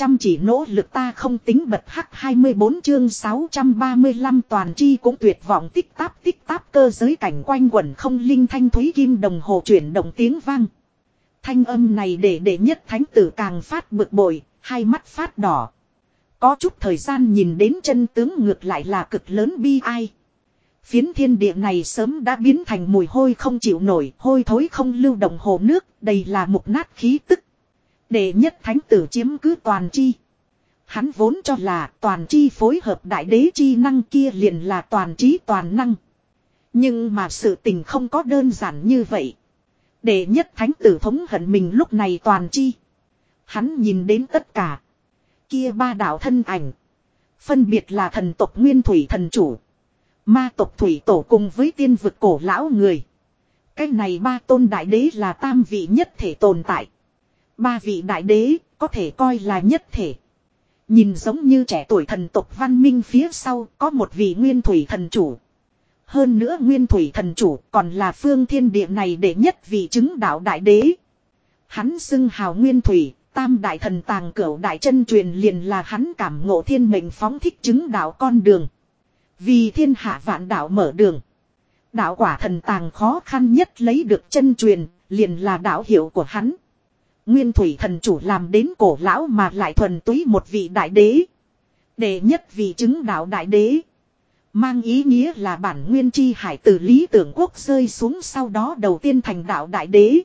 chăm chỉ nỗ lực ta không tính bật hắc 24 chương 635 toàn chi cũng tuyệt vọng tích táp tích táp cơ giới cảnh quanh quẩn không linh thanh thúy kim đồng hồ chuyển động tiếng vang. Thanh âm này để để nhất thánh tử càng phát bực bội, hai mắt phát đỏ. Có chút thời gian nhìn đến chân tướng ngược lại là cực lớn bi ai. Phiến thiên địa này sớm đã biến thành mùi hôi không chịu nổi, hôi thối không lưu động hồ nước, đây là mục nát khí tức. Để nhất thánh tử chiếm cứ toàn chi. Hắn vốn cho là toàn chi phối hợp đại đế chi năng kia liền là toàn trí toàn năng. Nhưng mà sự tình không có đơn giản như vậy. Để nhất thánh tử thống hận mình lúc này toàn chi. Hắn nhìn đến tất cả. Kia ba đạo thân ảnh. Phân biệt là thần tộc nguyên thủy thần chủ. Ma tộc thủy tổ cùng với tiên vực cổ lão người. Cái này ba tôn đại đế là tam vị nhất thể tồn tại. Ba vị đại đế có thể coi là nhất thể. Nhìn giống như trẻ tuổi thần tộc văn minh phía sau có một vị nguyên thủy thần chủ. Hơn nữa nguyên thủy thần chủ còn là phương thiên địa này để nhất vị chứng đạo đại đế. Hắn xưng hào nguyên thủy, tam đại thần tàng cửu đại chân truyền liền là hắn cảm ngộ thiên mệnh phóng thích chứng đạo con đường. Vì thiên hạ vạn đạo mở đường. Đạo quả thần tàng khó khăn nhất lấy được chân truyền, liền là đạo hiệu của hắn. Nguyên thủy thần chủ làm đến cổ lão mà lại thuần túy một vị đại đế. Đệ nhất vị chứng đạo đại đế. Mang ý nghĩa là bản nguyên chi hải từ lý tưởng quốc rơi xuống sau đó đầu tiên thành đạo đại đế.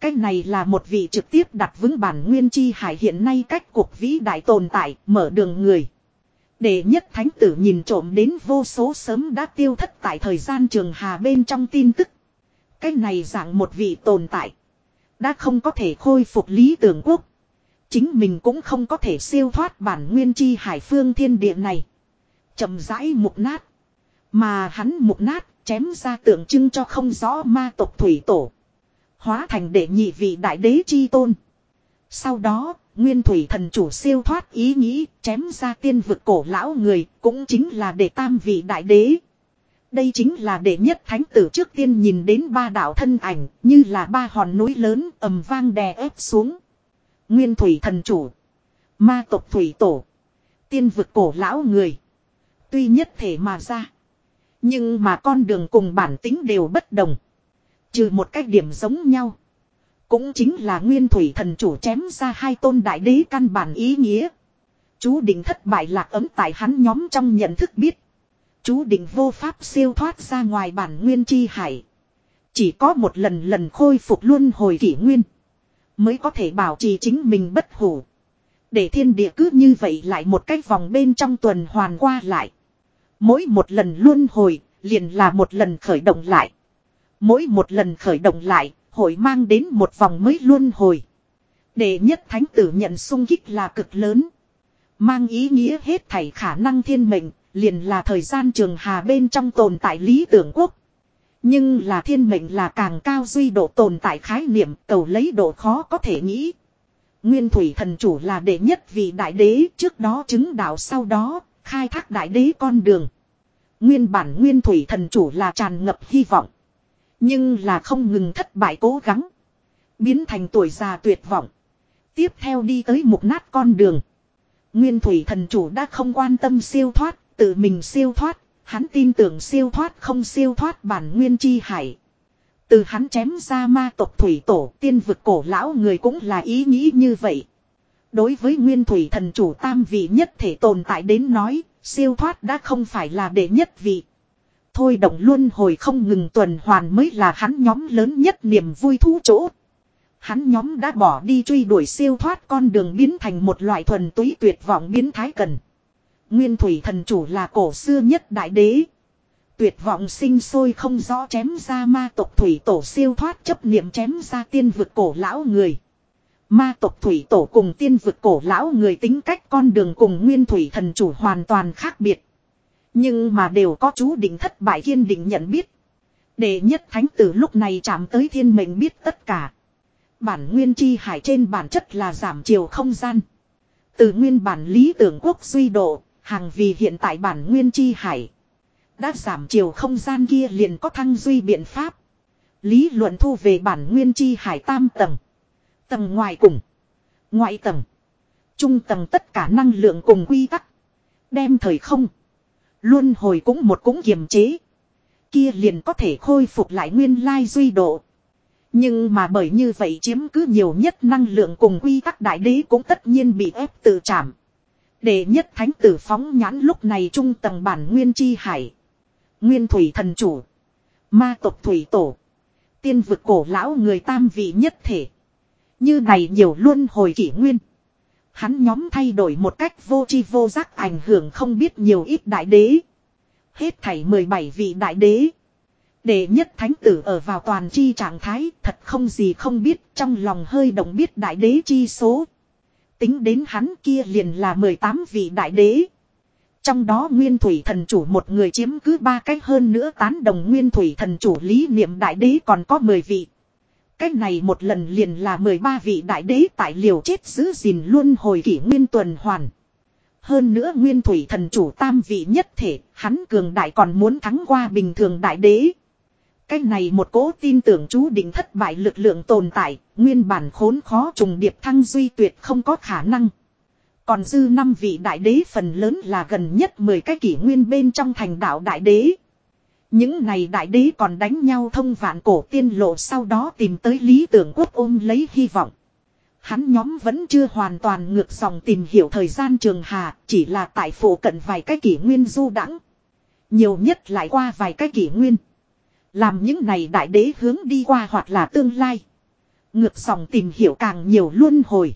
Cách này là một vị trực tiếp đặt vững bản nguyên chi hải hiện nay cách cuộc vĩ đại tồn tại, mở đường người. Đệ nhất thánh tử nhìn trộm đến vô số sớm đã tiêu thất tại thời gian trường hà bên trong tin tức. Cách này dạng một vị tồn tại. Đã không có thể khôi phục lý tưởng quốc. Chính mình cũng không có thể siêu thoát bản nguyên chi hải phương thiên địa này. chậm rãi mục nát. Mà hắn mục nát, chém ra tượng trưng cho không rõ ma tộc thủy tổ. Hóa thành đệ nhị vị đại đế chi tôn. Sau đó, nguyên thủy thần chủ siêu thoát ý nghĩ, chém ra tiên vực cổ lão người, cũng chính là đệ tam vị đại đế. Đây chính là đệ nhất thánh tử trước tiên nhìn đến ba đạo thân ảnh, như là ba hòn núi lớn ầm vang đè ép xuống. Nguyên thủy thần chủ, ma tộc thủy tổ, tiên vực cổ lão người. Tuy nhất thể mà ra, nhưng mà con đường cùng bản tính đều bất đồng. Trừ một cách điểm giống nhau. Cũng chính là nguyên thủy thần chủ chém ra hai tôn đại đế căn bản ý nghĩa. Chú định thất bại lạc ấm tại hắn nhóm trong nhận thức biết. Chú định vô pháp siêu thoát ra ngoài bản nguyên chi hải. Chỉ có một lần lần khôi phục luôn hồi kỷ nguyên. Mới có thể bảo trì chính mình bất hủ. Để thiên địa cứ như vậy lại một cái vòng bên trong tuần hoàn qua lại. Mỗi một lần luân hồi, liền là một lần khởi động lại. Mỗi một lần khởi động lại, hội mang đến một vòng mới luân hồi. Để nhất thánh tử nhận sung kích là cực lớn. Mang ý nghĩa hết thảy khả năng thiên mệnh, liền là thời gian trường hà bên trong tồn tại lý tưởng quốc. Nhưng là thiên mệnh là càng cao duy độ tồn tại khái niệm cầu lấy độ khó có thể nghĩ. Nguyên thủy thần chủ là đệ nhất vị đại đế trước đó chứng đạo sau đó, khai thác đại đế con đường. Nguyên bản nguyên thủy thần chủ là tràn ngập hy vọng. Nhưng là không ngừng thất bại cố gắng. Biến thành tuổi già tuyệt vọng. Tiếp theo đi tới mục nát con đường. Nguyên thủy thần chủ đã không quan tâm siêu thoát, tự mình siêu thoát, hắn tin tưởng siêu thoát không siêu thoát bản nguyên chi hải. Từ hắn chém ra ma tộc thủy tổ tiên vực cổ lão người cũng là ý nghĩ như vậy. Đối với nguyên thủy thần chủ tam vị nhất thể tồn tại đến nói, siêu thoát đã không phải là đệ nhất vị. Thôi động luân hồi không ngừng tuần hoàn mới là hắn nhóm lớn nhất niềm vui thú chỗ. Hắn nhóm đã bỏ đi truy đuổi siêu thoát con đường biến thành một loại thuần túy tuyệt vọng biến thái cần. Nguyên thủy thần chủ là cổ xưa nhất đại đế. Tuyệt vọng sinh sôi không rõ chém ra ma tộc thủy tổ siêu thoát chấp niệm chém ra tiên vực cổ lão người. Ma tộc thủy tổ cùng tiên vực cổ lão người tính cách con đường cùng nguyên thủy thần chủ hoàn toàn khác biệt. Nhưng mà đều có chú định thất bại kiên định nhận biết. Đệ nhất thánh tử lúc này chạm tới thiên mệnh biết tất cả. Bản nguyên chi hải trên bản chất là giảm chiều không gian. Từ nguyên bản lý tưởng quốc duy độ, hàng vì hiện tại bản nguyên chi hải. Đã giảm chiều không gian kia liền có thăng duy biện pháp. Lý luận thu về bản nguyên chi hải tam tầng. Tầng ngoài cùng. Ngoại tầng. Trung tầng tất cả năng lượng cùng quy tắc. Đem thời không. Luôn hồi cũng một cũng kiềm chế. Kia liền có thể khôi phục lại nguyên lai duy độ. Nhưng mà bởi như vậy chiếm cứ nhiều nhất năng lượng cùng quy tắc đại đế cũng tất nhiên bị ép tự chạm. Đệ nhất thánh tử phóng nhãn lúc này trung tầng bản nguyên chi hải. Nguyên thủy thần chủ. Ma tộc thủy tổ. Tiên vực cổ lão người tam vị nhất thể. Như này nhiều luôn hồi kỷ nguyên. Hắn nhóm thay đổi một cách vô chi vô giác ảnh hưởng không biết nhiều ít đại đế. Hết thảy 17 vị đại đế. Đệ nhất thánh tử ở vào toàn chi trạng thái, thật không gì không biết, trong lòng hơi động biết đại đế chi số. Tính đến hắn kia liền là 18 vị đại đế. Trong đó nguyên thủy thần chủ một người chiếm cứ ba cách hơn nữa tán đồng nguyên thủy thần chủ lý niệm đại đế còn có 10 vị. Cách này một lần liền là 13 vị đại đế tại liều chết giữ gìn luôn hồi kỷ nguyên tuần hoàn. Hơn nữa nguyên thủy thần chủ tam vị nhất thể, hắn cường đại còn muốn thắng qua bình thường đại đế. Cái này một cố tin tưởng chú định thất bại lực lượng tồn tại, nguyên bản khốn khó trùng điệp thăng duy tuyệt không có khả năng. Còn dư năm vị đại đế phần lớn là gần nhất 10 cái kỷ nguyên bên trong thành đạo đại đế. Những này đại đế còn đánh nhau thông vạn cổ tiên lộ sau đó tìm tới lý tưởng quốc ôm lấy hy vọng. Hắn nhóm vẫn chưa hoàn toàn ngược dòng tìm hiểu thời gian trường hà, chỉ là tại phổ cận vài cái kỷ nguyên du đẳng. Nhiều nhất lại qua vài cái kỷ nguyên. Làm những này đại đế hướng đi qua hoặc là tương lai. Ngược dòng tìm hiểu càng nhiều luôn hồi.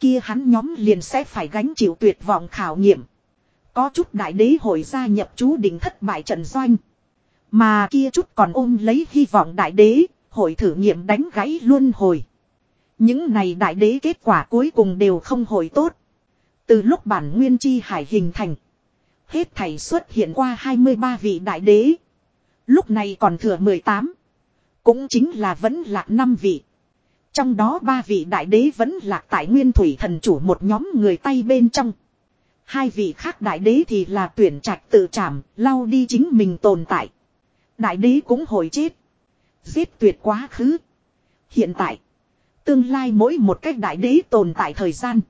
Kia hắn nhóm liền sẽ phải gánh chịu tuyệt vọng khảo nghiệm. Có chút đại đế hội gia nhập chú định thất bại trận doanh. Mà kia chút còn ôm lấy hy vọng đại đế, hội thử nghiệm đánh gãy luôn hồi. Những này đại đế kết quả cuối cùng đều không hồi tốt. Từ lúc bản nguyên chi hải hình thành. Hết thảy xuất hiện qua 23 vị đại đế. Lúc này còn thừa 18. Cũng chính là vẫn là năm vị. Trong đó ba vị đại đế vẫn là tại nguyên thủy thần chủ một nhóm người tay bên trong. Hai vị khác đại đế thì là tuyển trạch tự trảm, lau đi chính mình tồn tại. Đại đế cũng hồi chết. Giết tuyệt quá khứ. Hiện tại. Tương lai mỗi một cách đại đế tồn tại thời gian.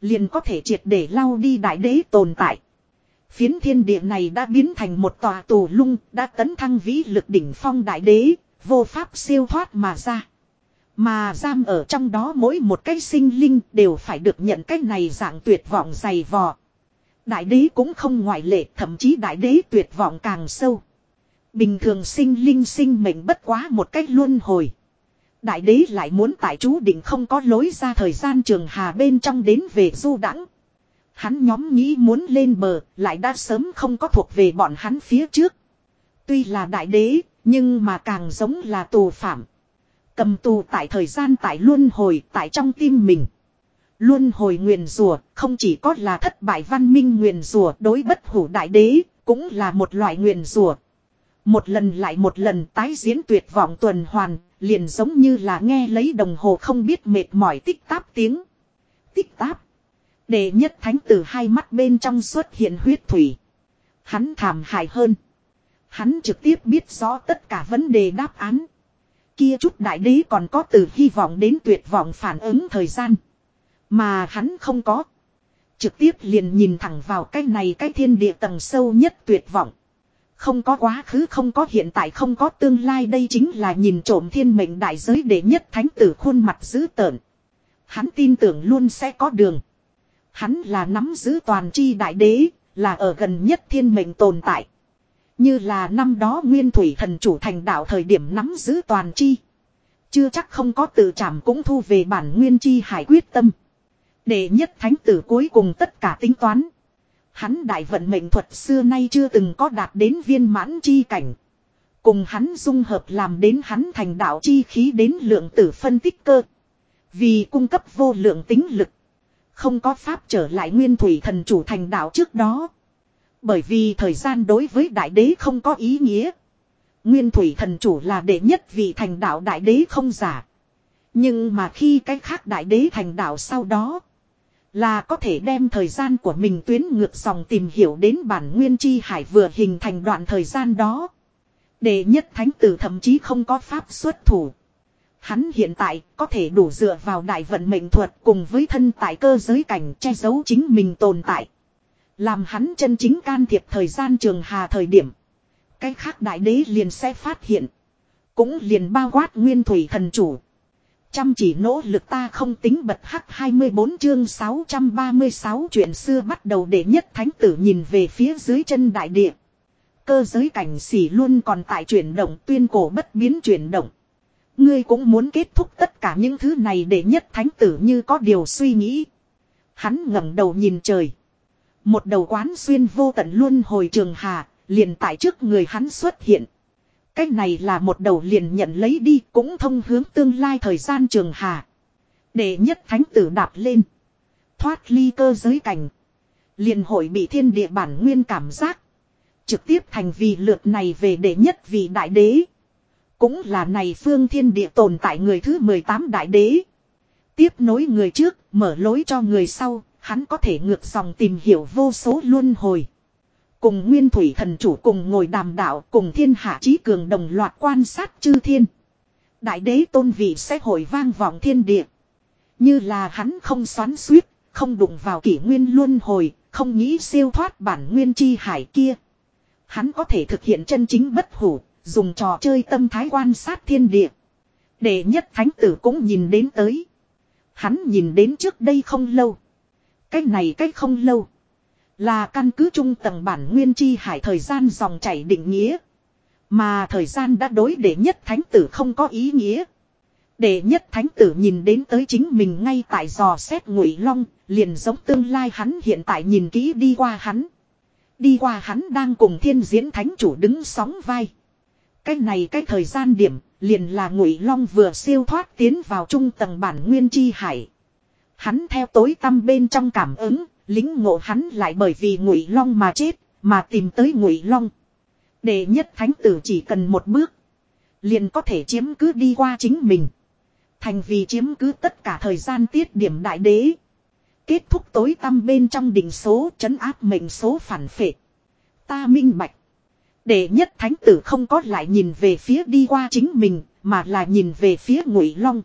Liền có thể triệt để lau đi đại đế tồn tại. Phiến thiên địa này đã biến thành một tòa tù lung, đã tấn thăng vĩ lực đỉnh phong đại đế, vô pháp siêu thoát mà ra. Mà giam ở trong đó mỗi một cái sinh linh đều phải được nhận cái này dạng tuyệt vọng dày vò. Đại đế cũng không ngoại lệ, thậm chí đại đế tuyệt vọng càng sâu. Bình thường sinh linh sinh mệnh bất quá một cách luân hồi. Đại đế lại muốn tại chú định không có lối ra thời gian trường hà bên trong đến về du đẳng. Hắn nhóm nghĩ muốn lên bờ, lại đã sớm không có thuộc về bọn hắn phía trước. Tuy là đại đế, nhưng mà càng giống là tù phạm. Cầm tù tại thời gian tại luân hồi, tại trong tim mình. Luân hồi nguyền rùa, không chỉ có là thất bại văn minh nguyền rùa đối bất hủ đại đế, cũng là một loại nguyền rùa. Một lần lại một lần tái diễn tuyệt vọng tuần hoàn, liền giống như là nghe lấy đồng hồ không biết mệt mỏi tích táp tiếng. Tích táp. Đệ nhất thánh tử hai mắt bên trong xuất hiện huyết thủy. Hắn thảm hại hơn. Hắn trực tiếp biết rõ tất cả vấn đề đáp án. Kia chút đại đế còn có từ hy vọng đến tuyệt vọng phản ứng thời gian. Mà hắn không có. Trực tiếp liền nhìn thẳng vào cái này cái thiên địa tầng sâu nhất tuyệt vọng. Không có quá khứ, không có hiện tại, không có tương lai, đây chính là nhìn trộm thiên mệnh đại giới đệ nhất thánh tử khuôn mặt dữ tợn. Hắn tin tưởng luôn sẽ có đường. Hắn là nắm giữ toàn chi đại đế, là ở gần nhất thiên mệnh tồn tại. Như là năm đó nguyên thủy thần chủ thành đạo thời điểm nắm giữ toàn chi. Chưa chắc không có tự trảm cũng thu về bản nguyên chi hải quyết tâm. để nhất thánh tử cuối cùng tất cả tính toán. Hắn đại vận mệnh thuật xưa nay chưa từng có đạt đến viên mãn chi cảnh. Cùng hắn dung hợp làm đến hắn thành đạo chi khí đến lượng tử phân tích cơ. Vì cung cấp vô lượng tính lực. Không có pháp trở lại nguyên thủy thần chủ thành đạo trước đó. Bởi vì thời gian đối với đại đế không có ý nghĩa. Nguyên thủy thần chủ là đệ nhất vị thành đạo đại đế không giả. Nhưng mà khi cái khác đại đế thành đạo sau đó. Là có thể đem thời gian của mình tuyến ngược dòng tìm hiểu đến bản nguyên chi hải vừa hình thành đoạn thời gian đó. Đệ nhất thánh tử thậm chí không có pháp xuất thủ. Hắn hiện tại có thể đủ dựa vào đại vận mệnh thuật cùng với thân tại cơ giới cảnh che giấu chính mình tồn tại. Làm hắn chân chính can thiệp thời gian trường hà thời điểm. Cái khác đại đế liền sẽ phát hiện. Cũng liền bao quát nguyên thủy thần chủ. Chăm chỉ nỗ lực ta không tính bật hắc 24 chương 636 chuyện xưa bắt đầu để nhất thánh tử nhìn về phía dưới chân đại địa. Cơ giới cảnh xỉ luôn còn tại chuyển động, tuyên cổ bất biến chuyển động. Ngươi cũng muốn kết thúc tất cả những thứ này để nhất thánh tử như có điều suy nghĩ. Hắn ngẩng đầu nhìn trời. Một đầu quán xuyên vô tận luôn hồi trường hà, liền tại trước người hắn xuất hiện. Cách này là một đầu liền nhận lấy đi cũng thông hướng tương lai thời gian trường hà. Để nhất thánh tử đạp lên. Thoát ly cơ giới cảnh. Liền hội bị thiên địa bản nguyên cảm giác. Trực tiếp thành vì lượt này về để nhất vị đại đế. Cũng là này phương thiên địa tồn tại người thứ 18 đại đế. Tiếp nối người trước, mở lối cho người sau, hắn có thể ngược dòng tìm hiểu vô số luân hồi. Cùng nguyên thủy thần chủ cùng ngồi đàm đạo cùng thiên hạ trí cường đồng loạt quan sát chư thiên. Đại đế tôn vị sẽ hồi vang vọng thiên địa. Như là hắn không xoắn suýt, không đụng vào kỷ nguyên luân hồi, không nghĩ siêu thoát bản nguyên chi hải kia. Hắn có thể thực hiện chân chính bất hủ, dùng trò chơi tâm thái quan sát thiên địa. Để nhất thánh tử cũng nhìn đến tới. Hắn nhìn đến trước đây không lâu. Cách này cách không lâu. Là căn cứ trung tầng bản nguyên chi hải thời gian dòng chảy định nghĩa. Mà thời gian đã đối để nhất thánh tử không có ý nghĩa. Để nhất thánh tử nhìn đến tới chính mình ngay tại dò xét ngụy long, liền giống tương lai hắn hiện tại nhìn kỹ đi qua hắn. Đi qua hắn đang cùng thiên diễn thánh chủ đứng sóng vai. Cái này cái thời gian điểm, liền là ngụy long vừa siêu thoát tiến vào trung tầng bản nguyên chi hải. Hắn theo tối tâm bên trong cảm ứng, lính ngộ hắn lại bởi vì ngụy long mà chết, mà tìm tới ngụy long. Đệ nhất thánh tử chỉ cần một bước, liền có thể chiếm cứ đi qua chính mình. Thành vì chiếm cứ tất cả thời gian tiết điểm đại đế. Kết thúc tối tâm bên trong đỉnh số chấn áp mệnh số phản phệ. Ta minh bạch. Đệ nhất thánh tử không có lại nhìn về phía đi qua chính mình, mà là nhìn về phía ngụy long.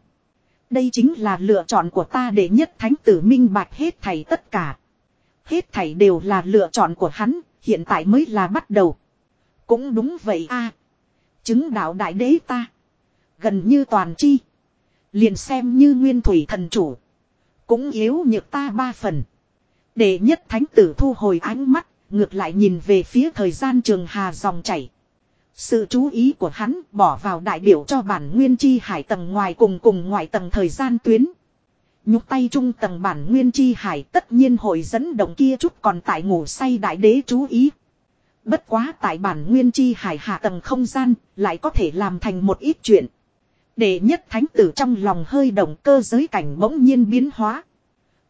Đây chính là lựa chọn của ta để nhất thánh tử minh bạch hết thảy tất cả. Hết thảy đều là lựa chọn của hắn, hiện tại mới là bắt đầu. Cũng đúng vậy a Chứng đạo đại đế ta. Gần như toàn chi. Liền xem như nguyên thủy thần chủ. Cũng yếu nhược ta ba phần. Để nhất thánh tử thu hồi ánh mắt, ngược lại nhìn về phía thời gian trường hà dòng chảy. Sự chú ý của hắn bỏ vào đại biểu cho bản nguyên chi hải tầng ngoài cùng cùng ngoài tầng thời gian tuyến. Nhúc tay trung tầng bản nguyên chi hải tất nhiên hội dẫn động kia chút còn tại ngủ say đại đế chú ý. Bất quá tại bản nguyên chi hải hạ tầng không gian lại có thể làm thành một ít chuyện. Để nhất thánh tử trong lòng hơi động cơ giới cảnh bỗng nhiên biến hóa.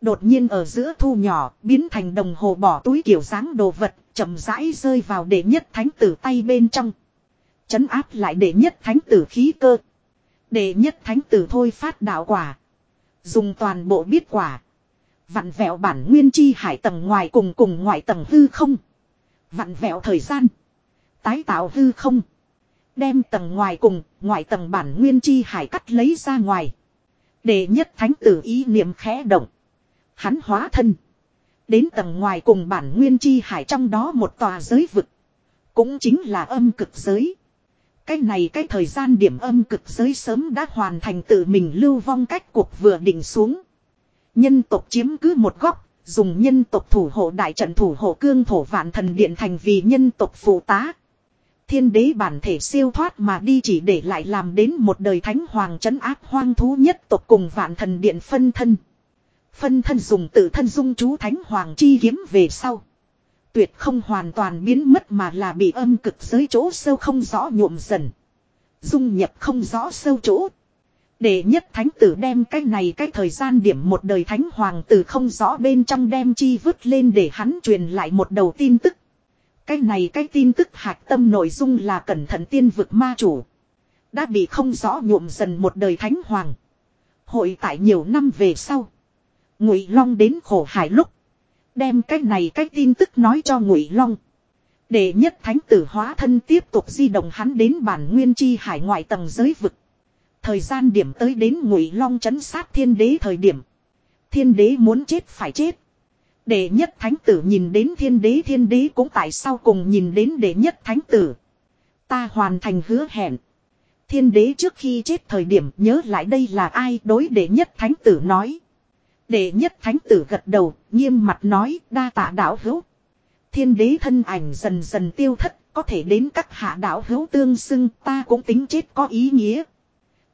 Đột nhiên ở giữa thu nhỏ, biến thành đồng hồ bỏ túi kiểu dáng đồ vật, chậm rãi rơi vào đệ nhất thánh tử tay bên trong. Chấn áp lại đệ nhất thánh tử khí cơ. đệ nhất thánh tử thôi phát đạo quả. Dùng toàn bộ biết quả. Vặn vẹo bản nguyên chi hải tầng ngoài cùng cùng ngoại tầng hư không. Vặn vẹo thời gian. Tái tạo hư không. Đem tầng ngoài cùng ngoại tầng bản nguyên chi hải cắt lấy ra ngoài. đệ nhất thánh tử ý niệm khẽ động. Hắn hóa thân. Đến tầng ngoài cùng bản nguyên chi hải trong đó một tòa giới vực. Cũng chính là âm cực giới. Cái này cái thời gian điểm âm cực giới sớm đã hoàn thành tự mình lưu vong cách cuộc vừa định xuống. Nhân tộc chiếm cứ một góc, dùng nhân tộc thủ hộ đại trận thủ hộ cương thổ vạn thần điện thành vì nhân tộc phụ tá. Thiên đế bản thể siêu thoát mà đi chỉ để lại làm đến một đời thánh hoàng trấn áp hoang thú nhất tộc cùng vạn thần điện phân thân. Phân thân dùng tự thân dung chú thánh hoàng chi kiếm về sau. Tuyệt không hoàn toàn biến mất mà là bị âm cực giới chỗ sâu không rõ nhuộm dần. Dung nhập không rõ sâu chỗ. Để nhất thánh tử đem cái này cái thời gian điểm một đời thánh hoàng tử không rõ bên trong đem chi vứt lên để hắn truyền lại một đầu tin tức. Cái này cái tin tức hạch tâm nội dung là cẩn thận tiên vực ma chủ. Đã bị không rõ nhuộm dần một đời thánh hoàng. Hội tại nhiều năm về sau. Ngụy Long đến khổ hải lúc. Đem cái này cái tin tức nói cho Ngụy Long. Để nhất thánh tử hóa thân tiếp tục di động hắn đến bản nguyên chi hải ngoại tầng giới vực. Thời gian điểm tới đến ngụy long chấn sát thiên đế thời điểm. Thiên đế muốn chết phải chết. Đệ nhất thánh tử nhìn đến thiên đế thiên đế cũng tại sao cùng nhìn đến đệ nhất thánh tử. Ta hoàn thành hứa hẹn. Thiên đế trước khi chết thời điểm nhớ lại đây là ai đối đệ nhất thánh tử nói. Đệ nhất thánh tử gật đầu, nghiêm mặt nói đa tạ đạo hữu. Thiên đế thân ảnh dần dần tiêu thất, có thể đến các hạ đạo hữu tương xưng ta cũng tính chết có ý nghĩa.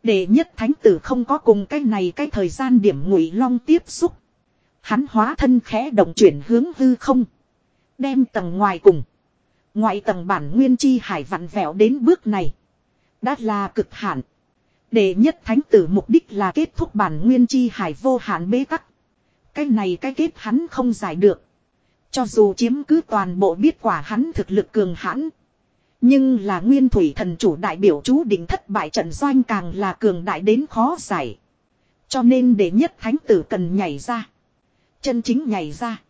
Đệ nhất thánh tử không có cùng cái này cái thời gian điểm ngụy long tiếp xúc. Hắn hóa thân khẽ động chuyển hướng hư không. Đem tầng ngoài cùng. Ngoại tầng bản nguyên chi hải vặn vẹo đến bước này. Đã là cực hạn. Đệ nhất thánh tử mục đích là kết thúc bản nguyên chi hải vô hạn bế tắc. Cái này cái kết hắn không giải được. Cho dù chiếm cứ toàn bộ biết quả hắn thực lực cường hãn. Nhưng là nguyên thủy thần chủ đại biểu chú định thất bại trận doanh càng là cường đại đến khó giải. Cho nên để nhất thánh tử cần nhảy ra. Chân chính nhảy ra.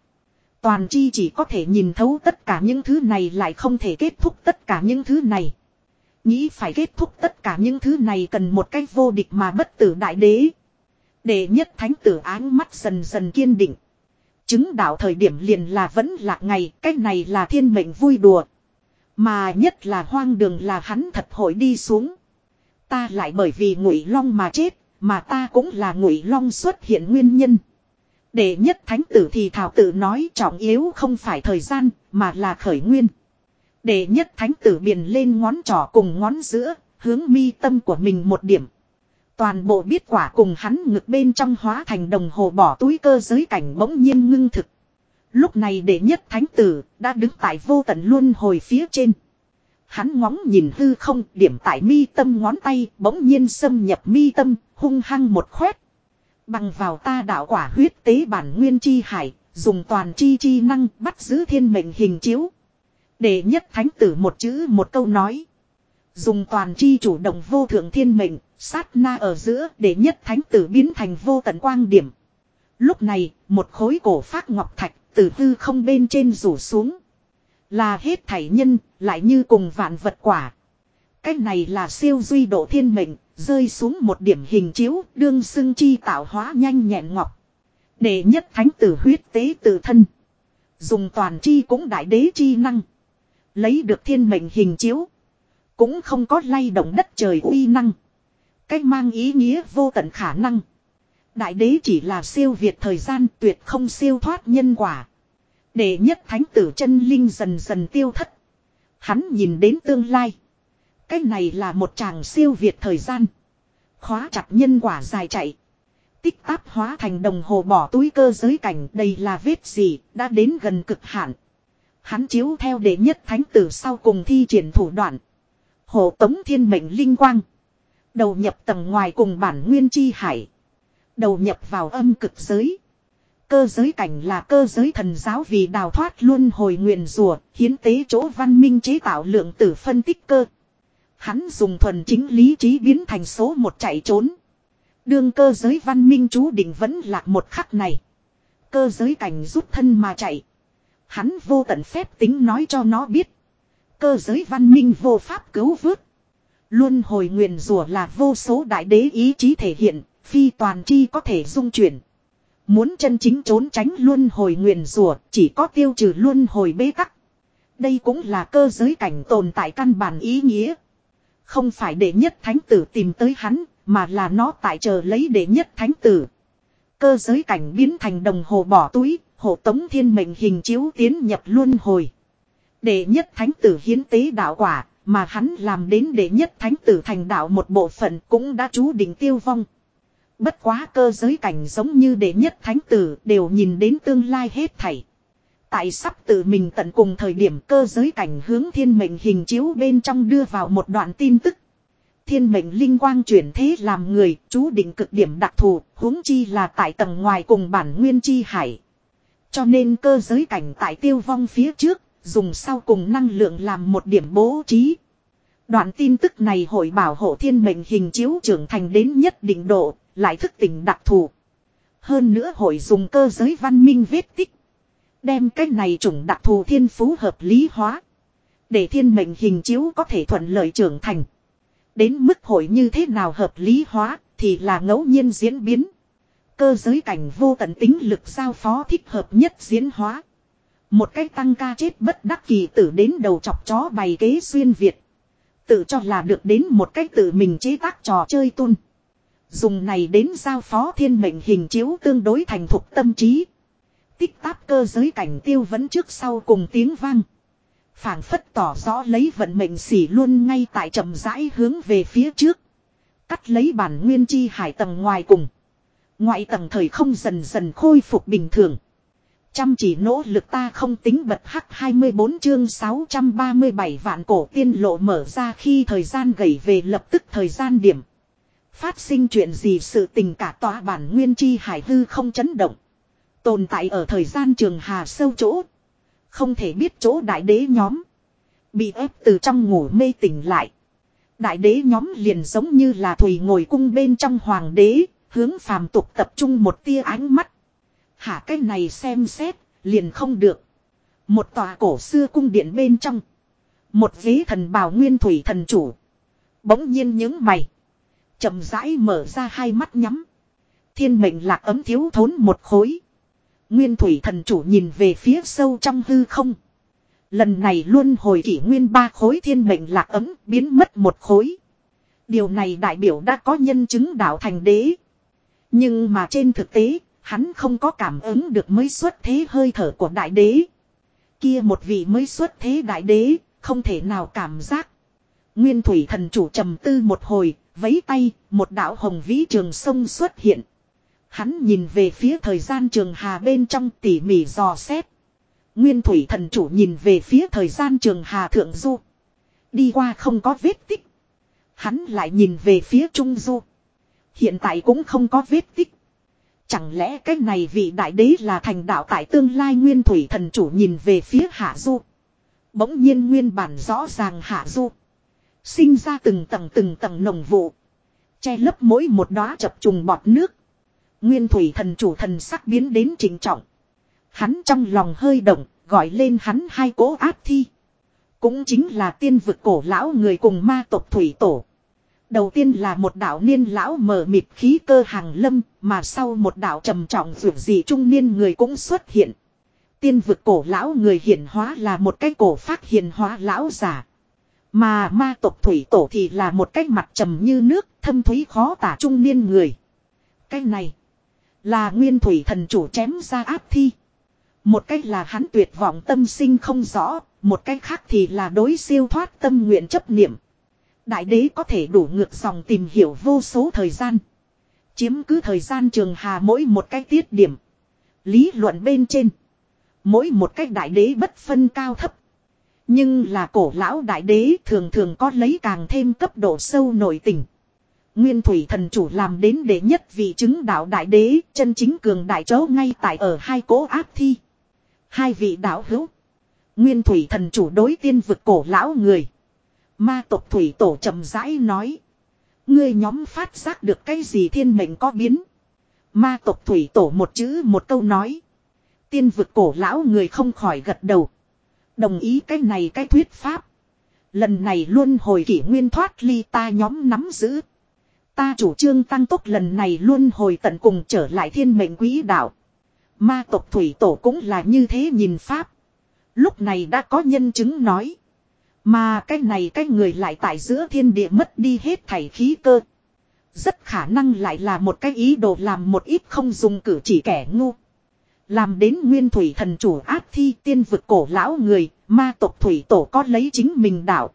Toàn chi chỉ có thể nhìn thấu tất cả những thứ này lại không thể kết thúc tất cả những thứ này. Nghĩ phải kết thúc tất cả những thứ này cần một cách vô địch mà bất tử đại đế. Để nhất thánh tử áng mắt dần dần kiên định. Chứng đạo thời điểm liền là vẫn là ngày, cách này là thiên mệnh vui đùa. Mà nhất là hoang đường là hắn thật hội đi xuống. Ta lại bởi vì ngụy long mà chết, mà ta cũng là ngụy long xuất hiện nguyên nhân. Để nhất thánh tử thì thảo tự nói trọng yếu không phải thời gian, mà là khởi nguyên. Để nhất thánh tử biển lên ngón trỏ cùng ngón giữa, hướng mi tâm của mình một điểm. Toàn bộ biết quả cùng hắn ngực bên trong hóa thành đồng hồ bỏ túi cơ giới cảnh bỗng nhiên ngưng thực. Lúc này đệ nhất thánh tử đã đứng tại vô tận luân hồi phía trên. Hắn ngóng nhìn hư không điểm tại mi tâm ngón tay bỗng nhiên xâm nhập mi tâm hung hăng một khoét. Bằng vào ta đạo quả huyết tế bản nguyên chi hải dùng toàn chi chi năng bắt giữ thiên mệnh hình chiếu. Đệ nhất thánh tử một chữ một câu nói. Dùng toàn chi chủ động vô thượng thiên mệnh, sát na ở giữa để nhất thánh tử biến thành vô tận quang điểm. Lúc này, một khối cổ phát ngọc thạch từ tư không bên trên rủ xuống. Là hết thảy nhân, lại như cùng vạn vật quả. Cái này là siêu duy độ thiên mệnh, rơi xuống một điểm hình chiếu, đương xưng chi tạo hóa nhanh nhẹn ngọc. Để nhất thánh tử huyết tế tự thân. Dùng toàn chi cũng đại đế chi năng. Lấy được thiên mệnh hình chiếu. Cũng không có lay động đất trời uy năng. Cách mang ý nghĩa vô tận khả năng. Đại đế chỉ là siêu việt thời gian tuyệt không siêu thoát nhân quả. Để nhất thánh tử chân linh dần dần tiêu thất. Hắn nhìn đến tương lai. Cái này là một chàng siêu việt thời gian. Khóa chặt nhân quả dài chạy. Tích táp hóa thành đồng hồ bỏ túi cơ giới cảnh đây là vết gì, đã đến gần cực hạn. Hắn chiếu theo đệ nhất thánh tử sau cùng thi triển thủ đoạn. Hộ tống thiên mệnh linh quang. Đầu nhập tầng ngoài cùng bản nguyên chi hải. Đầu nhập vào âm cực giới. Cơ giới cảnh là cơ giới thần giáo vì đào thoát luôn hồi nguyện rùa, hiến tế chỗ văn minh chế tạo lượng tử phân tích cơ. Hắn dùng thuần chính lý trí biến thành số một chạy trốn. Đương cơ giới văn minh chú định vẫn lạc một khắc này. Cơ giới cảnh rút thân mà chạy. Hắn vô tận phép tính nói cho nó biết. Cơ giới văn minh vô pháp cứu vớt. Luôn hồi nguyền rủa là vô số đại đế ý chí thể hiện, phi toàn chi có thể dung chuyển. Muốn chân chính trốn tránh luôn hồi nguyền rủa chỉ có tiêu trừ luôn hồi bế tắc. Đây cũng là cơ giới cảnh tồn tại căn bản ý nghĩa. Không phải để nhất thánh tử tìm tới hắn, mà là nó tại chờ lấy để nhất thánh tử. Cơ giới cảnh biến thành đồng hồ bỏ túi, hộ tống thiên mệnh hình chiếu tiến nhập luân hồi. Đệ nhất thánh tử hiến tế đạo quả, mà hắn làm đến đệ nhất thánh tử thành đạo một bộ phận cũng đã chú định tiêu vong. Bất quá cơ giới cảnh giống như đệ nhất thánh tử đều nhìn đến tương lai hết thảy. Tại sắp tự mình tận cùng thời điểm cơ giới cảnh hướng thiên mệnh hình chiếu bên trong đưa vào một đoạn tin tức. Thiên mệnh linh quang chuyển thế làm người, chú định cực điểm đặc thù, huống chi là tại tầng ngoài cùng bản nguyên chi hải. Cho nên cơ giới cảnh tại tiêu vong phía trước, dùng sau cùng năng lượng làm một điểm bố trí. Đoạn tin tức này hội bảo hộ thiên mệnh hình chiếu trưởng thành đến nhất định độ, lại thức tỉnh đặc thù. Hơn nữa hội dùng cơ giới văn minh vết tích. Đem cái này chủng đặc thù thiên phú hợp lý hóa. Để thiên mệnh hình chiếu có thể thuận lợi trưởng thành. Đến mức hội như thế nào hợp lý hóa thì là ngẫu nhiên diễn biến. Cơ giới cảnh vô tận tính lực giao phó thích hợp nhất diễn hóa. Một cách tăng ca chết bất đắc kỳ tử đến đầu chọc chó bày kế xuyên Việt. Tự cho là được đến một cách tự mình chế tác trò chơi tuôn. Dùng này đến giao phó thiên mệnh hình chiếu tương đối thành thục tâm trí. Tích táp cơ giới cảnh tiêu vẫn trước sau cùng tiếng vang. phảng phất tỏ rõ lấy vận mệnh xỉ luôn ngay tại chậm rãi hướng về phía trước. Cắt lấy bản nguyên chi hải tầng ngoài cùng. Ngoại tầng thời không dần dần khôi phục bình thường. Chăm chỉ nỗ lực ta không tính bật hắc 24 chương 637 vạn cổ tiên lộ mở ra khi thời gian gầy về lập tức thời gian điểm. Phát sinh chuyện gì sự tình cả tòa bản nguyên chi hải hư không chấn động. Tồn tại ở thời gian trường hà sâu chỗ. Không thể biết chỗ đại đế nhóm. Bị ép từ trong ngủ mê tỉnh lại. Đại đế nhóm liền giống như là thủy ngồi cung bên trong hoàng đế, hướng phàm tục tập trung một tia ánh mắt. Hả cái này xem xét, liền không được. Một tòa cổ xưa cung điện bên trong. Một vế thần bào nguyên thủy thần chủ. Bỗng nhiên những mày. chậm rãi mở ra hai mắt nhắm. Thiên mệnh lạc ấm thiếu thốn một khối. Nguyên thủy thần chủ nhìn về phía sâu trong hư không. Lần này luôn hồi kỷ nguyên ba khối thiên mệnh lạc ấm biến mất một khối. Điều này đại biểu đã có nhân chứng đạo thành đế. Nhưng mà trên thực tế, hắn không có cảm ứng được mới xuất thế hơi thở của đại đế. Kia một vị mới xuất thế đại đế, không thể nào cảm giác. Nguyên thủy thần chủ trầm tư một hồi, vấy tay, một đạo hồng vĩ trường sông xuất hiện. Hắn nhìn về phía thời gian trường hà bên trong tỉ mỉ dò xét. Nguyên thủy thần chủ nhìn về phía thời gian trường hà thượng du. Đi qua không có vết tích. Hắn lại nhìn về phía trung du. Hiện tại cũng không có vết tích. Chẳng lẽ cái này vị đại đế là thành đạo tại tương lai nguyên thủy thần chủ nhìn về phía hạ du. Bỗng nhiên nguyên bản rõ ràng hạ du. Sinh ra từng tầng từng tầng nồng vụ. Che lấp mỗi một đóa chập trùng bọt nước. Nguyên thủy thần chủ thần sắc biến đến trình trọng. Hắn trong lòng hơi động, gọi lên hắn hai cố áp thi. Cũng chính là tiên vực cổ lão người cùng ma tộc thủy tổ. Đầu tiên là một đạo niên lão mở mịt khí cơ hàng lâm, mà sau một đạo trầm trọng vượt dị trung niên người cũng xuất hiện. Tiên vực cổ lão người hiển hóa là một cái cổ phát hiển hóa lão giả. Mà ma tộc thủy tổ thì là một cái mặt trầm như nước, thâm thúy khó tả trung niên người. Cái này là nguyên thủy thần chủ chém ra áp thi. Một cách là hắn tuyệt vọng tâm sinh không rõ, một cách khác thì là đối siêu thoát tâm nguyện chấp niệm. Đại đế có thể đủ ngược dòng tìm hiểu vô số thời gian. Chiếm cứ thời gian trường hà mỗi một cái tiết điểm. Lý luận bên trên. Mỗi một cách đại đế bất phân cao thấp. Nhưng là cổ lão đại đế thường thường có lấy càng thêm cấp độ sâu nội tình. Nguyên thủy thần chủ làm đến đệ nhất vị chứng đạo đại đế, chân chính cường đại chấu ngay tại ở hai cố áp thi. Hai vị đạo hữu. Nguyên thủy thần chủ đối tiên vực cổ lão người. Ma tộc thủy tổ trầm rãi nói. Ngươi nhóm phát giác được cái gì thiên mệnh có biến. Ma tộc thủy tổ một chữ một câu nói. Tiên vực cổ lão người không khỏi gật đầu. Đồng ý cái này cái thuyết pháp. Lần này luôn hồi kỷ nguyên thoát ly ta nhóm nắm giữ. Ta chủ trương tăng tốc lần này luôn hồi tận cùng trở lại thiên mệnh quý đạo. Ma tộc thủy tổ cũng là như thế nhìn pháp. Lúc này đã có nhân chứng nói. Mà cái này cái người lại tại giữa thiên địa mất đi hết thảy khí cơ. Rất khả năng lại là một cái ý đồ làm một ít không dùng cử chỉ kẻ ngu. Làm đến nguyên thủy thần chủ áp thi tiên vực cổ lão người, ma tộc thủy tổ có lấy chính mình đạo.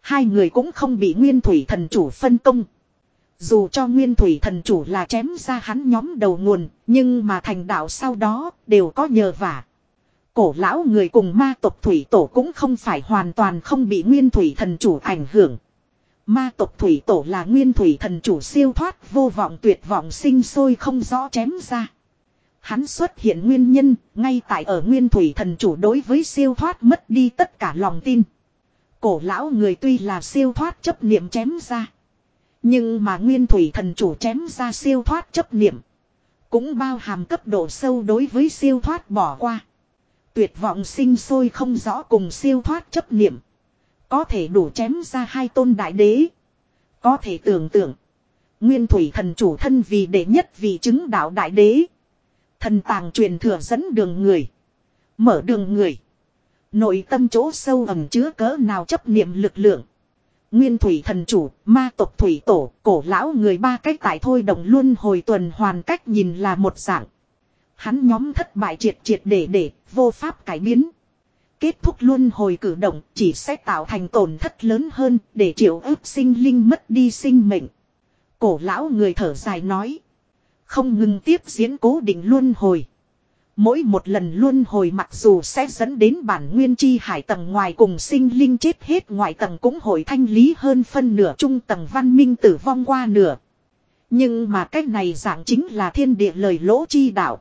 Hai người cũng không bị nguyên thủy thần chủ phân công. Dù cho nguyên thủy thần chủ là chém ra hắn nhóm đầu nguồn, nhưng mà thành đạo sau đó đều có nhờ vả. Cổ lão người cùng ma tộc thủy tổ cũng không phải hoàn toàn không bị nguyên thủy thần chủ ảnh hưởng. Ma tộc thủy tổ là nguyên thủy thần chủ siêu thoát, vô vọng, tuyệt vọng, sinh sôi không rõ chém ra. Hắn xuất hiện nguyên nhân, ngay tại ở nguyên thủy thần chủ đối với siêu thoát mất đi tất cả lòng tin. Cổ lão người tuy là siêu thoát chấp niệm chém ra. Nhưng mà nguyên thủy thần chủ chém ra siêu thoát chấp niệm. Cũng bao hàm cấp độ sâu đối với siêu thoát bỏ qua. Tuyệt vọng sinh sôi không rõ cùng siêu thoát chấp niệm. Có thể đủ chém ra hai tôn đại đế. Có thể tưởng tượng. Nguyên thủy thần chủ thân vì đệ nhất vì chứng đạo đại đế. Thần tàng truyền thừa dẫn đường người. Mở đường người. Nội tâm chỗ sâu ẩm chứa cỡ nào chấp niệm lực lượng. Nguyên thủy thần chủ, ma tộc thủy tổ, cổ lão người ba cách tại thôi đồng luôn hồi tuần hoàn cách nhìn là một dạng. Hắn nhóm thất bại triệt triệt để để, vô pháp cải biến. Kết thúc luôn hồi cử động chỉ sẽ tạo thành tổn thất lớn hơn để triệu ước sinh linh mất đi sinh mệnh. Cổ lão người thở dài nói. Không ngừng tiếp diễn cố định luôn hồi. Mỗi một lần luân hồi mặc dù sẽ dẫn đến bản nguyên chi hải tầng ngoài cùng sinh linh chết hết ngoài tầng cũng hội thanh lý hơn phân nửa trung tầng văn minh tử vong qua nửa. Nhưng mà cách này dạng chính là thiên địa lời lỗ chi đạo.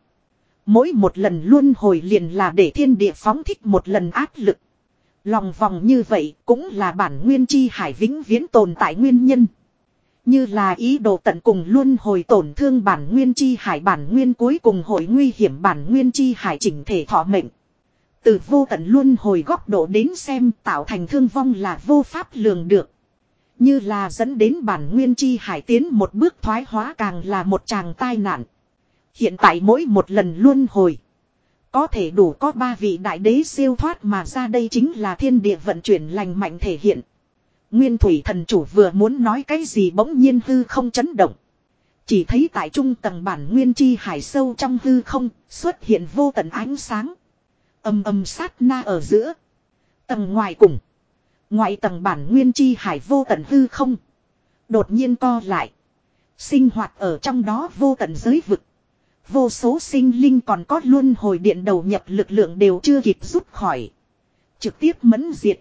Mỗi một lần luân hồi liền là để thiên địa phóng thích một lần áp lực. Lòng vòng như vậy cũng là bản nguyên chi hải vĩnh viễn tồn tại nguyên nhân. Như là ý đồ tận cùng luôn hồi tổn thương bản nguyên chi hải, bản nguyên cuối cùng hội nguy hiểm, bản nguyên chi hải chỉnh thể thọ mệnh. Từ vô tận luôn hồi góc độ đến xem tạo thành thương vong là vô pháp lường được. Như là dẫn đến bản nguyên chi hải tiến một bước thoái hóa càng là một chàng tai nạn. Hiện tại mỗi một lần luôn hồi. Có thể đủ có ba vị đại đế siêu thoát mà ra đây chính là thiên địa vận chuyển lành mạnh thể hiện. Nguyên thủy thần chủ vừa muốn nói cái gì bỗng nhiên hư không chấn động. Chỉ thấy tại trung tầng bản nguyên chi hải sâu trong hư không, xuất hiện vô tận ánh sáng. Âm âm sát na ở giữa. Tầng ngoài cùng. Ngoại tầng bản nguyên chi hải vô tận hư không. Đột nhiên co lại. Sinh hoạt ở trong đó vô tận giới vực. Vô số sinh linh còn có luôn hồi điện đầu nhập lực lượng đều chưa kịp rút khỏi. Trực tiếp mẫn diệt.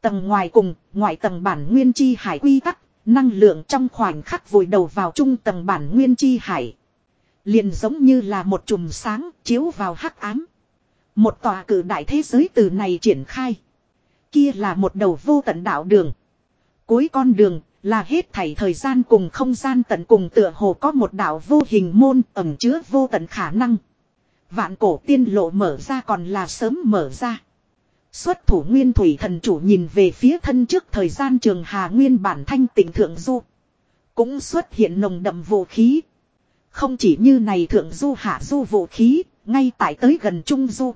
Tầng ngoài cùng, ngoài tầng bản nguyên chi hải quy tắc, năng lượng trong khoảnh khắc vùi đầu vào trung tầng bản nguyên chi hải. Liền giống như là một chùm sáng chiếu vào hắc ám. Một tòa cử đại thế giới từ này triển khai. Kia là một đầu vô tận đạo đường. Cuối con đường là hết thảy thời gian cùng không gian tận cùng tựa hồ có một đạo vô hình môn ẩm chứa vô tận khả năng. Vạn cổ tiên lộ mở ra còn là sớm mở ra. Xuất thủ nguyên thủy thần chủ nhìn về phía thân trước thời gian trường hà nguyên bản thanh tỉnh thượng du. Cũng xuất hiện nồng đậm vũ khí. Không chỉ như này thượng du hạ du vũ khí, ngay tại tới gần trung du.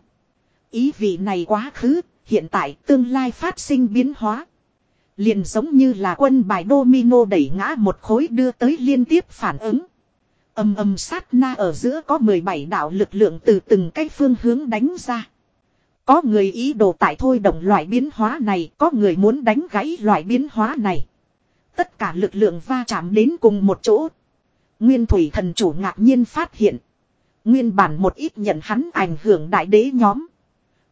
Ý vị này quá khứ, hiện tại tương lai phát sinh biến hóa. Liền giống như là quân bài domino đẩy ngã một khối đưa tới liên tiếp phản ứng. Âm âm sát na ở giữa có 17 đạo lực lượng từ từng cái phương hướng đánh ra. Có người ý đồ tại thôi động loại biến hóa này, có người muốn đánh gãy loại biến hóa này. Tất cả lực lượng va chạm đến cùng một chỗ. Nguyên thủy thần chủ ngạc nhiên phát hiện. Nguyên bản một ít nhận hắn ảnh hưởng đại đế nhóm.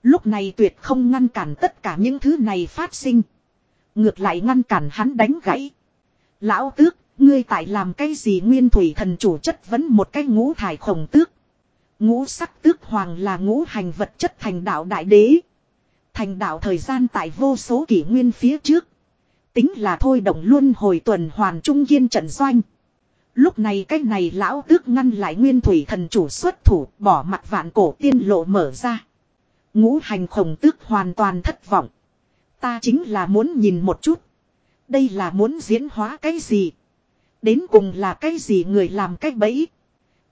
Lúc này tuyệt không ngăn cản tất cả những thứ này phát sinh. Ngược lại ngăn cản hắn đánh gãy. Lão tước, ngươi tại làm cái gì nguyên thủy thần chủ chất vấn một cái ngũ thải khổng tước. Ngũ sắc tước hoàng là ngũ hành vật chất thành đạo đại đế. Thành đạo thời gian tại vô số kỷ nguyên phía trước. Tính là thôi động luôn hồi tuần hoàn trung yên trận doanh. Lúc này cái này lão tước ngăn lại nguyên thủy thần chủ xuất thủ bỏ mặt vạn cổ tiên lộ mở ra. Ngũ hành khổng tước hoàn toàn thất vọng. Ta chính là muốn nhìn một chút. Đây là muốn diễn hóa cái gì? Đến cùng là cái gì người làm cái bẫy?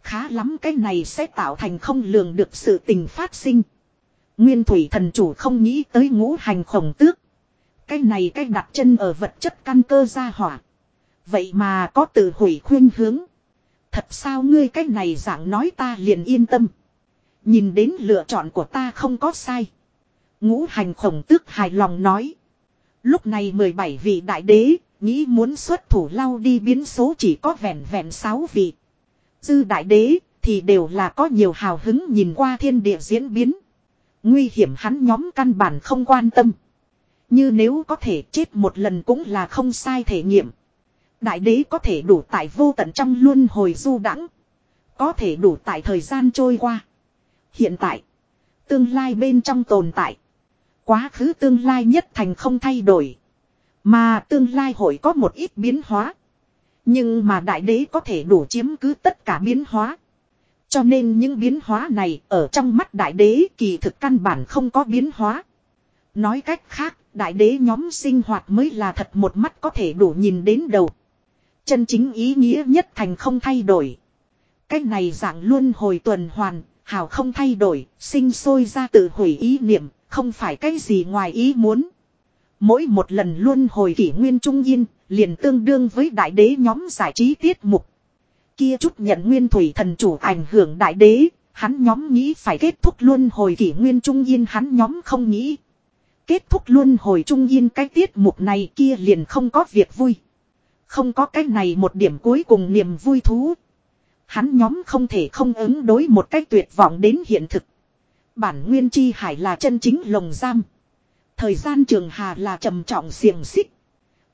Khá lắm cái này sẽ tạo thành không lường được sự tình phát sinh. Nguyên thủy thần chủ không nghĩ tới ngũ hành khổng tước. Cái này cái đặt chân ở vật chất căn cơ ra hỏa. Vậy mà có tự hủy khuyên hướng. Thật sao ngươi cái này dạng nói ta liền yên tâm. Nhìn đến lựa chọn của ta không có sai. Ngũ hành khổng tước hài lòng nói. Lúc này 17 vị đại đế, nghĩ muốn xuất thủ lao đi biến số chỉ có vẹn vẹn 6 vị. Dư đại đế thì đều là có nhiều hào hứng nhìn qua thiên địa diễn biến. Nguy hiểm hắn nhóm căn bản không quan tâm. Như nếu có thể chết một lần cũng là không sai thể nghiệm. Đại đế có thể đủ tại vô tận trong luân hồi du đãng Có thể đủ tại thời gian trôi qua. Hiện tại. Tương lai bên trong tồn tại. Quá khứ tương lai nhất thành không thay đổi. Mà tương lai hội có một ít biến hóa. Nhưng mà đại đế có thể đủ chiếm cứ tất cả biến hóa. Cho nên những biến hóa này ở trong mắt đại đế kỳ thực căn bản không có biến hóa. Nói cách khác, đại đế nhóm sinh hoạt mới là thật một mắt có thể đủ nhìn đến đầu. Chân chính ý nghĩa nhất thành không thay đổi. Cái này dạng luôn hồi tuần hoàn, hào không thay đổi, sinh sôi ra tự hủy ý niệm, không phải cái gì ngoài ý muốn. Mỗi một lần luôn hồi kỷ nguyên trung yên, liền tương đương với đại đế nhóm giải trí tiết mục. Kia chút nhận nguyên thủy thần chủ ảnh hưởng đại đế, hắn nhóm nghĩ phải kết thúc luôn hồi kỷ nguyên trung yên hắn nhóm không nghĩ. Kết thúc luôn hồi trung yên cái tiết mục này kia liền không có việc vui. Không có cái này một điểm cuối cùng niềm vui thú. Hắn nhóm không thể không ứng đối một cách tuyệt vọng đến hiện thực. Bản nguyên chi hải là chân chính lồng giam. Thời gian trường hà là trầm trọng xiềng xích.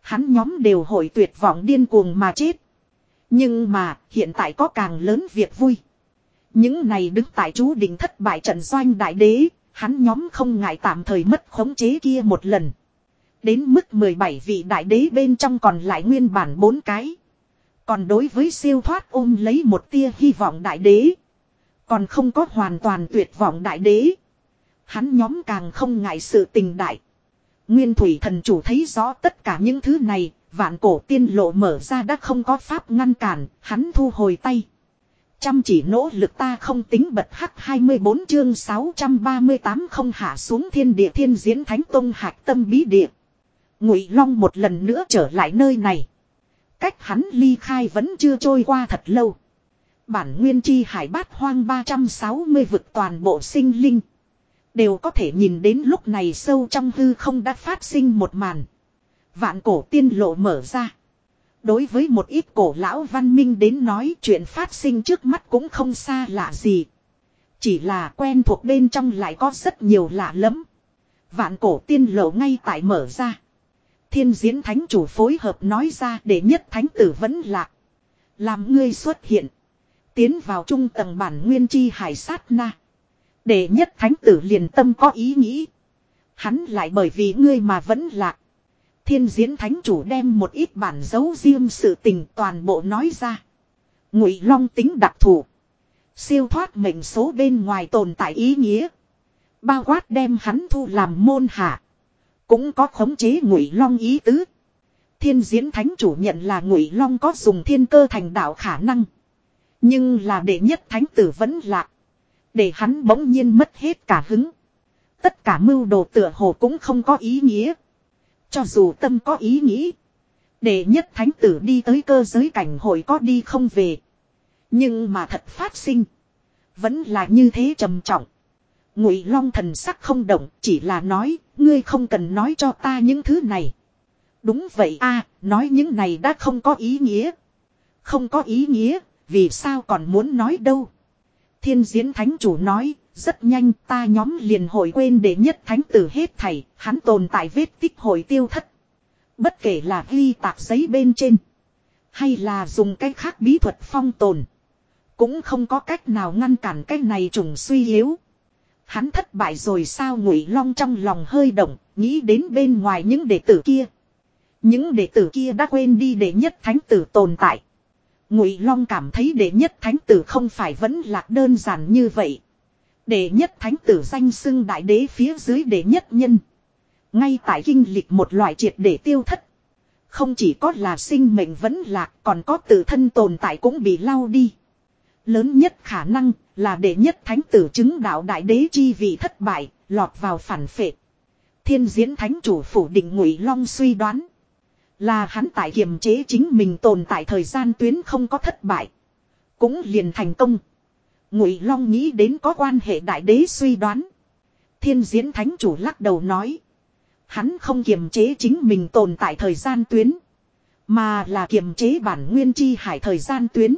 Hắn nhóm đều hội tuyệt vọng điên cuồng mà chết. Nhưng mà hiện tại có càng lớn việc vui. Những này đứng tại chú đỉnh thất bại trận doanh đại đế, hắn nhóm không ngại tạm thời mất khống chế kia một lần. Đến mức 17 vị đại đế bên trong còn lại nguyên bản bốn cái. Còn đối với siêu thoát ôm lấy một tia hy vọng đại đế. Còn không có hoàn toàn tuyệt vọng đại đế. Hắn nhóm càng không ngại sự tình đại. Nguyên thủy thần chủ thấy rõ tất cả những thứ này, vạn cổ tiên lộ mở ra đã không có pháp ngăn cản, hắn thu hồi tay. Chăm chỉ nỗ lực ta không tính bật hắc 24 chương 638 không hạ xuống thiên địa thiên diễn thánh tông hạc tâm bí địa. Ngụy Long một lần nữa trở lại nơi này. Cách hắn ly khai vẫn chưa trôi qua thật lâu. Bản nguyên chi hải bát hoang 360 vực toàn bộ sinh linh. Đều có thể nhìn đến lúc này sâu trong hư không đã phát sinh một màn. Vạn cổ tiên lộ mở ra. Đối với một ít cổ lão văn minh đến nói chuyện phát sinh trước mắt cũng không xa lạ gì. Chỉ là quen thuộc bên trong lại có rất nhiều lạ lắm. Vạn cổ tiên lộ ngay tại mở ra. Thiên diễn thánh chủ phối hợp nói ra để nhất thánh tử vẫn lạc. Làm ngươi xuất hiện. Tiến vào trung tầng bản nguyên chi hải sát na. Để nhất thánh tử liền tâm có ý nghĩ. Hắn lại bởi vì ngươi mà vẫn lạc. Thiên diễn thánh chủ đem một ít bản dấu riêng sự tình toàn bộ nói ra. Ngụy long tính đặc thù. Siêu thoát mệnh số bên ngoài tồn tại ý nghĩa. Bao quát đem hắn thu làm môn hạ. Cũng có khống chế ngụy long ý tứ. Thiên diễn thánh chủ nhận là ngụy long có dùng thiên cơ thành đạo khả năng. Nhưng là đệ nhất thánh tử vẫn lạc. Để hắn bỗng nhiên mất hết cả hứng. Tất cả mưu đồ tựa hồ cũng không có ý nghĩa. Cho dù tâm có ý nghĩ. đệ nhất thánh tử đi tới cơ giới cảnh hội có đi không về. Nhưng mà thật phát sinh. Vẫn là như thế trầm trọng. Ngụy Long thần sắc không động, chỉ là nói, ngươi không cần nói cho ta những thứ này. Đúng vậy a, nói những này đã không có ý nghĩa. Không có ý nghĩa, vì sao còn muốn nói đâu. Thiên diễn thánh chủ nói, rất nhanh ta nhóm liền hồi quên để nhất thánh tử hết thảy, hắn tồn tại vết tích hồi tiêu thất. Bất kể là ghi tạc giấy bên trên, hay là dùng cách khác bí thuật phong tồn. Cũng không có cách nào ngăn cản cái này trùng suy yếu. Hắn thất bại rồi sao ngụy long trong lòng hơi động, nghĩ đến bên ngoài những đệ tử kia. Những đệ tử kia đã quên đi để nhất thánh tử tồn tại. Ngụy long cảm thấy đệ nhất thánh tử không phải vẫn lạc đơn giản như vậy. Đệ nhất thánh tử danh xưng đại đế phía dưới đệ nhất nhân. Ngay tại kinh lịch một loại triệt để tiêu thất. Không chỉ có là sinh mệnh vẫn lạc còn có tự thân tồn tại cũng bị lau đi. Lớn nhất khả năng là đệ nhất thánh tử chứng đạo đại đế chi vị thất bại, lọt vào phản phệ. Thiên diễn thánh chủ phủ định ngụy long suy đoán. Là hắn tại kiềm chế chính mình tồn tại thời gian tuyến không có thất bại. Cũng liền thành công. Ngụy long nghĩ đến có quan hệ đại đế suy đoán. Thiên diễn thánh chủ lắc đầu nói. Hắn không kiềm chế chính mình tồn tại thời gian tuyến. Mà là kiềm chế bản nguyên chi hải thời gian tuyến.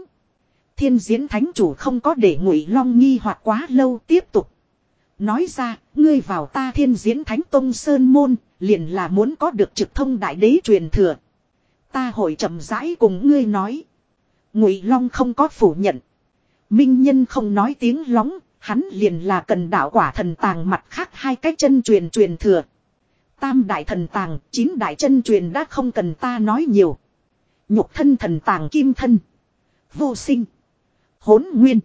Thiên diễn thánh chủ không có để ngụy long nghi hoặc quá lâu tiếp tục. Nói ra, ngươi vào ta thiên diễn thánh tông sơn môn, liền là muốn có được trực thông đại đế truyền thừa. Ta hội chậm rãi cùng ngươi nói. Ngụy long không có phủ nhận. Minh nhân không nói tiếng lóng, hắn liền là cần đạo quả thần tàng mặt khác hai cái chân truyền truyền thừa. Tam đại thần tàng, chín đại chân truyền đã không cần ta nói nhiều. Nhục thân thần tàng kim thân. Vô sinh hỗn nguyên.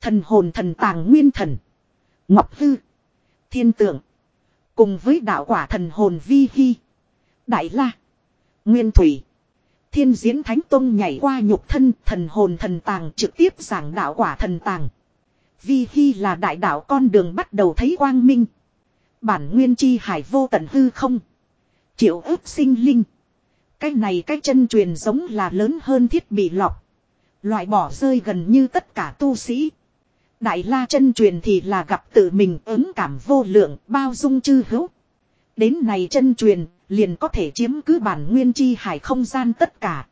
Thần hồn thần tàng nguyên thần. Ngọc hư. Thiên tượng. Cùng với đạo quả thần hồn vi hy. Đại la. Nguyên thủy. Thiên diễn thánh tông nhảy qua nhục thân thần hồn thần tàng trực tiếp giảng đạo quả thần tàng. Vi Hy là đại đạo con đường bắt đầu thấy quang minh. Bản nguyên chi hải vô tận hư không. Triệu ức sinh linh. Cái này cái chân truyền giống là lớn hơn thiết bị lọc. Loại bỏ rơi gần như tất cả tu sĩ. Đại la chân truyền thì là gặp tự mình ứng cảm vô lượng bao dung chư hữu. Đến này chân truyền liền có thể chiếm cứ bản nguyên chi hải không gian tất cả.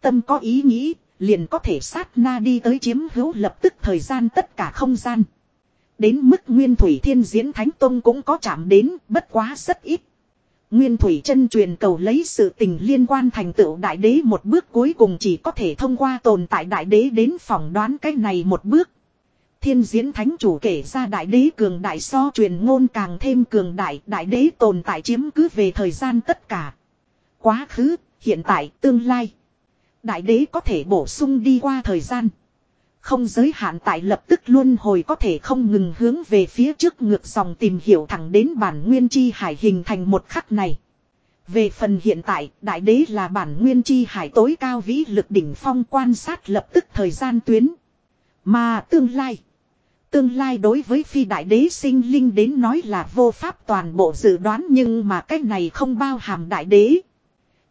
Tâm có ý nghĩ liền có thể sát na đi tới chiếm hữu lập tức thời gian tất cả không gian. Đến mức Nguyên Thủy Thiên Diễn Thánh Tông cũng có chạm đến, bất quá rất ít. Nguyên Thủy chân truyền cầu lấy sự tình liên quan thành tựu đại đế một bước cuối cùng chỉ có thể thông qua tồn tại đại đế đến phỏng đoán cái này một bước. Thiên diễn thánh chủ kể ra đại đế cường đại so truyền ngôn càng thêm cường đại, đại đế tồn tại chiếm cứ về thời gian tất cả. Quá khứ, hiện tại, tương lai. Đại đế có thể bổ sung đi qua thời gian. Không giới hạn tại lập tức luôn hồi có thể không ngừng hướng về phía trước ngược dòng tìm hiểu thẳng đến bản nguyên chi hải hình thành một khắc này. Về phần hiện tại, đại đế là bản nguyên chi hải tối cao vĩ lực đỉnh phong quan sát lập tức thời gian tuyến. Mà tương lai. Tương lai đối với phi đại đế sinh linh đến nói là vô pháp toàn bộ dự đoán nhưng mà cái này không bao hàm đại đế.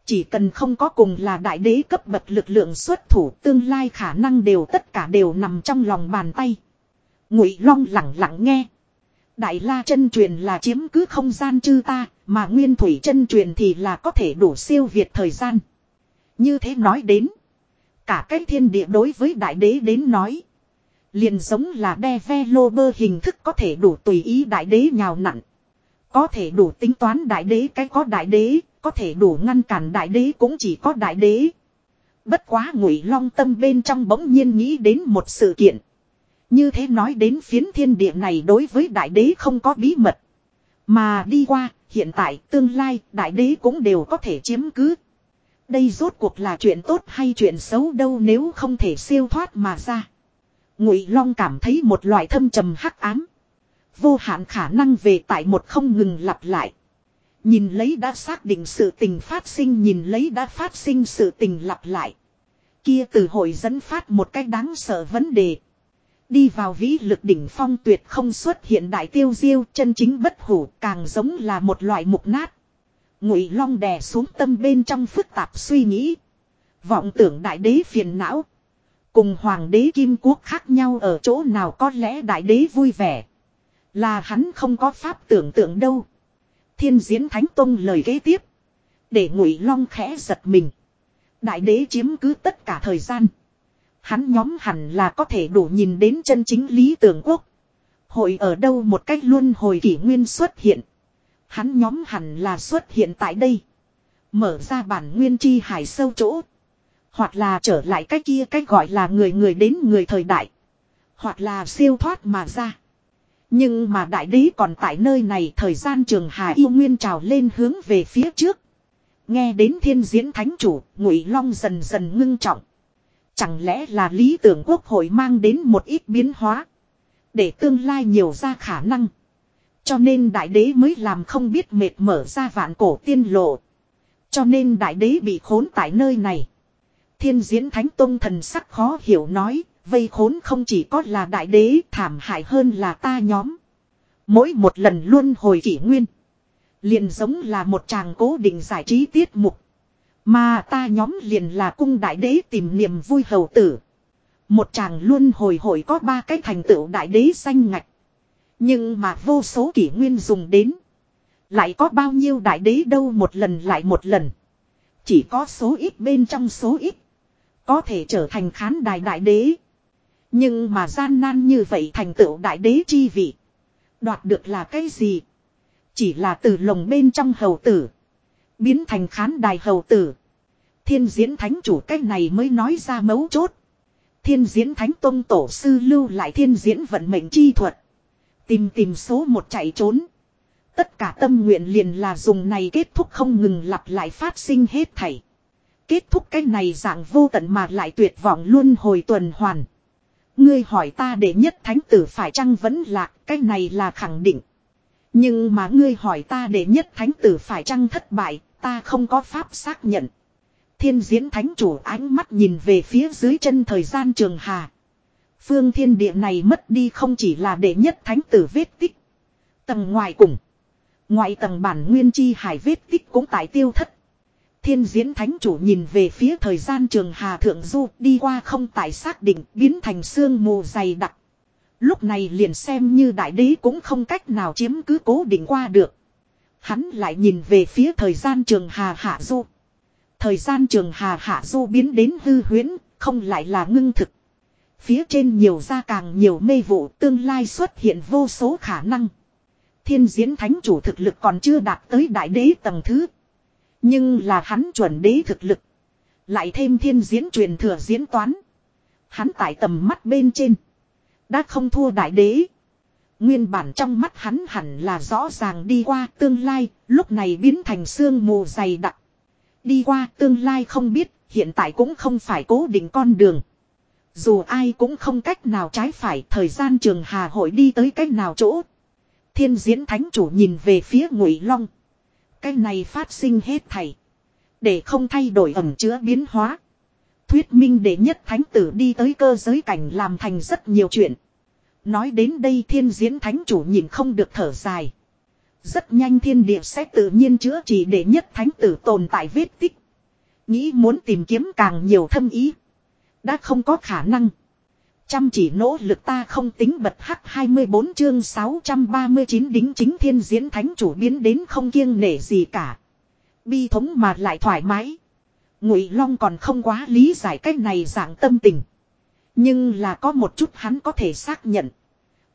Chỉ cần không có cùng là đại đế cấp bậc lực lượng xuất thủ tương lai khả năng đều tất cả đều nằm trong lòng bàn tay. Ngụy Long lặng lặng nghe. Đại la chân truyền là chiếm cứ không gian chư ta, mà nguyên thủy chân truyền thì là có thể đủ siêu việt thời gian. Như thế nói đến, cả cái thiên địa đối với đại đế đến nói, liền giống là đe pha lô bơ hình thức có thể đủ tùy ý đại đế nhào nặn. Có thể đủ tính toán đại đế cái có đại đế, có thể đủ ngăn cản đại đế cũng chỉ có đại đế. Bất quá ngụy long tâm bên trong bỗng nhiên nghĩ đến một sự kiện. Như thế nói đến phiến thiên địa này đối với đại đế không có bí mật. Mà đi qua, hiện tại, tương lai, đại đế cũng đều có thể chiếm cứ. Đây rốt cuộc là chuyện tốt hay chuyện xấu đâu nếu không thể siêu thoát mà ra. Ngụy Long cảm thấy một loại thâm trầm hắc ám. Vô hạn khả năng về tại một không ngừng lặp lại. Nhìn lấy đã xác định sự tình phát sinh, nhìn lấy đã phát sinh sự tình lặp lại. Kia từ hội dẫn phát một cách đáng sợ vấn đề. Đi vào vĩ lực đỉnh phong tuyệt không xuất hiện đại tiêu diêu, chân chính bất hủ, càng giống là một loại mục nát. Ngụy long đè xuống tâm bên trong phức tạp suy nghĩ. Vọng tưởng đại đế phiền não. Cùng hoàng đế kim quốc khác nhau ở chỗ nào có lẽ đại đế vui vẻ. Là hắn không có pháp tưởng tượng đâu. Thiên diễn thánh tông lời kế tiếp. Để ngụy long khẽ giật mình. Đại đế chiếm cứ tất cả thời gian. Hắn nhóm hẳn là có thể đủ nhìn đến chân chính lý tưởng quốc. Hội ở đâu một cách luôn hồi kỷ nguyên xuất hiện. Hắn nhóm hẳn là xuất hiện tại đây. Mở ra bản nguyên chi hải sâu chỗ. Hoặc là trở lại cái kia cách gọi là người người đến người thời đại. Hoặc là siêu thoát mà ra. Nhưng mà đại đế còn tại nơi này thời gian trường hà yêu nguyên trào lên hướng về phía trước. Nghe đến thiên diễn thánh chủ, ngụy long dần dần ngưng trọng. Chẳng lẽ là lý tưởng quốc hội mang đến một ít biến hóa. Để tương lai nhiều ra khả năng. Cho nên đại đế mới làm không biết mệt mở ra vạn cổ tiên lộ. Cho nên đại đế bị khốn tại nơi này. Thiên diễn thánh tông thần sắc khó hiểu nói, vây khốn không chỉ có là đại đế thảm hại hơn là ta nhóm. Mỗi một lần luôn hồi kỷ nguyên. Liền giống là một chàng cố định giải trí tiết mục. Mà ta nhóm liền là cung đại đế tìm niềm vui hầu tử. Một chàng luôn hồi hồi có ba cái thành tựu đại đế xanh ngạch. Nhưng mà vô số kỷ nguyên dùng đến. Lại có bao nhiêu đại đế đâu một lần lại một lần. Chỉ có số ít bên trong số ít. Có thể trở thành khán đài đại đế. Nhưng mà gian nan như vậy thành tựu đại đế chi vị. Đoạt được là cái gì? Chỉ là từ lồng bên trong hầu tử. Biến thành khán đài hầu tử. Thiên diễn thánh chủ cách này mới nói ra mấu chốt. Thiên diễn thánh tông tổ sư lưu lại thiên diễn vận mệnh chi thuật. Tìm tìm số một chạy trốn. Tất cả tâm nguyện liền là dùng này kết thúc không ngừng lặp lại phát sinh hết thảy. Kết thúc cái này dạng vô tận mà lại tuyệt vọng luôn hồi tuần hoàn. Ngươi hỏi ta để nhất thánh tử phải chăng vẫn lạc, cái này là khẳng định. Nhưng mà ngươi hỏi ta để nhất thánh tử phải chăng thất bại, ta không có pháp xác nhận. Thiên diễn thánh chủ ánh mắt nhìn về phía dưới chân thời gian trường hà. Phương thiên địa này mất đi không chỉ là đệ nhất thánh tử vết tích. Tầng ngoài cùng. Ngoại tầng bản nguyên chi hải vết tích cũng tại tiêu thất. Thiên diễn thánh chủ nhìn về phía thời gian trường hà thượng du đi qua không tại xác định biến thành sương mù dày đặc. Lúc này liền xem như đại đế cũng không cách nào chiếm cứ cố định qua được. Hắn lại nhìn về phía thời gian trường hà hạ du. Thời gian trường hà hạ du biến đến hư huyễn, không lại là ngưng thực. Phía trên nhiều ra càng nhiều mê vụ tương lai xuất hiện vô số khả năng. Thiên diễn thánh chủ thực lực còn chưa đạt tới đại đế tầng thứ. Nhưng là hắn chuẩn đế thực lực. Lại thêm thiên diễn truyền thừa diễn toán. Hắn tại tầm mắt bên trên. Đã không thua đại đế. Nguyên bản trong mắt hắn hẳn là rõ ràng đi qua tương lai, lúc này biến thành sương mù dày đặc. Đi qua tương lai không biết, hiện tại cũng không phải cố định con đường. Dù ai cũng không cách nào trái phải thời gian trường hà hội đi tới cách nào chỗ. Thiên diễn thánh chủ nhìn về phía ngụy long. Cái này phát sinh hết thảy. Để không thay đổi ẩm chứa biến hóa. Thuyết minh để nhất thánh tử đi tới cơ giới cảnh làm thành rất nhiều chuyện. Nói đến đây thiên diễn thánh chủ nhìn không được thở dài. Rất nhanh thiên địa sẽ tự nhiên chữa trị để nhất thánh tử tồn tại vết tích. Nghĩ muốn tìm kiếm càng nhiều thâm ý. Đã không có khả năng. Chăm chỉ nỗ lực ta không tính bật hắc 24 chương 639 đính chính thiên diễn thánh chủ biến đến không kiêng nể gì cả. Bi thống mà lại thoải mái. Ngụy Long còn không quá lý giải cách này dạng tâm tình. Nhưng là có một chút hắn có thể xác nhận.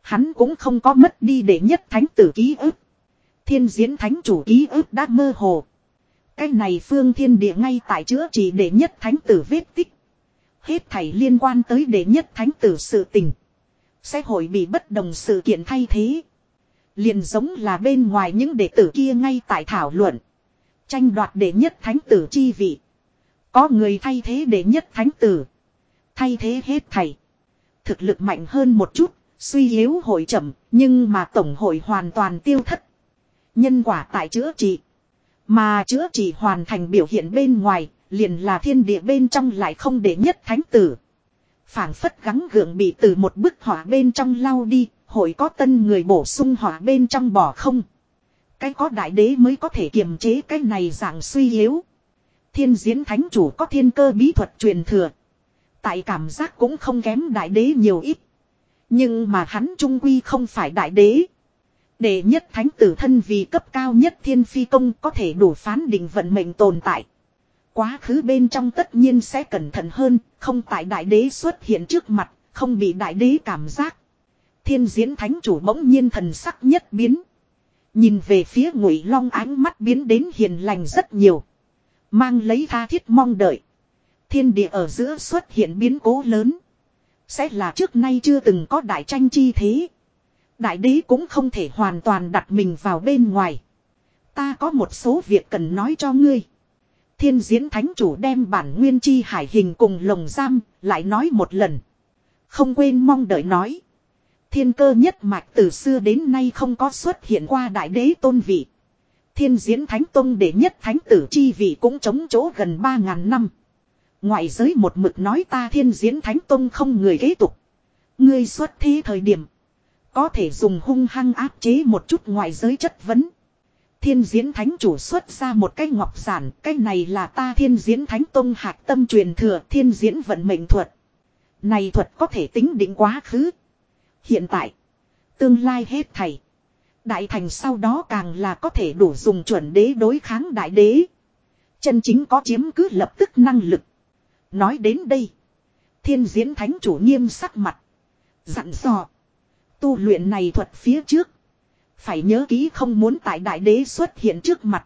Hắn cũng không có mất đi để nhất thánh tử ký ức. Thiên diễn thánh chủ ký ức đã mơ hồ. Cái này phương thiên địa ngay tại chữa trị để nhất thánh tử vết tích. Hết thảy liên quan tới đệ nhất thánh tử sự tình. Sẽ hội bị bất đồng sự kiện thay thế. Liền giống là bên ngoài những đệ tử kia ngay tại thảo luận. Tranh đoạt đệ nhất thánh tử chi vị. Có người thay thế đệ nhất thánh tử. Thay thế hết thảy. Thực lực mạnh hơn một chút, suy yếu hội chậm, nhưng mà tổng hội hoàn toàn tiêu thất. Nhân quả tại chữa trị. Mà chữa trị hoàn thành biểu hiện bên ngoài, liền là thiên địa bên trong lại không để nhất thánh tử. phảng phất gắng gượng bị từ một bức họa bên trong lau đi, hội có tân người bổ sung họa bên trong bỏ không. Cái có đại đế mới có thể kiềm chế cái này dạng suy yếu. Thiên diễn thánh chủ có thiên cơ bí thuật truyền thừa. Tại cảm giác cũng không kém đại đế nhiều ít. Nhưng mà hắn trung quy không phải đại đế. Đệ nhất thánh tử thân vì cấp cao nhất thiên phi công có thể đủ phán định vận mệnh tồn tại. Quá khứ bên trong tất nhiên sẽ cẩn thận hơn, không tại đại đế xuất hiện trước mặt, không bị đại đế cảm giác. Thiên diễn thánh chủ bỗng nhiên thần sắc nhất biến. Nhìn về phía ngụy long ánh mắt biến đến hiền lành rất nhiều. Mang lấy tha thiết mong đợi. Thiên địa ở giữa xuất hiện biến cố lớn. Sẽ là trước nay chưa từng có đại tranh chi thế. Đại đế cũng không thể hoàn toàn đặt mình vào bên ngoài. Ta có một số việc cần nói cho ngươi. Thiên diễn thánh chủ đem bản nguyên chi hải hình cùng lồng giam, lại nói một lần. Không quên mong đợi nói. Thiên cơ nhất mạch từ xưa đến nay không có xuất hiện qua đại đế tôn vị. Thiên diễn thánh tông để nhất thánh tử chi vị cũng chống chỗ gần 3.000 năm. Ngoại giới một mực nói ta thiên diễn thánh tông không người kế tục. Ngươi xuất thế thời điểm. Có thể dùng hung hăng áp chế một chút ngoại giới chất vấn. Thiên diễn thánh chủ xuất ra một cái ngọc giản, cái này là ta thiên diễn thánh tông hạc tâm truyền thừa thiên diễn vận mệnh thuật. Này thuật có thể tính định quá khứ. Hiện tại, tương lai hết thầy. Đại thành sau đó càng là có thể đủ dùng chuẩn đế đối kháng đại đế. Chân chính có chiếm cứ lập tức năng lực. Nói đến đây. Thiên diễn thánh chủ nghiêm sắc mặt. Dặn dò. Tu luyện này thuật phía trước. Phải nhớ kỹ không muốn tại đại đế xuất hiện trước mặt.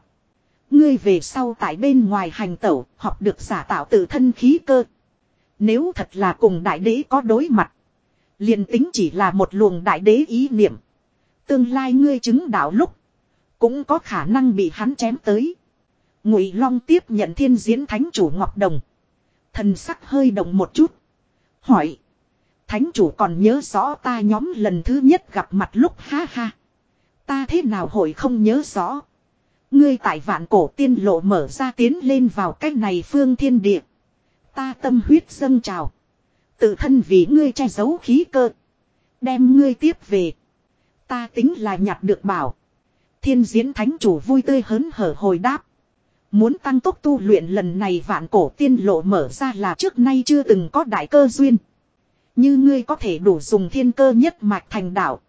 Ngươi về sau tại bên ngoài hành tẩu, học được giả tạo tự thân khí cơ. Nếu thật là cùng đại đế có đối mặt. liền tính chỉ là một luồng đại đế ý niệm. Tương lai ngươi chứng đạo lúc. Cũng có khả năng bị hắn chém tới. Ngụy Long tiếp nhận thiên diễn thánh chủ Ngọc Đồng. Thần sắc hơi động một chút. Hỏi. Thánh chủ còn nhớ rõ ta nhóm lần thứ nhất gặp mặt lúc ha ha. Ta thế nào hội không nhớ rõ. Ngươi tại vạn cổ tiên lộ mở ra tiến lên vào cách này phương thiên địa. Ta tâm huyết dâng trào. Tự thân vì ngươi che giấu khí cơ. Đem ngươi tiếp về. Ta tính là nhặt được bảo. Thiên diễn thánh chủ vui tươi hớn hở hồi đáp. Muốn tăng tốc tu luyện lần này vạn cổ tiên lộ mở ra là trước nay chưa từng có đại cơ duyên. Như ngươi có thể đủ dùng thiên cơ nhất mạch thành đạo.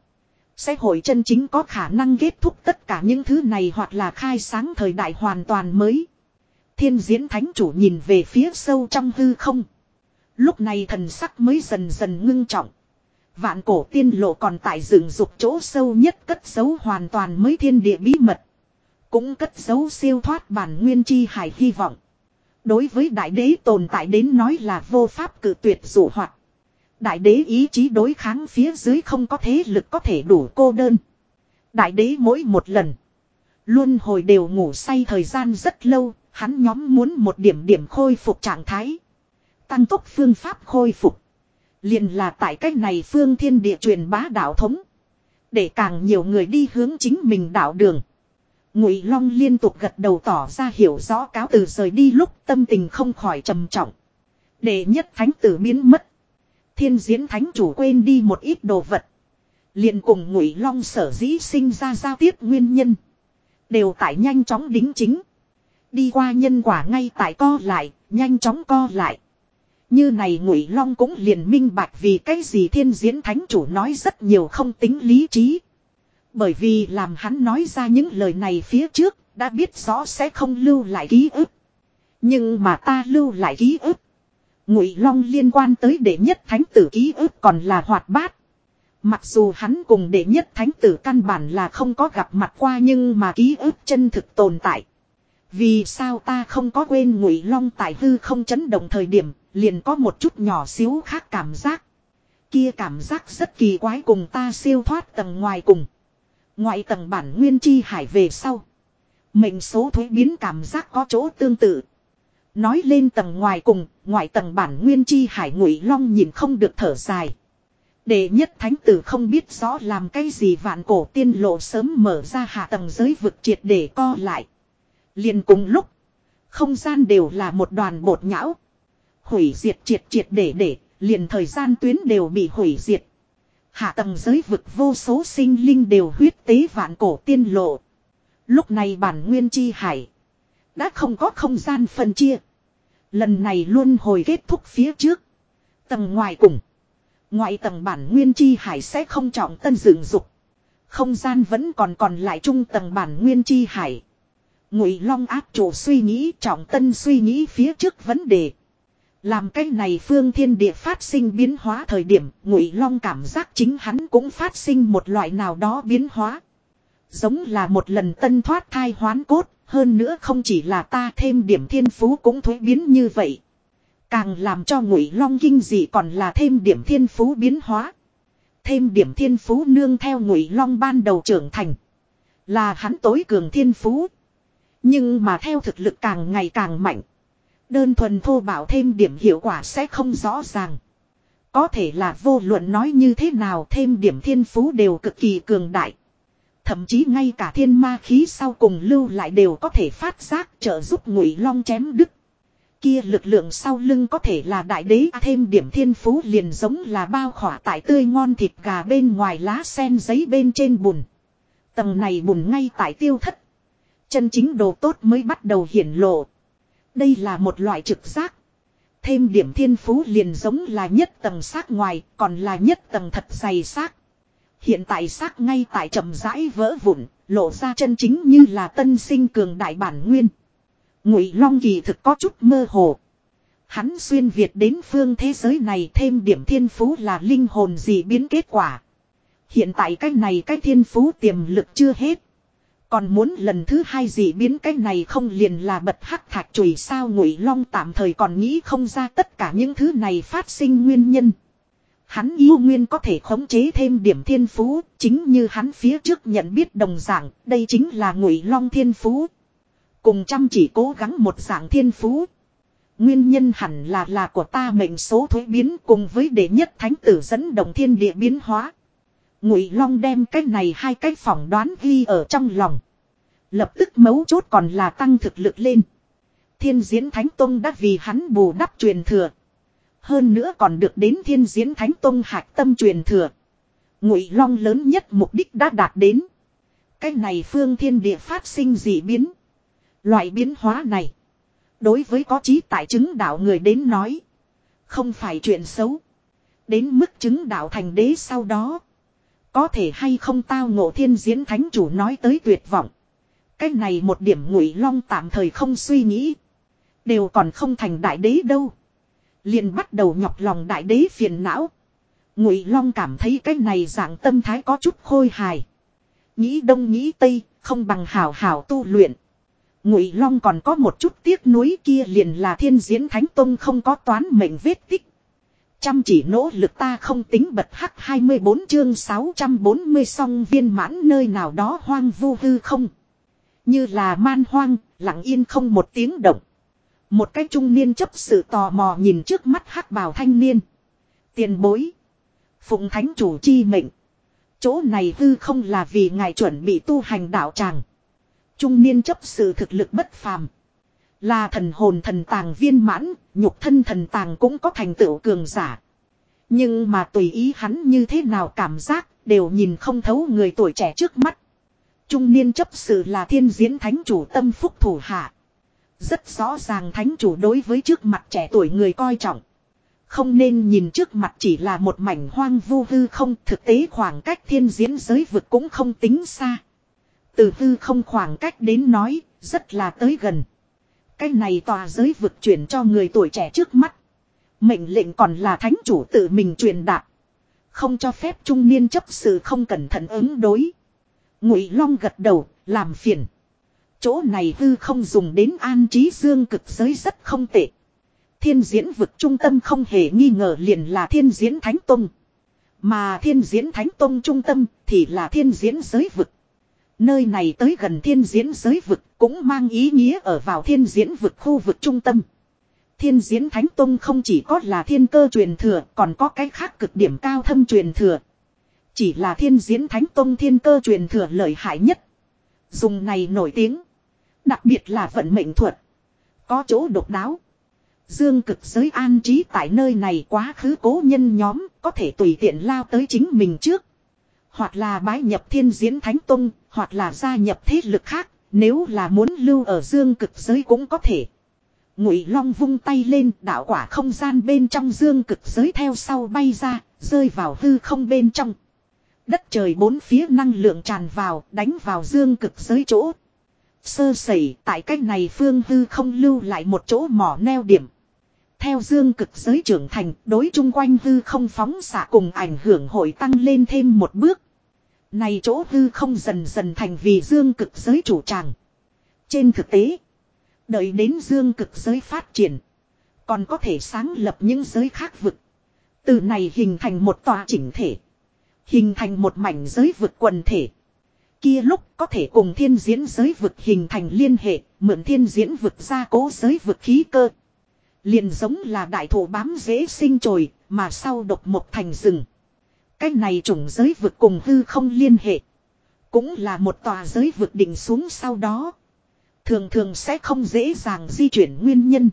Sẽ hội chân chính có khả năng kết thúc tất cả những thứ này hoặc là khai sáng thời đại hoàn toàn mới. Thiên diễn thánh chủ nhìn về phía sâu trong hư không. Lúc này thần sắc mới dần dần ngưng trọng. Vạn cổ tiên lộ còn tại rừng dục chỗ sâu nhất cất giấu hoàn toàn mới thiên địa bí mật. Cũng cất giấu siêu thoát bản nguyên chi hải hy vọng. Đối với đại đế tồn tại đến nói là vô pháp cử tuyệt dụ hoạt. Đại đế ý chí đối kháng phía dưới không có thế lực có thể đủ cô đơn. Đại đế mỗi một lần. Luôn hồi đều ngủ say thời gian rất lâu. Hắn nhóm muốn một điểm điểm khôi phục trạng thái. Tăng tốc phương pháp khôi phục. liền là tại cách này phương thiên địa truyền bá đạo thống. Để càng nhiều người đi hướng chính mình đạo đường. Ngụy Long liên tục gật đầu tỏ ra hiểu rõ cáo từ rời đi lúc tâm tình không khỏi trầm trọng. Để nhất thánh tử biến mất. Thiên diễn thánh chủ quên đi một ít đồ vật. liền cùng Ngụy Long sở dĩ sinh ra giao tiếp nguyên nhân. Đều tại nhanh chóng đính chính. Đi qua nhân quả ngay tại co lại, nhanh chóng co lại. Như này Ngụy Long cũng liền minh bạch vì cái gì thiên diễn thánh chủ nói rất nhiều không tính lý trí. Bởi vì làm hắn nói ra những lời này phía trước, đã biết rõ sẽ không lưu lại ký ức. Nhưng mà ta lưu lại ký ức. Ngụy Long liên quan tới đệ nhất thánh tử ký ức còn là hoạt bát. Mặc dù hắn cùng đệ nhất thánh tử căn bản là không có gặp mặt qua nhưng mà ký ức chân thực tồn tại. Vì sao ta không có quên Ngụy Long tại hư không chấn động thời điểm, liền có một chút nhỏ xíu khác cảm giác. Kia cảm giác rất kỳ quái cùng ta siêu thoát tầng ngoài cùng. Ngoại tầng bản nguyên chi hải về sau. Mệnh số thuế biến cảm giác có chỗ tương tự. Nói lên tầng ngoài cùng, ngoại tầng bản nguyên chi hải ngụy long nhìn không được thở dài. Đệ nhất thánh tử không biết rõ làm cái gì vạn cổ tiên lộ sớm mở ra hạ tầng giới vực triệt để co lại. liền cùng lúc, không gian đều là một đoàn bột nhão. Hủy diệt triệt triệt để để, liền thời gian tuyến đều bị hủy diệt. Hạ tầng giới vực vô số sinh linh đều huyết tế vạn cổ tiên lộ. Lúc này bản nguyên chi hải. Đã không có không gian phân chia. Lần này luôn hồi kết thúc phía trước. Tầng ngoài cùng. Ngoại tầng bản nguyên chi hải sẽ không trọng tân dựng dục. Không gian vẫn còn còn lại trung tầng bản nguyên chi hải. Ngụy Long áp chủ suy nghĩ trọng tân suy nghĩ phía trước vấn đề. Làm cái này phương thiên địa phát sinh biến hóa thời điểm ngụy long cảm giác chính hắn cũng phát sinh một loại nào đó biến hóa. Giống là một lần tân thoát thai hoán cốt, hơn nữa không chỉ là ta thêm điểm thiên phú cũng thuế biến như vậy. Càng làm cho ngụy long kinh dị còn là thêm điểm thiên phú biến hóa. Thêm điểm thiên phú nương theo ngụy long ban đầu trưởng thành. Là hắn tối cường thiên phú. Nhưng mà theo thực lực càng ngày càng mạnh. Đơn thuần thô bảo thêm điểm hiệu quả sẽ không rõ ràng. Có thể là vô luận nói như thế nào thêm điểm thiên phú đều cực kỳ cường đại. Thậm chí ngay cả thiên ma khí sau cùng lưu lại đều có thể phát giác trợ giúp ngụy long chém đứt. Kia lực lượng sau lưng có thể là đại đế thêm điểm thiên phú liền giống là bao khỏa tại tươi ngon thịt gà bên ngoài lá sen giấy bên trên bùn. Tầng này bùn ngay tại tiêu thất. Chân chính đồ tốt mới bắt đầu hiển lộ. Đây là một loại trực giác. Thêm điểm thiên phú liền giống là nhất tầng xác ngoài, còn là nhất tầng thật dày xác. Hiện tại xác ngay tại chậm rãi vỡ vụn, lộ ra chân chính như là tân sinh cường đại bản nguyên. Ngụy Long kỳ thực có chút mơ hồ. Hắn xuyên Việt đến phương thế giới này thêm điểm thiên phú là linh hồn gì biến kết quả. Hiện tại cái này cái thiên phú tiềm lực chưa hết. Còn muốn lần thứ hai gì biến cái này không liền là bật hắc thạch chùy sao ngụy long tạm thời còn nghĩ không ra tất cả những thứ này phát sinh nguyên nhân. Hắn yêu nguyên có thể khống chế thêm điểm thiên phú, chính như hắn phía trước nhận biết đồng dạng, đây chính là ngụy long thiên phú. Cùng chăm chỉ cố gắng một dạng thiên phú. Nguyên nhân hẳn là là của ta mệnh số thuế biến cùng với đệ nhất thánh tử dẫn động thiên địa biến hóa. Ngụy Long đem cái này hai cái phỏng đoán ghi ở trong lòng. Lập tức mấu chốt còn là tăng thực lực lên. Thiên diễn Thánh Tông đã vì hắn bù đắp truyền thừa. Hơn nữa còn được đến thiên diễn Thánh Tông hạch tâm truyền thừa. Ngụy Long lớn nhất mục đích đã đạt đến. Cái này phương thiên địa phát sinh dị biến. Loại biến hóa này. Đối với có trí tại chứng đạo người đến nói. Không phải chuyện xấu. Đến mức chứng đạo thành đế sau đó. Có thể hay không tao ngộ thiên diễn thánh chủ nói tới tuyệt vọng. Cái này một điểm ngụy long tạm thời không suy nghĩ. Đều còn không thành đại đế đâu liền bắt đầu nhọc lòng đại đế phiền não. Ngụy long cảm thấy cái này dạng tâm thái có chút khôi hài. Nghĩ đông nghĩ tây, không bằng hào hào tu luyện. Ngụy long còn có một chút tiếc nuối kia liền là thiên diễn thánh tông không có toán mệnh vết tích. Chăm chỉ nỗ lực ta không tính bật hắc 24 chương 640 song viên mãn nơi nào đó hoang vu hư không. Như là man hoang, lặng yên không một tiếng động. Một cái trung niên chấp sự tò mò nhìn trước mắt hắc bào thanh niên. Tiền bối. Phụng thánh chủ chi mệnh. Chỗ này hư không là vì ngài chuẩn bị tu hành đạo tràng. Trung niên chấp sự thực lực bất phàm. Là thần hồn thần tàng viên mãn, nhục thân thần tàng cũng có thành tựu cường giả. Nhưng mà tùy ý hắn như thế nào cảm giác, đều nhìn không thấu người tuổi trẻ trước mắt. Trung niên chấp sự là thiên diễn thánh chủ tâm phúc thủ hạ. Rất rõ ràng thánh chủ đối với trước mặt trẻ tuổi người coi trọng. Không nên nhìn trước mặt chỉ là một mảnh hoang vu hư không thực tế khoảng cách thiên diễn giới vực cũng không tính xa. Từ hư không khoảng cách đến nói, rất là tới gần. Cái này tòa giới vực chuyển cho người tuổi trẻ trước mắt. Mệnh lệnh còn là thánh chủ tự mình truyền đạt. Không cho phép trung niên chấp sự không cẩn thận ứng đối. Ngụy Long gật đầu, làm phiền. Chỗ này hư không dùng đến an trí dương cực giới rất không tệ. Thiên diễn vực trung tâm không hề nghi ngờ liền là thiên diễn thánh tông. Mà thiên diễn thánh tông trung tâm thì là thiên diễn giới vực. Nơi này tới gần thiên diễn giới vực cũng mang ý nghĩa ở vào thiên diễn vực khu vực trung tâm. Thiên diễn thánh tông không chỉ có là thiên cơ truyền thừa, còn có cái khác cực điểm cao thâm truyền thừa. Chỉ là thiên diễn thánh tông thiên cơ truyền thừa lợi hại nhất. Dùng này nổi tiếng. Đặc biệt là vận mệnh thuật. Có chỗ độc đáo. Dương cực giới an trí tại nơi này quá khứ cố nhân nhóm có thể tùy tiện lao tới chính mình trước. Hoặc là bái nhập thiên diễn thánh tông, hoặc là gia nhập thế lực khác, nếu là muốn lưu ở dương cực giới cũng có thể. Ngụy Long vung tay lên, đạo quả không gian bên trong dương cực giới theo sau bay ra, rơi vào hư không bên trong. Đất trời bốn phía năng lượng tràn vào, đánh vào dương cực giới chỗ. Sơ sẩy, tại cách này phương hư không lưu lại một chỗ mỏ neo điểm. Theo dương cực giới trưởng thành, đối chung quanh hư không phóng xạ cùng ảnh hưởng hội tăng lên thêm một bước. Này chỗ hư không dần dần thành vì dương cực giới chủ tràng. Trên thực tế, đợi đến dương cực giới phát triển, còn có thể sáng lập những giới khác vực. Từ này hình thành một tòa chỉnh thể. Hình thành một mảnh giới vực quần thể. Kia lúc có thể cùng thiên diễn giới vực hình thành liên hệ, mượn thiên diễn vực ra cố giới vực khí cơ. Liền giống là đại thổ bám dễ sinh trồi, mà sau độc một thành rừng. Cái này chủng giới vực cùng hư không liên hệ. Cũng là một tòa giới vực định xuống sau đó. Thường thường sẽ không dễ dàng di chuyển nguyên nhân.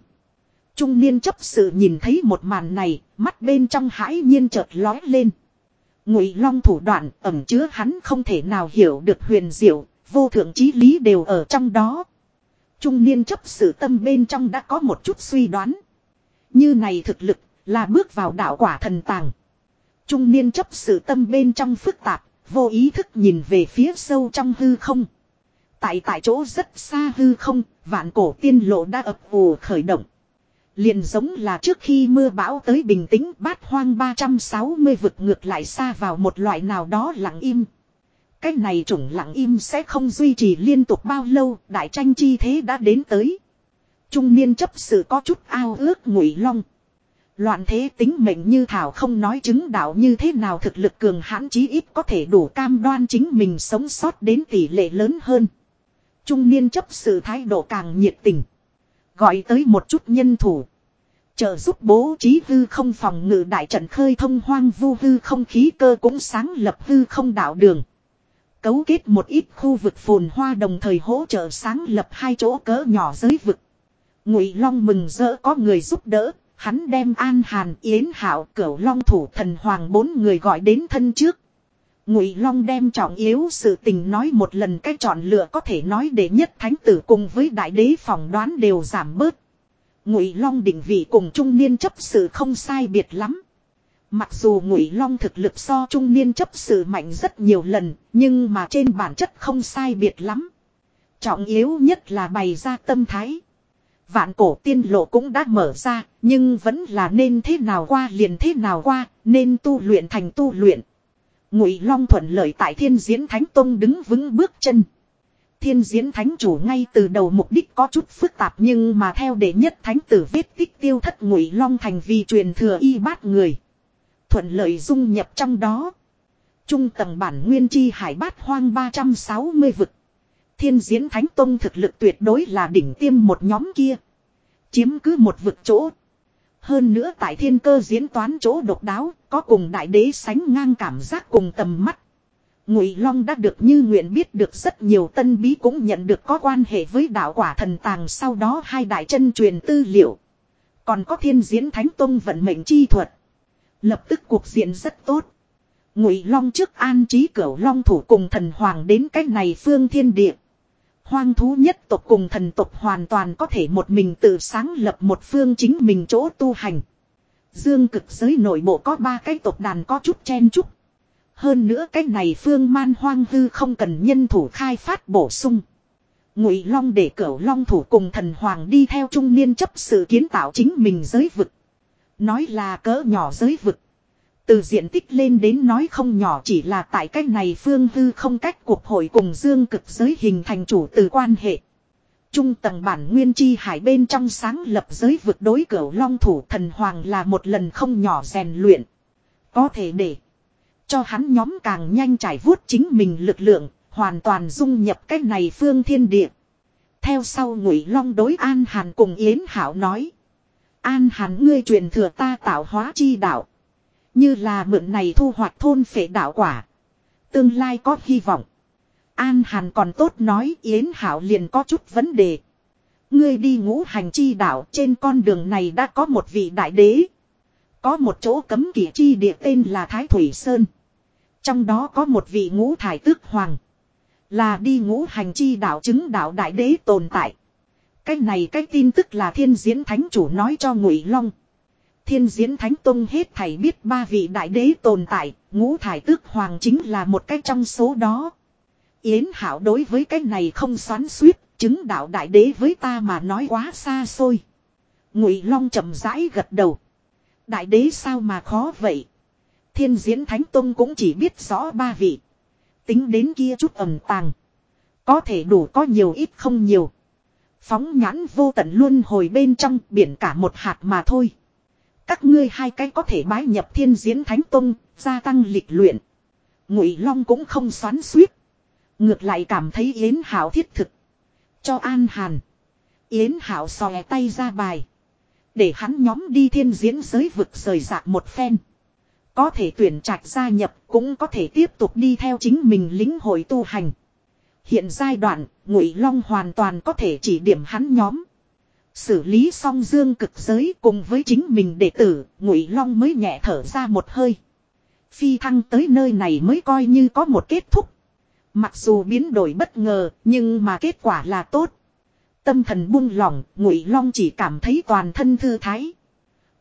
Trung niên chấp sự nhìn thấy một màn này, mắt bên trong hãi nhiên chợt lói lên. Ngụy long thủ đoạn ẩm chứa hắn không thể nào hiểu được huyền diệu, vô thượng trí lý đều ở trong đó. Trung niên chấp sự tâm bên trong đã có một chút suy đoán. Như này thực lực là bước vào đạo quả thần tàng. Trung niên chấp sự tâm bên trong phức tạp, vô ý thức nhìn về phía sâu trong hư không. Tại tại chỗ rất xa hư không, vạn cổ tiên lộ đã ập ù khởi động. Liền giống là trước khi mưa bão tới bình tĩnh bát hoang 360 vực ngược lại xa vào một loại nào đó lặng im. Cái này chủng lặng im sẽ không duy trì liên tục bao lâu, đại tranh chi thế đã đến tới. Trung niên chấp sự có chút ao ước ngụy long. Loạn thế tính mệnh như thảo không nói chứng đạo như thế nào thực lực cường hãn chí ít có thể đủ cam đoan chính mình sống sót đến tỷ lệ lớn hơn. Trung niên chấp sự thái độ càng nhiệt tình. Gọi tới một chút nhân thủ. Trợ giúp bố trí hư không phòng ngự đại trận khơi thông hoang vu hư không khí cơ cũng sáng lập hư không đạo đường. Cấu kết một ít khu vực phồn hoa đồng thời hỗ trợ sáng lập hai chỗ cỡ nhỏ giới vực. Ngụy Long mừng rỡ có người giúp đỡ, hắn đem An Hàn, Yến Hạo, Cửu Long thủ thần hoàng bốn người gọi đến thân trước. Ngụy Long đem trọng yếu sự tình nói một lần cách chọn lựa có thể nói để nhất thánh tử cùng với đại đế phỏng đoán đều giảm bớt. Ngụy Long định vị cùng trung niên chấp sự không sai biệt lắm. Mặc dù Ngụy Long thực lực so trung niên chấp sự mạnh rất nhiều lần, nhưng mà trên bản chất không sai biệt lắm. Trọng yếu nhất là bày ra tâm thái. Vạn cổ tiên lộ cũng đã mở ra, nhưng vẫn là nên thế nào qua liền thế nào qua, nên tu luyện thành tu luyện. Ngụy Long thuận lợi tại Thiên Diễn Thánh Tông đứng vững bước chân. Thiên Diễn Thánh chủ ngay từ đầu mục đích có chút phức tạp nhưng mà theo đệ nhất thánh tử vết tích tiêu thất Ngụy Long thành vì truyền thừa y bát người. Thuận lợi dung nhập trong đó. Trung tầng bản nguyên chi hải bát hoang 360 vực. Thiên diễn thánh tông thực lực tuyệt đối là đỉnh tiêm một nhóm kia. Chiếm cứ một vực chỗ. Hơn nữa tại thiên cơ diễn toán chỗ độc đáo, có cùng đại đế sánh ngang cảm giác cùng tầm mắt. Ngụy Long đã được như nguyện biết được rất nhiều tân bí cũng nhận được có quan hệ với đạo quả thần tàng, sau đó hai đại chân truyền tư liệu. Còn có thiên diễn thánh tông vận mệnh chi thuật. Lập tức cuộc diện rất tốt. Ngụy Long trước an trí cửu Long thủ cùng thần hoàng đến cách này phương thiên địa. Hoang thú nhất tộc cùng thần tộc hoàn toàn có thể một mình tự sáng lập một phương chính mình chỗ tu hành. Dương cực giới nội bộ có ba cái tộc đàn có chút chen chúc. Hơn nữa cái này phương man hoang hư không cần nhân thủ khai phát bổ sung. Ngụy Long để cửu Long thủ cùng thần hoàng đi theo trung niên chấp sự kiến tạo chính mình giới vực. Nói là cỡ nhỏ giới vực. Từ diện tích lên đến nói không nhỏ chỉ là tại cách này phương hư không cách cuộc hội cùng dương cực giới hình thành chủ từ quan hệ. Trung tầng bản nguyên chi hải bên trong sáng lập giới vực đối cửu long thủ thần hoàng là một lần không nhỏ rèn luyện. Có thể để cho hắn nhóm càng nhanh trải vuốt chính mình lực lượng, hoàn toàn dung nhập cách này phương thiên địa. Theo sau ngụy long đối an hàn cùng yến hảo nói. An hàn ngươi truyền thừa ta tạo hóa chi đạo. Như là mượn này thu hoạch thôn phệ đạo quả. Tương lai có hy vọng. An Hàn còn tốt nói Yến Hảo liền có chút vấn đề. Ngươi đi ngũ hành chi đạo trên con đường này đã có một vị đại đế. Có một chỗ cấm kỵ chi địa tên là Thái Thủy Sơn. Trong đó có một vị ngũ thải tước hoàng. Là đi ngũ hành chi đạo chứng đạo đại đế tồn tại. Cái này cái tin tức là thiên diễn thánh chủ nói cho Ngụy Long. Thiên diễn thánh tông hết thảy biết ba vị đại đế tồn tại, ngũ thải tước hoàng chính là một cái trong số đó. Yến Hảo đối với cái này không xoắn suýt, chứng đạo đại đế với ta mà nói quá xa xôi. Ngụy Long chậm rãi gật đầu. Đại đế sao mà khó vậy? Thiên diễn thánh tông cũng chỉ biết rõ ba vị. Tính đến kia chút ẩm tàng. Có thể đủ có nhiều ít không nhiều. Phóng nhãn vô tận luôn hồi bên trong biển cả một hạt mà thôi. Các ngươi hai cái có thể bái nhập thiên diễn thánh tông, gia tăng lịch luyện. Ngụy Long cũng không xoắn xuýt. Ngược lại cảm thấy Yến Hảo thiết thực. Cho An Hàn. Yến Hảo xòe tay ra bài. Để hắn nhóm đi thiên diễn giới vực rời rạc một phen. Có thể tuyển trạch gia nhập cũng có thể tiếp tục đi theo chính mình lính hội tu hành. Hiện giai đoạn, Ngụy Long hoàn toàn có thể chỉ điểm hắn nhóm. Xử lý xong dương cực giới cùng với chính mình đệ tử, Ngụy Long mới nhẹ thở ra một hơi. Phi thăng tới nơi này mới coi như có một kết thúc. Mặc dù biến đổi bất ngờ, nhưng mà kết quả là tốt. Tâm thần buông lỏng, Ngụy Long chỉ cảm thấy toàn thân thư thái.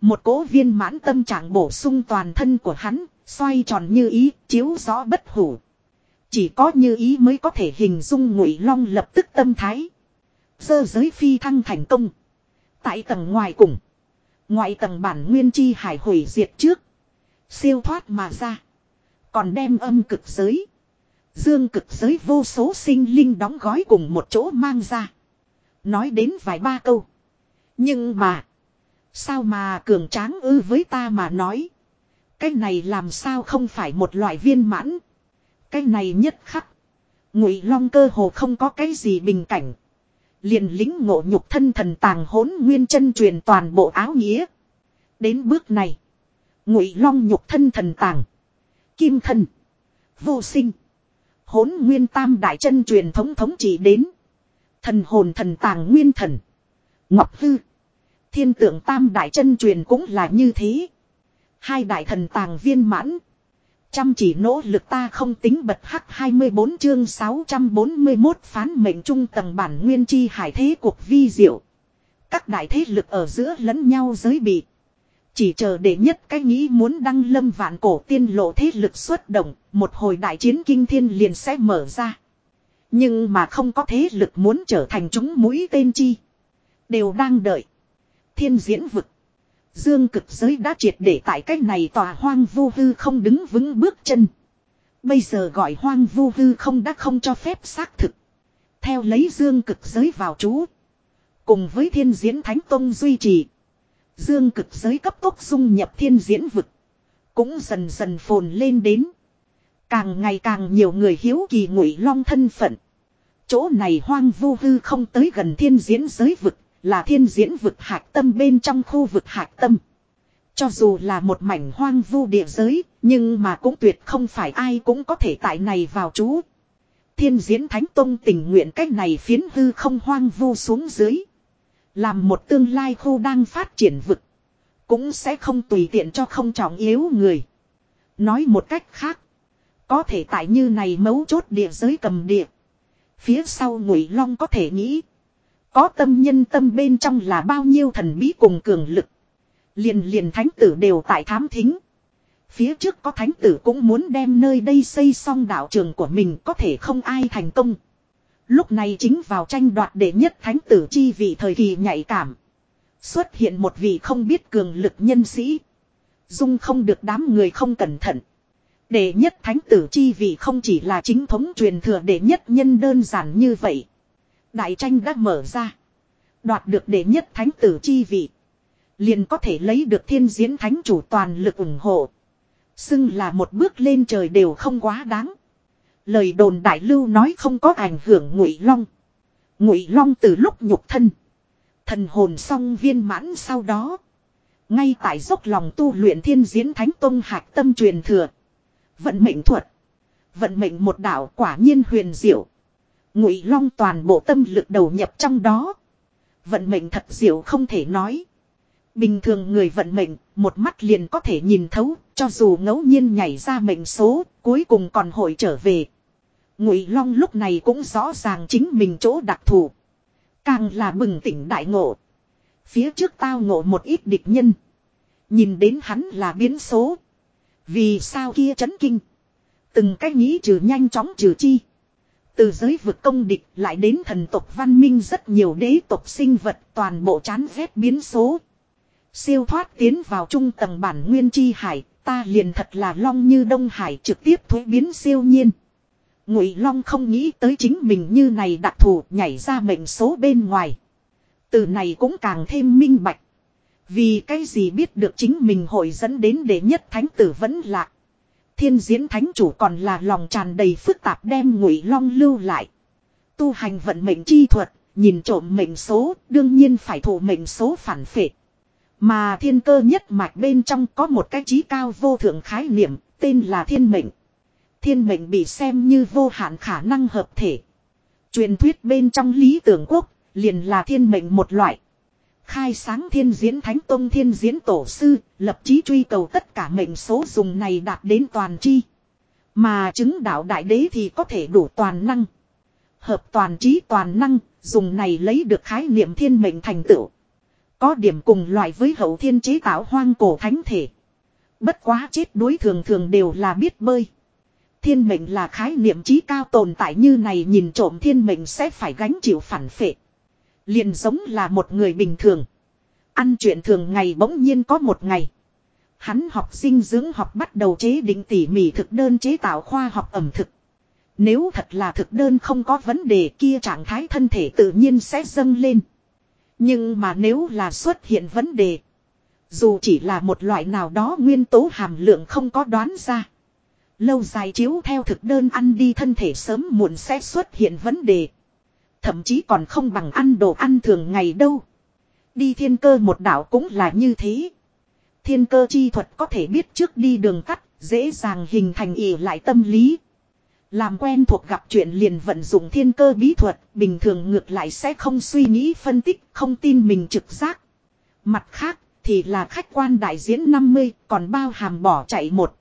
Một cố viên mãn tâm trạng bổ sung toàn thân của hắn, xoay tròn như ý, chiếu rõ bất hủ. Chỉ có như ý mới có thể hình dung Ngụy Long lập tức tâm thái. Sơ giới phi thăng thành công. Tại tầng ngoài cùng. Ngoại tầng bản nguyên chi hải hủy diệt trước. Siêu thoát mà ra. Còn đem âm cực giới. Dương cực giới vô số sinh linh đóng gói cùng một chỗ mang ra. Nói đến vài ba câu. Nhưng mà. Sao mà cường tráng ư với ta mà nói. Cái này làm sao không phải một loại viên mãn. Cái này nhất khắc. Ngụy Long cơ hồ không có cái gì bình cảnh. Liền lính ngộ nhục thân thần tàng hỗn nguyên chân truyền toàn bộ áo nghĩa. Đến bước này. Ngụy long nhục thân thần tàng. Kim thân. Vô sinh. Hốn nguyên tam đại chân truyền thống thống chỉ đến. Thần hồn thần tàng nguyên thần. Ngọc hư. Thiên tượng tam đại chân truyền cũng là như thế. Hai đại thần tàng viên mãn. Chăm chỉ nỗ lực ta không tính bật hắc 24 chương 641 phán mệnh trung tầng bản nguyên chi hải thế cuộc vi diệu. Các đại thế lực ở giữa lẫn nhau giới bị. Chỉ chờ để nhất cái nghĩ muốn đăng lâm vạn cổ tiên lộ thế lực xuất động, một hồi đại chiến kinh thiên liền sẽ mở ra. Nhưng mà không có thế lực muốn trở thành chúng mũi tên chi. Đều đang đợi. Thiên diễn vực. Dương cực giới đã triệt để tại cách này tòa hoang vu hư không đứng vững bước chân. Bây giờ gọi hoang vu hư không đã không cho phép xác thực. Theo lấy dương cực giới vào chú. Cùng với thiên diễn thánh tông duy trì. Dương cực giới cấp tốc dung nhập thiên diễn vực. Cũng dần dần phồn lên đến. Càng ngày càng nhiều người hiếu kỳ ngụy long thân phận. Chỗ này hoang vu hư không tới gần thiên diễn giới vực, là thiên diễn vực hạc tâm bên trong khu vực hạc tâm. Cho dù là một mảnh hoang vu địa giới, nhưng mà cũng tuyệt không phải ai cũng có thể tại này vào trú. Thiên diễn thánh tông tình nguyện cách này phiến hư không hoang vu xuống dưới. Làm một tương lai khu đang phát triển vực. Cũng sẽ không tùy tiện cho không trọng yếu người. Nói một cách khác. Có thể tại như này mấu chốt địa giới cầm địa. Phía sau ngụy long có thể nghĩ. Có tâm nhân tâm bên trong là bao nhiêu thần bí cùng cường lực. Liền liền thánh tử đều tại thám thính. Phía trước có thánh tử cũng muốn đem nơi đây xây xong đạo trường của mình có thể không ai thành công. Lúc này chính vào tranh đoạt đệ nhất thánh tử chi vị thời kỳ nhạy cảm. Xuất hiện một vị không biết cường lực nhân sĩ. Dung không được đám người không cẩn thận. Đệ nhất thánh tử chi vị không chỉ là chính thống truyền thừa đệ nhất nhân đơn giản như vậy. Đại tranh đã mở ra. Đoạt được đệ nhất thánh tử chi vị. Liền có thể lấy được thiên diễn thánh chủ toàn lực ủng hộ. Xưng là một bước lên trời đều không quá đáng. Lời đồn đại lưu nói không có ảnh hưởng ngụy long. Ngụy long từ lúc nhục thân. Thần hồn song viên mãn sau đó. Ngay tại dốc lòng tu luyện thiên diễn thánh tông hạc tâm truyền thừa. Vận mệnh thuật. Vận mệnh một đạo quả nhiên huyền diệu. Ngụy long toàn bộ tâm lực đầu nhập trong đó. Vận mệnh thật diệu không thể nói. Bình thường người vận mệnh, một mắt liền có thể nhìn thấu, cho dù ngẫu nhiên nhảy ra mệnh số, cuối cùng còn hội trở về. Ngụy Long lúc này cũng rõ ràng chính mình chỗ đặc thù. Càng là bừng tỉnh đại ngộ. Phía trước tao ngộ một ít địch nhân. Nhìn đến hắn là biến số. Vì sao kia chấn kinh. Từng cách nghĩ trừ nhanh chóng trừ chi. Từ giới vực công địch lại đến thần tộc văn minh rất nhiều đế tộc sinh vật toàn bộ chán ghét biến số. Siêu thoát tiến vào trung tầng bản nguyên chi hải, ta liền thật là long như Đông Hải trực tiếp thuế biến siêu nhiên. Ngụy Long không nghĩ tới chính mình như này đặc thù nhảy ra mệnh số bên ngoài. Từ này cũng càng thêm minh bạch. Vì cái gì biết được chính mình hội dẫn đến đệ nhất thánh tử vẫn lạc. Thiên diễn thánh chủ còn là lòng tràn đầy phức tạp đem Ngụy Long lưu lại. Tu hành vận mệnh chi thuật, nhìn trộm mệnh số, đương nhiên phải thủ mệnh số phản phệ. Mà thiên cơ nhất mạch bên trong có một cái trí cao vô thượng khái niệm, tên là thiên mệnh. Thiên mệnh bị xem như vô hạn khả năng hợp thể. Truyền thuyết bên trong lý tưởng quốc, liền là thiên mệnh một loại. Khai sáng thiên diễn thánh tông thiên diễn tổ sư, lập chí truy cầu tất cả mệnh số dùng này đạt đến toàn chi. Mà chứng đạo đại đế thì có thể đủ toàn năng. Hợp toàn trí toàn năng, dùng này lấy được khái niệm thiên mệnh thành tựu. Có điểm cùng loại với hậu thiên chế tạo hoang cổ thánh thể. Bất quá chết đối thường thường đều là biết bơi. Thiên mệnh là khái niệm trí cao tồn tại như này nhìn trộm thiên mệnh sẽ phải gánh chịu phản phệ. Liền giống là một người bình thường. Ăn chuyện thường ngày bỗng nhiên có một ngày. Hắn học sinh dưỡng học bắt đầu chế định tỉ mỉ thực đơn chế tạo khoa học ẩm thực. Nếu thật là thực đơn không có vấn đề kia trạng thái thân thể tự nhiên sẽ dâng lên. Nhưng mà nếu là xuất hiện vấn đề. Dù chỉ là một loại nào đó nguyên tố hàm lượng không có đoán ra. Lâu dài chiếu theo thực đơn ăn đi thân thể sớm muộn sẽ xuất hiện vấn đề. Thậm chí còn không bằng ăn đồ ăn thường ngày đâu. Đi thiên cơ một đảo cũng là như thế. Thiên cơ chi thuật có thể biết trước đi đường tắt, dễ dàng hình thành ỉ lại tâm lý. Làm quen thuộc gặp chuyện liền vận dụng thiên cơ bí thuật, bình thường ngược lại sẽ không suy nghĩ phân tích, không tin mình trực giác. Mặt khác, thì là khách quan đại diễn 50, còn bao hàm bỏ chạy một.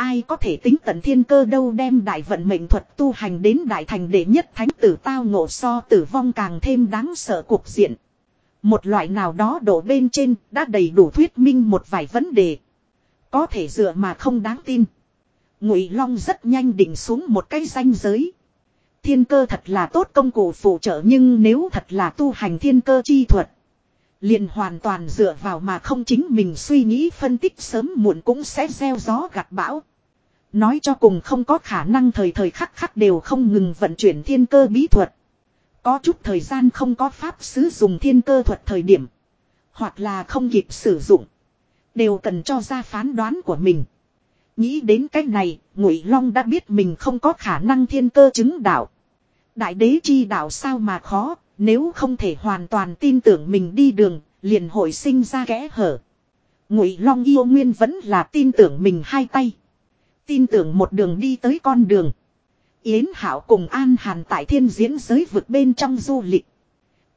Ai có thể tính tận thiên cơ đâu đem đại vận mệnh thuật tu hành đến đại thành đệ nhất thánh tử tao ngộ so tử vong càng thêm đáng sợ cuộc diện. Một loại nào đó đổ bên trên đã đầy đủ thuyết minh một vài vấn đề. Có thể dựa mà không đáng tin. Ngụy Long rất nhanh định xuống một cái danh giới. Thiên cơ thật là tốt công cụ phụ trợ nhưng nếu thật là tu hành thiên cơ chi thuật. Liền hoàn toàn dựa vào mà không chính mình suy nghĩ phân tích sớm muộn cũng sẽ gieo gió gặt bão. Nói cho cùng không có khả năng thời thời khắc khắc đều không ngừng vận chuyển thiên cơ bí thuật. Có chút thời gian không có pháp sử dụng thiên cơ thuật thời điểm. Hoặc là không kịp sử dụng. Đều cần cho ra phán đoán của mình. Nghĩ đến cách này, Ngụy Long đã biết mình không có khả năng thiên cơ chứng đạo. Đại đế chi đạo sao mà khó, nếu không thể hoàn toàn tin tưởng mình đi đường, liền hội sinh ra kẽ hở. Ngụy Long yêu nguyên vẫn là tin tưởng mình hai tay. Tin tưởng một đường đi tới con đường. Yến Hảo cùng An Hàn tại thiên diễn giới vực bên trong du lịch.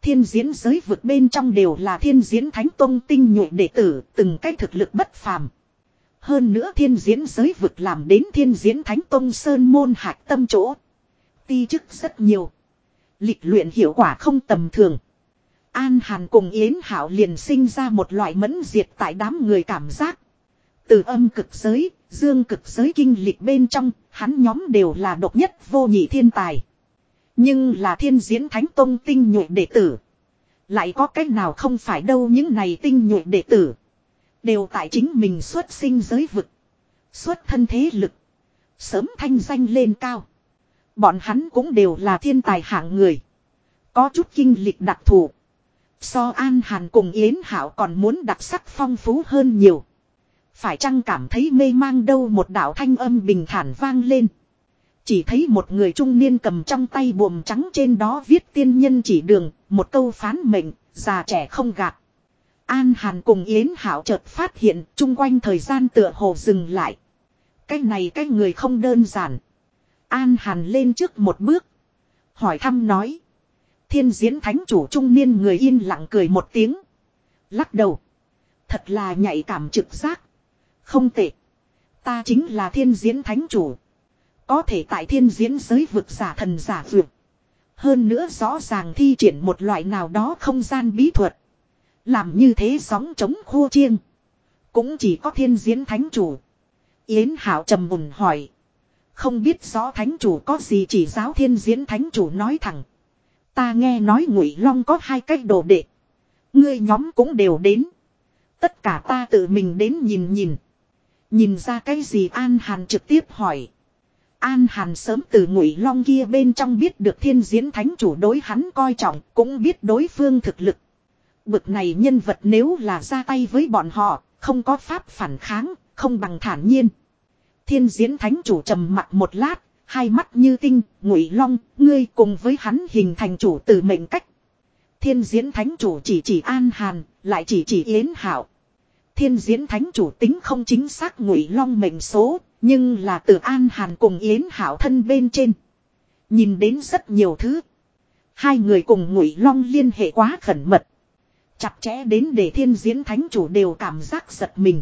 Thiên diễn giới vực bên trong đều là thiên diễn thánh tông tinh nhuệ đệ tử, từng cái thực lực bất phàm. Hơn nữa thiên diễn giới vực làm đến thiên diễn thánh tông sơn môn hạc tâm chỗ. Ti chức rất nhiều. Lịch luyện hiệu quả không tầm thường. An Hàn cùng Yến Hảo liền sinh ra một loại mẫn diệt tại đám người cảm giác. Từ âm cực giới, dương cực giới kinh lịch bên trong, hắn nhóm đều là độc nhất vô nhị thiên tài. Nhưng là thiên diễn thánh tông tinh nhuệ đệ tử. Lại có cách nào không phải đâu những này tinh nhuệ đệ tử. Đều tại chính mình xuất sinh giới vực. Xuất thân thế lực. Sớm thanh danh lên cao. Bọn hắn cũng đều là thiên tài hạng người. Có chút kinh lịch đặc thù. So An Hàn cùng Yến Hảo còn muốn đặc sắc phong phú hơn nhiều. Phải chăng cảm thấy mê mang đâu một đạo thanh âm bình thản vang lên. Chỉ thấy một người trung niên cầm trong tay buồm trắng trên đó viết tiên nhân chỉ đường, một câu phán mệnh, già trẻ không gạt. An Hàn cùng Yến Hảo chợt phát hiện chung quanh thời gian tựa hồ dừng lại. Cái này cái người không đơn giản. An Hàn lên trước một bước. Hỏi thăm nói. Thiên diễn thánh chủ trung niên người yên lặng cười một tiếng. Lắc đầu. Thật là nhạy cảm trực giác. Không tệ. Ta chính là thiên diễn thánh chủ. Có thể tại thiên diễn giới vực giả thần giả vượt. Hơn nữa rõ ràng thi triển một loại nào đó không gian bí thuật. Làm như thế sóng chống khô chiêng. Cũng chỉ có thiên diễn thánh chủ. Yến Hảo trầm mùn hỏi. Không biết rõ thánh chủ có gì chỉ giáo thiên diễn thánh chủ nói thẳng. Ta nghe nói ngụy long có hai cách đồ đệ. Ngươi nhóm cũng đều đến. Tất cả ta tự mình đến nhìn nhìn. Nhìn ra cái gì An Hàn trực tiếp hỏi. An Hàn sớm từ ngụy long kia bên trong biết được thiên diễn thánh chủ đối hắn coi trọng, cũng biết đối phương thực lực. Bực này nhân vật nếu là ra tay với bọn họ, không có pháp phản kháng, không bằng thản nhiên. Thiên diễn thánh chủ trầm mặt một lát, hai mắt như tinh, ngụy long, ngươi cùng với hắn hình thành chủ từ mệnh cách. Thiên diễn thánh chủ chỉ chỉ an hàn, lại chỉ chỉ yến hảo. Thiên diễn thánh chủ tính không chính xác ngụy long mệnh số, nhưng là từ an hàn cùng yến hảo thân bên trên. Nhìn đến rất nhiều thứ. Hai người cùng ngụy long liên hệ quá khẩn mật. Chặt chẽ đến để thiên diễn thánh chủ đều cảm giác giật mình.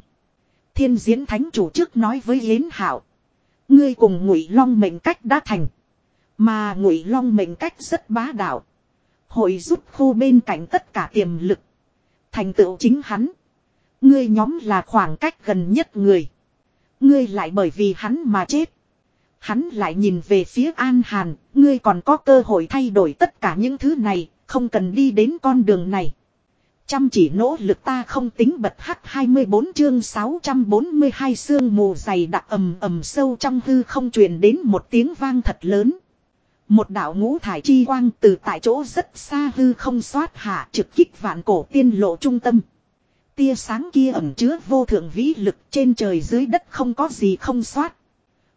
Thiên diễn thánh chủ trước nói với Yến Hảo. Ngươi cùng ngụy long mệnh cách đã thành. Mà ngụy long mệnh cách rất bá đạo. Hội giúp khu bên cạnh tất cả tiềm lực. Thành tựu chính hắn. Ngươi nhóm là khoảng cách gần nhất người. Ngươi lại bởi vì hắn mà chết. Hắn lại nhìn về phía An Hàn. Ngươi còn có cơ hội thay đổi tất cả những thứ này. Không cần đi đến con đường này. Chăm chỉ nỗ lực ta không tính bật hắc 24 chương 642 xương mù dày đặc ầm ầm sâu trong hư không truyền đến một tiếng vang thật lớn. Một đạo ngũ thải chi quang từ tại chỗ rất xa hư không xoát hạ trực kích vạn cổ tiên lộ trung tâm. Tia sáng kia ẩn chứa vô thượng vĩ lực trên trời dưới đất không có gì không soát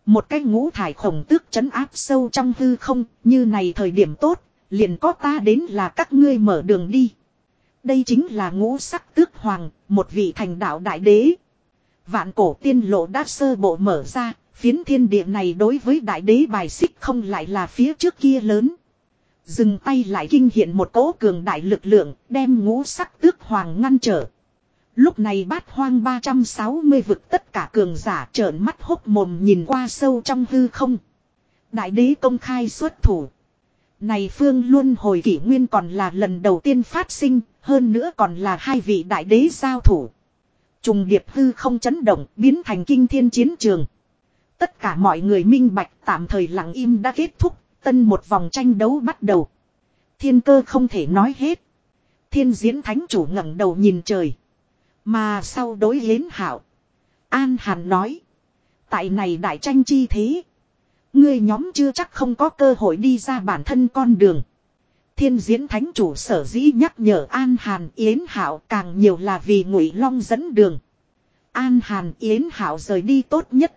Một cái ngũ thải khổng tước chấn áp sâu trong hư không, như này thời điểm tốt, liền có ta đến là các ngươi mở đường đi. Đây chính là ngũ sắc tước hoàng, một vị thành đạo đại đế. Vạn cổ tiên lộ đã sơ bộ mở ra, Phiến thiên địa này đối với đại đế bài xích không lại là phía trước kia lớn. Dừng tay lại kinh hiện một cỗ cường đại lực lượng, đem ngũ sắc tước hoàng ngăn trở. Lúc này bát hoang 360 vực tất cả cường giả trợn mắt hốc mồm nhìn qua sâu trong hư không. Đại đế công khai xuất thủ. Này phương luôn hồi kỷ nguyên còn là lần đầu tiên phát sinh, hơn nữa còn là hai vị đại đế giao thủ. Trùng điệp hư không chấn động, biến thành kinh thiên chiến trường. Tất cả mọi người minh bạch tạm thời lặng im đã kết thúc, tân một vòng tranh đấu bắt đầu. Thiên cơ không thể nói hết. Thiên diễn thánh chủ ngẩng đầu nhìn trời. Mà sau đối yến hảo. An Hàn nói. Tại này đại tranh chi thế. Ngươi nhóm chưa chắc không có cơ hội đi ra bản thân con đường. Thiên diễn thánh chủ sở dĩ nhắc nhở An Hàn Yến Hảo càng nhiều là vì Ngụy Long dẫn đường. An Hàn Yến Hảo rời đi tốt nhất.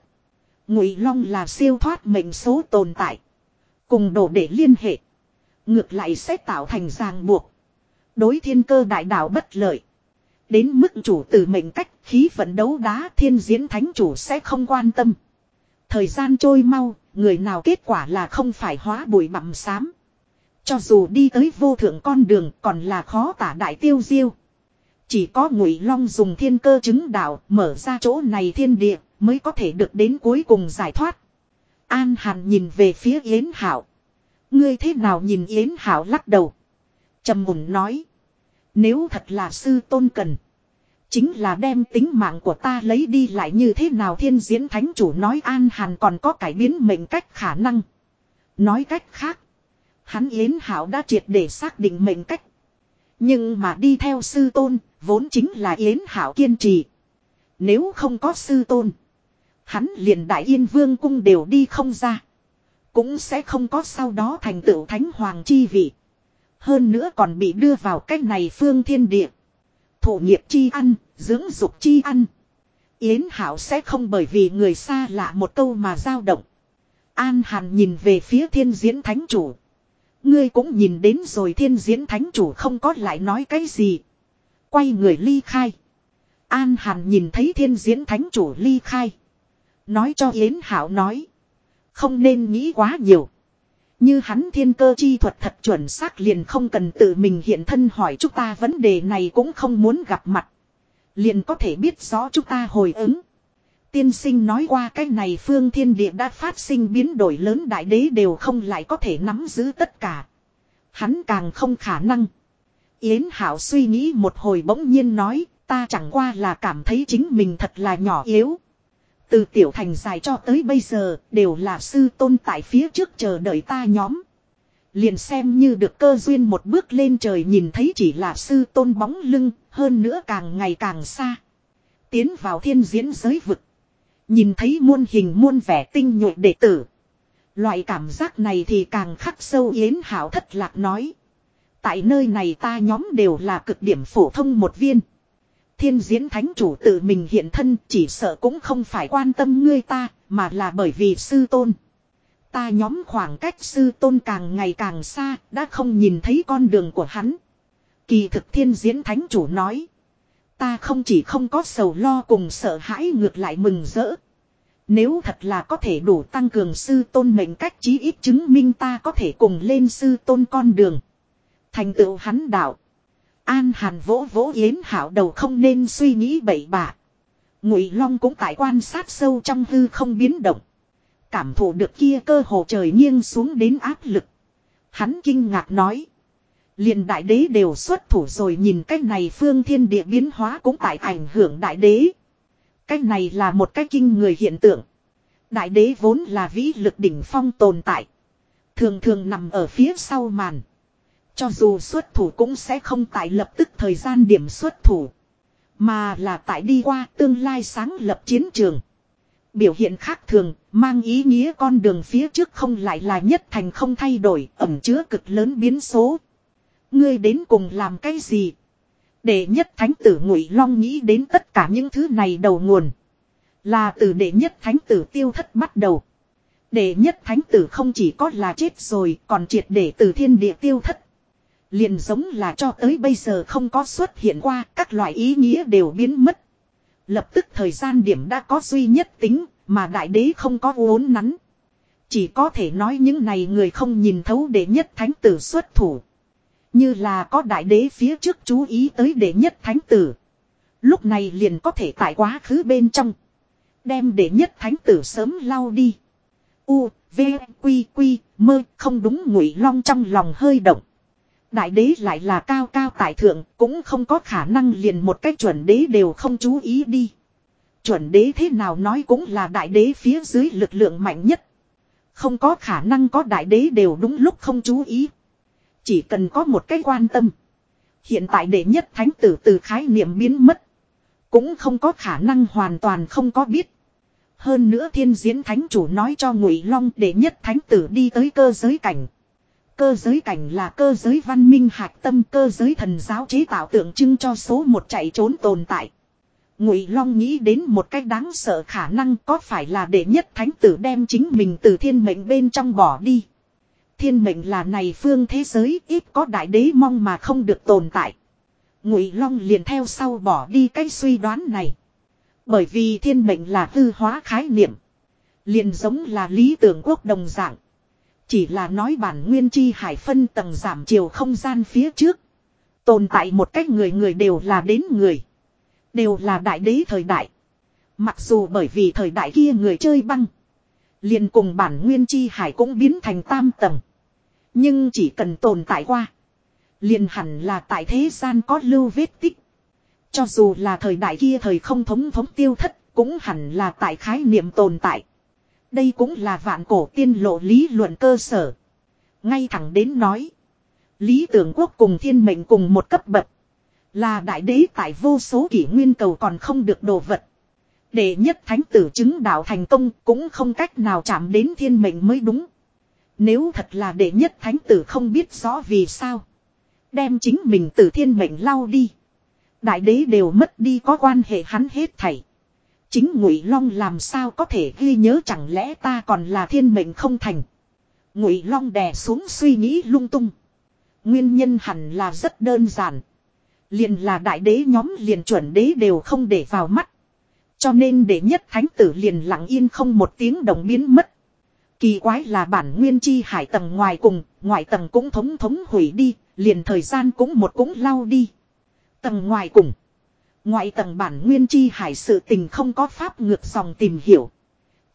Ngụy Long là siêu thoát mệnh số tồn tại. Cùng đổ để liên hệ. Ngược lại sẽ tạo thành ràng buộc. Đối thiên cơ đại đạo bất lợi. Đến mức chủ tử mệnh cách khí vận đấu đá thiên diễn thánh chủ sẽ không quan tâm. Thời gian trôi mau, người nào kết quả là không phải hóa bụi bặm xám. Cho dù đi tới vô thượng con đường còn là khó tả đại tiêu diêu. Chỉ có ngụy long dùng thiên cơ chứng đạo mở ra chỗ này thiên địa mới có thể được đến cuối cùng giải thoát. An Hàn nhìn về phía Yến Hảo. Ngươi thế nào nhìn Yến Hảo lắc đầu. trầm mùn nói. Nếu thật là sư tôn cần. Chính là đem tính mạng của ta lấy đi lại như thế nào thiên diễn thánh chủ nói An Hàn còn có cải biến mệnh cách khả năng. Nói cách khác. Hắn Yến Hảo đã triệt để xác định mệnh cách. Nhưng mà đi theo sư tôn, vốn chính là Yến Hảo kiên trì. Nếu không có sư tôn, hắn liền Đại Yên Vương cung đều đi không ra. Cũng sẽ không có sau đó thành tựu thánh hoàng chi vị. Hơn nữa còn bị đưa vào cách này phương thiên địa. Thổ nghiệp chi ăn, dưỡng dục chi ăn. Yến Hảo sẽ không bởi vì người xa lạ một câu mà dao động. An Hàn nhìn về phía thiên diễn thánh chủ. Ngươi cũng nhìn đến rồi thiên diễn thánh chủ không có lại nói cái gì. Quay người ly khai. An Hàn nhìn thấy thiên diễn thánh chủ ly khai. Nói cho Yến Hảo nói. Không nên nghĩ quá nhiều. Như hắn thiên cơ chi thuật thật chuẩn xác liền không cần tự mình hiện thân hỏi chúng ta vấn đề này cũng không muốn gặp mặt. Liền có thể biết rõ chúng ta hồi ứng. Tiên sinh nói qua cái này phương thiên địa đã phát sinh biến đổi lớn đại đế đều không lại có thể nắm giữ tất cả. Hắn càng không khả năng. Yến Hảo suy nghĩ một hồi bỗng nhiên nói, ta chẳng qua là cảm thấy chính mình thật là nhỏ yếu. Từ tiểu thành dài cho tới bây giờ, đều là sư tôn tại phía trước chờ đợi ta nhóm. Liền xem như được cơ duyên một bước lên trời nhìn thấy chỉ là sư tôn bóng lưng, hơn nữa càng ngày càng xa. Tiến vào thiên diễn giới vực. Nhìn thấy muôn hình muôn vẻ tinh nhuệ đệ tử. Loại cảm giác này thì càng khắc sâu Yến Hảo thất lạc nói. Tại nơi này ta nhóm đều là cực điểm phổ thông một viên. Thiên diễn thánh chủ tự mình hiện thân chỉ sợ cũng không phải quan tâm ngươi ta, mà là bởi vì sư tôn. Ta nhóm khoảng cách sư tôn càng ngày càng xa, đã không nhìn thấy con đường của hắn. Kỳ thực thiên diễn thánh chủ nói. Ta không chỉ không có sầu lo cùng sợ hãi ngược lại mừng rỡ. Nếu thật là có thể đủ tăng cường sư tôn mệnh cách chí ít chứng minh ta có thể cùng lên sư tôn con đường. Thành tựu hắn đạo. An hàn vỗ vỗ yến hảo đầu không nên suy nghĩ bậy bạ. Ngụy Long cũng tại quan sát sâu trong hư không biến động. Cảm thụ được kia cơ hồ trời nghiêng xuống đến áp lực. Hắn kinh ngạc nói. liền đại đế đều xuất thủ rồi nhìn cách này phương thiên địa biến hóa cũng tại ảnh hưởng đại đế. Cách này là một cái kinh người hiện tượng. Đại đế vốn là vĩ lực đỉnh phong tồn tại. Thường thường nằm ở phía sau màn. Cho dù xuất thủ cũng sẽ không tại lập tức thời gian điểm xuất thủ. Mà là tại đi qua tương lai sáng lập chiến trường. Biểu hiện khác thường, mang ý nghĩa con đường phía trước không lại là nhất thành không thay đổi, ẩm chứa cực lớn biến số. Ngươi đến cùng làm cái gì? Đệ nhất thánh tử ngụy long nghĩ đến tất cả những thứ này đầu nguồn. Là từ đệ nhất thánh tử tiêu thất bắt đầu. Đệ nhất thánh tử không chỉ có là chết rồi còn triệt để từ thiên địa tiêu thất. Liền giống là cho tới bây giờ không có xuất hiện qua các loại ý nghĩa đều biến mất. Lập tức thời gian điểm đã có duy nhất tính, Mà đại đế không có uốn nắn. Chỉ có thể nói những này người không nhìn thấu đệ nhất thánh tử xuất thủ. Như là có đại đế phía trước chú ý tới đệ nhất thánh tử. Lúc này liền có thể tại quá khứ bên trong. Đem đệ nhất thánh tử sớm lau đi. U, V, Quy, Quy, mơ, không đúng ngụy long trong lòng hơi động. Đại đế lại là cao cao tại thượng, cũng không có khả năng liền một cách chuẩn đế đều không chú ý đi. Chuẩn đế thế nào nói cũng là đại đế phía dưới lực lượng mạnh nhất. Không có khả năng có đại đế đều đúng lúc không chú ý. Chỉ cần có một cái quan tâm. Hiện tại đệ nhất thánh tử từ khái niệm biến mất. Cũng không có khả năng hoàn toàn không có biết. Hơn nữa thiên diễn thánh chủ nói cho ngụy long đệ nhất thánh tử đi tới cơ giới cảnh. Cơ giới cảnh là cơ giới văn minh hạch tâm, cơ giới thần giáo chế tạo tượng trưng cho số một chạy trốn tồn tại. Ngụy Long nghĩ đến một cách đáng sợ khả năng có phải là đệ nhất thánh tử đem chính mình từ thiên mệnh bên trong bỏ đi. Thiên mệnh là này phương thế giới, ít có đại đế mong mà không được tồn tại. Ngụy Long liền theo sau bỏ đi cái suy đoán này. Bởi vì thiên mệnh là hư hóa khái niệm. Liền giống là lý tưởng quốc đồng dạng. Chỉ là nói bản nguyên chi hải phân tầng giảm chiều không gian phía trước. Tồn tại một cách người người đều là đến người. Đều là đại đế thời đại. Mặc dù bởi vì thời đại kia người chơi băng. liền cùng bản nguyên chi hải cũng biến thành tam tầng. Nhưng chỉ cần tồn tại qua. liền hẳn là tại thế gian có lưu vết tích. Cho dù là thời đại kia thời không thống thống tiêu thất. Cũng hẳn là tại khái niệm tồn tại. Đây cũng là vạn cổ tiên lộ lý luận cơ sở. Ngay thẳng đến nói. Lý tưởng quốc cùng thiên mệnh cùng một cấp bậc. Là đại đế tại vô số kỷ nguyên cầu còn không được đồ vật. Để nhất thánh tử chứng đạo thành công cũng không cách nào chạm đến thiên mệnh mới đúng. Nếu thật là đệ nhất thánh tử không biết rõ vì sao. Đem chính mình từ thiên mệnh lao đi. Đại đế đều mất đi có quan hệ hắn hết thảy. Chính Ngụy Long làm sao có thể ghi nhớ chẳng lẽ ta còn là thiên mệnh không thành. Ngụy Long đè xuống suy nghĩ lung tung. Nguyên nhân hẳn là rất đơn giản. Liền là đại đế nhóm liền chuẩn đế đều không để vào mắt. Cho nên để nhất thánh tử liền lặng yên không một tiếng đồng biến mất. Kỳ quái là bản nguyên chi hải tầng ngoài cùng, ngoài tầng cũng thống thống hủy đi, liền thời gian cũng một cũng lau đi. Tầng ngoài cùng. Ngoại tầng bản nguyên chi hải sự tình không có pháp ngược dòng tìm hiểu.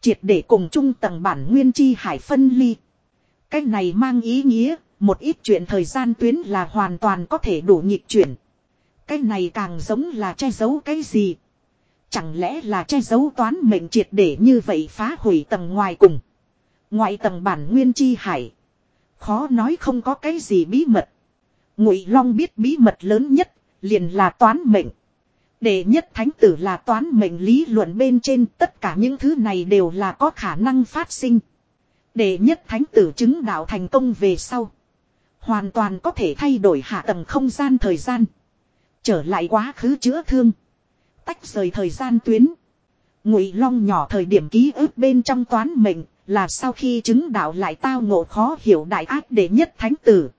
Triệt để cùng chung tầng bản nguyên chi hải phân ly. Cách này mang ý nghĩa, một ít chuyện thời gian tuyến là hoàn toàn có thể đủ nhịp chuyển. Cái này càng giống là che giấu cái gì. Chẳng lẽ là che giấu toán mệnh triệt để như vậy phá hủy tầng ngoài cùng. Ngoại tầng bản nguyên chi hải. Khó nói không có cái gì bí mật. Ngụy Long biết bí mật lớn nhất, liền là toán mệnh. Đệ nhất thánh tử là toán mệnh lý luận bên trên, tất cả những thứ này đều là có khả năng phát sinh. Đệ nhất thánh tử chứng đạo thành công về sau. Hoàn toàn có thể thay đổi hạ tầng không gian thời gian. Trở lại quá khứ chữa thương. Tách rời thời gian tuyến. Ngụy Long nhỏ thời điểm ký ức bên trong toán mệnh là sau khi chứng đạo lại tao ngộ khó hiểu đại ác đệ nhất thánh tử.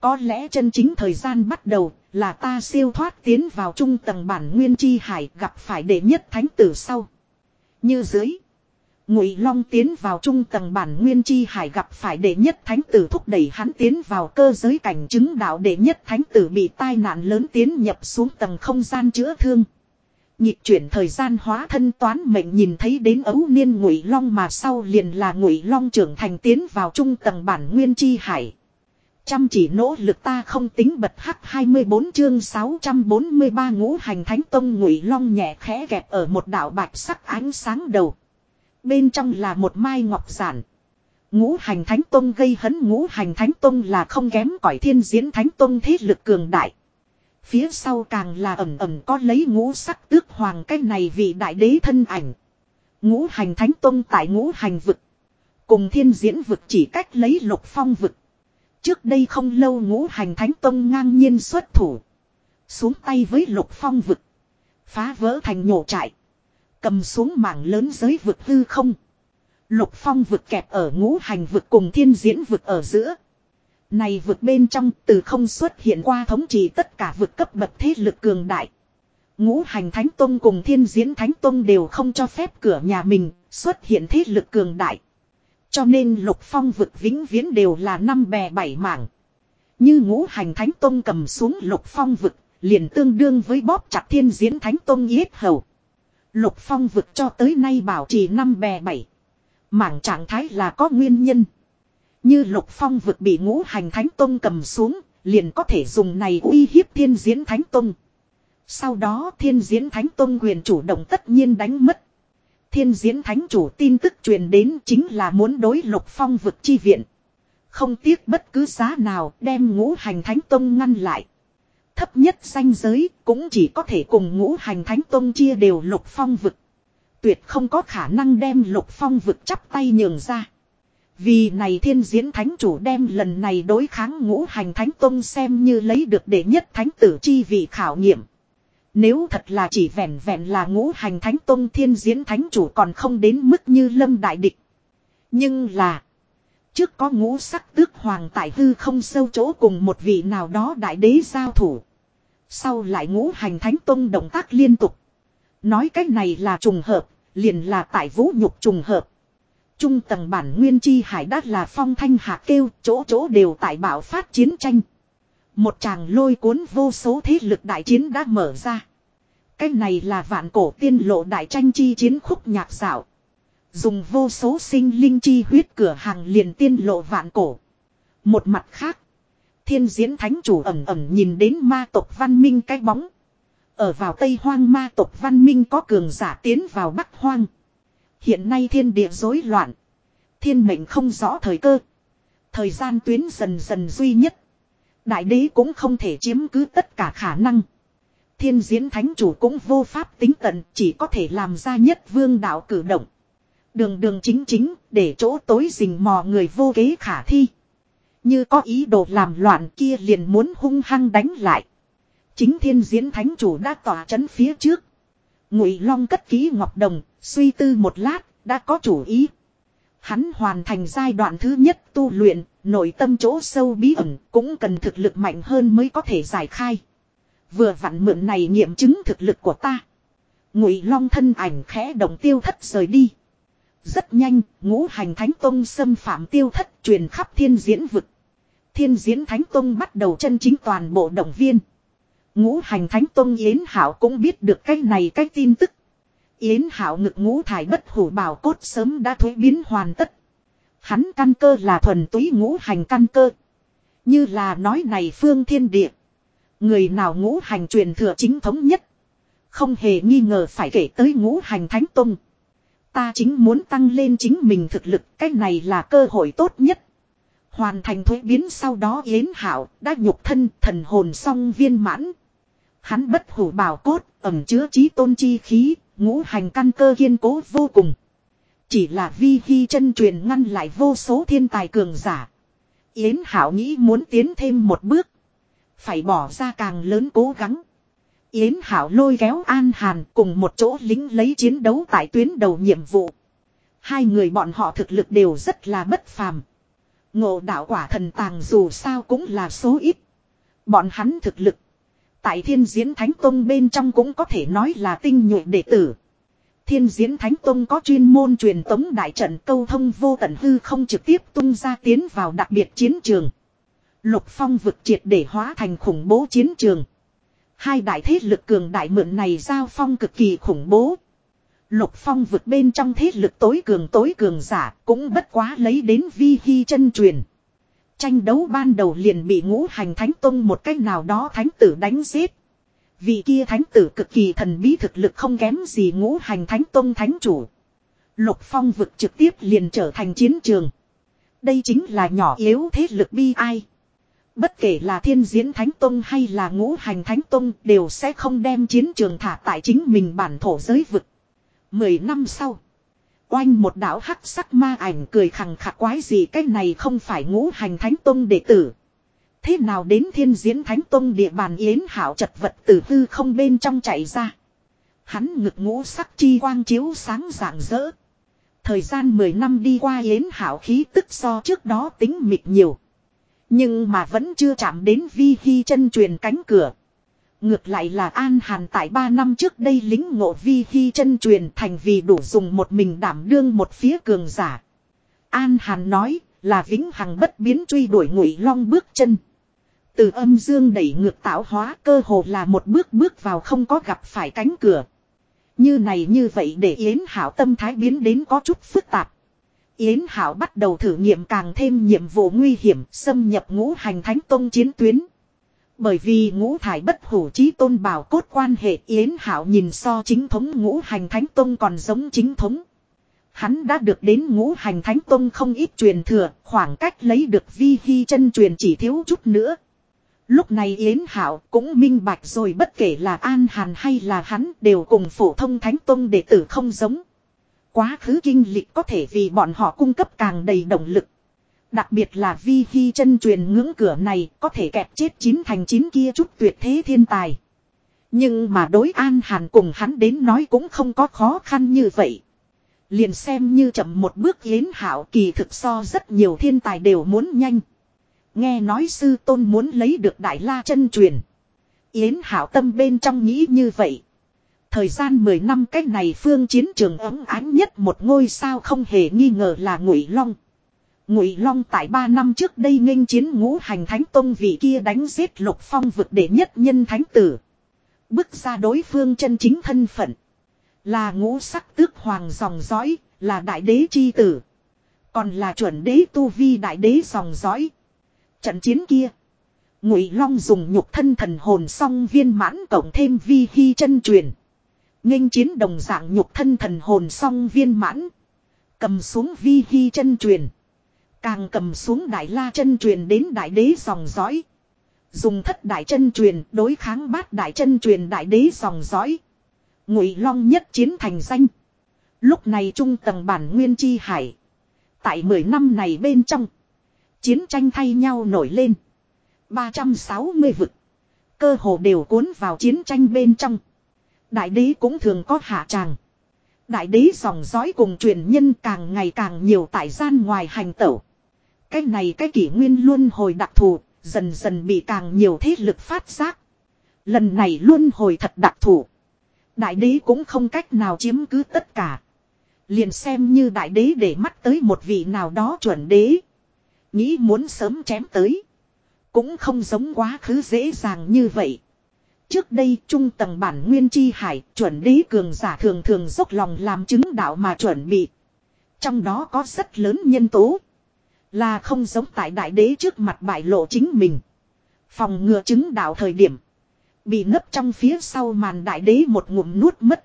Có lẽ chân chính thời gian bắt đầu là ta siêu thoát tiến vào trung tầng bản nguyên chi hải gặp phải đệ nhất thánh tử sau. Như dưới. Ngụy Long tiến vào trung tầng bản nguyên chi hải gặp phải đệ nhất thánh tử thúc đẩy hắn tiến vào cơ giới cảnh chứng đạo đệ nhất thánh tử bị tai nạn lớn tiến nhập xuống tầng không gian chữa thương. Nhịp chuyển thời gian hóa thân toán mệnh nhìn thấy đến ấu niên Ngụy Long mà sau liền là Ngụy Long trưởng thành tiến vào trung tầng bản nguyên chi hải. Chăm chỉ nỗ lực ta không tính bật hắc 24 chương 643 ngũ hành thánh tông ngụy long nhẹ khẽ kẹp ở một đảo bạch sắc ánh sáng đầu. Bên trong là một mai ngọc giản. Ngũ hành thánh tông gây hấn ngũ hành thánh tông là không kém cỏi thiên diễn thánh tông thế lực cường đại. Phía sau càng là ẩm ẩm có lấy ngũ sắc tước hoàng cái này vị đại đế thân ảnh. Ngũ hành thánh tông tại ngũ hành vực. Cùng thiên diễn vực chỉ cách lấy lục phong vực. Trước đây không lâu ngũ hành thánh tông ngang nhiên xuất thủ. Xuống tay với lục phong vực. Phá vỡ thành nhổ trại. Cầm xuống mảng lớn giới vực hư không. Lục phong vực kẹp ở ngũ hành vực cùng thiên diễn vực ở giữa. Này vực bên trong từ không xuất hiện qua thống trị tất cả vực cấp bậc thế lực cường đại. Ngũ hành thánh tông cùng thiên diễn thánh tông đều không cho phép cửa nhà mình xuất hiện thế lực cường đại. Cho nên lục phong vực vĩnh viễn đều là năm bè bảy mảng. Như ngũ hành thánh tông cầm xuống lục phong vực, liền tương đương với bóp chặt thiên diễn thánh tông yết hầu. Lục phong vực cho tới nay bảo trì năm bè bảy. Mảng trạng thái là có nguyên nhân. Như lục phong vực bị ngũ hành thánh tông cầm xuống, liền có thể dùng này uy hiếp thiên diễn thánh tông. Sau đó thiên diễn thánh tông quyền chủ động tất nhiên đánh mất. Thiên diễn thánh chủ tin tức truyền đến chính là muốn đối lục phong vực chi viện. Không tiếc bất cứ giá nào đem ngũ hành thánh tông ngăn lại. Thấp nhất danh giới cũng chỉ có thể cùng ngũ hành thánh tông chia đều lục phong vực. Tuyệt không có khả năng đem lục phong vực chắp tay nhường ra. Vì này thiên diễn thánh chủ đem lần này đối kháng ngũ hành thánh tông xem như lấy được đệ nhất thánh tử chi vị khảo nghiệm. Nếu thật là chỉ vẹn vẹn là ngũ hành thánh tông thiên diễn thánh chủ còn không đến mức như lâm đại địch. Nhưng là. Trước có ngũ sắc tước hoàng tại hư không sâu chỗ cùng một vị nào đó đại đế giao thủ. Sau lại ngũ hành thánh tông động tác liên tục. Nói cách này là trùng hợp, liền là tại vũ nhục trùng hợp. Trung tầng bản nguyên chi hải đát là phong thanh hạ kêu, chỗ chỗ đều tại bảo phát chiến tranh. Một chàng lôi cuốn vô số thế lực đại chiến đã mở ra. Cái này là vạn cổ tiên lộ đại tranh chi chiến khúc nhạc xảo. Dùng vô số sinh linh chi huyết cửa hàng liền tiên lộ vạn cổ. Một mặt khác. Thiên diễn thánh chủ ẩm ẩm nhìn đến ma tộc văn minh cái bóng. Ở vào Tây Hoang ma tộc văn minh có cường giả tiến vào Bắc Hoang. Hiện nay thiên địa rối loạn. Thiên mệnh không rõ thời cơ. Thời gian tuyến dần dần duy nhất. Đại đế cũng không thể chiếm cứ tất cả khả năng. Thiên diễn thánh chủ cũng vô pháp tính tận chỉ có thể làm ra nhất vương đạo cử động. Đường đường chính chính để chỗ tối rình mò người vô kế khả thi. Như có ý đồ làm loạn kia liền muốn hung hăng đánh lại. Chính thiên diễn thánh chủ đã tỏa chấn phía trước. Ngụy Long cất ký ngọc đồng, suy tư một lát, đã có chủ ý. Hắn hoàn thành giai đoạn thứ nhất tu luyện, nội tâm chỗ sâu bí ẩn cũng cần thực lực mạnh hơn mới có thể giải khai. Vừa vặn mượn này nghiệm chứng thực lực của ta. Ngụy Long thân ảnh khẽ động tiêu thất rời đi. Rất nhanh, ngũ hành thánh tông xâm phạm tiêu thất truyền khắp thiên diễn vực. Thiên diễn thánh tông bắt đầu chân chính toàn bộ động viên. Ngũ hành thánh tông Yến Hảo cũng biết được cái này cái tin tức. Yến Hảo ngực ngũ thải bất hủ bảo cốt sớm đã thối biến hoàn tất. Hắn căn cơ là thuần túy ngũ hành căn cơ. Như là nói này phương thiên địa. Người nào ngũ hành truyền thừa chính thống nhất. Không hề nghi ngờ phải kể tới ngũ hành thánh tông. Ta chính muốn tăng lên chính mình thực lực, cái này là cơ hội tốt nhất. Hoàn thành thuế biến sau đó Yến Hảo đã nhục thân thần hồn song viên mãn. Hắn bất hủ bảo cốt, ẩm chứa trí tôn chi khí, ngũ hành căn cơ kiên cố vô cùng. Chỉ là vi vi chân truyền ngăn lại vô số thiên tài cường giả. Yến Hảo nghĩ muốn tiến thêm một bước. Phải bỏ ra càng lớn cố gắng. Yến Hảo lôi kéo An Hàn cùng một chỗ lính lấy chiến đấu tại tuyến đầu nhiệm vụ. Hai người bọn họ thực lực đều rất là bất phàm. Ngộ đạo quả thần tàng dù sao cũng là số ít. Bọn hắn thực lực. Tại thiên diễn thánh tông bên trong cũng có thể nói là tinh nhuệ đệ tử. Thiên diễn thánh tông có chuyên môn truyền tống đại trận câu thông vô tận hư không trực tiếp tung ra tiến vào đặc biệt chiến trường. Lục phong vực triệt để hóa thành khủng bố chiến trường. Hai đại thế lực cường đại mượn này giao phong cực kỳ khủng bố. Lục phong vực bên trong thế lực tối cường tối cường giả cũng bất quá lấy đến vi hy chân truyền. Tranh đấu ban đầu liền bị ngũ hành thánh tông một cách nào đó thánh tử đánh giết. Vị kia thánh tử cực kỳ thần bí thực lực không kém gì ngũ hành thánh tông thánh chủ. Lục phong vực trực tiếp liền trở thành chiến trường. Đây chính là nhỏ yếu thế lực bi ai. Bất kể là thiên diễn thánh tông hay là ngũ hành thánh tông đều sẽ không đem chiến trường thả tại chính mình bản thổ giới vực. Mười năm sau. Oanh một đạo hắc sắc ma ảnh cười khằng khắc quái gì, cái này không phải ngũ hành thánh tông đệ tử. Thế nào đến thiên diễn thánh tông địa bàn yến hảo chật vật từ tư không bên trong chạy ra. Hắn ngực ngũ sắc chi quang chiếu sáng rạng rỡ. Thời gian 10 năm đi qua yến hảo khí tức so trước đó tính mịt nhiều. Nhưng mà vẫn chưa chạm đến vi hy chân truyền cánh cửa. Ngược lại là An Hàn tại 3 năm trước đây lính ngộ vi hy chân truyền thành vì đủ dùng một mình đảm đương một phía cường giả. An Hàn nói là vĩnh hằng bất biến truy đuổi ngụy long bước chân. Từ âm dương đẩy ngược tạo hóa cơ hồ là một bước bước vào không có gặp phải cánh cửa. Như này như vậy để Yến Hảo tâm thái biến đến có chút phức tạp. Yến Hảo bắt đầu thử nghiệm càng thêm nhiệm vụ nguy hiểm xâm nhập ngũ hành thánh tông chiến tuyến. Bởi vì ngũ thải bất hủ chí tôn bảo cốt quan hệ Yến Hảo nhìn so chính thống ngũ hành thánh tông còn giống chính thống. Hắn đã được đến ngũ hành thánh tông không ít truyền thừa, khoảng cách lấy được vi hy chân truyền chỉ thiếu chút nữa. Lúc này Yến Hảo cũng minh bạch rồi, bất kể là An Hàn hay là hắn đều cùng phổ thông thánh tông đệ tử không giống. Quá khứ kinh lịch có thể vì bọn họ cung cấp càng đầy động lực. Đặc biệt là vi vi chân truyền ngưỡng cửa này có thể kẹp chết chín thành chín kia chút tuyệt thế thiên tài. Nhưng mà đối An Hàn cùng hắn đến nói cũng không có khó khăn như vậy. Liền xem như chậm một bước yến hảo kỳ thực so rất nhiều thiên tài đều muốn nhanh. Nghe nói sư tôn muốn lấy được đại la chân truyền. Yến hảo tâm bên trong nghĩ như vậy. Thời gian 10 năm cách này phương chiến trường ấm ánh nhất một ngôi sao không hề nghi ngờ là Ngụy Long. Ngụy Long tại 3 năm trước đây nghênh chiến ngũ hành thánh tông vị kia đánh giết lục phong vực để nhất nhân thánh tử. Bước ra đối phương chân chính thân phận. Là ngũ sắc tước hoàng dòng dõi, là đại đế chi tử. Còn là chuẩn đế tu vi đại đế dòng dõi. Trận chiến kia. Ngụy Long dùng nhục thân thần hồn song viên mãn cộng thêm vi hy chân truyền. nghênh chiến đồng dạng nhục thân thần hồn song viên mãn. Cầm xuống vi hy chân truyền. Càng cầm xuống đại la chân truyền đến đại đế dòng dõi. Dùng thất đại chân truyền đối kháng bát đại chân truyền đại đế dòng dõi. Ngụy Long nhất chiến thành danh. Lúc này trung tầng bản nguyên chi hải. Tại 10 năm này bên trong. Chiến tranh thay nhau nổi lên. 360 vực. Cơ hồ đều cuốn vào chiến tranh bên trong. Đại đế cũng thường có hạ tràng. Đại đế dòng dõi cùng truyền nhân càng ngày càng nhiều tại gian ngoài hành tẩu. Cái này cái kỷ nguyên luôn hồi đặc thù, dần dần bị càng nhiều thế lực phát giác. Lần này luôn hồi thật đặc thù. Đại đế cũng không cách nào chiếm cứ tất cả. Liền xem như đại đế để mắt tới một vị nào đó chuẩn đế. Nghĩ muốn sớm chém tới. Cũng không giống quá khứ dễ dàng như vậy. Trước đây trung tầng bản nguyên chi hải chuẩn đế cường giả thường thường dốc lòng làm chứng đạo mà chuẩn bị. Trong đó có rất lớn nhân tố. Là không giống tại đại đế trước mặt bại lộ chính mình. Phòng ngừa chứng đạo thời điểm. Bị nấp trong phía sau màn đại đế một ngụm nuốt mất.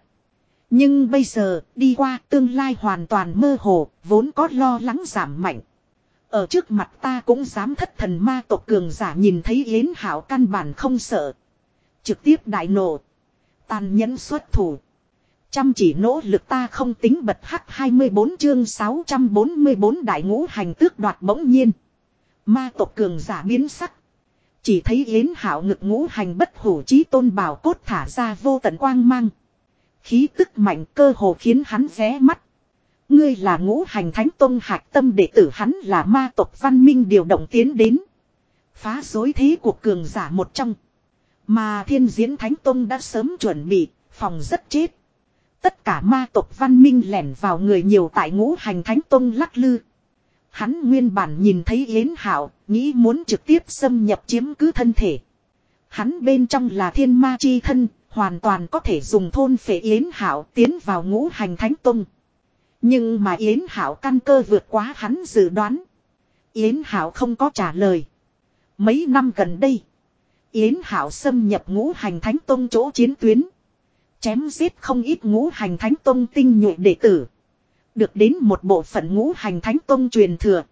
Nhưng bây giờ, đi qua tương lai hoàn toàn mơ hồ, vốn có lo lắng giảm mạnh. Ở trước mặt ta cũng dám thất thần ma tộc cường giả nhìn thấy Yến Hảo căn bản không sợ. Trực tiếp đại nổ. Tàn nhẫn xuất thủ. Chăm chỉ nỗ lực ta không tính bật hắc 24 chương 644 đại ngũ hành tước đoạt bỗng nhiên. Ma tộc cường giả biến sắc. Chỉ thấy Yến Hảo ngực ngũ hành bất hủ chí tôn bảo cốt thả ra vô tận quang mang. Khí tức mạnh cơ hồ khiến hắn ré mắt. Ngươi là ngũ hành thánh tôn hạc tâm đệ tử hắn là ma tộc văn minh điều động tiến đến. Phá dối thế cuộc cường giả một trong. Mà thiên diễn thánh tôn đã sớm chuẩn bị, phòng rất chết. Tất cả ma tộc văn minh lẻn vào người nhiều tại ngũ hành thánh tôn lắc lư. Hắn nguyên bản nhìn thấy Yến Hảo, nghĩ muốn trực tiếp xâm nhập chiếm cứ thân thể. Hắn bên trong là thiên ma chi thân, hoàn toàn có thể dùng thôn phệ Yến Hảo tiến vào ngũ hành thánh tông. Nhưng mà Yến Hảo căn cơ vượt quá hắn dự đoán. Yến Hảo không có trả lời. Mấy năm gần đây, Yến Hảo xâm nhập ngũ hành thánh tông chỗ chiến tuyến. Chém giết không ít ngũ hành thánh tông tinh nhuệ đệ tử. Được đến một bộ phận ngũ hành thánh tông truyền thừa.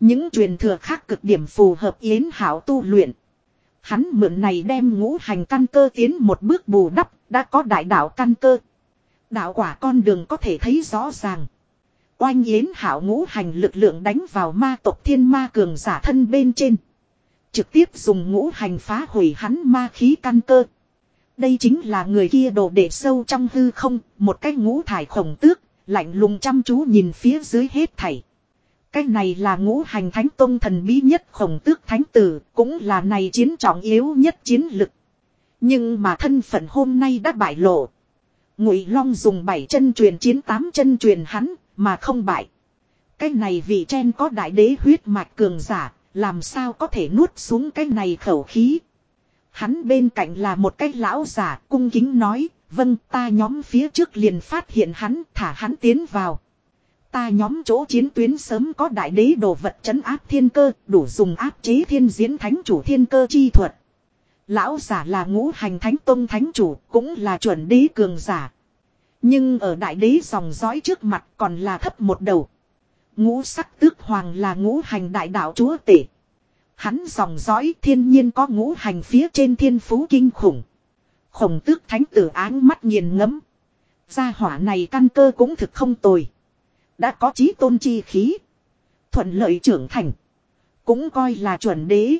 Những truyền thừa khác cực điểm phù hợp Yến Hảo tu luyện. Hắn mượn này đem ngũ hành căn cơ tiến một bước bù đắp, đã có đại đạo căn cơ. Đạo quả con đường có thể thấy rõ ràng. Oanh Yến Hảo ngũ hành lực lượng đánh vào ma tộc thiên ma cường giả thân bên trên. Trực tiếp dùng ngũ hành phá hủy hắn ma khí căn cơ. Đây chính là người kia đồ để sâu trong hư không, một cái ngũ thải khổng tước, lạnh lùng chăm chú nhìn phía dưới hết thảy. Cái này là ngũ hành thánh tông thần bí nhất khổng tước thánh tử, cũng là này chiến trọng yếu nhất chiến lực. Nhưng mà thân phận hôm nay đã bại lộ. Ngụy Long dùng bảy chân truyền chiến tám chân truyền hắn, mà không bại. Cái này vì chen có đại đế huyết mạch cường giả, làm sao có thể nuốt xuống cái này khẩu khí. Hắn bên cạnh là một cái lão giả cung kính nói, vâng ta nhóm phía trước liền phát hiện hắn, thả hắn tiến vào. Ta nhóm chỗ chiến tuyến sớm có đại đế đồ vật chấn áp thiên cơ, đủ dùng áp chế thiên diễn thánh chủ thiên cơ chi thuật. Lão giả là ngũ hành thánh tông thánh chủ, cũng là chuẩn đế cường giả. Nhưng ở đại đế dòng dõi trước mặt còn là thấp một đầu. Ngũ sắc tước hoàng là ngũ hành đại đạo chúa tể. Hắn dòng dõi thiên nhiên có ngũ hành phía trên thiên phú kinh khủng. Khổng tước thánh tử áng mắt nghiền ngẫm Gia hỏa này căn cơ cũng thực không tồi. Đã có trí tôn chi khí. Thuận lợi trưởng thành. Cũng coi là chuẩn đế.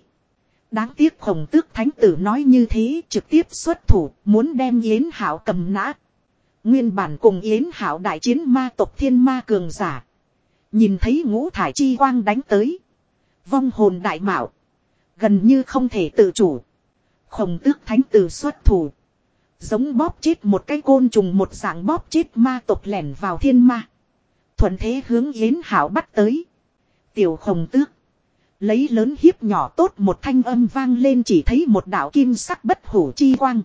Đáng tiếc khổng tước thánh tử nói như thế trực tiếp xuất thủ, muốn đem Yến Hảo cầm nã. Nguyên bản cùng Yến Hảo đại chiến ma tộc thiên ma cường giả. Nhìn thấy ngũ thải chi quang đánh tới. Vong hồn đại mạo. Gần như không thể tự chủ. Khổng tước thánh tử xuất thủ. Giống bóp chết một cái côn trùng một dạng bóp chết ma tộc lẻn vào thiên ma. Thuận thế hướng Yến Hảo bắt tới. Tiểu khổng tước. Lấy lớn hiếp nhỏ tốt một thanh âm vang lên chỉ thấy một đạo kim sắc bất hủ chi quang.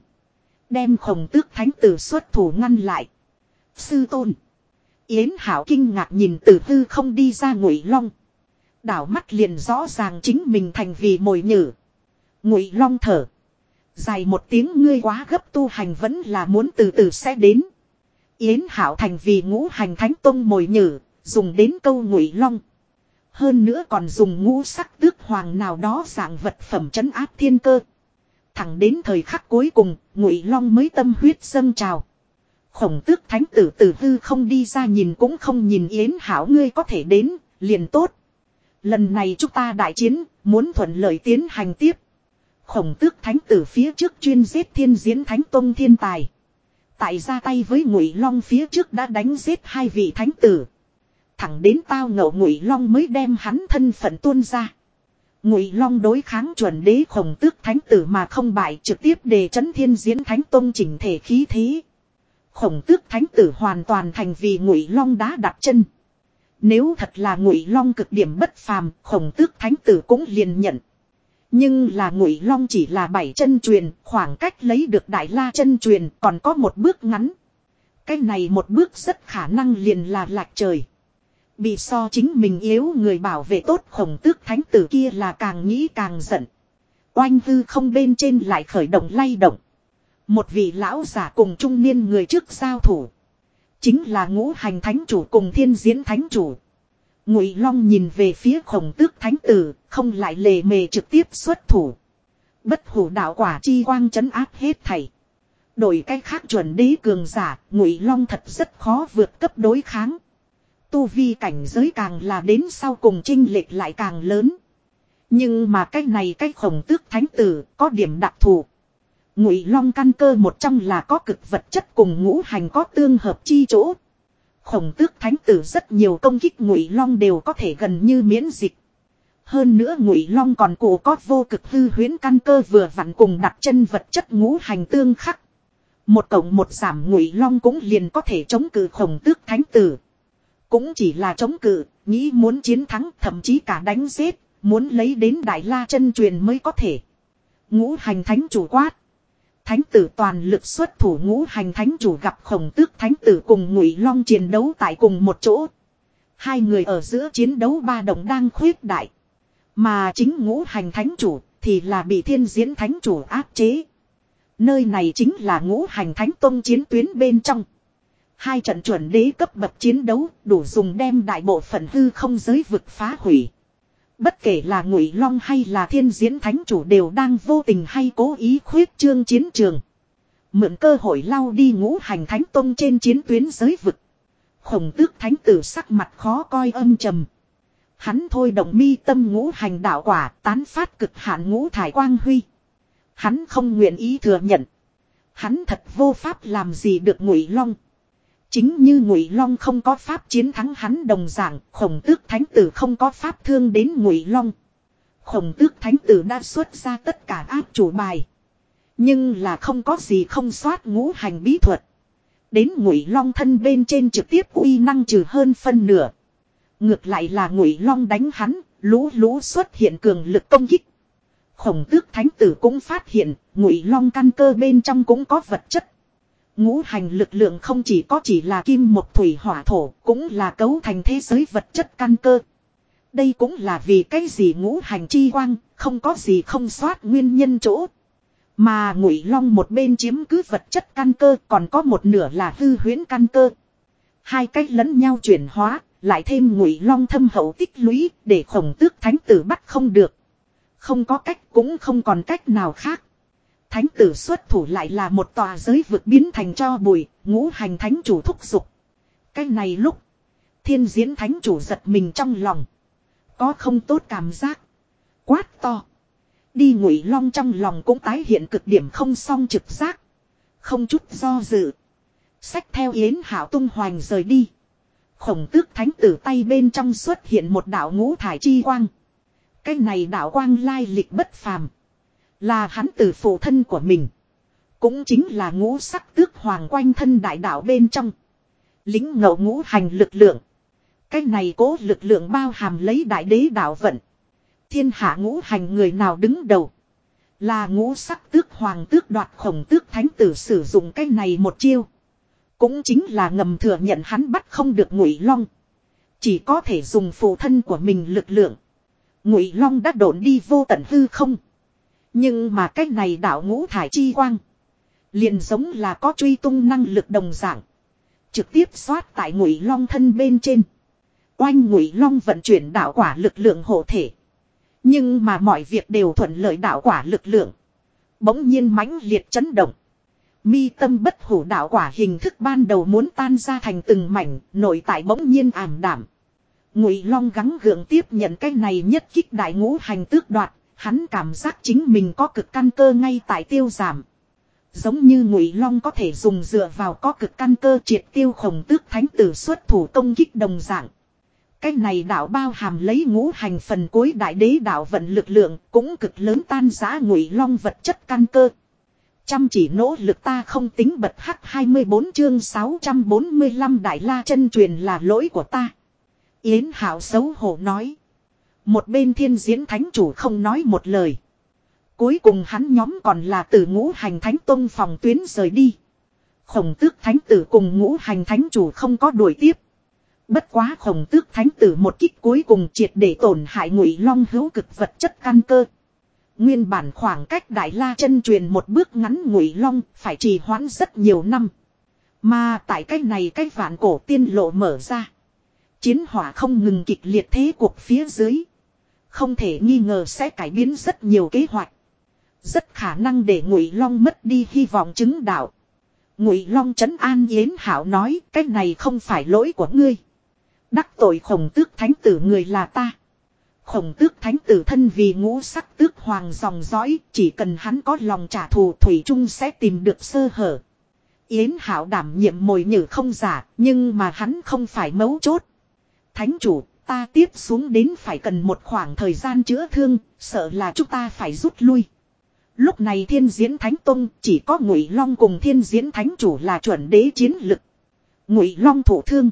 Đem khổng tước thánh tử xuất thủ ngăn lại. Sư tôn. Yến Hảo kinh ngạc nhìn từ hư không đi ra ngụy long. Đảo mắt liền rõ ràng chính mình thành vì mồi nhử. Ngụy long thở. Dài một tiếng ngươi quá gấp tu hành vẫn là muốn từ từ sẽ đến. Yến Hảo thành vì ngũ hành thánh tông mồi nhử, dùng đến câu ngụy long. Hơn nữa còn dùng ngũ sắc tước hoàng nào đó dạng vật phẩm chấn áp thiên cơ. Thẳng đến thời khắc cuối cùng, ngụy long mới tâm huyết dâng trào. Khổng tước thánh tử tử hư không đi ra nhìn cũng không nhìn Yến Hảo ngươi có thể đến, liền tốt. Lần này chúng ta đại chiến, muốn thuận lợi tiến hành tiếp. Khổng tước thánh tử phía trước chuyên giết thiên diễn thánh tông thiên tài. Tại ra tay với ngụy long phía trước đã đánh giết hai vị thánh tử. Thẳng đến tao ngậu ngụy long mới đem hắn thân phận tuôn ra. Ngụy long đối kháng chuẩn đế khổng tước thánh tử mà không bại trực tiếp đề chấn thiên diễn thánh tôn chỉnh thể khí thế. Khổng tước thánh tử hoàn toàn thành vì ngụy long đã đặt chân. Nếu thật là ngụy long cực điểm bất phàm, khổng tước thánh tử cũng liền nhận. Nhưng là ngụy long chỉ là bảy chân truyền, khoảng cách lấy được đại la chân truyền còn có một bước ngắn. Cái này một bước rất khả năng liền là lạc trời. Bị so chính mình yếu người bảo vệ tốt khổng tước thánh tử kia là càng nghĩ càng giận. Oanh hư không bên trên lại khởi động lay động. Một vị lão giả cùng trung niên người trước giao thủ. Chính là ngũ hành thánh chủ cùng thiên diễn thánh chủ. Ngụy Long nhìn về phía khổng tước thánh tử, không lại lề mề trực tiếp xuất thủ. Bất hủ đạo quả chi quang chấn áp hết thảy. Đổi cách khác chuẩn đế cường giả, Ngụy Long thật rất khó vượt cấp đối kháng. Tu vi cảnh giới càng là đến sau cùng trinh lệch lại càng lớn. Nhưng mà cái này cách khổng tước thánh tử có điểm đặc thù. Ngụy Long căn cơ một trong là có cực vật chất cùng ngũ hành có tương hợp chi chỗ. Khổng tước thánh tử rất nhiều công kích Ngụy Long đều có thể gần như miễn dịch. Hơn nữa Ngụy Long còn cổ có vô cực hư huyễn căn cơ vừa vặn cùng đặt chân vật chất ngũ hành tương khắc. Một cộng một giảm Ngụy Long cũng liền có thể chống cự khổng tước thánh tử. Cũng chỉ là chống cự, nghĩ muốn chiến thắng thậm chí cả đánh giết, muốn lấy đến Đại La chân truyền mới có thể. Ngũ hành thánh chủ quát. Thánh tử toàn lực xuất thủ ngũ hành thánh chủ gặp khổng tước thánh tử cùng ngụy long chiến đấu tại cùng một chỗ. Hai người ở giữa chiến đấu ba đồng đang khuyết đại. Mà chính ngũ hành thánh chủ thì là bị thiên diễn thánh chủ áp chế. Nơi này chính là ngũ hành thánh tông chiến tuyến bên trong. Hai trận chuẩn đế cấp bậc chiến đấu đủ dùng đem đại bộ phận hư không giới vực phá hủy. Bất kể là ngụy long hay là thiên diễn thánh chủ đều đang vô tình hay cố ý khuyết trương chiến trường. Mượn cơ hội lao đi ngũ hành thánh tông trên chiến tuyến giới vực. Khổng tước thánh tử sắc mặt khó coi âm trầm. Hắn thôi động mi tâm ngũ hành đạo quả tán phát cực hạn ngũ thải quang huy. Hắn không nguyện ý thừa nhận. Hắn thật vô pháp làm gì được ngụy long. Chính như Ngụy Long không có pháp chiến thắng hắn đồng dạng, Khổng Tước Thánh tử không có pháp thương đến Ngụy Long. Khổng Tước Thánh tử đã xuất ra tất cả áp chủ bài. Nhưng là không có gì không soát ngũ hành bí thuật. Đến ngụy long thân bên trên trực tiếp uy năng trừ hơn phân nửa. Ngược lại là ngụy long đánh hắn, lũ lũ xuất hiện cường lực công kích. Khổng tước thánh tử cũng phát hiện, ngụy long căn cơ bên trong cũng có vật chất. Ngũ hành lực lượng không chỉ có chỉ là kim một thủy hỏa thổ, cũng là cấu thành thế giới vật chất căn cơ. Đây cũng là vì cái gì ngũ hành chi quang, không có gì không soát nguyên nhân chỗ. Mà ngụy long một bên chiếm cứ vật chất căn cơ còn có một nửa là hư huyễn căn cơ. Hai cách lẫn nhau chuyển hóa, lại thêm ngụy long thâm hậu tích lũy để khổng tước thánh tử bắt không được. Không có cách cũng không còn cách nào khác. Thánh tử xuất thủ lại là một tòa giới vực biến thành cho bụi, ngũ hành thánh chủ thúc giục. Cái này lúc, thiên diễn thánh chủ giật mình trong lòng. Có không tốt cảm giác. Quát to. Đi ngụy long trong lòng cũng tái hiện cực điểm không song trực giác. Không chút do dự. Sách theo yến hảo tung hoành rời đi. Khổng tước thánh tử tay bên trong xuất hiện một đạo ngũ thải chi quang. Cái này đạo quang lai lịch bất phàm. Là hắn từ phụ thân của mình. Cũng chính là ngũ sắc tước hoàng quanh thân đại đạo bên trong. Lính ngậu ngũ hành lực lượng. Cái này cố lực lượng bao hàm lấy đại đế đạo vận. Thiên hạ ngũ hành người nào đứng đầu. Là ngũ sắc tước hoàng tước đoạt khổng tước thánh tử sử dụng cái này một chiêu. Cũng chính là ngầm thừa nhận hắn bắt không được ngụy long. Chỉ có thể dùng phụ thân của mình lực lượng. Ngụy long đã đổn đi vô tận hư không. Nhưng mà cái này đạo ngũ thải chi quang. Liền giống là có truy tung năng lực đồng dạng. Trực tiếp xoát tại ngụy long thân bên trên. Oanh ngụy long vận chuyển đạo quả lực lượng hộ thể. Nhưng mà mọi việc đều thuận lợi đạo quả lực lượng. Bỗng nhiên mãnh liệt chấn động. Mi tâm bất hủ đạo quả hình thức ban đầu muốn tan ra thành từng mảnh, nội tại bỗng nhiên ảm đảm. Ngụy Long gắng gượng tiếp nhận cái này nhất kích đại ngũ hành tước đoạt, hắn cảm giác chính mình có cực căn cơ ngay tại tiêu giảm. Giống như Ngụy Long có thể dùng dựa vào có cực căn cơ triệt tiêu khổng tước thánh tử xuất thủ công kích đồng dạng. Cái này đạo bao hàm lấy ngũ hành phần cuối đại đế đạo vận lực lượng cũng cực lớn tan giã Ngụy Long vật chất căn cơ. Chăm chỉ nỗ lực ta không tính bật hắc 24 chương 645 đại la chân truyền là lỗi của ta. Yến Hảo xấu hổ nói. Một bên thiên diễn thánh chủ không nói một lời. Cuối cùng hắn nhóm còn là từ ngũ hành thánh tông phòng tuyến rời đi. Khổng tước thánh tử cùng ngũ hành thánh chủ không có đuổi tiếp. Bất quá khổng tước thánh tử một kích cuối cùng triệt để tổn hại ngụy long hữu cực vật chất căn cơ. Nguyên bản khoảng cách đại la chân truyền một bước ngắn ngụy long phải trì hoãn rất nhiều năm. Mà tại cách này cách vạn cổ tiên lộ mở ra. Chiến hỏa không ngừng kịch liệt thế cuộc phía dưới. Không thể nghi ngờ sẽ cải biến rất nhiều kế hoạch. Rất khả năng để Ngụy Long mất đi hy vọng chứng đạo. Ngụy Long trấn an Yến Hảo nói, cái này không phải lỗi của ngươi. Đắc tội khổng tước thánh tử người là ta. Khổng tước thánh tử thân vì ngũ sắc tước hoàng dòng dõi, chỉ cần hắn có lòng trả thù Thủy Trung sẽ tìm được sơ hở. Yến Hảo đảm nhiệm mồi nhử không giả, nhưng mà hắn không phải mấu chốt. Thánh chủ, ta tiếp xuống đến phải cần một khoảng thời gian chữa thương, sợ là chúng ta phải rút lui. Lúc này thiên diễn thánh tông chỉ có ngụy long cùng thiên diễn thánh chủ là chuẩn đế chiến lực. Ngụy long thủ thương.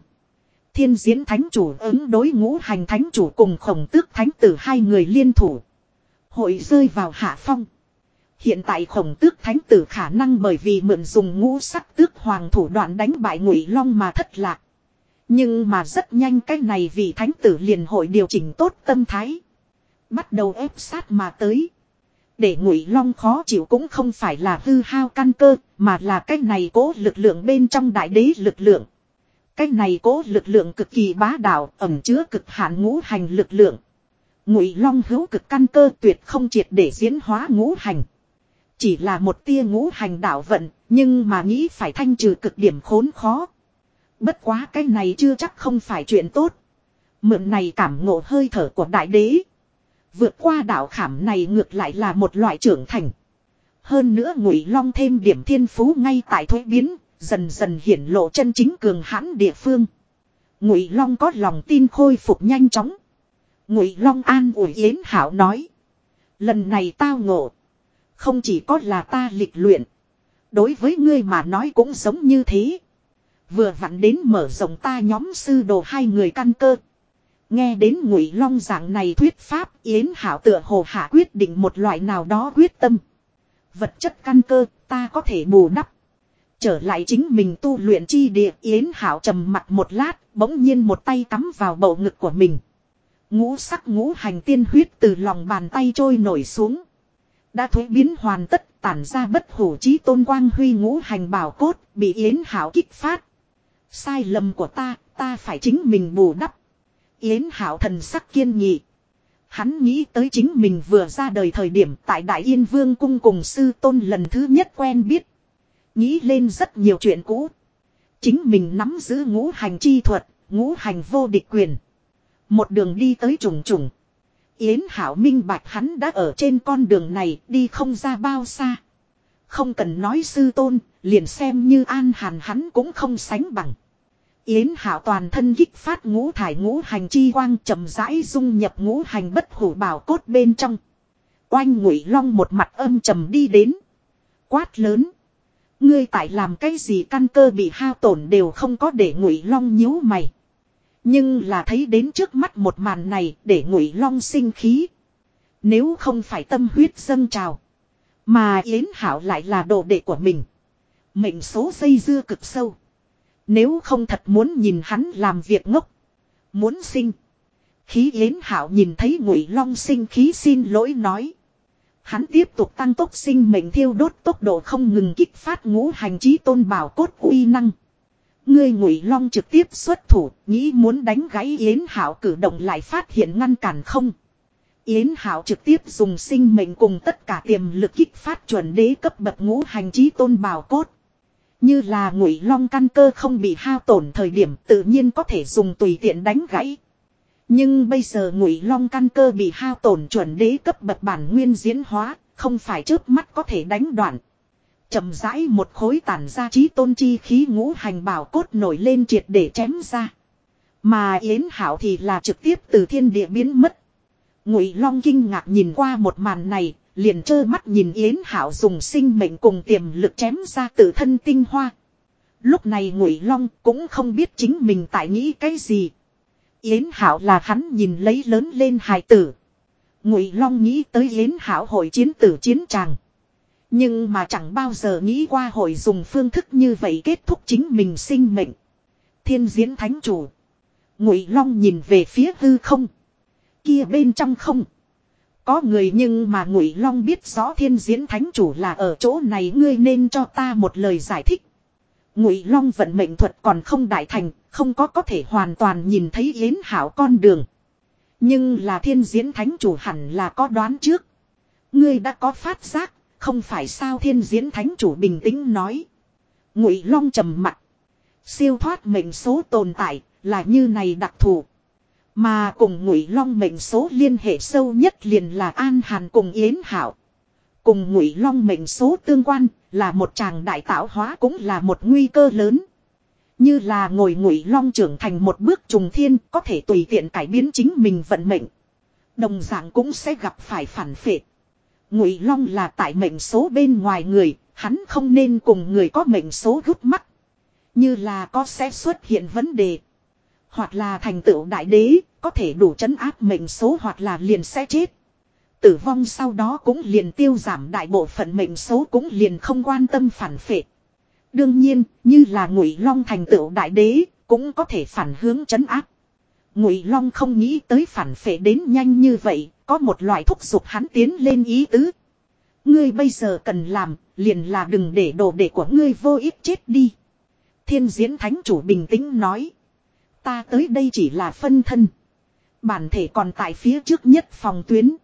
Thiên diễn thánh chủ ứng đối ngũ hành thánh chủ cùng khổng tước thánh tử hai người liên thủ. Hội rơi vào hạ phong. Hiện tại khổng tước thánh tử khả năng bởi vì mượn dùng ngũ sắc tước hoàng thủ đoạn đánh bại ngụy long mà thất lạc. Nhưng mà rất nhanh cái này vị thánh tử liền hội điều chỉnh tốt tâm thái. Bắt đầu ép sát mà tới. Để ngụy long khó chịu cũng không phải là hư hao căn cơ, mà là cái này cố lực lượng bên trong đại đế lực lượng. Cái này cố lực lượng cực kỳ bá đạo, ẩm chứa cực hạn ngũ hành lực lượng. Ngụy long hữu cực căn cơ tuyệt không triệt để diễn hóa ngũ hành. Chỉ là một tia ngũ hành đạo vận, nhưng mà nghĩ phải thanh trừ cực điểm khốn khó. Bất quá cái này chưa chắc không phải chuyện tốt. Mượn này cảm ngộ hơi thở của đại đế. Vượt qua đạo khảm này ngược lại là một loại trưởng thành. Hơn nữa ngụy long thêm điểm thiên phú ngay tại thuế biến, dần dần hiển lộ chân chính cường hãn địa phương. Ngụy long có lòng tin khôi phục nhanh chóng. Ngụy long an ủi yến hảo nói. Lần này tao ngộ. Không chỉ có là ta lịch luyện. Đối với ngươi mà nói cũng giống như thế. Vừa vặn đến mở rộng ta nhóm sư đồ hai người căn cơ. Nghe đến ngụy long giảng này thuyết pháp, Yến Hảo tựa hồ hạ quyết định một loại nào đó quyết tâm. Vật chất căn cơ, ta có thể bù đắp. Trở lại chính mình tu luyện chi địa, Yến Hảo trầm mặt một lát, bỗng nhiên một tay cắm vào bầu ngực của mình. Ngũ sắc ngũ hành tiên huyết từ lòng bàn tay trôi nổi xuống. Đã thuế biến hoàn tất, tản ra bất hủ trí tôn quang huy ngũ hành bảo cốt, bị Yến Hảo kích phát. Sai lầm của ta, ta phải chính mình bù đắp. Yến Hảo thần sắc kiên nghị. Hắn nghĩ tới chính mình vừa ra đời thời điểm tại Đại Yên Vương cung cùng sư tôn lần thứ nhất quen biết. Nghĩ lên rất nhiều chuyện cũ. Chính mình nắm giữ ngũ hành chi thuật, ngũ hành vô địch quyền. Một đường đi tới trùng trùng. Yến Hảo minh bạch hắn đã ở trên con đường này đi không ra bao xa. Không cần nói sư tôn, liền xem như an hàn hắn cũng không sánh bằng. Yến Hảo toàn thân kích phát ngũ thải ngũ hành chi quang chậm rãi dung nhập ngũ hành bất hủ bảo cốt bên trong. Oanh ngụy long một mặt âm trầm đi đến. Quát lớn. Ngươi tại làm cái gì căn cơ bị hao tổn đều không có để ngụy long nhíu mày. Nhưng là thấy đến trước mắt một màn này để ngụy long sinh khí. Nếu không phải tâm huyết dâng trào. Mà Yến Hảo lại là đồ đệ của mình. Mệnh số dây dưa cực sâu. Nếu không thật muốn nhìn hắn làm việc ngốc. Muốn sinh. Khí Yến Hảo nhìn thấy ngụy long sinh khí xin lỗi nói. Hắn tiếp tục tăng tốc sinh mệnh thiêu đốt tốc độ không ngừng kích phát ngũ hành trí tôn bảo cốt uy năng. Ngươi ngụy long trực tiếp xuất thủ, nghĩ muốn đánh gãy Yến Hảo cử động lại phát hiện ngăn cản không. Yến Hảo trực tiếp dùng sinh mệnh cùng tất cả tiềm lực kích phát chuẩn đế cấp bậc ngũ hành trí tôn bảo cốt. Như là ngụy long căn cơ không bị hao tổn thời điểm tự nhiên có thể dùng tùy tiện đánh gãy. Nhưng bây giờ ngụy long căn cơ bị hao tổn chuẩn đế cấp bậc bản nguyên diễn hóa, không phải trước mắt có thể đánh đoạn chậm rãi một khối tản ra trí tôn chi khí ngũ hành bảo cốt nổi lên triệt để chém ra. Mà Yến Hảo thì là trực tiếp từ thiên địa biến mất. Ngụy Long kinh ngạc nhìn qua một màn này, liền trơ mắt nhìn Yến Hảo dùng sinh mệnh cùng tiềm lực chém ra tự thân tinh hoa. Lúc này Ngụy Long cũng không biết chính mình tại nghĩ cái gì. Yến Hảo là hắn nhìn lấy lớn lên hài tử. Ngụy Long nghĩ tới Yến Hảo hội chiến tử chiến tràng. Nhưng mà chẳng bao giờ nghĩ qua hội dùng phương thức như vậy kết thúc chính mình sinh mệnh. Thiên diễn thánh chủ. Ngụy Long nhìn về phía hư không. Kia bên trong không. Có người nhưng mà Ngụy Long biết rõ thiên diễn thánh chủ là ở chỗ này ngươi nên cho ta một lời giải thích. Ngụy Long vận mệnh thuật còn không đại thành, không có có thể hoàn toàn nhìn thấy yến hảo con đường. Nhưng là thiên diễn thánh chủ hẳn là có đoán trước. Ngươi đã có phát giác, không phải sao thiên diễn thánh chủ bình tĩnh nói. Ngụy Long trầm mặt. Siêu thoát mệnh số tồn tại là như này đặc thù. Mà cùng Ngụy Long mệnh số liên hệ sâu nhất liền là An Hàn cùng Yến Hảo. Cùng Ngụy Long mệnh số tương quan là một chàng đại tạo hóa cũng là một nguy cơ lớn. Như là ngồi Ngụy Long trưởng thành một bước trùng thiên có thể tùy tiện cải biến chính mình vận mệnh. Đồng dạng cũng sẽ gặp phải phản phệ. Ngụy Long là tại mệnh số bên ngoài người, hắn không nên cùng người có mệnh số gút mắt. Như là có sẽ xuất hiện vấn đề. Hoặc là thành tựu đại đế, có thể đủ chấn áp mệnh số hoặc là liền sẽ chết. Tử vong sau đó cũng liền tiêu giảm đại bộ phận mệnh số cũng liền không quan tâm phản phệ. Đương nhiên, như là Ngụy Long thành tựu đại đế, cũng có thể phản hướng chấn áp. Ngụy Long không nghĩ tới phản phệ đến nhanh như vậy, có một loại thúc giục hắn tiến lên ý tứ. Ngươi bây giờ cần làm, liền là đừng để đồ đệ của ngươi vô ích chết đi. Thiên diễn thánh chủ bình tĩnh nói. Ta tới đây chỉ là phân thân. Bản thể còn tại phía trước nhất phòng tuyến.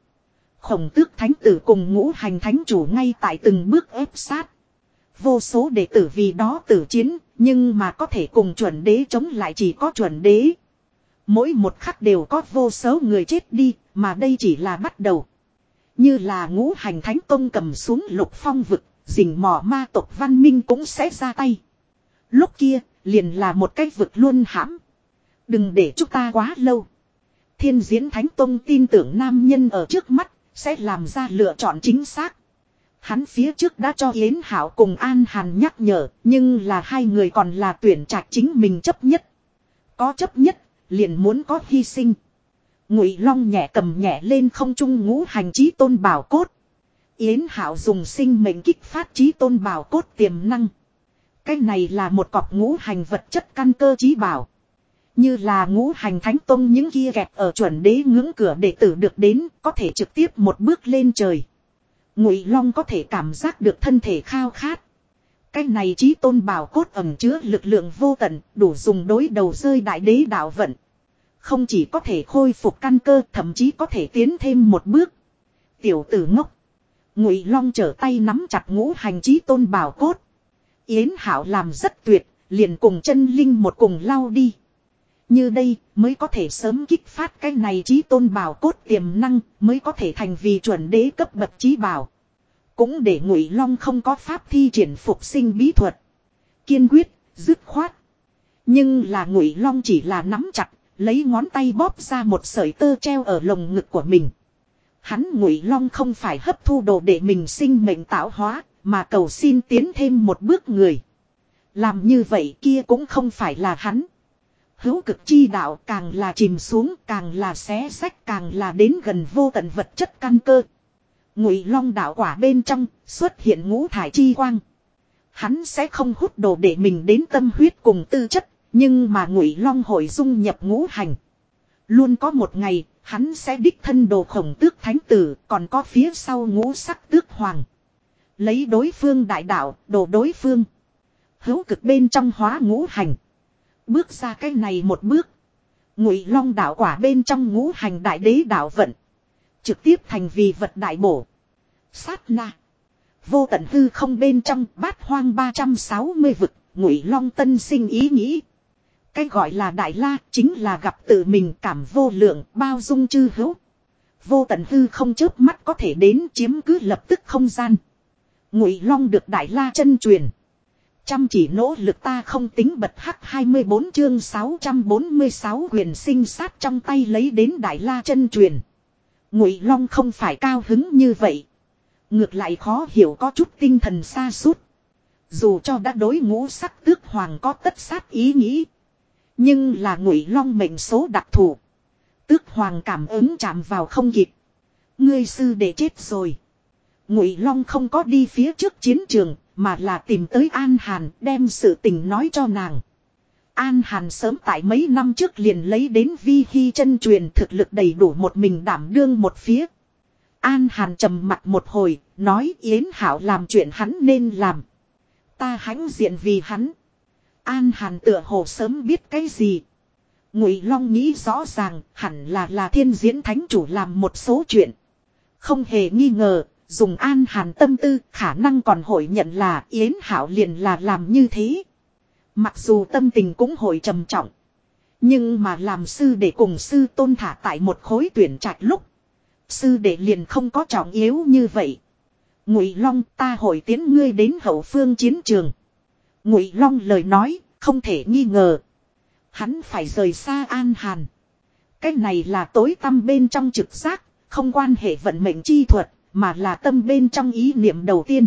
Khổng tước thánh tử cùng ngũ hành thánh chủ ngay tại từng bước ép sát. Vô số đệ tử vì đó tử chiến, nhưng mà có thể cùng chuẩn đế chống lại chỉ có chuẩn đế. Mỗi một khắc đều có vô số người chết đi, mà đây chỉ là bắt đầu. Như là ngũ hành thánh tông cầm xuống lục phong vực, rình mò ma tộc văn minh cũng sẽ ra tay. Lúc kia, liền là một cái vực luôn hãm. Đừng để chúng ta quá lâu. Thiên diễn thánh tông tin tưởng nam nhân ở trước mắt, sẽ làm ra lựa chọn chính xác. Hắn phía trước đã cho Yến Hảo cùng An Hàn nhắc nhở, nhưng là hai người còn là tuyển trạch chính mình chấp nhất. Có chấp nhất, liền muốn có hy sinh. Ngụy Long nhẹ cầm nhẹ lên không trung ngũ hành chí tôn bảo cốt. Yến Hảo dùng sinh mệnh kích phát chí tôn bảo cốt tiềm năng. Cái này là một cọc ngũ hành vật chất căn cơ chí bảo. Như là ngũ hành thánh tông những kia kẹp ở chuẩn đế ngưỡng cửa đệ tử được đến có thể trực tiếp một bước lên trời. Ngụy Long có thể cảm giác được thân thể khao khát. Cái này chí tôn bảo cốt ẩm chứa lực lượng vô tận, đủ dùng đối đầu rơi đại đế đạo vận. Không chỉ có thể khôi phục căn cơ, thậm chí có thể tiến thêm một bước. Tiểu tử ngốc. Ngụy Long trở tay nắm chặt ngũ hành chí tôn bảo cốt. Yến Hảo làm rất tuyệt, liền cùng chân linh một cùng lao đi. Như đây mới có thể sớm kích phát cái này trí tôn bảo cốt tiềm năng mới có thể thành vì chuẩn đế cấp bậc trí bảo. Cũng để ngụy long không có pháp thi triển phục sinh bí thuật. Kiên quyết, dứt khoát. Nhưng là ngụy long chỉ là nắm chặt, lấy ngón tay bóp ra một sợi tơ treo ở lồng ngực của mình. Hắn ngụy long không phải hấp thu đồ để mình sinh mệnh tạo hóa, mà cầu xin tiến thêm một bước người. Làm như vậy kia cũng không phải là hắn. Hữu cực chi đạo càng là chìm xuống càng là xé sách càng là đến gần vô tận vật chất căn cơ. Ngụy long đạo quả bên trong xuất hiện ngũ thải chi quang. Hắn sẽ không hút đồ để mình đến tâm huyết cùng tư chất, nhưng mà ngụy long hội dung nhập ngũ hành. Luôn có một ngày, hắn sẽ đích thân đồ khổng tước thánh tử, còn có phía sau ngũ sắc tước hoàng. Lấy đối phương đại đạo, đồ đối phương. Hữu cực bên trong hóa ngũ hành. Bước ra cái này một bước. Ngụy long đạo quả bên trong ngũ hành đại đế đạo vận. Trực tiếp thành vì vật đại bổ. Sát na. Vô tận hư không bên trong bát hoang 360 vực. Ngụy long tân sinh ý nghĩ. Cái gọi là đại la chính là gặp tự mình cảm vô lượng bao dung chư hữu. Vô tận hư không chớp mắt có thể đến chiếm cứ lập tức không gian. Ngụy long được đại la chân truyền. Chăm chỉ nỗ lực ta không tính bật hắc 24 chương 646 quyền sinh sát trong tay lấy đến Đại La chân truyền. Ngụy Long không phải cao hứng như vậy. Ngược lại khó hiểu có chút tinh thần xa sút Dù cho đã đối ngũ sắc tước hoàng có tất sát ý nghĩ. Nhưng là ngụy long mệnh số đặc thù. Tước hoàng cảm ứng chạm vào không kịp. Ngươi sư để chết rồi. Ngụy long không có đi phía trước chiến trường mà là tìm tới An Hàn đem sự tình nói cho nàng. An Hàn sớm tại mấy năm trước liền lấy đến vi hy chân truyền thực lực đầy đủ một mình đảm đương một phía. An Hàn trầm mặt một hồi, nói Yến Hảo làm chuyện hắn nên làm. Ta hãnh diện vì hắn. An Hàn tựa hồ sớm biết cái gì. Ngụy Long nghĩ rõ ràng hẳn là là thiên diễn thánh chủ làm một số chuyện. Không hề nghi ngờ, Dùng an hàn tâm tư khả năng còn hội nhận là Yến Hảo liền là làm như thế. Mặc dù tâm tình cũng hội trầm trọng. Nhưng mà làm sư để cùng sư tôn thả tại một khối tuyển trạch lúc. Sư để liền không có trọng yếu như vậy. Ngụy Long ta hội tiến ngươi đến hậu phương chiến trường. Ngụy Long lời nói không thể nghi ngờ. Hắn phải rời xa An Hàn. Cái này là tối tăm bên trong trực giác, không quan hệ vận mệnh chi thuật, mà là tâm bên trong ý niệm đầu tiên.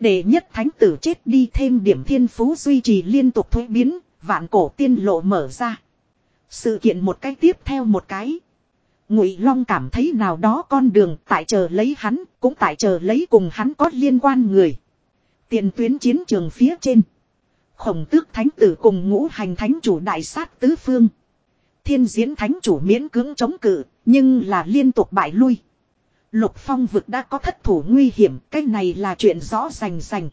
Để nhất thánh tử chết đi thêm điểm thiên phú duy trì liên tục thuế biến, vạn cổ tiên lộ mở ra. Sự kiện một cái tiếp theo một cái. Ngụy Long cảm thấy nào đó con đường tại chờ lấy hắn, cũng tại chờ lấy cùng hắn có liên quan người. Tiền tuyến chiến trường phía trên. Khổng tước thánh tử cùng ngũ hành thánh chủ đại sát tứ phương. Thiên diễn thánh chủ miễn cưỡng chống cự, nhưng là liên tục bại lui. Lục phong vực đã có thất thủ nguy hiểm, cái này là chuyện rõ rành rành.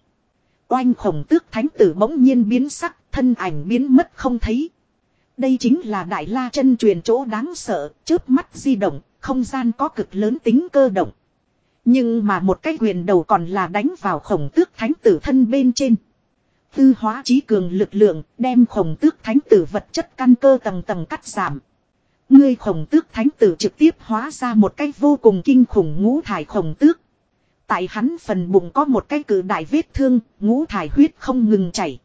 Oanh khổng tước thánh tử bỗng nhiên biến sắc, thân ảnh biến mất không thấy. Đây chính là đại la chân truyền chỗ đáng sợ, chớp mắt di động, không gian có cực lớn tính cơ động. Nhưng mà một cái quyền đầu còn là đánh vào khổng tước thánh tử thân bên trên. Tư hóa trí cường lực lượng, đem khổng tước thánh tử vật chất căn cơ tầng tầng cắt giảm. Ngươi khổng tước thánh tử trực tiếp hóa ra một cái vô cùng kinh khủng ngũ thải khổng tước. Tại hắn phần bụng có một cái cử đại vết thương, ngũ thải huyết không ngừng chảy.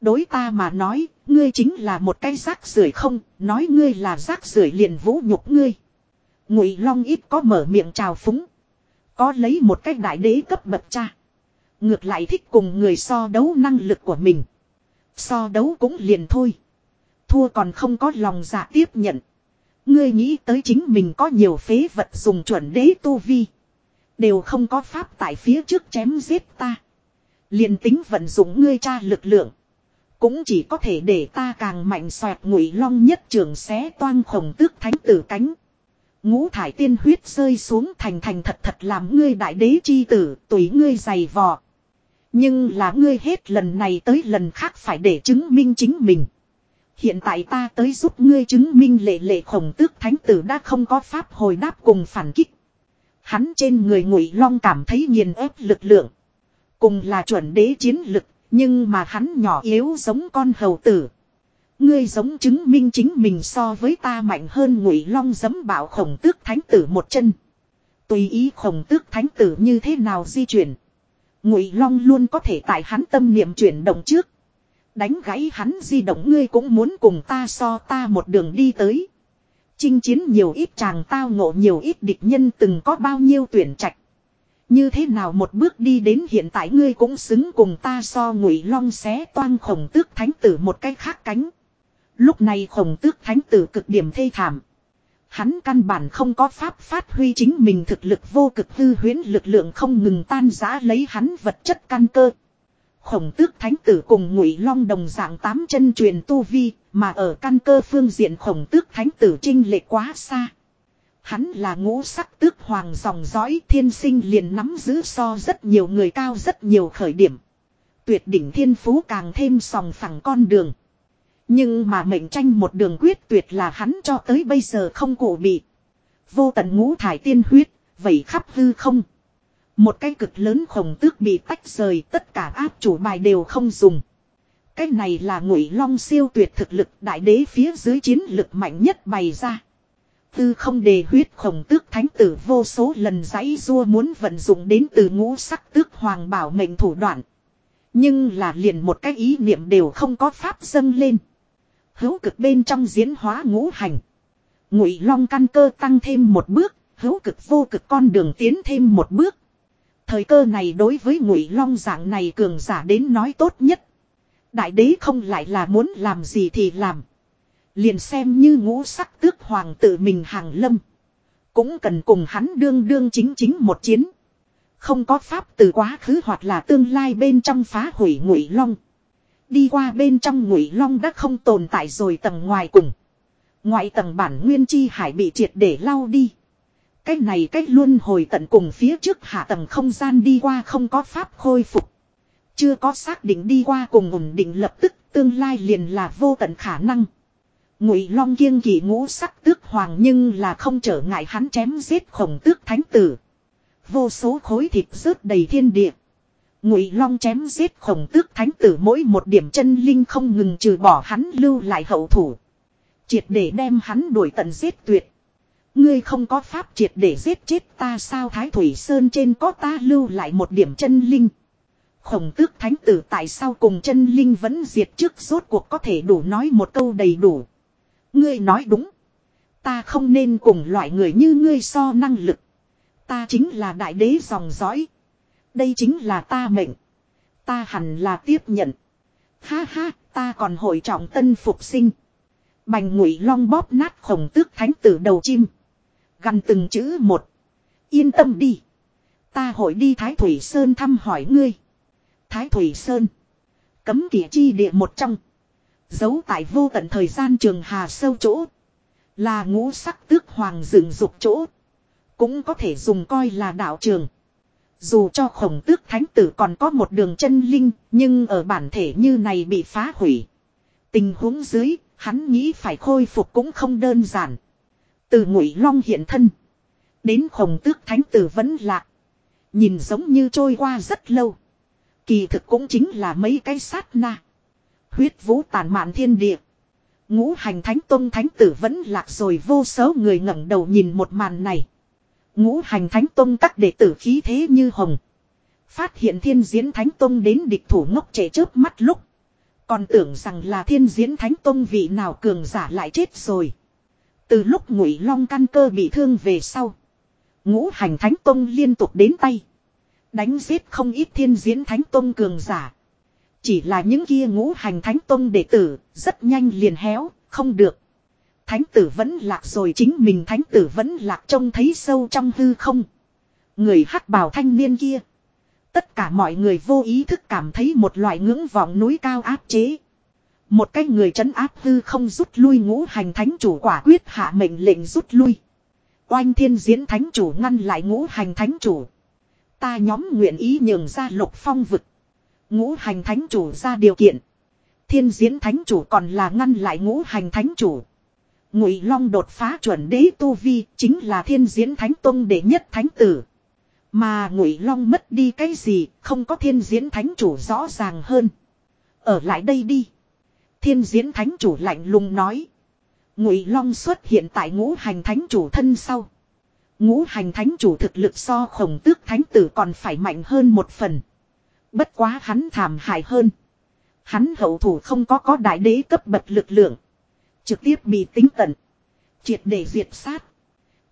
Đối ta mà nói, ngươi chính là một cái rác rưởi không, nói ngươi là rác rưởi liền vũ nhục ngươi. Ngụy Long ít có mở miệng chào phúng. Có lấy một cách đại đế cấp bậc cha. Ngược lại thích cùng người so đấu năng lực của mình. So đấu cũng liền thôi. Thua còn không có lòng dạ tiếp nhận. Ngươi nghĩ tới chính mình có nhiều phế vật dùng chuẩn đế tu vi. Đều không có pháp tại phía trước chém giết ta. liền tính vận dụng ngươi cha lực lượng. Cũng chỉ có thể để ta càng mạnh xoẹt ngụy long nhất trường xé toang khổng tước thánh tử cánh. Ngũ thải tiên huyết rơi xuống thành thành thật thật làm ngươi đại đế chi tử, tùy ngươi dày vò. Nhưng là ngươi hết lần này tới lần khác phải để chứng minh chính mình. Hiện tại ta tới giúp ngươi chứng minh lệ lệ khổng tước thánh tử đã không có pháp hồi đáp cùng phản kích. Hắn trên người ngụy long cảm thấy nghiền ép lực lượng. Cùng là chuẩn đế chiến lực, nhưng mà hắn nhỏ yếu giống con hầu tử. Ngươi giống chứng minh chính mình so với ta mạnh hơn ngụy long dấm bảo khổng tước thánh tử một chân. Tùy ý khổng tước thánh tử như thế nào di chuyển. Ngụy long luôn có thể tại hắn tâm niệm chuyển động trước. Đánh gãy hắn di động ngươi cũng muốn cùng ta so ta một đường đi tới. Chinh chiến nhiều ít chàng tao ngộ nhiều ít địch nhân từng có bao nhiêu tuyển trạch. Như thế nào một bước đi đến hiện tại ngươi cũng xứng cùng ta so ngụy long xé toan khổng tước thánh tử một cái khác cánh. Lúc này khổng tước thánh tử cực điểm thê thảm. Hắn căn bản không có pháp phát huy chính mình thực lực vô cực hư huyến lực lượng không ngừng tan giã lấy hắn vật chất căn cơ. Khổng tước thánh tử cùng ngụy long đồng dạng tám chân truyền tu vi, mà ở căn cơ phương diện khổng tước thánh tử trinh lệ quá xa. Hắn là ngũ sắc tước hoàng dòng dõi thiên sinh liền nắm giữ so rất nhiều người cao rất nhiều khởi điểm. Tuyệt đỉnh thiên phú càng thêm sòng phẳng con đường. Nhưng mà mệnh tranh một đường quyết tuyệt là hắn cho tới bây giờ không cổ bị. Vô tận ngũ thải tiên huyết, vẩy khắp hư không. Một cái cực lớn khổng tước bị tách rời tất cả áp chủ bài đều không dùng. Cái này là ngụy long siêu tuyệt thực lực đại đế phía dưới chiến lực mạnh nhất bày ra. Tư không đề huyết khổng tước thánh tử vô số lần giấy rua muốn vận dụng đến từ ngũ sắc tước hoàng bảo mệnh thủ đoạn. Nhưng là liền một cái ý niệm đều không có pháp dâng lên. Hữu cực bên trong diễn hóa ngũ hành. Ngụy long căn cơ tăng thêm một bước, hữu cực vô cực con đường tiến thêm một bước. Thời cơ này đối với ngụy long dạng này cường giả đến nói tốt nhất. Đại đế không lại là muốn làm gì thì làm. Liền xem như ngũ sắc tước hoàng tự mình hàng lâm. Cũng cần cùng hắn đương đương chính chính một chiến. Không có pháp từ quá khứ hoặc là tương lai bên trong phá hủy ngụy long. Đi qua bên trong ngụy long đã không tồn tại rồi tầng ngoài cùng. Ngoại tầng bản nguyên chi hải bị triệt để lau đi. Cái này cách luôn hồi tận cùng phía trước hạ tầng không gian đi qua không có pháp khôi phục. Chưa có xác định đi qua cùng ổn định lập tức, tương lai liền là vô tận khả năng. Ngụy Long kiêng kỵ ngũ sắc tước hoàng nhưng là không trở ngại hắn chém giết khổng tước thánh tử. Vô số khối thịt rớt đầy thiên địa. Ngụy Long chém giết khổng tước thánh tử mỗi một điểm chân linh không ngừng trừ bỏ hắn lưu lại hậu thủ. Triệt để đem hắn đuổi tận giết tuyệt. Ngươi không có pháp triệt để giết chết ta sao Thái Thủy Sơn trên có ta lưu lại một điểm chân linh. Khổng tước thánh tử tại sao cùng chân linh vẫn diệt trước rốt cuộc có thể đủ nói một câu đầy đủ. Ngươi nói đúng. Ta không nên cùng loại người như ngươi so năng lực. Ta chính là đại đế dòng dõi. Đây chính là ta mệnh. Ta hẳn là tiếp nhận. Ha ha, ta còn hội trọng tân phục sinh. Bành ngụy long bóp nát khổng tước thánh tử đầu chim. Gần từng chữ một. Yên tâm đi. Ta hội đi Thái Thủy Sơn thăm hỏi ngươi. Thái Thủy Sơn. Cấm kỵ chi địa một trong. Giấu tại vô tận thời gian trường hà sâu chỗ. Là ngũ sắc tước hoàng rừng dục chỗ. Cũng có thể dùng coi là đạo trường. Dù cho khổng tước thánh tử còn có một đường chân linh, nhưng ở bản thể như này bị phá hủy. Tình huống dưới, hắn nghĩ phải khôi phục cũng không đơn giản. Từ ngụy long hiện thân. Đến khổng tước thánh tử vẫn lạ. Nhìn giống như trôi qua rất lâu. Kỳ thực cũng chính là mấy cái sát na. Huyết vũ tàn mạn thiên địa. Ngũ hành thánh tôn thánh tử vẫn lạc rồi vô số người ngẩng đầu nhìn một màn này. Ngũ hành thánh tôn các đệ tử khí thế như hồng. Phát hiện thiên diễn thánh tôn đến địch thủ ngốc trẻ chớp mắt lúc. Còn tưởng rằng là thiên diễn thánh tôn vị nào cường giả lại chết rồi. Từ lúc ngụy long căn cơ bị thương về sau. Ngũ hành thánh tông liên tục đến tay. Đánh giết không ít thiên diễn thánh tông cường giả. Chỉ là những kia ngũ hành thánh tông đệ tử, rất nhanh liền héo, không được. Thánh tử vẫn lạc rồi chính mình thánh tử vẫn lạc trông thấy sâu trong hư không. Người hắc bào thanh niên kia. Tất cả mọi người vô ý thức cảm thấy một loại ngưỡng vọng núi cao áp chế. Một cái người trấn áp tư không rút lui ngũ hành thánh chủ quả quyết hạ mệnh lệnh rút lui. Oanh thiên diễn thánh chủ ngăn lại ngũ hành thánh chủ. Ta nhóm nguyện ý nhường ra lục phong vực. Ngũ hành thánh chủ ra điều kiện. Thiên diễn thánh chủ còn là ngăn lại ngũ hành thánh chủ. Ngụy Long đột phá chuẩn đế tu vi chính là thiên diễn thánh tông đệ nhất thánh tử. Mà Ngụy Long mất đi cái gì, không có thiên diễn thánh chủ rõ ràng hơn. Ở lại đây đi. Thiên diễn thánh chủ lạnh lùng nói. Ngụy Long xuất hiện tại ngũ hành thánh chủ thân sau. Ngũ hành thánh chủ thực lực so khổng tước thánh tử còn phải mạnh hơn một phần. Bất quá hắn thảm hại hơn. Hắn hậu thủ không có có đại đế cấp bậc lực lượng. Trực tiếp bị tính tận. Triệt để diệt sát.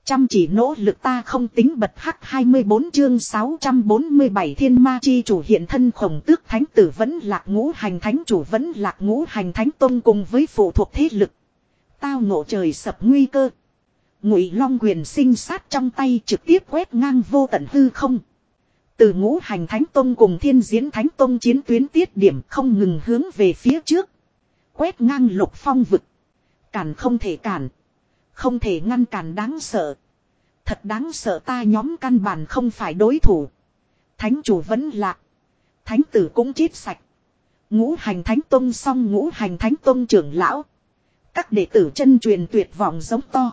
Chăm chỉ nỗ lực ta không tính bật hắc 24 chương 647 thiên ma chi chủ hiện thân khổng tước thánh tử vẫn lạc ngũ hành thánh chủ vẫn lạc ngũ hành thánh tông cùng với phụ thuộc thế lực. Tao ngộ trời sập nguy cơ. Ngụy long quyền sinh sát trong tay trực tiếp quét ngang vô tận hư không. Từ ngũ hành thánh tông cùng thiên diễn thánh tông chiến tuyến tiết điểm không ngừng hướng về phía trước. Quét ngang lục phong vực. Cản không thể cản. Không thể ngăn cản đáng sợ. Thật đáng sợ ta nhóm căn bản không phải đối thủ. Thánh chủ vẫn lạc. Thánh tử cũng chết sạch. Ngũ hành thánh tông xong ngũ hành thánh tông trưởng lão. Các đệ tử chân truyền tuyệt vọng giống to.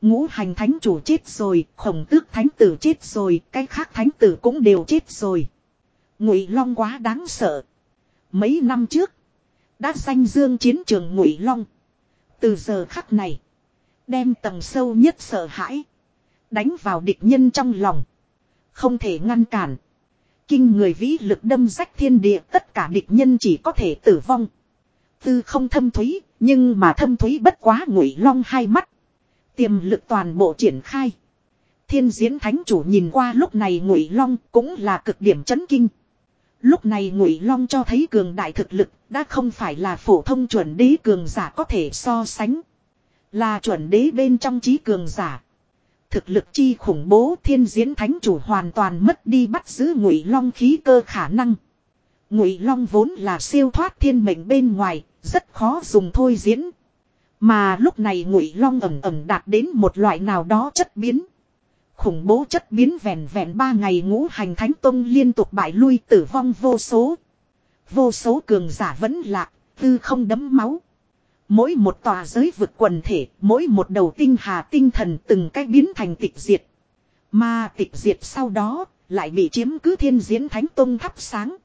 Ngũ hành thánh chủ chết rồi, khổng tước thánh tử chết rồi, cái khác thánh tử cũng đều chết rồi. Ngụy Long quá đáng sợ. Mấy năm trước, đã danh dương chiến trường Ngụy Long. Từ giờ khắc này, đem tầng sâu nhất sợ hãi, đánh vào địch nhân trong lòng. Không thể ngăn cản. Kinh người vĩ lực đâm rách thiên địa tất cả địch nhân chỉ có thể tử vong. Tư không thâm thúy, nhưng mà thâm thúy bất quá Ngụy Long hai mắt. Tiềm lực toàn bộ triển khai. Thiên diễn thánh chủ nhìn qua lúc này ngụy long cũng là cực điểm chấn kinh. Lúc này ngụy long cho thấy cường đại thực lực đã không phải là phổ thông chuẩn đế cường giả có thể so sánh. Là chuẩn đế bên trong trí cường giả. Thực lực chi khủng bố thiên diễn thánh chủ hoàn toàn mất đi bắt giữ ngụy long khí cơ khả năng. Ngụy long vốn là siêu thoát thiên mệnh bên ngoài, rất khó dùng thôi diễn. Mà lúc này ngụy long ẩm ẩm đạt đến một loại nào đó chất biến. Khủng bố chất biến vẹn vẹn ba ngày ngũ hành thánh tông liên tục bại lui tử vong vô số. Vô số cường giả vẫn lạc, tư không đấm máu. Mỗi một tòa giới vực quần thể, mỗi một đầu tinh hà tinh thần từng cách biến thành tịch diệt. Mà tịch diệt sau đó, lại bị chiếm cứ thiên diễn thánh tông thắp sáng.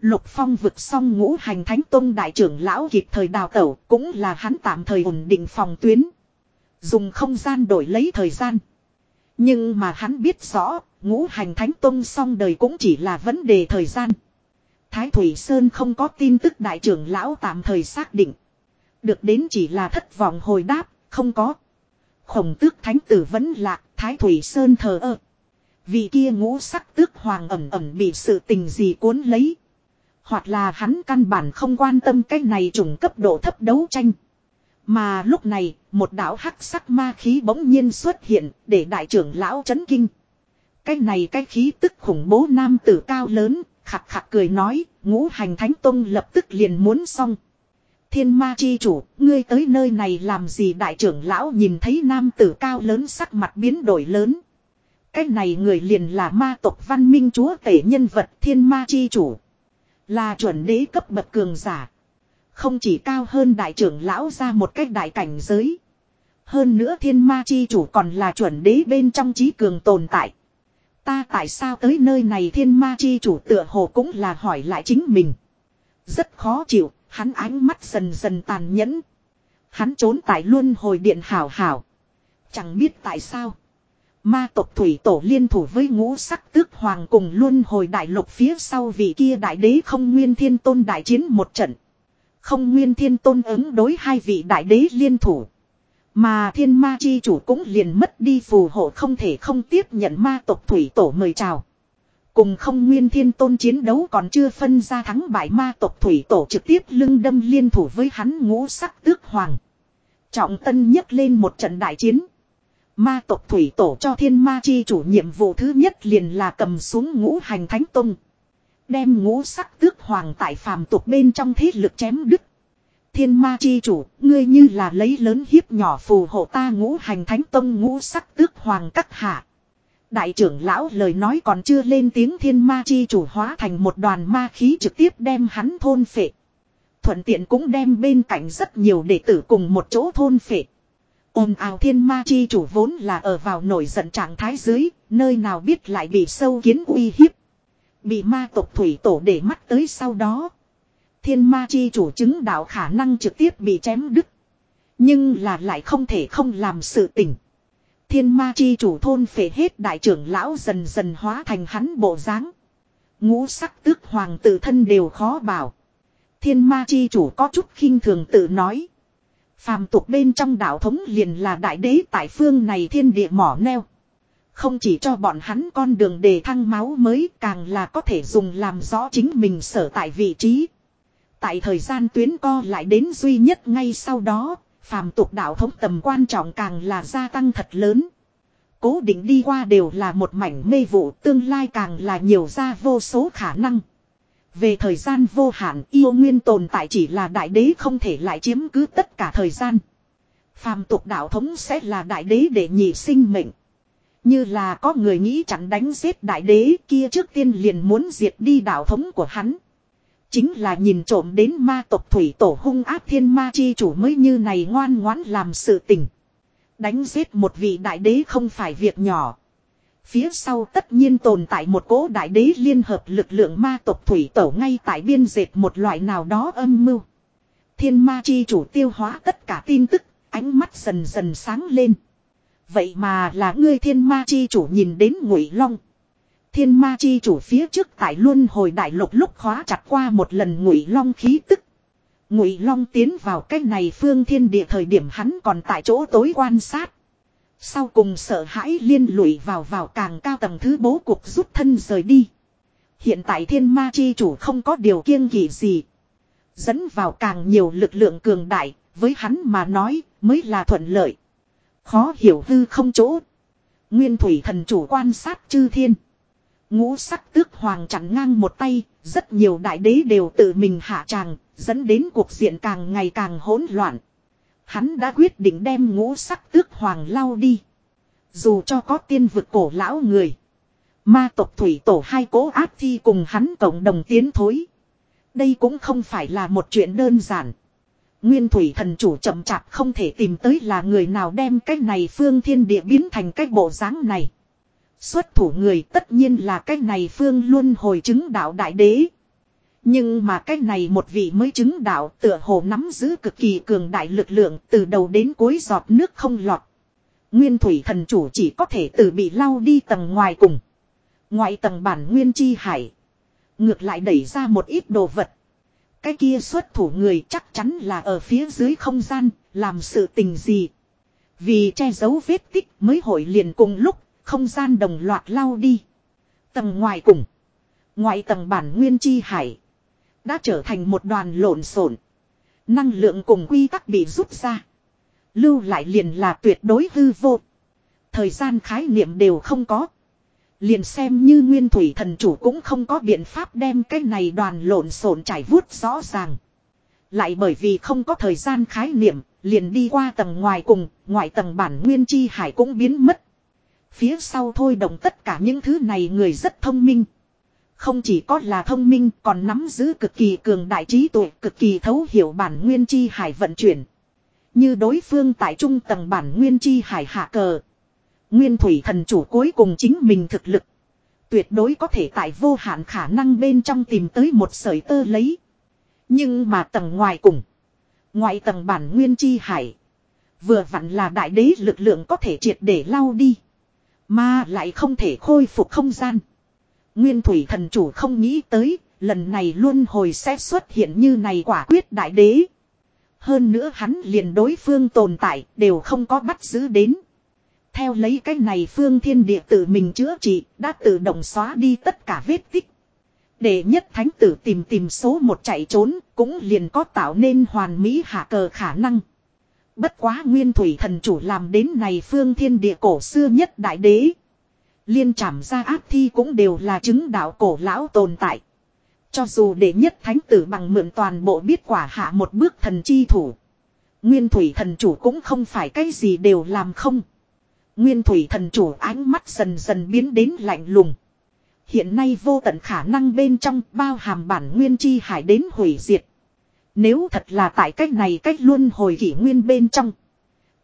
Lục Phong vực xong ngũ hành thánh tông đại trưởng lão kịp thời đào tẩu cũng là hắn tạm thời ổn định phòng tuyến. Dùng không gian đổi lấy thời gian. Nhưng mà hắn biết rõ, ngũ hành thánh tông xong đời cũng chỉ là vấn đề thời gian. Thái Thủy Sơn không có tin tức đại trưởng lão tạm thời xác định. Được đến chỉ là thất vọng hồi đáp, không có. Khổng tước thánh tử vẫn lạc, Thái Thủy Sơn thờ ơ. Vì kia ngũ sắc tước hoàng ẩm ẩm bị sự tình gì cuốn lấy. Hoặc là hắn căn bản không quan tâm cái này trùng cấp độ thấp đấu tranh. Mà lúc này, một đạo hắc sắc ma khí bỗng nhiên xuất hiện, để đại trưởng lão chấn kinh. Cái này cái khí tức khủng bố nam tử cao lớn, khặt khặt cười nói, ngũ hành thánh tông lập tức liền muốn xong. Thiên ma chi chủ, ngươi tới nơi này làm gì đại trưởng lão nhìn thấy nam tử cao lớn sắc mặt biến đổi lớn. Cái này người liền là ma tộc văn minh chúa tể nhân vật thiên ma chi chủ. Là chuẩn đế cấp bậc cường giả. Không chỉ cao hơn đại trưởng lão ra một cách đại cảnh giới. Hơn nữa thiên ma chi chủ còn là chuẩn đế bên trong trí cường tồn tại. Ta tại sao tới nơi này thiên ma chi chủ tựa hồ cũng là hỏi lại chính mình. Rất khó chịu, hắn ánh mắt dần dần tàn nhẫn. Hắn trốn tại luôn hồi điện hảo hảo. Chẳng biết tại sao. Ma tộc thủy tổ liên thủ với ngũ sắc tước hoàng cùng luôn hồi đại lục phía sau vị kia đại đế không nguyên thiên tôn đại chiến một trận. Không nguyên thiên tôn ứng đối hai vị đại đế liên thủ. Mà thiên ma chi chủ cũng liền mất đi phù hộ không thể không tiếp nhận ma tộc thủy tổ mời chào. Cùng không nguyên thiên tôn chiến đấu còn chưa phân ra thắng bại ma tộc thủy tổ trực tiếp lưng đâm liên thủ với hắn ngũ sắc tước hoàng. Trọng tân nhấc lên một trận đại chiến. Ma tộc thủy tổ cho thiên ma chi chủ nhiệm vụ thứ nhất liền là cầm xuống ngũ hành thánh tông. Đem ngũ sắc tước hoàng tại phàm tục bên trong thế lực chém đứt. Thiên ma chi chủ, ngươi như là lấy lớn hiếp nhỏ phù hộ ta ngũ hành thánh tông ngũ sắc tước hoàng các hạ. Đại trưởng lão lời nói còn chưa lên tiếng thiên ma chi chủ hóa thành một đoàn ma khí trực tiếp đem hắn thôn phệ. Thuận tiện cũng đem bên cạnh rất nhiều đệ tử cùng một chỗ thôn phệ. ồn ào thiên ma chi chủ vốn là ở vào nổi giận trạng thái dưới, nơi nào biết lại bị sâu kiến uy hiếp. Bị ma tộc thủy tổ để mắt tới sau đó. Thiên ma chi chủ chứng đạo khả năng trực tiếp bị chém đứt. Nhưng là lại không thể không làm sự tỉnh. Thiên ma chi chủ thôn phệ hết đại trưởng lão dần dần hóa thành hắn bộ dáng. Ngũ sắc tước hoàng tự thân đều khó bảo. Thiên ma chi chủ có chút khinh thường tự nói. Phàm tục bên trong đạo thống liền là đại đế tại phương này thiên địa mỏ neo. Không chỉ cho bọn hắn con đường đề thăng máu mới càng là có thể dùng làm rõ chính mình sở tại vị trí. Tại thời gian tuyến co lại đến duy nhất ngay sau đó, phàm tục đạo thống tầm quan trọng càng là gia tăng thật lớn. Cố định đi qua đều là một mảnh mê vụ, tương lai càng là nhiều ra vô số khả năng. Về thời gian vô hạn, yêu nguyên tồn tại chỉ là đại đế không thể lại chiếm cứ tất cả thời gian. Phàm tục đạo thống sẽ là đại đế để nhị sinh mệnh. Như là có người nghĩ chặn đánh giết đại đế, kia trước tiên liền muốn diệt đi đạo thống của hắn. Chính là nhìn trộm đến ma tộc thủy tổ hung áp thiên ma chi chủ mới như này ngoan ngoãn làm sự tình. Đánh giết một vị đại đế không phải việc nhỏ. Phía sau tất nhiên tồn tại một cố đại đế liên hợp lực lượng ma tộc thủy tổ ngay tại biên dệt một loại nào đó âm mưu. Thiên ma chi chủ tiêu hóa tất cả tin tức, ánh mắt dần dần sáng lên. Vậy mà là ngươi thiên ma chi chủ nhìn đến ngụy long. Thiên ma chi chủ phía trước tại luân hồi đại lục lúc khóa chặt qua một lần ngụy long khí tức. Ngụy long tiến vào cái này phương thiên địa thời điểm hắn còn tại chỗ tối quan sát. Sau cùng sợ hãi liên lụy vào vào càng cao tầng thứ bố cục rút thân rời đi. Hiện tại thiên ma chi chủ không có điều kiêng kỵ gì. Dẫn vào càng nhiều lực lượng cường đại, với hắn mà nói mới là thuận lợi. Khó hiểu hư không chỗ. Nguyên thủy thần chủ quan sát chư thiên. Ngũ sắc tước hoàng chặn ngang một tay, rất nhiều đại đế đều tự mình hạ tràng, dẫn đến cuộc diện càng ngày càng hỗn loạn. Hắn đã quyết định đem ngũ sắc tước hoàng lau đi. Dù cho có tiên vực cổ lão người. Ma tộc thủy tổ hai cố áp thi cùng hắn cộng đồng tiến thối. Đây cũng không phải là một chuyện đơn giản. Nguyên thủy thần chủ chậm chạp không thể tìm tới là người nào đem cái này phương thiên địa biến thành cái bộ dáng này. Xuất thủ người tất nhiên là cái này phương luôn hồi chứng đạo đại đế. Nhưng mà cái này một vị mới chứng đạo tựa hồ nắm giữ cực kỳ cường đại lực lượng từ đầu đến cuối giọt nước không lọt. Nguyên thủy thần chủ chỉ có thể từ bị lau đi tầng ngoài cùng. Ngoài tầng bản nguyên chi hải. Ngược lại đẩy ra một ít đồ vật. Cái kia xuất thủ người chắc chắn là ở phía dưới không gian, làm sự tình gì. Vì che giấu vết tích mới hội liền cùng lúc, không gian đồng loạt lao đi. Tầng ngoài cùng. ngoại tầng bản nguyên chi hải. Đã trở thành một đoàn lộn xộn. Năng lượng cùng quy tắc bị rút ra. Lưu lại liền là tuyệt đối hư vô. Thời gian khái niệm đều không có. Liền xem như nguyên thủy thần chủ cũng không có biện pháp đem cái này đoàn lộn xộn trải vuốt rõ ràng. Lại bởi vì không có thời gian khái niệm, liền đi qua tầng ngoài cùng, ngoại tầng bản nguyên chi hải cũng biến mất. Phía sau thôi động tất cả những thứ này người rất thông minh. Không chỉ có là thông minh, còn nắm giữ cực kỳ cường đại trí tuệ, cực kỳ thấu hiểu bản nguyên chi hải vận chuyển. Như đối phương tại trung tầng bản nguyên chi hải hạ cờ. Nguyên thủy thần chủ cuối cùng chính mình thực lực. Tuyệt đối có thể tại vô hạn khả năng bên trong tìm tới một sợi tơ lấy. Nhưng mà tầng ngoài cùng. Ngoài tầng bản nguyên chi hải. Vừa vặn là đại đế lực lượng có thể triệt để lao đi. Mà lại không thể khôi phục không gian. Nguyên thủy thần chủ không nghĩ tới, lần này luôn hồi sẽ xuất hiện như này quả quyết đại đế. Hơn nữa hắn liền đối phương tồn tại đều không có bắt giữ đến. Theo lấy cái này phương thiên địa tự mình chữa trị đã tự động xóa đi tất cả vết tích. Để nhất thánh tử tìm tìm số một chạy trốn cũng liền có tạo nên hoàn mỹ hạ cờ khả năng. Bất quá nguyên thủy thần chủ làm đến này phương thiên địa cổ xưa nhất đại đế. Liên trảm ra áp thi cũng đều là chứng đạo cổ lão tồn tại. Cho dù đệ nhất thánh tử bằng mượn toàn bộ biết quả hạ một bước thần chi thủ. Nguyên thủy thần chủ cũng không phải cái gì đều làm không. Nguyên thủy thần chủ ánh mắt dần dần biến đến lạnh lùng. Hiện nay vô tận khả năng bên trong bao hàm bản nguyên chi hải đến hủy diệt. Nếu thật là tại cách này cách luôn hồi kỷ nguyên bên trong.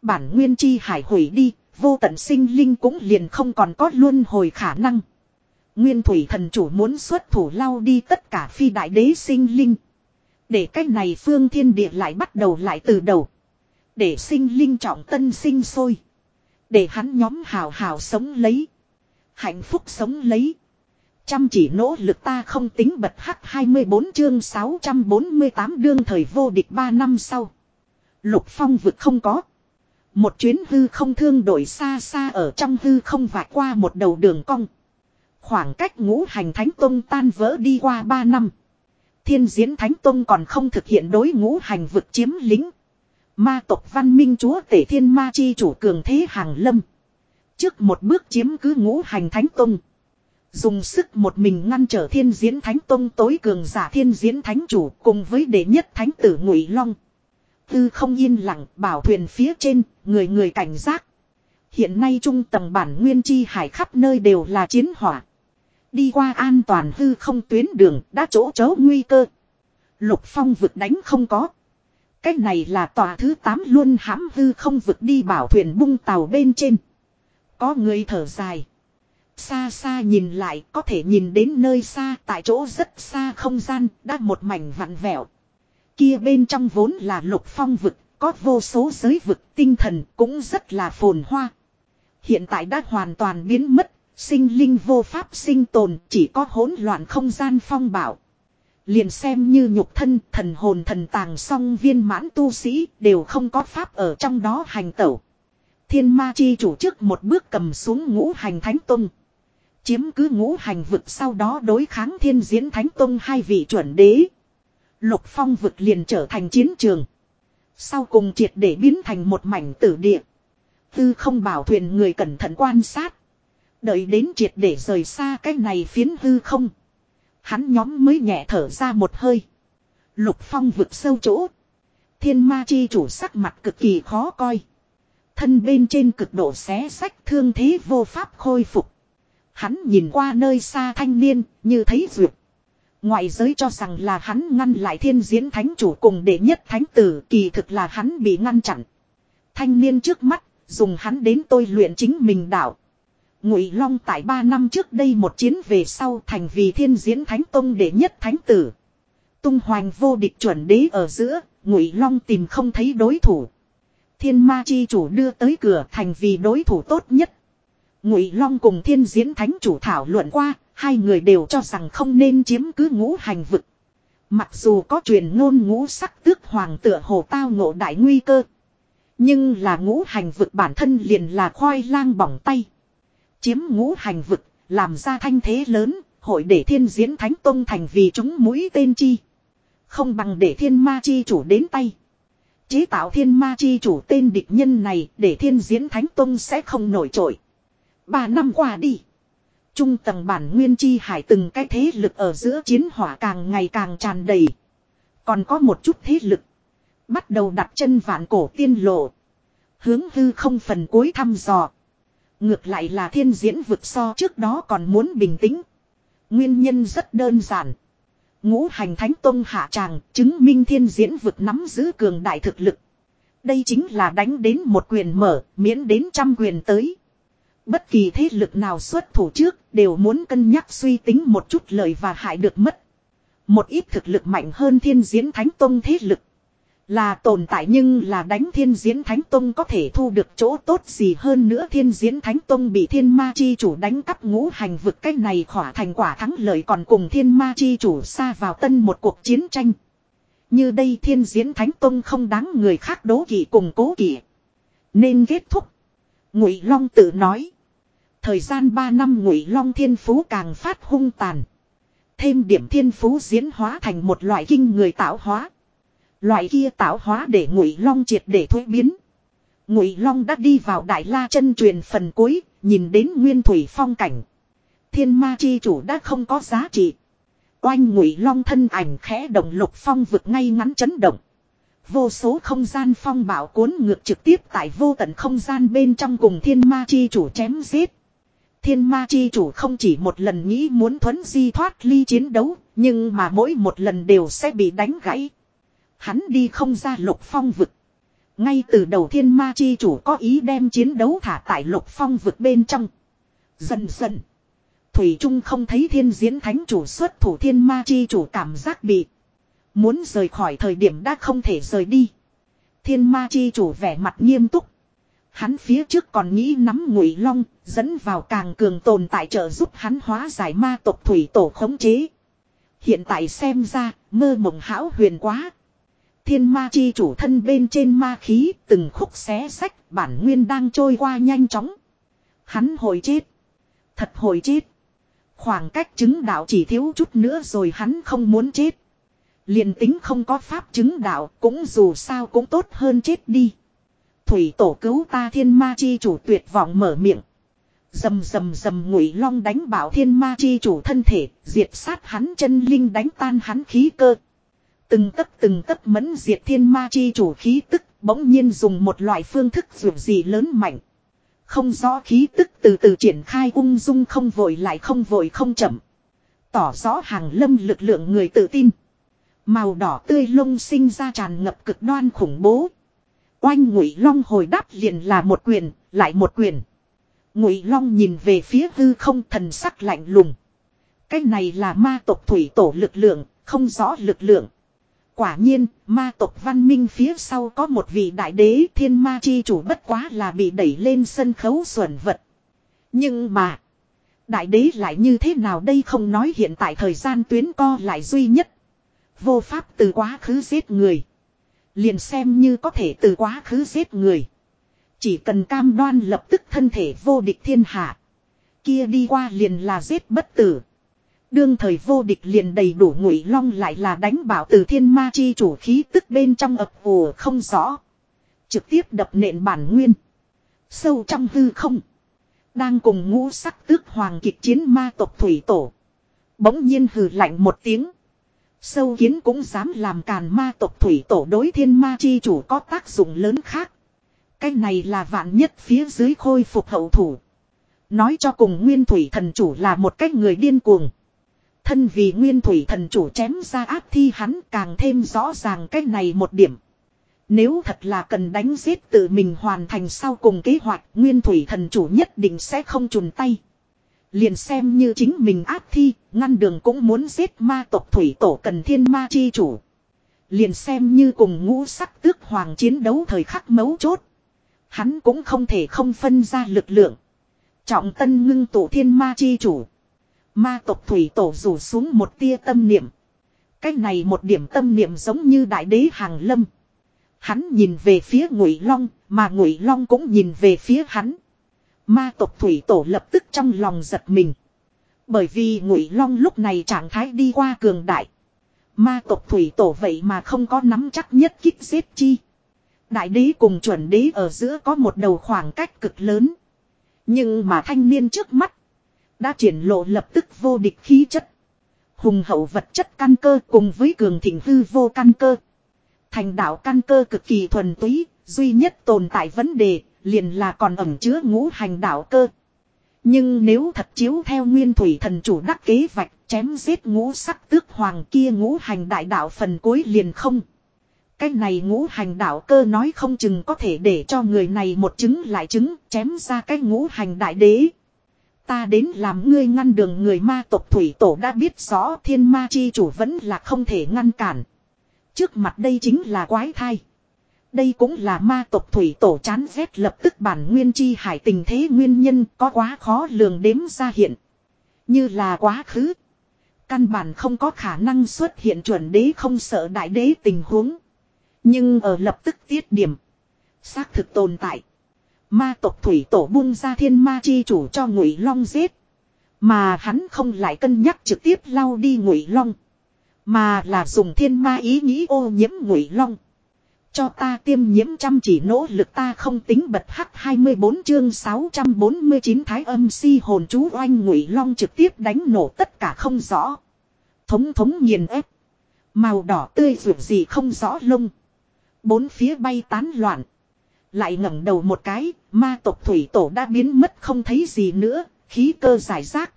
Bản nguyên chi hải hủy đi, vô tận sinh linh cũng liền không còn có luôn hồi khả năng. Nguyên thủy thần chủ muốn xuất thủ lao đi tất cả phi đại đế sinh linh. Để cách này phương thiên địa lại bắt đầu lại từ đầu. Để sinh linh trọng tân sinh sôi. Để hắn nhóm hào hào sống lấy. Hạnh phúc sống lấy. Chăm chỉ nỗ lực ta không tính bật hắc 24 chương 648 đương thời vô địch 3 năm sau. Lục phong vực không có. Một chuyến hư không thương đổi xa xa ở trong hư không vạch qua một đầu đường cong. Khoảng cách ngũ hành thánh tông tan vỡ đi qua 3 năm. Thiên diễn thánh tông còn không thực hiện đối ngũ hành vực chiếm lính. Ma tộc văn minh chúa tể thiên ma chi chủ cường thế hàng lâm. Trước một bước chiếm cứ ngũ hành thánh tông. Dùng sức một mình ngăn trở thiên diễn thánh tông tối cường giả thiên diễn thánh chủ cùng với đệ nhất thánh tử ngụy long. Tư không yên lặng bảo thuyền phía trên, người người cảnh giác. Hiện nay trung tầng bản nguyên chi hải khắp nơi đều là chiến hỏa. Đi qua an toàn hư không tuyến đường đã chỗ chấu nguy cơ. Lục phong vực đánh không có. Cách này là tòa thứ 8 luôn hãm hư không vực đi bảo thuyền bung tàu bên trên. Có người thở dài. Xa xa nhìn lại có thể nhìn đến nơi xa tại chỗ rất xa không gian đã một mảnh vặn vẹo. Kia bên trong vốn là lục phong vực, có vô số giới vực tinh thần cũng rất là phồn hoa. Hiện tại đã hoàn toàn biến mất, sinh linh vô pháp sinh tồn chỉ có hỗn loạn không gian phong bảo. Liền xem như nhục thân, thần hồn thần tàng song viên mãn tu sĩ đều không có pháp ở trong đó hành tẩu. Thiên ma chi chủ trước một bước cầm xuống ngũ hành thánh tung. Chiếm cứ ngũ hành vực sau đó đối kháng thiên diễn thánh tông hai vị chuẩn đế. Lục phong vực liền trở thành chiến trường. Sau cùng triệt để biến thành một mảnh tử địa. Tư không bảo thuyền người cẩn thận quan sát. Đợi đến triệt để rời xa cái này phiến hư không. Hắn nhóm mới nhẹ thở ra một hơi. Lục phong vực sâu chỗ. Thiên ma chi chủ sắc mặt cực kỳ khó coi. Thân bên trên cực độ xé sách thương thế vô pháp khôi phục. Hắn nhìn qua nơi xa thanh niên, như thấy duyệt. Ngoại giới cho rằng là hắn ngăn lại thiên diễn thánh chủ cùng đệ nhất thánh tử kỳ thực là hắn bị ngăn chặn. Thanh niên trước mắt, dùng hắn đến tôi luyện chính mình đạo. Ngụy Long tại ba năm trước đây một chiến về sau thành vì thiên diễn thánh tông đệ nhất thánh tử. Tung hoành vô địch chuẩn đế ở giữa, Ngụy Long tìm không thấy đối thủ. Thiên ma chi chủ đưa tới cửa thành vì đối thủ tốt nhất. Ngụy Long cùng Thiên Diễn Thánh chủ thảo luận qua, hai người đều cho rằng không nên chiếm cứ ngũ hành vực. Mặc dù có truyền ngôn ngũ sắc tước hoàng tựa hồ tao ngộ đại nguy cơ. Nhưng là ngũ hành vực bản thân liền là khoai lang bỏng tay. Chiếm ngũ hành vực, làm ra thanh thế lớn, hội để thiên diễn thánh tông thành vì chúng mũi tên chi. Không bằng để thiên ma chi chủ đến tay. Chế tạo thiên ma chi chủ tên địch nhân này để thiên diễn thánh tông sẽ không nổi trội. Ba năm qua đi. Trung tầng bản nguyên chi hải từng cái thế lực ở giữa chiến hỏa càng ngày càng tràn đầy. Còn có một chút thế lực. Bắt đầu đặt chân vạn cổ tiên lộ. Hướng hư không phần cuối thăm dò. Ngược lại là thiên diễn vực so trước đó còn muốn bình tĩnh. Nguyên nhân rất đơn giản. Ngũ hành thánh tông hạ tràng chứng minh thiên diễn vực nắm giữ cường đại thực lực. Đây chính là đánh đến một quyền mở, miễn đến trăm quyền tới. Bất kỳ thế lực nào xuất thủ trước đều muốn cân nhắc suy tính một chút lời và hại được mất. Một ít thực lực mạnh hơn thiên diễn thánh tông thế lực. Là tồn tại nhưng là đánh thiên diễn thánh tông có thể thu được chỗ tốt gì hơn nữa thiên diễn thánh tông bị thiên ma chi chủ đánh cắp ngũ hành vực cách này khỏa thành quả thắng lợi còn cùng thiên ma chi chủ xa vào tân một cuộc chiến tranh. Như đây thiên diễn thánh tông không đáng người khác đố kỵ cùng cố kỵ. Nên kết thúc. Ngụy Long tự nói. Thời gian 3 năm Ngụy Long thiên phú càng phát hung tàn. Thêm điểm thiên phú diễn hóa thành một loại kinh người tạo hóa. Loại kia tạo hóa để Ngụy Long triệt để thuế biến. Ngụy Long đã đi vào Đại La chân truyền phần cuối, nhìn đến nguyên thủy phong cảnh. Thiên ma chi chủ đã không có giá trị. Oanh Ngụy Long thân ảnh khẽ động lục phong vực ngay ngắn chấn động. Vô số không gian phong bảo cuốn ngược trực tiếp tại vô tận không gian bên trong cùng thiên ma chi chủ chém giết. Thiên ma chi chủ không chỉ một lần nghĩ muốn thuấn di thoát ly chiến đấu, nhưng mà mỗi một lần đều sẽ bị đánh gãy. Hắn đi không ra lục phong vực. Ngay từ đầu thiên ma chi chủ có ý đem chiến đấu thả tại lục phong vực bên trong. Dần dần. Thủy Trung không thấy thiên diễn thánh chủ xuất thủ thiên ma chi chủ cảm giác bị. Muốn rời khỏi thời điểm đã không thể rời đi. Thiên ma chi chủ vẻ mặt nghiêm túc. Hắn phía trước còn nghĩ nắm ngụy long, dẫn vào càng cường tồn tại trợ giúp hắn hóa giải ma tộc thủy tổ khống chế. Hiện tại xem ra, mơ mộng hão huyền quá. Thiên ma chi chủ thân bên trên ma khí, từng khúc xé sách, bản nguyên đang trôi qua nhanh chóng. Hắn hồi chết. Thật hồi chết. Khoảng cách chứng đạo chỉ thiếu chút nữa rồi hắn không muốn chết. liền tính không có pháp chứng đạo cũng dù sao cũng tốt hơn chết đi. Thủy tổ cứu ta thiên ma chi chủ tuyệt vọng mở miệng. Dầm dầm dầm ngụy long đánh bảo thiên ma chi chủ thân thể, diệt sát hắn chân linh đánh tan hắn khí cơ. Từng tấc từng tấc mẫn diệt thiên ma chi chủ khí tức, bỗng nhiên dùng một loại phương thức dù gì lớn mạnh. Không rõ khí tức từ từ triển khai ung dung không vội lại không vội không chậm. Tỏ rõ hàng lâm lực lượng người tự tin. Màu đỏ tươi lông sinh ra tràn ngập cực đoan khủng bố. Oanh ngụy long hồi đáp liền là một quyền, lại một quyền. Ngụy long nhìn về phía hư không thần sắc lạnh lùng. Cái này là ma tộc thủy tổ lực lượng, không rõ lực lượng. Quả nhiên, ma tộc văn minh phía sau có một vị đại đế thiên ma chi chủ bất quá là bị đẩy lên sân khấu xuẩn vật. Nhưng mà, đại đế lại như thế nào đây không nói hiện tại thời gian tuyến co lại duy nhất. Vô pháp từ quá khứ giết người. Liền xem như có thể từ quá khứ giết người. Chỉ cần cam đoan lập tức thân thể vô địch thiên hạ. Kia đi qua liền là giết bất tử. Đương thời vô địch liền đầy đủ ngụy long lại là đánh bảo từ thiên ma chi chủ khí tức bên trong ập ùa không rõ. Trực tiếp đập nện bản nguyên. Sâu trong hư không. Đang cùng ngũ sắc tước hoàng kịch chiến ma tộc thủy tổ. Bỗng nhiên hừ lạnh một tiếng. Sâu kiến cũng dám làm càn ma tộc thủy tổ đối thiên ma chi chủ có tác dụng lớn khác. Cái này là vạn nhất phía dưới khôi phục hậu thủ. Nói cho cùng nguyên thủy thần chủ là một cách người điên cuồng. Thân vì nguyên thủy thần chủ chém ra áp thi hắn càng thêm rõ ràng cái này một điểm. Nếu thật là cần đánh giết tự mình hoàn thành sau cùng kế hoạch, nguyên thủy thần chủ nhất định sẽ không chùn tay. Liền xem như chính mình áp thi, ngăn đường cũng muốn giết ma tộc thủy tổ cần thiên ma chi chủ. Liền xem như cùng ngũ sắc tước hoàng chiến đấu thời khắc mấu chốt. Hắn cũng không thể không phân ra lực lượng. Trọng tân ngưng tụ thiên ma chi chủ. Ma tộc thủy tổ rủ xuống một tia tâm niệm. Cái này một điểm tâm niệm giống như đại đế hàng lâm. Hắn nhìn về phía ngụy long, mà ngụy long cũng nhìn về phía hắn. Ma tộc thủy tổ lập tức trong lòng giật mình. Bởi vì ngụy long lúc này trạng thái đi qua cường đại. Ma tộc thủy tổ vậy mà không có nắm chắc nhất kích giết chi. Đại đế cùng chuẩn đế ở giữa có một đầu khoảng cách cực lớn. Nhưng mà thanh niên trước mắt. Đã triển lộ lập tức vô địch khí chất. Hùng hậu vật chất căn cơ cùng với cường thịnh hư vô căn cơ. Thành đạo căn cơ cực kỳ thuần túy, duy nhất tồn tại vấn đề, liền là còn ẩm chứa ngũ hành đạo cơ. Nhưng nếu thật chiếu theo nguyên thủy thần chủ đắc kế vạch, chém giết ngũ sắc tước hoàng kia ngũ hành đại đạo phần cuối liền không. Cái này ngũ hành đạo cơ nói không chừng có thể để cho người này một chứng lại chứng, chém ra cái ngũ hành đại đế. Ta đến làm ngươi ngăn đường người ma tộc thủy tổ đã biết rõ thiên ma chi chủ vẫn là không thể ngăn cản. Trước mặt đây chính là quái thai. Đây cũng là ma tộc thủy tổ chán rét lập tức bản nguyên chi hải tình thế nguyên nhân có quá khó lường đếm ra hiện. Như là quá khứ. Căn bản không có khả năng xuất hiện chuẩn đế không sợ đại đế tình huống. Nhưng ở lập tức tiết điểm. Xác thực tồn tại. Ma tộc thủy tổ buông ra thiên ma chi chủ cho ngụy long giết. Mà hắn không lại cân nhắc trực tiếp lau đi ngụy long. Mà là dùng thiên ma ý nghĩ ô nhiễm ngụy long. Cho ta tiêm nhiễm chăm chỉ nỗ lực ta không tính bật hắc 24 chương 649 thái âm si hồn chú oanh ngụy long trực tiếp đánh nổ tất cả không rõ. Thống thống nghiền ép. Màu đỏ tươi rượu gì không rõ lông. Bốn phía bay tán loạn. Lại ngẩng đầu một cái, ma tộc thủy tổ đã biến mất không thấy gì nữa, khí cơ giải rác.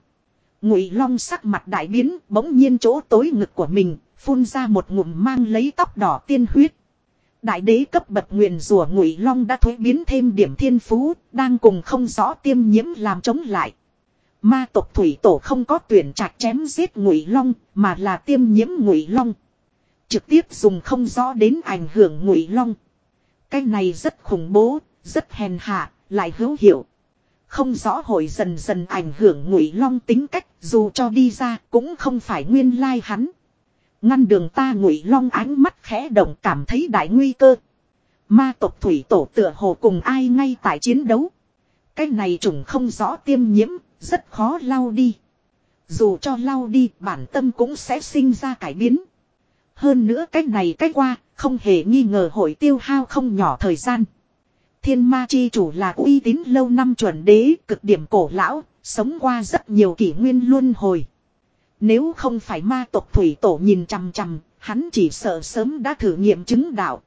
Ngụy Long sắc mặt đại biến, bỗng nhiên chỗ tối ngực của mình, phun ra một ngụm mang lấy tóc đỏ tiên huyết. Đại đế cấp bậc nguyền rủa Ngụy Long đã thuế biến thêm điểm thiên phú, đang cùng không rõ tiêm nhiễm làm chống lại. Ma tộc thủy tổ không có tuyển trạch chém giết Ngụy Long, mà là tiêm nhiễm Ngụy Long. Trực tiếp dùng không rõ đến ảnh hưởng Ngụy Long. Cái này rất khủng bố, rất hèn hạ, lại hữu hiệu. Không rõ hội dần dần ảnh hưởng ngụy long tính cách, dù cho đi ra cũng không phải nguyên lai hắn. Ngăn đường ta ngụy long ánh mắt khẽ động cảm thấy đại nguy cơ. Ma tộc thủy tổ tựa hồ cùng ai ngay tại chiến đấu. Cái này trùng không rõ tiêm nhiễm, rất khó lau đi. Dù cho lau đi, bản tâm cũng sẽ sinh ra cải biến. Hơn nữa cái này cái qua, không hề nghi ngờ hội tiêu hao không nhỏ thời gian. Thiên ma chi chủ là uy tín lâu năm chuẩn đế, cực điểm cổ lão, sống qua rất nhiều kỷ nguyên luân hồi. Nếu không phải ma tộc thủy tổ nhìn chằm chằm, hắn chỉ sợ sớm đã thử nghiệm chứng đạo.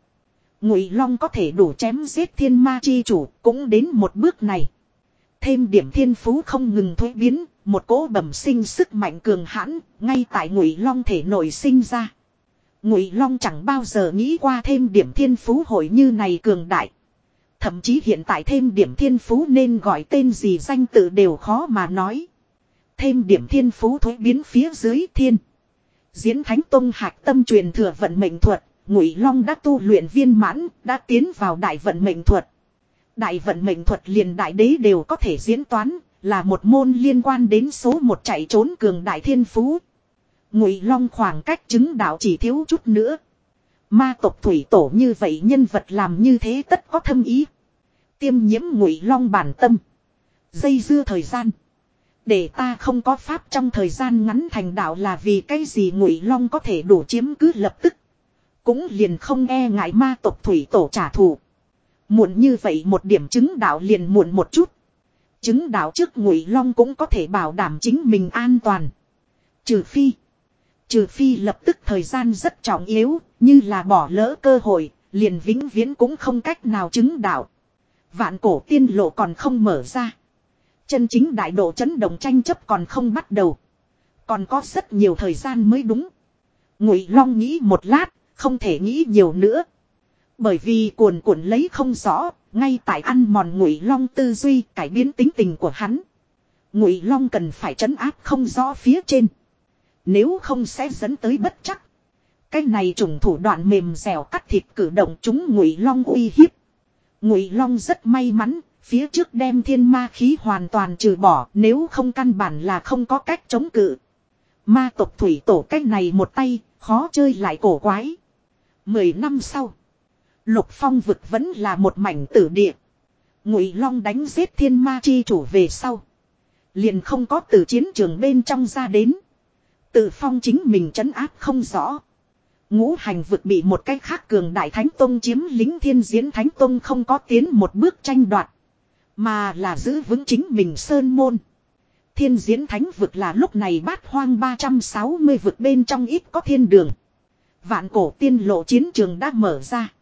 Ngụy Long có thể đủ chém giết thiên ma chi chủ, cũng đến một bước này. Thêm điểm thiên phú không ngừng thuế biến, một cỗ bẩm sinh sức mạnh cường hãn, ngay tại Ngụy Long thể nổi sinh ra. Ngụy Long chẳng bao giờ nghĩ qua thêm điểm thiên phú hội như này cường đại. Thậm chí hiện tại thêm điểm thiên phú nên gọi tên gì danh tự đều khó mà nói. Thêm điểm thiên phú thối biến phía dưới thiên. Diễn Thánh Tông hạc tâm truyền thừa vận mệnh thuật, Ngụy Long đã tu luyện viên mãn, đã tiến vào đại vận mệnh thuật. Đại vận mệnh thuật liền đại đế đều có thể diễn toán, là một môn liên quan đến số một chạy trốn cường đại thiên phú. Ngụy Long khoảng cách chứng đạo chỉ thiếu chút nữa. Ma tộc thủy tổ như vậy nhân vật làm như thế tất có thâm ý. Tiêm nhiễm Ngụy Long bản tâm. Dây dưa thời gian. Để ta không có pháp trong thời gian ngắn thành đạo là vì cái gì Ngụy Long có thể đủ chiếm cứ lập tức. Cũng liền không e ngại ma tộc thủy tổ trả thù. Muộn như vậy một điểm chứng đạo liền muộn một chút. Chứng đạo trước Ngụy Long cũng có thể bảo đảm chính mình an toàn. Trừ phi Trừ phi lập tức thời gian rất trọng yếu, như là bỏ lỡ cơ hội, liền vĩnh viễn cũng không cách nào chứng đạo. Vạn cổ tiên lộ còn không mở ra. Chân chính đại độ chấn động tranh chấp còn không bắt đầu. Còn có rất nhiều thời gian mới đúng. Ngụy Long nghĩ một lát, không thể nghĩ nhiều nữa. Bởi vì cuồn cuộn lấy không rõ, ngay tại ăn mòn Ngụy Long tư duy, cải biến tính tình của hắn. Ngụy Long cần phải trấn áp không rõ phía trên. Nếu không sẽ dẫn tới bất chắc. Cái này trùng thủ đoạn mềm dẻo cắt thịt cử động chúng ngụy long uy hiếp. Ngụy long rất may mắn, phía trước đem thiên ma khí hoàn toàn trừ bỏ, nếu không căn bản là không có cách chống cự. Ma tộc thủy tổ cách này một tay, khó chơi lại cổ quái. Mười năm sau, lục phong vực vẫn là một mảnh tử địa. Ngụy long đánh giết thiên ma chi chủ về sau, liền không có từ chiến trường bên trong ra đến. Tự phong chính mình trấn áp không rõ. Ngũ hành vực bị một cách khác cường đại thánh tông chiếm lính thiên diễn thánh tông không có tiến một bước tranh đoạt. Mà là giữ vững chính mình sơn môn. Thiên diễn thánh vực là lúc này bát hoang 360 vực bên trong ít có thiên đường. Vạn cổ tiên lộ chiến trường đã mở ra.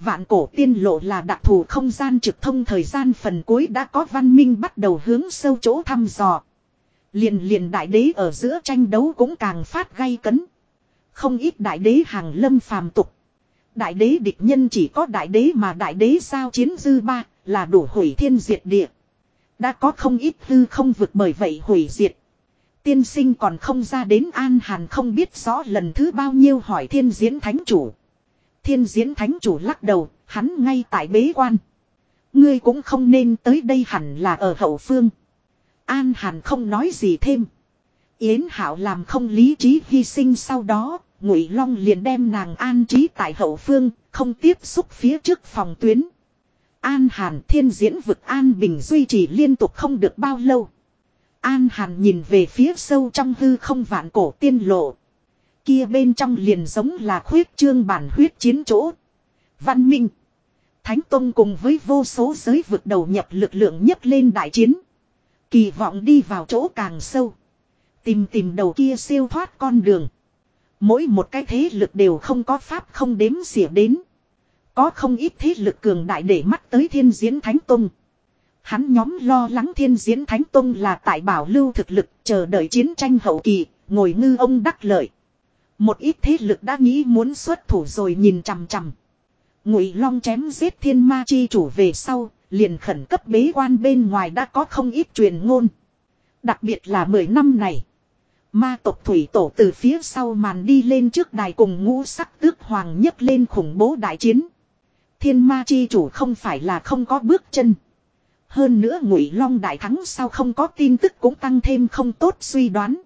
Vạn cổ tiên lộ là đặc thù không gian trực thông thời gian phần cuối đã có văn minh bắt đầu hướng sâu chỗ thăm dò. Liền liền đại đế ở giữa tranh đấu cũng càng phát gay cấn. Không ít đại đế hàng lâm phàm tục. Đại đế địch nhân chỉ có đại đế mà đại đế sao chiến dư ba là đủ hủy thiên diệt địa. Đã có không ít hư không vượt bởi vậy hủy diệt. Tiên sinh còn không ra đến an hàn không biết rõ lần thứ bao nhiêu hỏi thiên diễn thánh chủ. Thiên diễn thánh chủ lắc đầu, hắn ngay tại bế quan. Ngươi cũng không nên tới đây hẳn là ở hậu phương. An Hàn không nói gì thêm. Yến Hảo làm không lý trí hy sinh sau đó, Ngụy Long liền đem nàng an trí tại hậu phương, không tiếp xúc phía trước phòng tuyến. An Hàn thiên diễn vực An Bình duy trì liên tục không được bao lâu. An Hàn nhìn về phía sâu trong hư không vạn cổ tiên lộ. Kia bên trong liền giống là khuyết trương bản huyết chiến chỗ. Văn Minh. Thánh Tông cùng với vô số giới vực đầu nhập lực lượng nhất lên đại chiến. Kỳ vọng đi vào chỗ càng sâu. Tìm tìm đầu kia siêu thoát con đường. Mỗi một cái thế lực đều không có pháp không đếm xỉa đến. Có không ít thế lực cường đại để mắt tới thiên diễn thánh tông. Hắn nhóm lo lắng thiên diễn thánh tông là tại bảo lưu thực lực chờ đợi chiến tranh hậu kỳ, ngồi ngư ông đắc lợi. Một ít thế lực đã nghĩ muốn xuất thủ rồi nhìn chằm chằm. Ngụy Long chém giết thiên ma chi chủ về sau, liền khẩn cấp bế quan bên ngoài đã có không ít truyền ngôn. Đặc biệt là 10 năm này. Ma tộc thủy tổ từ phía sau màn đi lên trước đài cùng ngũ sắc tước hoàng nhấc lên khủng bố đại chiến. Thiên ma chi chủ không phải là không có bước chân. Hơn nữa ngụy long đại thắng sao không có tin tức cũng tăng thêm không tốt suy đoán.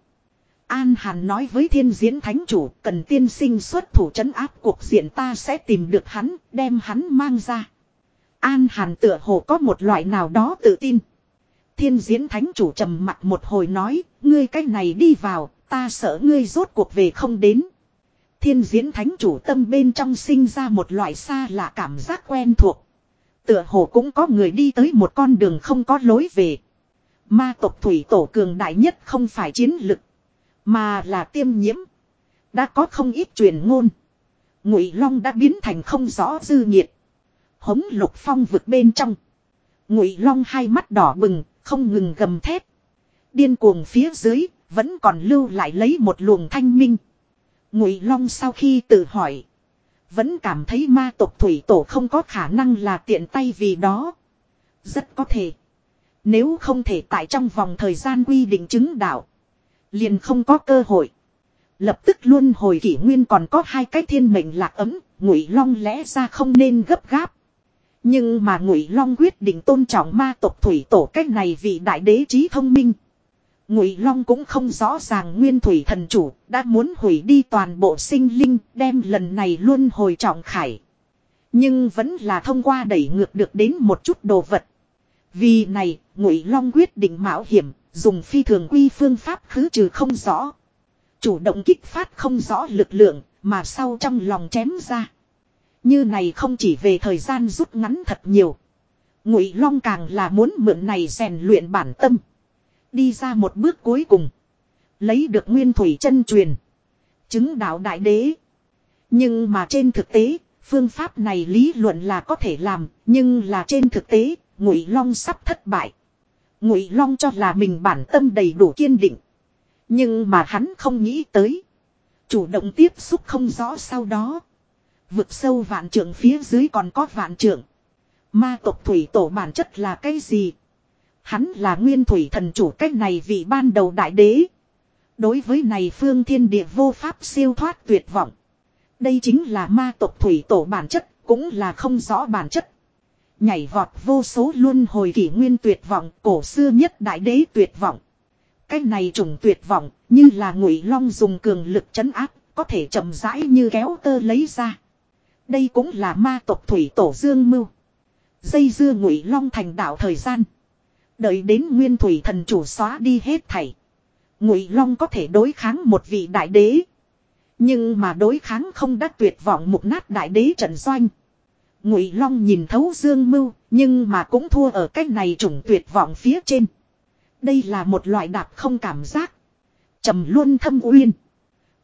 An Hàn nói với thiên diễn thánh chủ cần tiên sinh xuất thủ trấn áp cuộc diện ta sẽ tìm được hắn, đem hắn mang ra. An Hàn tựa hồ có một loại nào đó tự tin. Thiên diễn thánh chủ trầm mặt một hồi nói, ngươi cách này đi vào, ta sợ ngươi rốt cuộc về không đến. Thiên diễn thánh chủ tâm bên trong sinh ra một loại xa lạ cảm giác quen thuộc. Tựa hồ cũng có người đi tới một con đường không có lối về. Ma tộc thủy tổ cường đại nhất không phải chiến lực. Mà là tiêm nhiễm. Đã có không ít truyền ngôn. Ngụy Long đã biến thành không rõ dư nhiệt. Hống lục phong vực bên trong. Ngụy Long hai mắt đỏ bừng, không ngừng gầm thét. Điên cuồng phía dưới, vẫn còn lưu lại lấy một luồng thanh minh. Ngụy Long sau khi tự hỏi. Vẫn cảm thấy ma tộc thủy tổ không có khả năng là tiện tay vì đó. Rất có thể. Nếu không thể tại trong vòng thời gian quy định chứng đạo. Liền không có cơ hội. Lập tức luôn hồi kỷ nguyên còn có hai cái thiên mệnh lạc ấm. Ngụy Long lẽ ra không nên gấp gáp. Nhưng mà Ngụy Long quyết định tôn trọng ma tộc thủy tổ cách này vì đại đế trí thông minh. Ngụy Long cũng không rõ ràng Nguyên Thủy thần chủ đã muốn hủy đi toàn bộ sinh linh, đem lần này luôn hồi trọng khải. Nhưng vẫn là thông qua đẩy ngược được đến một chút đồ vật. Vì này, Ngụy Long quyết định mạo hiểm, dùng phi thường quy phương pháp khứ trừ không rõ. Chủ động kích phát không rõ lực lượng, mà sau trong lòng chém ra. Như này không chỉ về thời gian rút ngắn thật nhiều. Ngụy Long càng là muốn mượn này rèn luyện bản tâm. Đi ra một bước cuối cùng. Lấy được nguyên thủy chân truyền. Chứng đạo đại đế. Nhưng mà trên thực tế, phương pháp này lý luận là có thể làm, nhưng là trên thực tế, Ngụy Long sắp thất bại. Ngụy Long cho là mình bản tâm đầy đủ kiên định. Nhưng mà hắn không nghĩ tới. Chủ động tiếp xúc không rõ sau đó. Vực sâu vạn trượng phía dưới còn có vạn trượng. Ma tộc thủy tổ bản chất là cái gì? Hắn là nguyên thủy thần chủ cách này vị ban đầu đại đế. Đối với này phương thiên địa vô pháp siêu thoát tuyệt vọng. Đây chính là ma tộc thủy tổ bản chất, cũng là không rõ bản chất. Nhảy vọt vô số luân hồi kỷ nguyên tuyệt vọng, cổ xưa nhất đại đế tuyệt vọng. Cái này trùng tuyệt vọng, như là ngụy long dùng cường lực chấn áp, có thể chậm rãi như kéo tơ lấy ra. Đây cũng là ma tộc thủy tổ dương mưu. Dây dưa ngụy long thành đạo thời gian. Đợi đến nguyên thủy thần chủ xóa đi hết thảy. Ngụy long có thể đối kháng một vị đại đế. Nhưng mà đối kháng không đã tuyệt vọng mục nát đại đế Trần doanh. Ngụy long nhìn thấu dương mưu, nhưng mà cũng thua ở cách này trùng tuyệt vọng phía trên. Đây là một loại đạp không cảm giác. trầm luôn thâm uyên.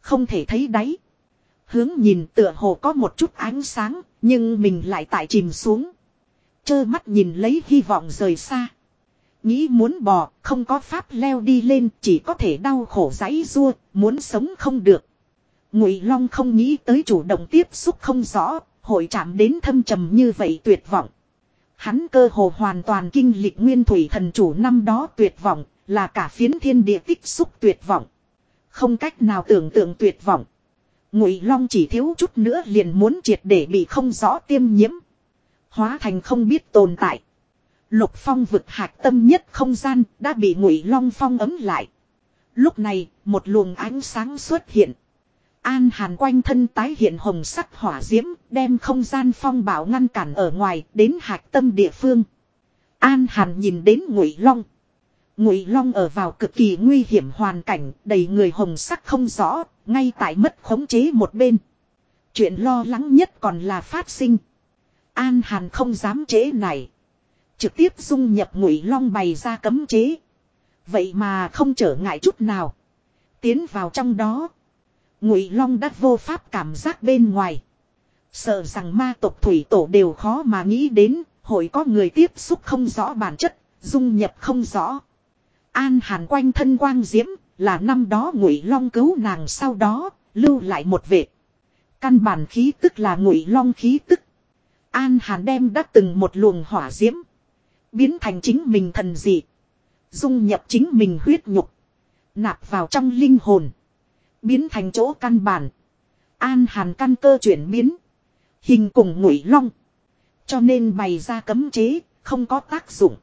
Không thể thấy đáy. Hướng nhìn tựa hồ có một chút ánh sáng, nhưng mình lại tại chìm xuống. Chơ mắt nhìn lấy hy vọng rời xa. Nghĩ muốn bò, không có pháp leo đi lên, chỉ có thể đau khổ giấy rua, muốn sống không được. Ngụy Long không nghĩ tới chủ động tiếp xúc không rõ, hội chạm đến thâm trầm như vậy tuyệt vọng. Hắn cơ hồ hoàn toàn kinh lịch nguyên thủy thần chủ năm đó tuyệt vọng, là cả phiến thiên địa tích xúc tuyệt vọng. Không cách nào tưởng tượng tuyệt vọng. Ngụy Long chỉ thiếu chút nữa liền muốn triệt để bị không rõ tiêm nhiễm. Hóa thành không biết tồn tại. Lục phong vực hạc tâm nhất không gian đã bị Ngụy Long phong ấm lại. Lúc này, một luồng ánh sáng xuất hiện. An Hàn quanh thân tái hiện hồng sắc hỏa diễm, đem không gian phong bảo ngăn cản ở ngoài, đến hạc tâm địa phương. An Hàn nhìn đến Ngụy Long. Ngụy Long ở vào cực kỳ nguy hiểm hoàn cảnh, đầy người hồng sắc không rõ, ngay tại mất khống chế một bên. Chuyện lo lắng nhất còn là phát sinh. An Hàn không dám chế này. Trực tiếp dung nhập Ngụy Long bày ra cấm chế. Vậy mà không trở ngại chút nào. Tiến vào trong đó. Ngụy Long đã vô pháp cảm giác bên ngoài. Sợ rằng ma tộc thủy tổ đều khó mà nghĩ đến, hội có người tiếp xúc không rõ bản chất, dung nhập không rõ. An Hàn quanh thân quang diễm, là năm đó Ngụy Long cứu nàng sau đó, lưu lại một vệt. Căn bản khí tức là Ngụy Long khí tức. An Hàn đem đã từng một luồng hỏa diễm, biến thành chính mình thần dị, dung nhập chính mình huyết nhục, nạp vào trong linh hồn. Biến thành chỗ căn bản. An hàn căn cơ chuyển biến. Hình cùng ngụy long. Cho nên bày ra cấm chế, không có tác dụng.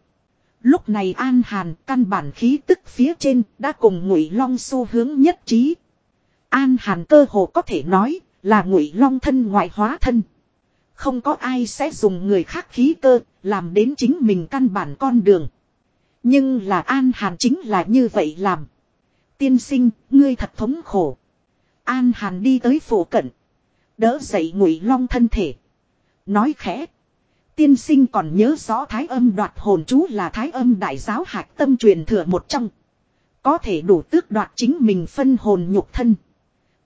Lúc này an hàn căn bản khí tức phía trên đã cùng ngụy long xu hướng nhất trí. An hàn cơ hồ có thể nói là ngụy long thân ngoại hóa thân. Không có ai sẽ dùng người khác khí cơ làm đến chính mình căn bản con đường. Nhưng là an hàn chính là như vậy làm. Tiên sinh, ngươi thật thống khổ. An Hàn đi tới phủ cận. Đỡ dậy ngụy long thân thể. Nói khẽ. Tiên sinh còn nhớ rõ thái âm đoạt hồn chú là thái âm đại giáo hạc tâm truyền thừa một trong. Có thể đủ tước đoạt chính mình phân hồn nhục thân.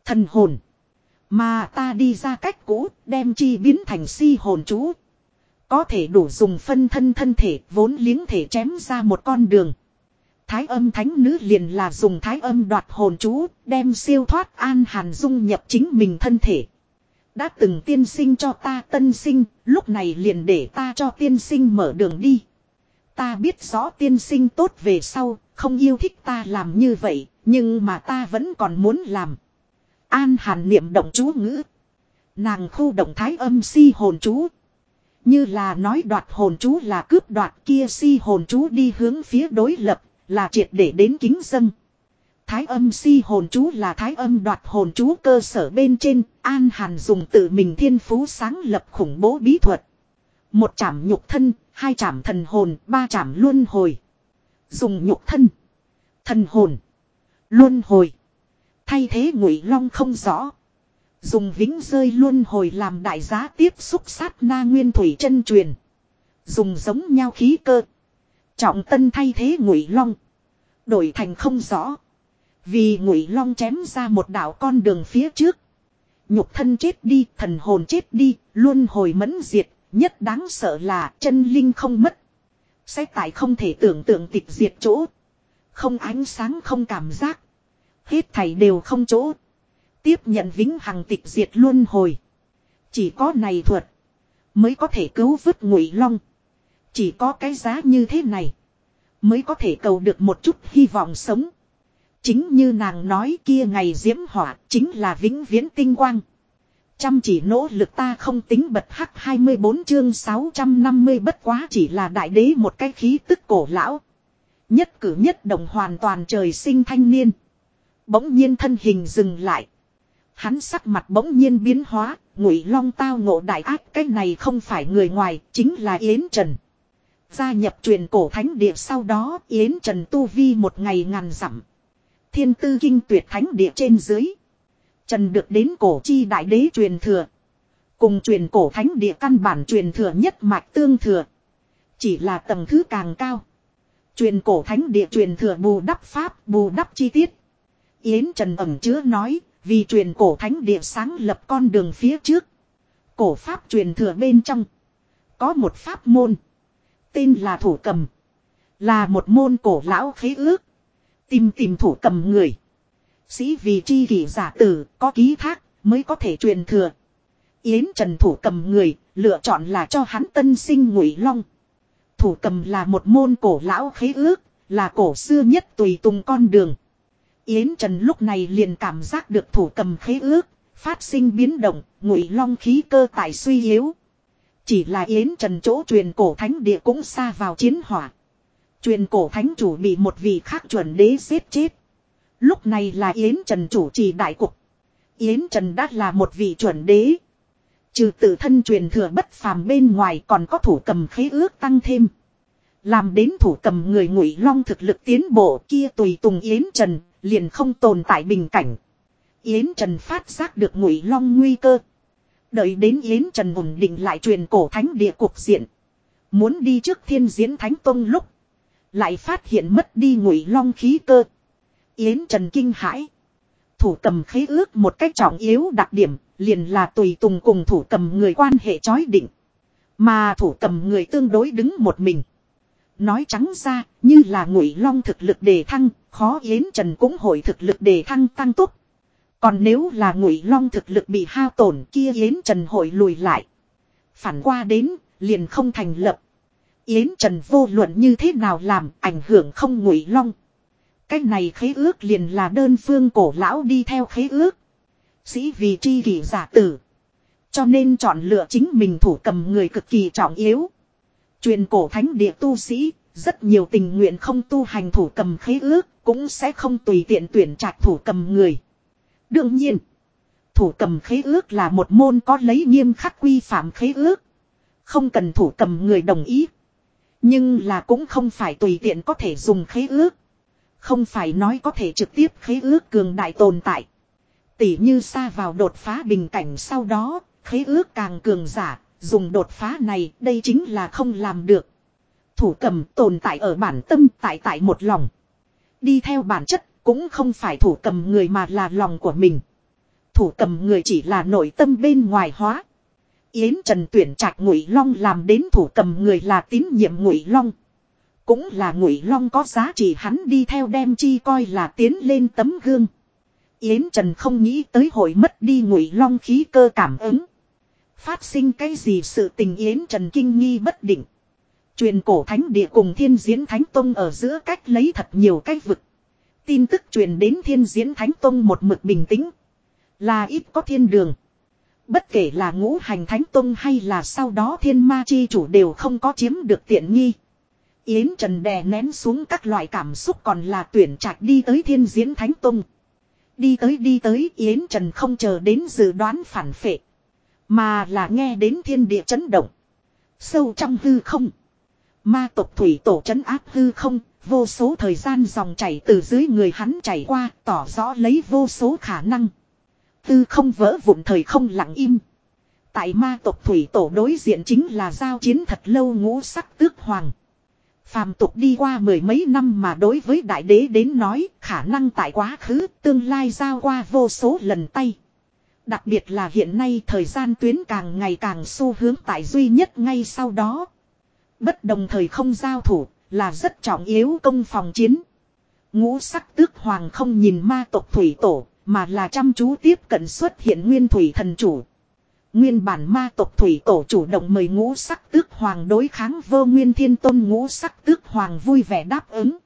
Thần hồn. Mà ta đi ra cách cũ đem chi biến thành si hồn chú. Có thể đủ dùng phân thân thân thể vốn liếng thể chém ra một con đường. Thái âm thánh nữ liền là dùng thái âm đoạt hồn chú, đem siêu thoát an hàn dung nhập chính mình thân thể. Đã từng tiên sinh cho ta tân sinh, lúc này liền để ta cho tiên sinh mở đường đi. Ta biết rõ tiên sinh tốt về sau, không yêu thích ta làm như vậy, nhưng mà ta vẫn còn muốn làm. An hàn niệm động chú ngữ. Nàng khu động thái âm si hồn chú. Như là nói đoạt hồn chú là cướp đoạt kia si hồn chú đi hướng phía đối lập, là triệt để đến kính dân. Thái âm si hồn chú là thái âm đoạt hồn chú cơ sở bên trên, An Hàn dùng tự mình thiên phú sáng lập khủng bố bí thuật. Một chảm nhục thân, hai chảm thần hồn, ba chảm luân hồi. Dùng nhục thân, thần hồn, luân hồi. Thay thế ngụy long không rõ. Dùng vĩnh rơi luân hồi làm đại giá tiếp xúc sát na nguyên thủy chân truyền. Dùng giống nhau khí cơ. Trọng tân thay thế ngụy long. Đổi thành không rõ. Vì ngụy long chém ra một đạo con đường phía trước. Nhục thân chết đi, thần hồn chết đi, luôn hồi mẫn diệt. Nhất đáng sợ là chân linh không mất. Sẽ tại không thể tưởng tượng tịch diệt chỗ. Không ánh sáng không cảm giác. Hết thảy đều không chỗ. Tiếp nhận vĩnh hằng tịch diệt luôn hồi. Chỉ có này thuật. Mới có thể cứu vớt ngụy long. Chỉ có cái giá như thế này. Mới có thể cầu được một chút hy vọng sống. Chính như nàng nói kia ngày diễm hỏa chính là vĩnh viễn tinh quang. Chăm chỉ nỗ lực ta không tính bật hắc 24 chương 650 bất quá chỉ là đại đế một cái khí tức cổ lão. Nhất cử nhất động hoàn toàn trời sinh thanh niên. Bỗng nhiên thân hình dừng lại. Hắn sắc mặt bỗng nhiên biến hóa, ngụy long tao ngộ đại ác cái này không phải người ngoài, chính là Yến Trần. Gia nhập truyền cổ thánh địa sau đó Yến Trần Tu Vi một ngày ngàn dặm. Thiên tư kinh tuyệt thánh địa trên dưới. Trần được đến cổ chi đại đế truyền thừa. Cùng truyền cổ thánh địa căn bản truyền thừa nhất mạch tương thừa. Chỉ là tầng thứ càng cao. Truyền cổ thánh địa truyền thừa bù đắp pháp bù đắp chi tiết. Yến Trần ẩm chứa nói vì truyền cổ thánh địa sáng lập con đường phía trước. Cổ pháp truyền thừa bên trong. Có một pháp môn. Tên là thủ cầm. Là một môn cổ lão khế ước. Tìm tìm thủ cầm người. Sĩ vì chi kỷ giả tử có ký thác mới có thể truyền thừa. Yến Trần thủ cầm người lựa chọn là cho hắn tân sinh ngụy long. Thủ cầm là một môn cổ lão khế ước, là cổ xưa nhất tùy tùng con đường. Yến Trần lúc này liền cảm giác được thủ cầm khế ước, phát sinh biến động, ngụy long khí cơ tại suy yếu. Chỉ là Yến Trần chỗ truyền cổ thánh địa cũng xa vào chiến hỏa. Truyền cổ thánh chủ bị một vị khác chuẩn đế giết chết. Lúc này là Yến Trần chủ trì đại cục. Yến Trần đã là một vị chuẩn đế. Trừ tự thân truyền thừa bất phàm bên ngoài còn có thủ cầm khế ước tăng thêm. Làm đến thủ cầm người ngụy long thực lực tiến bộ kia tùy tùng Yến Trần, liền không tồn tại bình cảnh. Yến Trần phát giác được ngụy long nguy cơ. Đợi đến Yến Trần ổn định lại truyền cổ thánh địa cục diện. Muốn đi trước thiên diễn thánh tông lúc. Lại phát hiện mất đi ngụy long khí cơ. Yến Trần kinh hãi. Thủ cầm khế ước một cách trọng yếu đặc điểm, liền là tùy tùng cùng thủ cầm người quan hệ chói định. Mà thủ cầm người tương đối đứng một mình. Nói trắng ra, như là ngụy long thực lực đề thăng, khó Yến Trần cũng hội thực lực đề thăng tăng tốc. Còn nếu là ngụy long thực lực bị hao tổn kia Yến Trần hội lùi lại. Phản qua đến, liền không thành lập. Yến Trần vô luận như thế nào làm ảnh hưởng không ngụy long. Cái này khế ước liền là đơn phương cổ lão đi theo khế ước. Sĩ vì chi kỷ giả tử. Cho nên chọn lựa chính mình thủ cầm người cực kỳ trọng yếu. Truyền cổ thánh địa tu sĩ, rất nhiều tình nguyện không tu hành thủ cầm khế ước, cũng sẽ không tùy tiện tuyển trạch thủ cầm người. Đương nhiên, thủ cầm khế ước là một môn có lấy nghiêm khắc quy phạm khế ước. Không cần thủ cầm người đồng ý. Nhưng là cũng không phải tùy tiện có thể dùng khế ước. Không phải nói có thể trực tiếp khế ước cường đại tồn tại. Tỉ như xa vào đột phá bình cảnh sau đó, khế ước càng cường giả, dùng đột phá này, đây chính là không làm được. Thủ cầm tồn tại ở bản tâm, tại tại một lòng. Đi theo bản chất, cũng không phải thủ cầm người mà là lòng của mình. Thủ cầm người chỉ là nội tâm bên ngoài hóa. Yến Trần tuyển trạc Ngụy Long làm đến thủ cầm người là tín nhiệm Ngụy Long. Cũng là Ngụy Long có giá trị hắn đi theo đem chi coi là tiến lên tấm gương. Yến Trần không nghĩ tới hội mất đi Ngụy Long khí cơ cảm ứng. Phát sinh cái gì sự tình Yến Trần kinh nghi bất định. Truyền cổ thánh địa cùng thiên diễn thánh tông ở giữa cách lấy thật nhiều cách vực. Tin tức truyền đến thiên diễn thánh tông một mực bình tĩnh. Là ít có thiên đường. Bất kể là ngũ hành thánh tông hay là sau đó thiên ma chi chủ đều không có chiếm được tiện nghi. Yến Trần đè nén xuống các loại cảm xúc còn là tuyển trạch đi tới thiên diễn thánh tông. Đi tới đi tới, Yến Trần không chờ đến dự đoán phản phệ. Mà là nghe đến thiên địa chấn động. Sâu trong hư không. Ma tộc thủy tổ chấn áp hư không. Vô số thời gian dòng chảy từ dưới người hắn chảy qua, tỏ rõ lấy vô số khả năng. Tư không vỡ vụn thời không lặng im. Tại ma tộc thủy tổ đối diện chính là giao chiến thật lâu ngũ sắc tước hoàng. Phàm tục đi qua mười mấy năm mà đối với đại đế đến nói, khả năng tại quá khứ, tương lai giao qua vô số lần tay. Đặc biệt là hiện nay thời gian tuyến càng ngày càng xu hướng tại duy nhất ngay sau đó. Bất đồng thời không giao thủ là rất trọng yếu công phòng chiến. Ngũ sắc tước hoàng không nhìn ma tộc thủy tổ, mà là chăm chú tiếp cận xuất hiện nguyên thủy thần chủ. Nguyên bản ma tộc thủy tổ chủ động mời ngũ sắc tước hoàng đối kháng vô nguyên thiên tôn ngũ sắc tước hoàng vui vẻ đáp ứng.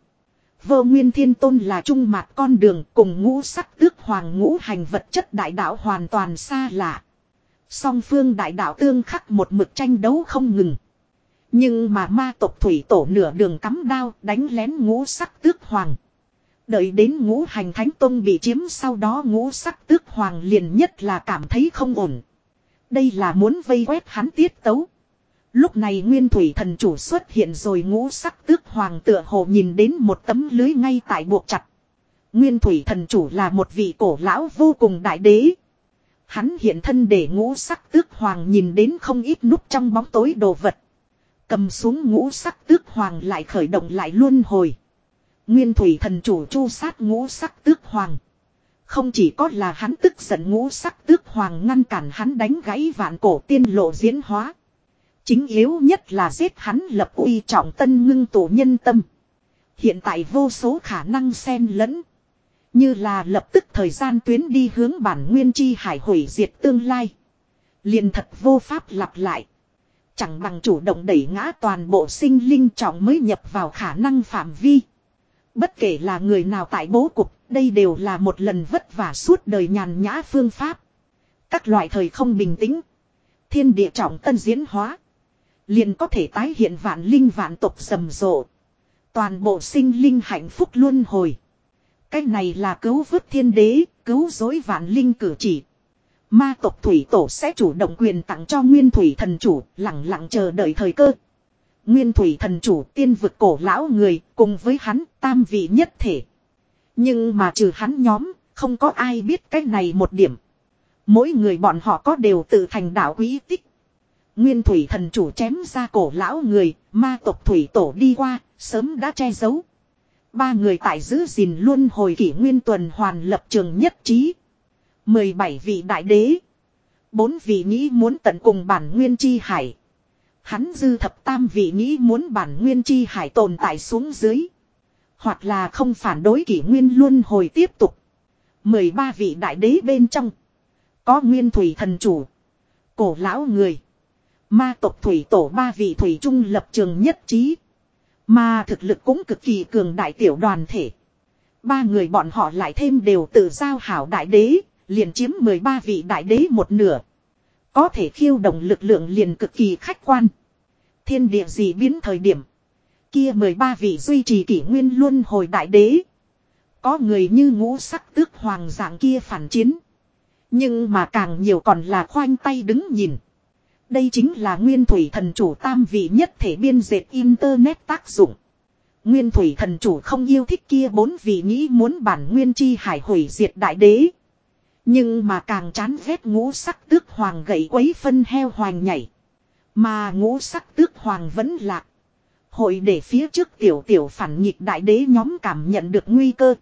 Vô nguyên thiên tôn là trung mạc con đường cùng ngũ sắc tước hoàng ngũ hành vật chất đại đạo hoàn toàn xa lạ. Song phương đại đạo tương khắc một mực tranh đấu không ngừng. Nhưng mà ma tộc thủy tổ nửa đường cắm đao đánh lén ngũ sắc tước hoàng. Đợi đến ngũ hành thánh tôn bị chiếm sau đó ngũ sắc tước hoàng liền nhất là cảm thấy không ổn. Đây là muốn vây quét hắn tiết tấu. Lúc này nguyên thủy thần chủ xuất hiện rồi ngũ sắc tước hoàng tựa hồ nhìn đến một tấm lưới ngay tại buộc chặt. Nguyên thủy thần chủ là một vị cổ lão vô cùng đại đế. Hắn hiện thân để ngũ sắc tước hoàng nhìn đến không ít núp trong bóng tối đồ vật. Cầm xuống ngũ sắc tước hoàng lại khởi động lại luôn hồi. Nguyên thủy thần chủ chu sát ngũ sắc tước hoàng. Không chỉ có là hắn tức giận ngũ sắc tước hoàng ngăn cản hắn đánh gãy vạn cổ tiên lộ diễn hóa. Chính yếu nhất là giết hắn lập uy trọng tân ngưng tổ nhân tâm. Hiện tại vô số khả năng xen lẫn. Như là lập tức thời gian tuyến đi hướng bản nguyên chi hải hủy diệt tương lai. liền thật vô pháp lặp lại. Chẳng bằng chủ động đẩy ngã toàn bộ sinh linh trọng mới nhập vào khả năng phạm vi. Bất kể là người nào tại bố cục, đây đều là một lần vất vả suốt đời nhàn nhã phương pháp. Các loại thời không bình tĩnh. Thiên địa trọng tân diễn hóa. Liền có thể tái hiện vạn linh vạn tộc rầm rộ. Toàn bộ sinh linh hạnh phúc luôn hồi. Cái này là cứu vớt thiên đế, cứu dối vạn linh cử chỉ. Ma tộc thủy tổ sẽ chủ động quyền tặng cho nguyên thủy thần chủ, lặng lặng chờ đợi thời cơ. Nguyên thủy thần chủ tiên vực cổ lão người, cùng với hắn, tam vị nhất thể. Nhưng mà trừ hắn nhóm, không có ai biết cái này một điểm. Mỗi người bọn họ có đều tự thành đạo quý tích. Nguyên thủy thần chủ chém ra cổ lão người, ma tộc thủy tổ đi qua, sớm đã che giấu. Ba người tại giữ gìn luôn hồi kỷ nguyên tuần hoàn lập trường nhất trí. 17 vị đại đế. Bốn vị nghĩ muốn tận cùng bản nguyên chi hải. Hắn dư thập tam vị nghĩ muốn bản nguyên chi hải tồn tại xuống dưới. Hoặc là không phản đối kỷ nguyên luôn hồi tiếp tục. 13 vị đại đế bên trong. Có nguyên thủy thần chủ. Cổ lão người. Ma tộc thủy tổ ba vị thủy trung lập trường nhất trí. Mà thực lực cũng cực kỳ cường đại tiểu đoàn thể. Ba người bọn họ lại thêm đều tự giao hảo đại đế, liền chiếm 13 vị đại đế một nửa. Có thể khiêu động lực lượng liền cực kỳ khách quan. Thiên địa gì biến thời điểm. Kia 13 vị duy trì kỷ nguyên luôn hồi đại đế. Có người như ngũ sắc tước hoàng dạng kia phản chiến. Nhưng mà càng nhiều còn là khoanh tay đứng nhìn. Đây chính là nguyên thủy thần chủ tam vị nhất thể biên dệt internet tác dụng. Nguyên thủy thần chủ không yêu thích kia bốn vị nghĩ muốn bản nguyên chi hải hủy diệt đại đế. Nhưng mà càng chán ghét ngũ sắc tước hoàng gậy quấy phân heo hoàng nhảy. Mà ngũ sắc tước hoàng vẫn lạc. Hội để phía trước tiểu tiểu phản nghịch đại đế nhóm cảm nhận được nguy cơ.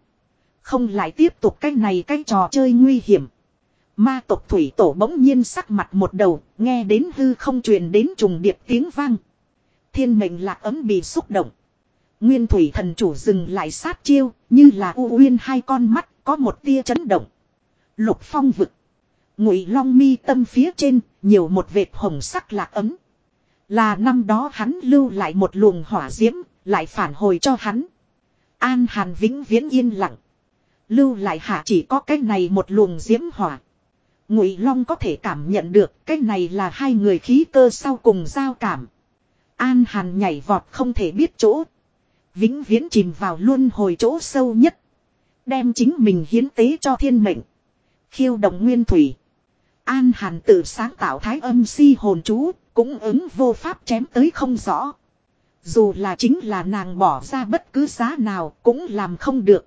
Không lại tiếp tục cách này cái trò chơi nguy hiểm. Ma tộc thủy tổ bỗng nhiên sắc mặt một đầu, nghe đến hư không truyền đến trùng điệp tiếng vang. Thiên mệnh lạc ấm bị xúc động. Nguyên thủy thần chủ dừng lại sát chiêu, như là u uyên hai con mắt, có một tia chấn động. Lục phong vực. Ngụy long mi tâm phía trên, nhiều một vệt hồng sắc lạc ấm. Là năm đó hắn lưu lại một luồng hỏa diễm, lại phản hồi cho hắn. An hàn vĩnh viễn yên lặng. Lưu lại hạ chỉ có cái này một luồng diễm hỏa. Ngụy Long có thể cảm nhận được cái này là hai người khí cơ sau cùng giao cảm. An Hàn nhảy vọt không thể biết chỗ. Vĩnh viễn chìm vào luôn hồi chỗ sâu nhất. Đem chính mình hiến tế cho thiên mệnh. Khiêu động nguyên thủy. An Hàn tự sáng tạo thái âm si hồn chú, cũng ứng vô pháp chém tới không rõ. Dù là chính là nàng bỏ ra bất cứ giá nào cũng làm không được.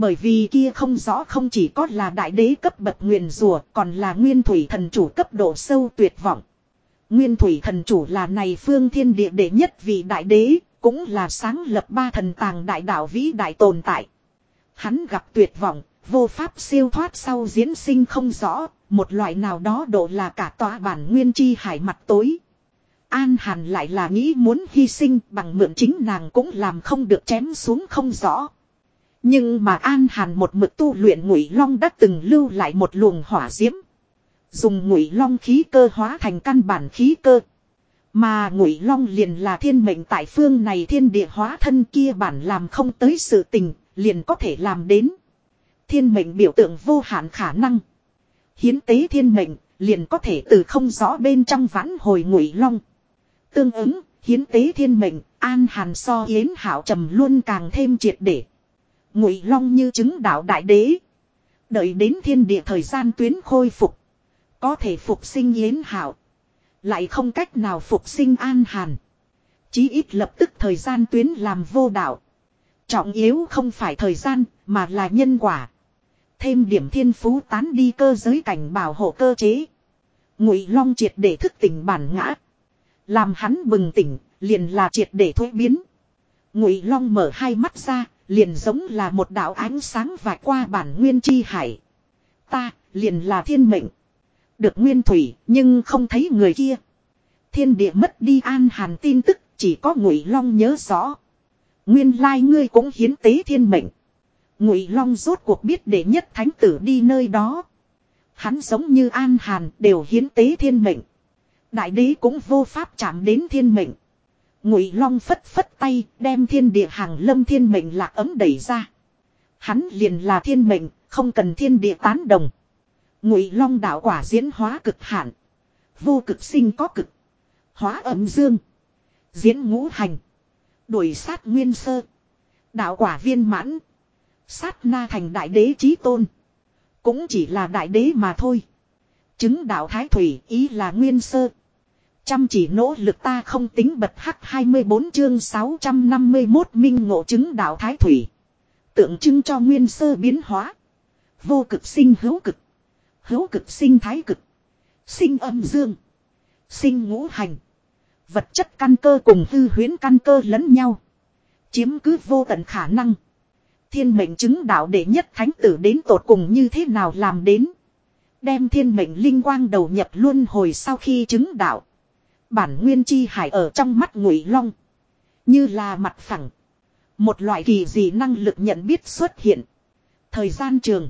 Bởi vì kia không rõ không chỉ có là đại đế cấp bậc nguyền rùa còn là nguyên thủy thần chủ cấp độ sâu tuyệt vọng. Nguyên thủy thần chủ là này phương thiên địa đệ nhất vị đại đế, cũng là sáng lập ba thần tàng đại đạo vĩ đại tồn tại. Hắn gặp tuyệt vọng, vô pháp siêu thoát sau diễn sinh không rõ, một loại nào đó độ là cả tòa bản nguyên chi hải mặt tối. An Hàn lại là nghĩ muốn hy sinh bằng mượn chính nàng cũng làm không được chém xuống không rõ. Nhưng mà An Hàn một mực tu luyện Ngụy Long đã từng lưu lại một luồng hỏa diễm, dùng Ngụy Long khí cơ hóa thành căn bản khí cơ. Mà Ngụy Long liền là thiên mệnh tại phương này thiên địa hóa thân kia bản làm không tới sự tình, liền có thể làm đến. Thiên mệnh biểu tượng vô hạn khả năng. Hiến tế thiên mệnh, liền có thể từ không rõ bên trong vãn hồi Ngụy Long. Tương ứng, hiến tế thiên mệnh, An Hàn so yến hảo trầm luôn càng thêm triệt để. Ngụy Long như chứng đạo đại đế. Đợi đến thiên địa thời gian tuyến khôi phục. Có thể phục sinh Yến Hảo. Lại không cách nào phục sinh An Hàn. Chí ít lập tức thời gian tuyến làm vô đạo. Trọng yếu không phải thời gian mà là nhân quả. Thêm điểm thiên phú tán đi cơ giới cảnh bảo hộ cơ chế. Ngụy Long triệt để thức tỉnh bản ngã. Làm hắn bừng tỉnh, liền là triệt để thuế biến. Ngụy Long mở hai mắt ra, liền giống là một đạo ánh sáng vạch qua bản nguyên chi hải. Ta, liền là thiên mệnh. Được nguyên thủy, nhưng không thấy người kia. Thiên địa mất đi an hàn tin tức, chỉ có ngụy long nhớ rõ. Nguyên lai ngươi cũng hiến tế thiên mệnh. Ngụy long rốt cuộc biết để nhất thánh tử đi nơi đó. Hắn giống như an hàn đều hiến tế thiên mệnh. Đại đế cũng vô pháp chạm đến thiên mệnh. Ngụy Long phất phất tay, đem thiên địa hàng lâm thiên mệnh lạc ấm đẩy ra. Hắn liền là thiên mệnh, không cần thiên địa tán đồng. Ngụy Long đạo quả diễn hóa cực hạn. Vô cực sinh có cực. Hóa âm dương. Diễn ngũ hành. Đuổi sát nguyên sơ. Đạo quả viên mãn. Sát na thành đại đế chí tôn. Cũng chỉ là đại đế mà thôi. Chứng đạo thái thủy ý là nguyên sơ. Chăm chỉ nỗ lực ta không tính bật hắc 24 chương 651 minh ngộ chứng đạo thái thủy. Tượng trưng cho nguyên sơ biến hóa. Vô cực sinh hữu cực. Hữu cực sinh thái cực. Sinh âm dương. Sinh ngũ hành. Vật chất căn cơ cùng hư huyến căn cơ lẫn nhau. Chiếm cứ vô tận khả năng. Thiên mệnh chứng đạo đệ nhất thánh tử đến tột cùng như thế nào làm đến. Đem thiên mệnh linh quang đầu nhập luân hồi sau khi chứng đạo. Bản nguyên chi hải ở trong mắt ngụy long. Như là mặt phẳng. Một loại kỳ dị năng lực nhận biết xuất hiện. Thời gian trường.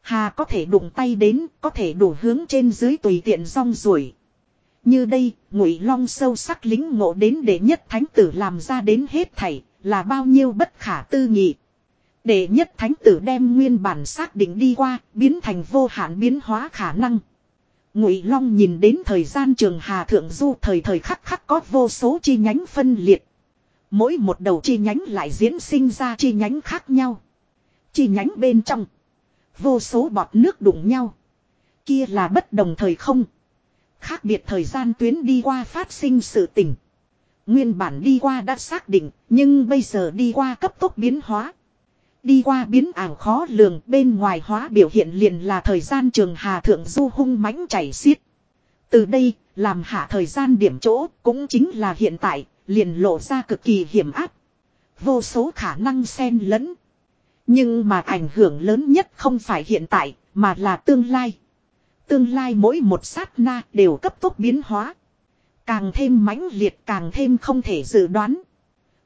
Hà có thể đụng tay đến, có thể đủ hướng trên dưới tùy tiện rong ruổi. Như đây, ngụy long sâu sắc lính ngộ đến để nhất thánh tử làm ra đến hết thảy, là bao nhiêu bất khả tư nghị. Để nhất thánh tử đem nguyên bản xác định đi qua, biến thành vô hạn biến hóa khả năng. Ngụy Long nhìn đến thời gian trường Hà Thượng Du thời thời khắc khắc có vô số chi nhánh phân liệt. Mỗi một đầu chi nhánh lại diễn sinh ra chi nhánh khác nhau. Chi nhánh bên trong. Vô số bọt nước đụng nhau. Kia là bất đồng thời không. Khác biệt thời gian tuyến đi qua phát sinh sự tình. Nguyên bản đi qua đã xác định, nhưng bây giờ đi qua cấp tốc biến hóa. Đi qua biến ảo khó lường bên ngoài hóa biểu hiện liền là thời gian trường hà thượng du hung mãnh chảy xiết. Từ đây, làm hạ thời gian điểm chỗ cũng chính là hiện tại, liền lộ ra cực kỳ hiểm áp. Vô số khả năng xen lẫn. Nhưng mà ảnh hưởng lớn nhất không phải hiện tại, mà là tương lai. Tương lai mỗi một sát na đều cấp tốc biến hóa. Càng thêm mãnh liệt càng thêm không thể dự đoán.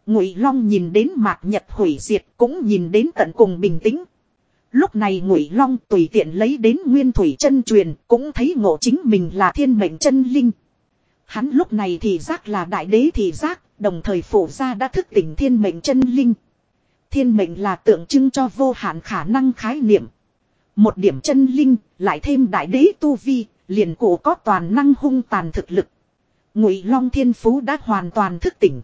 Ngụy Long nhìn đến mạc nhật hủy diệt cũng nhìn đến tận cùng bình tĩnh. Lúc này Ngụy Long tùy tiện lấy đến nguyên thủy chân truyền cũng thấy ngộ chính mình là thiên mệnh chân linh. Hắn lúc này thì giác là đại đế thì giác, đồng thời phổ ra đã thức tỉnh thiên mệnh chân linh. Thiên mệnh là tượng trưng cho vô hạn khả năng khái niệm. Một điểm chân linh, lại thêm đại đế tu vi, liền cổ có toàn năng hung tàn thực lực. Ngụy Long thiên phú đã hoàn toàn thức tỉnh.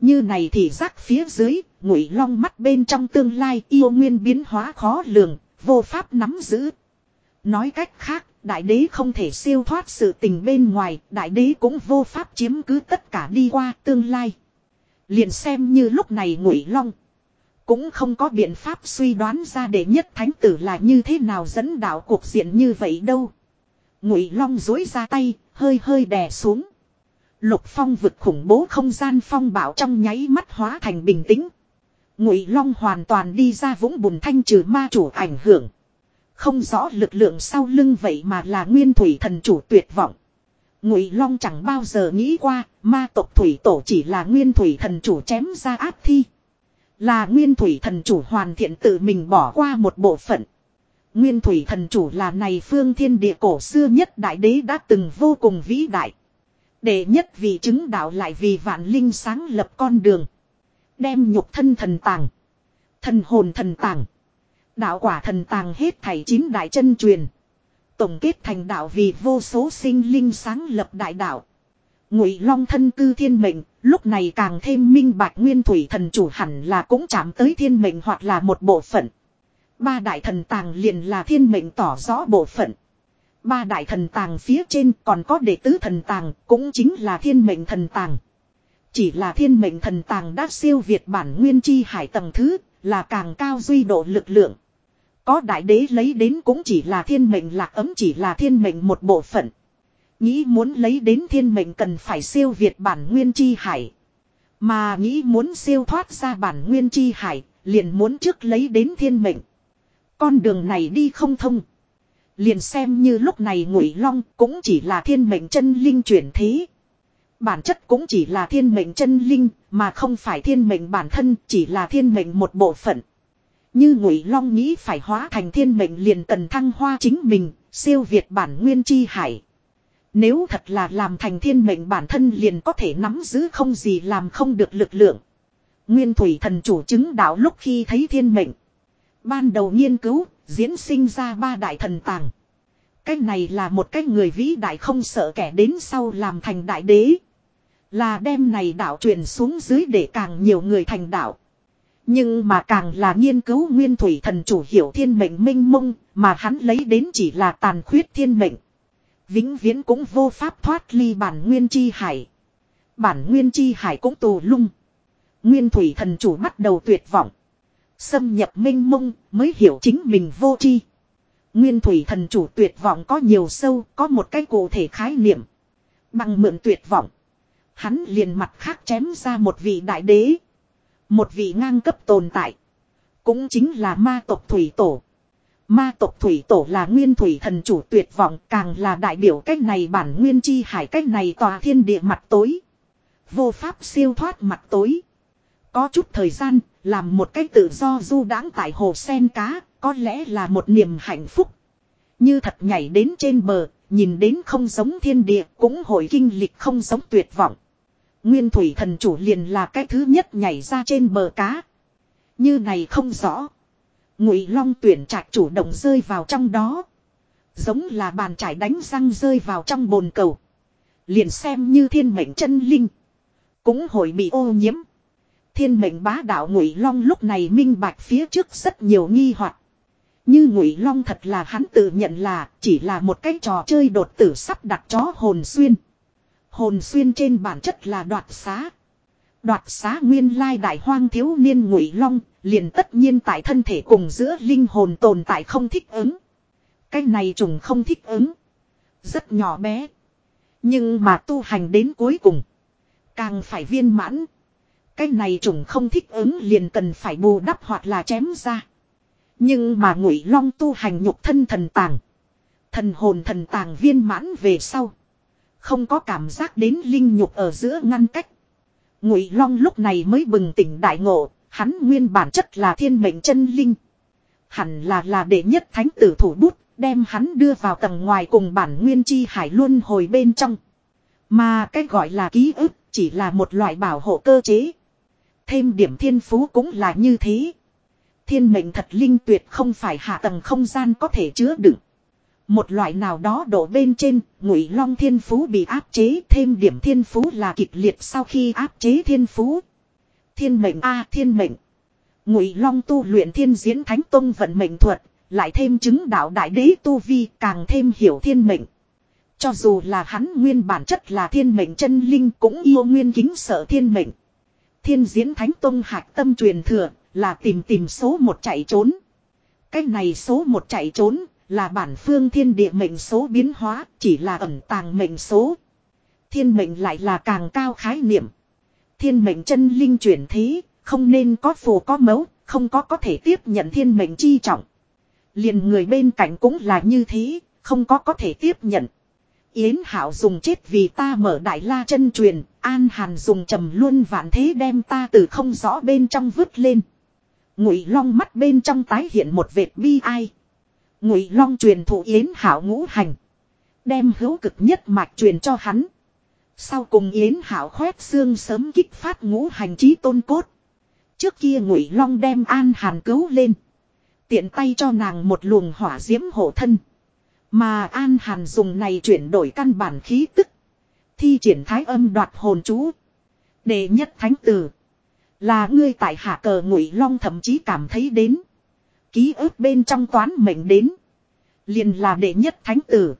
Như này thì rác phía dưới, ngụy long mắt bên trong tương lai yêu nguyên biến hóa khó lường, vô pháp nắm giữ. Nói cách khác, đại đế không thể siêu thoát sự tình bên ngoài, đại đế cũng vô pháp chiếm cứ tất cả đi qua tương lai. Liền xem như lúc này ngụy long. Cũng không có biện pháp suy đoán ra để nhất thánh tử là như thế nào dẫn đạo cuộc diện như vậy đâu. Ngụy long dối ra tay, hơi hơi đè xuống. Lục phong vực khủng bố không gian phong bảo trong nháy mắt hóa thành bình tĩnh. Ngụy Long hoàn toàn đi ra vũng bùn thanh trừ ma chủ ảnh hưởng. Không rõ lực lượng sau lưng vậy mà là nguyên thủy thần chủ tuyệt vọng. Ngụy Long chẳng bao giờ nghĩ qua, ma tộc thủy tổ chỉ là nguyên thủy thần chủ chém ra áp thi. Là nguyên thủy thần chủ hoàn thiện tự mình bỏ qua một bộ phận. Nguyên thủy thần chủ là này phương thiên địa cổ xưa nhất đại đế đã từng vô cùng vĩ đại để nhất vị chứng đạo lại vì vạn linh sáng lập con đường. Đem nhục thân thần tàng. Thần hồn thần tàng. Đạo quả thần tàng hết thảy chín đại chân truyền. Tổng kết thành đạo vì vô số sinh linh sáng lập đại đạo. Ngụy Long thân cư thiên mệnh, lúc này càng thêm minh bạch nguyên thủy thần chủ hẳn là cũng chạm tới thiên mệnh hoặc là một bộ phận. Ba đại thần tàng liền là thiên mệnh tỏ rõ bộ phận. Ba đại thần tàng phía trên còn có đệ tứ thần tàng, cũng chính là thiên mệnh thần tàng. Chỉ là thiên mệnh thần tàng đã siêu việt bản nguyên chi hải tầng thứ, là càng cao duy độ lực lượng. Có đại đế lấy đến cũng chỉ là thiên mệnh lạc ấm chỉ là thiên mệnh một bộ phận. Nghĩ muốn lấy đến thiên mệnh cần phải siêu việt bản nguyên chi hải. Mà nghĩ muốn siêu thoát ra bản nguyên chi hải, liền muốn trước lấy đến thiên mệnh. Con đường này đi không thông. Liền xem như lúc này ngụy long cũng chỉ là thiên mệnh chân linh chuyển thế. Bản chất cũng chỉ là thiên mệnh chân linh, mà không phải thiên mệnh bản thân, chỉ là thiên mệnh một bộ phận. Như ngụy long nghĩ phải hóa thành thiên mệnh liền cần thăng hoa chính mình, siêu việt bản nguyên chi hải. Nếu thật là làm thành thiên mệnh bản thân liền có thể nắm giữ không gì làm không được lực lượng. Nguyên thủy thần chủ chứng đạo lúc khi thấy thiên mệnh. Ban đầu nghiên cứu, diễn sinh ra ba đại thần tàng. Cái này là một cái người vĩ đại không sợ kẻ đến sau làm thành đại đế. Là đem này đạo truyền xuống dưới để càng nhiều người thành đạo. Nhưng mà càng là nghiên cứu nguyên thủy thần chủ hiểu thiên mệnh minh mông, mà hắn lấy đến chỉ là tàn khuyết thiên mệnh. Vĩnh viễn cũng vô pháp thoát ly bản nguyên chi hải. Bản nguyên chi hải cũng tù lung. Nguyên thủy thần chủ bắt đầu tuyệt vọng. Xâm nhập minh mông mới hiểu chính mình vô chi. Nguyên thủy thần chủ tuyệt vọng có nhiều sâu, có một cái cụ thể khái niệm. Bằng mượn tuyệt vọng. Hắn liền mặt khác chém ra một vị đại đế. Một vị ngang cấp tồn tại. Cũng chính là ma tộc thủy tổ. Ma tộc thủy tổ là nguyên thủy thần chủ tuyệt vọng càng là đại biểu cách này bản nguyên chi hải cách này tòa thiên địa mặt tối. Vô pháp siêu thoát mặt tối. Có chút thời gian, làm một cách tự do du đãng tại hồ sen cá, có lẽ là một niềm hạnh phúc. Như thật nhảy đến trên bờ, nhìn đến không giống thiên địa, cũng hồi kinh lịch không giống tuyệt vọng. Nguyên thủy thần chủ liền là cái thứ nhất nhảy ra trên bờ cá. Như này không rõ. Ngụy Long tuyển trạch chủ động rơi vào trong đó. Giống là bàn trải đánh răng rơi vào trong bồn cầu. Liền xem như thiên mệnh chân linh. Cũng hồi bị ô nhiễm. Thiên mệnh bá đạo Ngụy Long lúc này minh bạch phía trước rất nhiều nghi hoặc. Như Ngụy Long thật là hắn tự nhận là chỉ là một cái trò chơi đột tử sắp đặt chó hồn xuyên. Hồn xuyên trên bản chất là đoạt xá. Đoạt xá nguyên lai đại hoang thiếu niên Ngụy Long, liền tất nhiên tại thân thể cùng giữa linh hồn tồn tại không thích ứng. Cái này trùng không thích ứng. Rất nhỏ bé. Nhưng mà tu hành đến cuối cùng. Càng phải viên mãn. Cái này trùng không thích ứng liền cần phải bù đắp hoặc là chém ra. Nhưng mà ngụy long tu hành nhục thân thần tàng. Thần hồn thần tàng viên mãn về sau. Không có cảm giác đến linh nhục ở giữa ngăn cách. Ngụy long lúc này mới bừng tỉnh đại ngộ. Hắn nguyên bản chất là thiên mệnh chân linh. Hẳn là là đệ nhất thánh tử thủ bút. Đem hắn đưa vào tầng ngoài cùng bản nguyên chi hải luân hồi bên trong. Mà cái gọi là ký ức chỉ là một loại bảo hộ cơ chế. Thêm điểm thiên phú cũng là như thế. Thiên mệnh thật linh tuyệt không phải hạ tầng không gian có thể chứa đựng. Một loại nào đó đổ bên trên, ngụy long thiên phú bị áp chế thêm điểm thiên phú là kịch liệt sau khi áp chế thiên phú. Thiên mệnh A thiên mệnh. Ngụy long tu luyện thiên diễn thánh tông vận mệnh thuật, lại thêm chứng đạo đại đế tu vi càng thêm hiểu thiên mệnh. Cho dù là hắn nguyên bản chất là thiên mệnh chân linh cũng yêu nguyên kính sợ thiên mệnh. Thiên diễn thánh tông hạc tâm truyền thừa là tìm tìm số một chạy trốn. Cái này số một chạy trốn là bản phương thiên địa mệnh số biến hóa chỉ là ẩn tàng mệnh số. Thiên mệnh lại là càng cao khái niệm. Thiên mệnh chân linh chuyển thế, không nên có phù có mấu, không có có thể tiếp nhận thiên mệnh chi trọng. Liền người bên cạnh cũng là như thế, không có có thể tiếp nhận. Yến Hảo dùng chết vì ta mở đại la chân truyền, An Hàn dùng trầm luôn vạn thế đem ta từ không rõ bên trong vứt lên. Ngụy Long mắt bên trong tái hiện một vệt bi ai. Ngụy Long truyền thụ Yến Hảo ngũ hành, đem hữu cực nhất mạch truyền cho hắn. Sau cùng Yến Hảo khoét xương sớm kích phát ngũ hành chí tôn cốt. Trước kia Ngụy Long đem An Hàn cứu lên, tiện tay cho nàng một luồng hỏa diễm hộ thân. Mà An Hàn dùng này chuyển đổi căn bản khí tức. Thi triển thái âm đoạt hồn chú. Đệ nhất thánh tử. Là ngươi tại hạ cờ ngụy long thậm chí cảm thấy đến. Ký ức bên trong toán mệnh đến. Liền là đệ nhất thánh tử.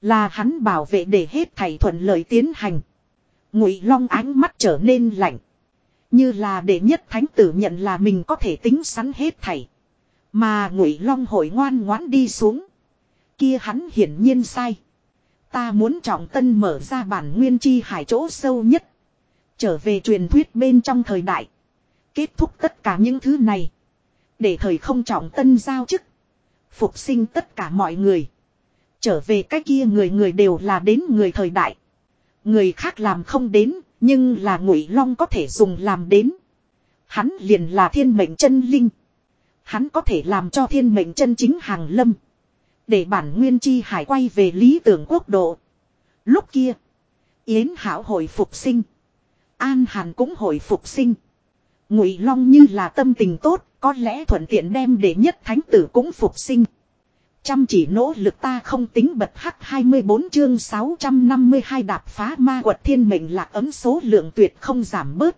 Là hắn bảo vệ để hết thầy thuận lợi tiến hành. Ngụy long ánh mắt trở nên lạnh. Như là đệ nhất thánh tử nhận là mình có thể tính sắn hết thầy. Mà ngụy long hội ngoan ngoãn đi xuống. Kia hắn hiển nhiên sai. Ta muốn trọng tân mở ra bản nguyên chi hải chỗ sâu nhất. Trở về truyền thuyết bên trong thời đại. Kết thúc tất cả những thứ này. Để thời không trọng tân giao chức. Phục sinh tất cả mọi người. Trở về cái kia người người đều là đến người thời đại. Người khác làm không đến, nhưng là ngụy long có thể dùng làm đến. Hắn liền là thiên mệnh chân linh. Hắn có thể làm cho thiên mệnh chân chính hàng lâm. Để bản nguyên chi hải quay về lý tưởng quốc độ. Lúc kia. Yến hảo hồi phục sinh. An hàn cũng hồi phục sinh. Ngụy long như là tâm tình tốt. Có lẽ thuận tiện đem để nhất thánh tử cũng phục sinh. Chăm chỉ nỗ lực ta không tính bật hắc 24 chương 652 đạp phá ma quật thiên mệnh lạc ấm số lượng tuyệt không giảm bớt.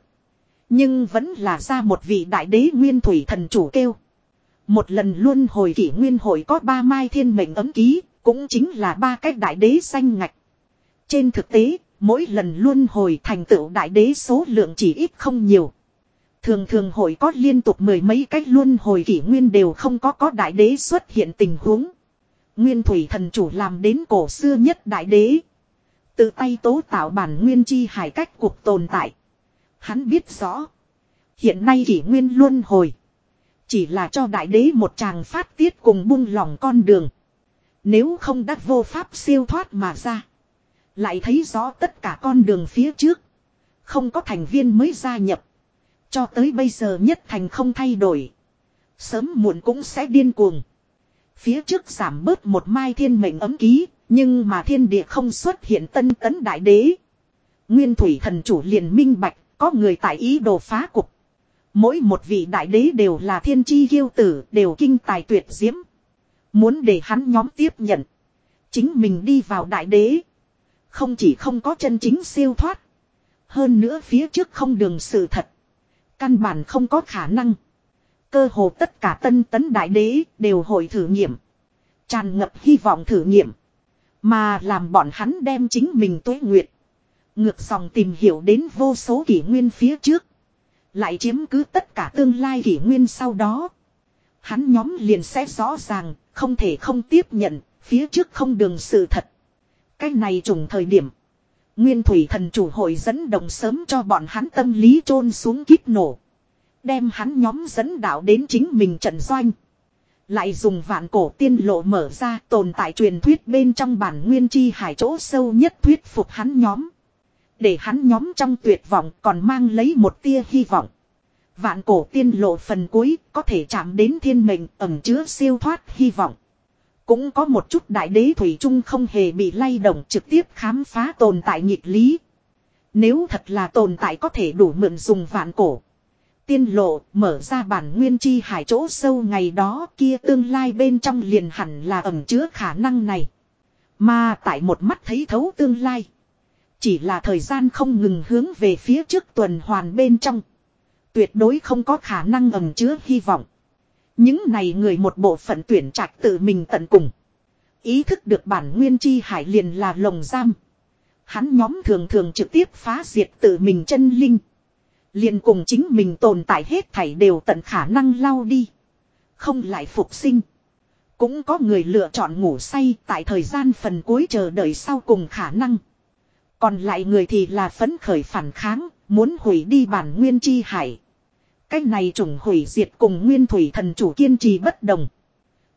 Nhưng vẫn là ra một vị đại đế nguyên thủy thần chủ kêu. Một lần luôn hồi kỷ nguyên hội có ba mai thiên mệnh ấm ký, cũng chính là ba cách đại đế xanh ngạch. Trên thực tế, mỗi lần luôn hồi thành tựu đại đế số lượng chỉ ít không nhiều. Thường thường hội có liên tục mười mấy cách luôn hồi kỷ nguyên đều không có có đại đế xuất hiện tình huống. Nguyên thủy thần chủ làm đến cổ xưa nhất đại đế. Tự tay tố tạo bản nguyên chi hải cách cuộc tồn tại. Hắn biết rõ. Hiện nay kỷ nguyên luôn hồi. Chỉ là cho đại đế một chàng phát tiết cùng buông lỏng con đường. Nếu không đắc vô pháp siêu thoát mà ra. Lại thấy rõ tất cả con đường phía trước. Không có thành viên mới gia nhập. Cho tới bây giờ nhất thành không thay đổi. Sớm muộn cũng sẽ điên cuồng. Phía trước giảm bớt một mai thiên mệnh ấm ký. Nhưng mà thiên địa không xuất hiện tân tấn đại đế. Nguyên thủy thần chủ liền minh bạch. Có người tại ý đồ phá cục. Mỗi một vị đại đế đều là thiên chi kiêu tử. Đều kinh tài tuyệt diễm. Muốn để hắn nhóm tiếp nhận. Chính mình đi vào đại đế. Không chỉ không có chân chính siêu thoát. Hơn nữa phía trước không đường sự thật. Căn bản không có khả năng. Cơ hồ tất cả tân tấn đại đế đều hội thử nghiệm. Tràn ngập hy vọng thử nghiệm. Mà làm bọn hắn đem chính mình tuế nguyệt. Ngược dòng tìm hiểu đến vô số kỷ nguyên phía trước. Lại chiếm cứ tất cả tương lai kỷ nguyên sau đó. Hắn nhóm liền sẽ rõ ràng, không thể không tiếp nhận, phía trước không đường sự thật. Cái này trùng thời điểm. Nguyên thủy thần chủ hội dẫn đồng sớm cho bọn hắn tâm lý chôn xuống kíp nổ. Đem hắn nhóm dẫn đạo đến chính mình trận doanh. Lại dùng vạn cổ tiên lộ mở ra tồn tại truyền thuyết bên trong bản nguyên chi hải chỗ sâu nhất thuyết phục hắn nhóm. Để hắn nhóm trong tuyệt vọng còn mang lấy một tia hy vọng. Vạn cổ tiên lộ phần cuối có thể chạm đến thiên mệnh ẩm chứa siêu thoát hy vọng. Cũng có một chút đại đế Thủy Trung không hề bị lay động trực tiếp khám phá tồn tại nghịch lý. Nếu thật là tồn tại có thể đủ mượn dùng vạn cổ. Tiên lộ mở ra bản nguyên chi hải chỗ sâu ngày đó kia tương lai bên trong liền hẳn là ẩm chứa khả năng này. Mà tại một mắt thấy thấu tương lai. Chỉ là thời gian không ngừng hướng về phía trước tuần hoàn bên trong. Tuyệt đối không có khả năng ẩm chứa hy vọng. Những này người một bộ phận tuyển trạch tự mình tận cùng. Ý thức được bản nguyên chi hải liền là lồng giam. Hắn nhóm thường thường trực tiếp phá diệt tự mình chân linh. Liền cùng chính mình tồn tại hết thảy đều tận khả năng lao đi. Không lại phục sinh. Cũng có người lựa chọn ngủ say tại thời gian phần cuối chờ đợi sau cùng khả năng. Còn lại người thì là phấn khởi phản kháng, muốn hủy đi bản nguyên chi hải. Cách này trùng hủy diệt cùng nguyên thủy thần chủ kiên trì bất đồng.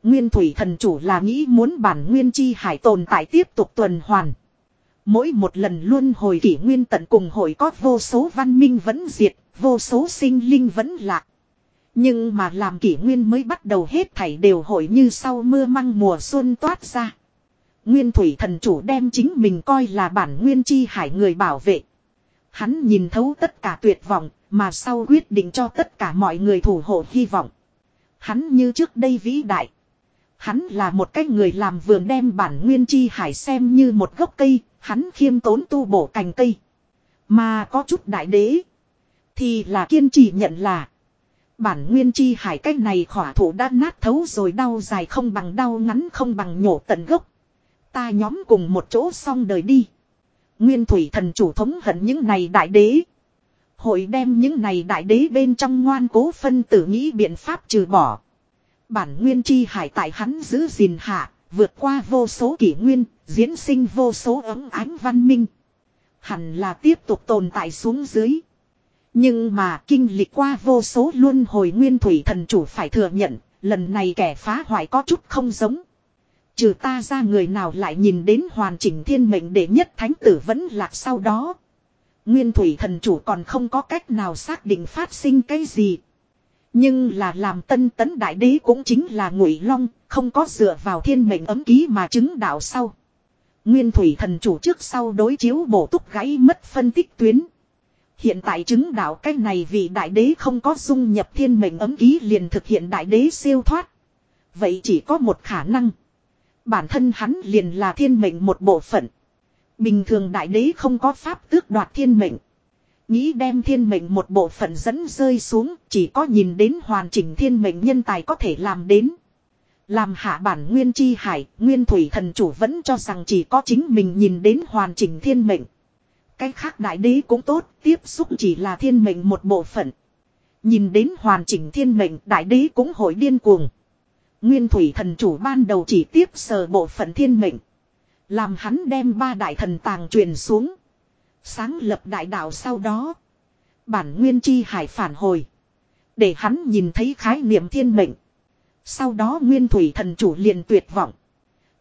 Nguyên thủy thần chủ là nghĩ muốn bản nguyên chi hải tồn tại tiếp tục tuần hoàn. Mỗi một lần luôn hồi kỷ nguyên tận cùng hội có vô số văn minh vẫn diệt, vô số sinh linh vẫn lạc. Nhưng mà làm kỷ nguyên mới bắt đầu hết thảy đều hội như sau mưa măng mùa xuân toát ra. Nguyên thủy thần chủ đem chính mình coi là bản nguyên chi hải người bảo vệ. Hắn nhìn thấu tất cả tuyệt vọng, mà sau quyết định cho tất cả mọi người thủ hộ hy vọng. Hắn như trước đây vĩ đại. Hắn là một cái người làm vườn đem bản nguyên chi hải xem như một gốc cây, hắn khiêm tốn tu bổ cành cây. Mà có chút đại đế, thì là kiên trì nhận là bản nguyên chi hải cách này khỏa thủ đã nát thấu rồi đau dài không bằng đau ngắn không bằng nhổ tận gốc. Ta nhóm cùng một chỗ xong đời đi. Nguyên thủy thần chủ thống hận những này đại đế. Hội đem những này đại đế bên trong ngoan cố phân tử nghĩ biện pháp trừ bỏ. Bản nguyên chi hải tại hắn giữ gìn hạ, vượt qua vô số kỷ nguyên, diễn sinh vô số ấm ánh văn minh. Hẳn là tiếp tục tồn tại xuống dưới. Nhưng mà kinh lịch qua vô số luôn hồi nguyên thủy thần chủ phải thừa nhận, lần này kẻ phá hoại có chút không giống. Trừ ta ra người nào lại nhìn đến hoàn chỉnh thiên mệnh để nhất thánh tử vẫn lạc sau đó. Nguyên thủy thần chủ còn không có cách nào xác định phát sinh cái gì. Nhưng là làm tân tấn đại đế cũng chính là ngụy long, không có dựa vào thiên mệnh ấm ký mà chứng đạo sau. Nguyên thủy thần chủ trước sau đối chiếu bổ túc gãy mất phân tích tuyến. Hiện tại chứng đạo cái này vì đại đế không có dung nhập thiên mệnh ấm ký liền thực hiện đại đế siêu thoát. Vậy chỉ có một khả năng. Bản thân hắn liền là thiên mệnh một bộ phận. Bình thường đại đế không có pháp tước đoạt thiên mệnh. Nghĩ đem thiên mệnh một bộ phận dẫn rơi xuống, chỉ có nhìn đến hoàn chỉnh thiên mệnh nhân tài có thể làm đến. Làm hạ bản nguyên chi hải, nguyên thủy thần chủ vẫn cho rằng chỉ có chính mình nhìn đến hoàn chỉnh thiên mệnh. Cái khác đại đế cũng tốt, tiếp xúc chỉ là thiên mệnh một bộ phận. Nhìn đến hoàn chỉnh thiên mệnh đại đế cũng hội điên cuồng. Nguyên thủy thần chủ ban đầu chỉ tiếp sờ bộ phận thiên mệnh. Làm hắn đem ba đại thần tàng truyền xuống. Sáng lập đại đạo sau đó. Bản nguyên chi hải phản hồi. Để hắn nhìn thấy khái niệm thiên mệnh. Sau đó nguyên thủy thần chủ liền tuyệt vọng.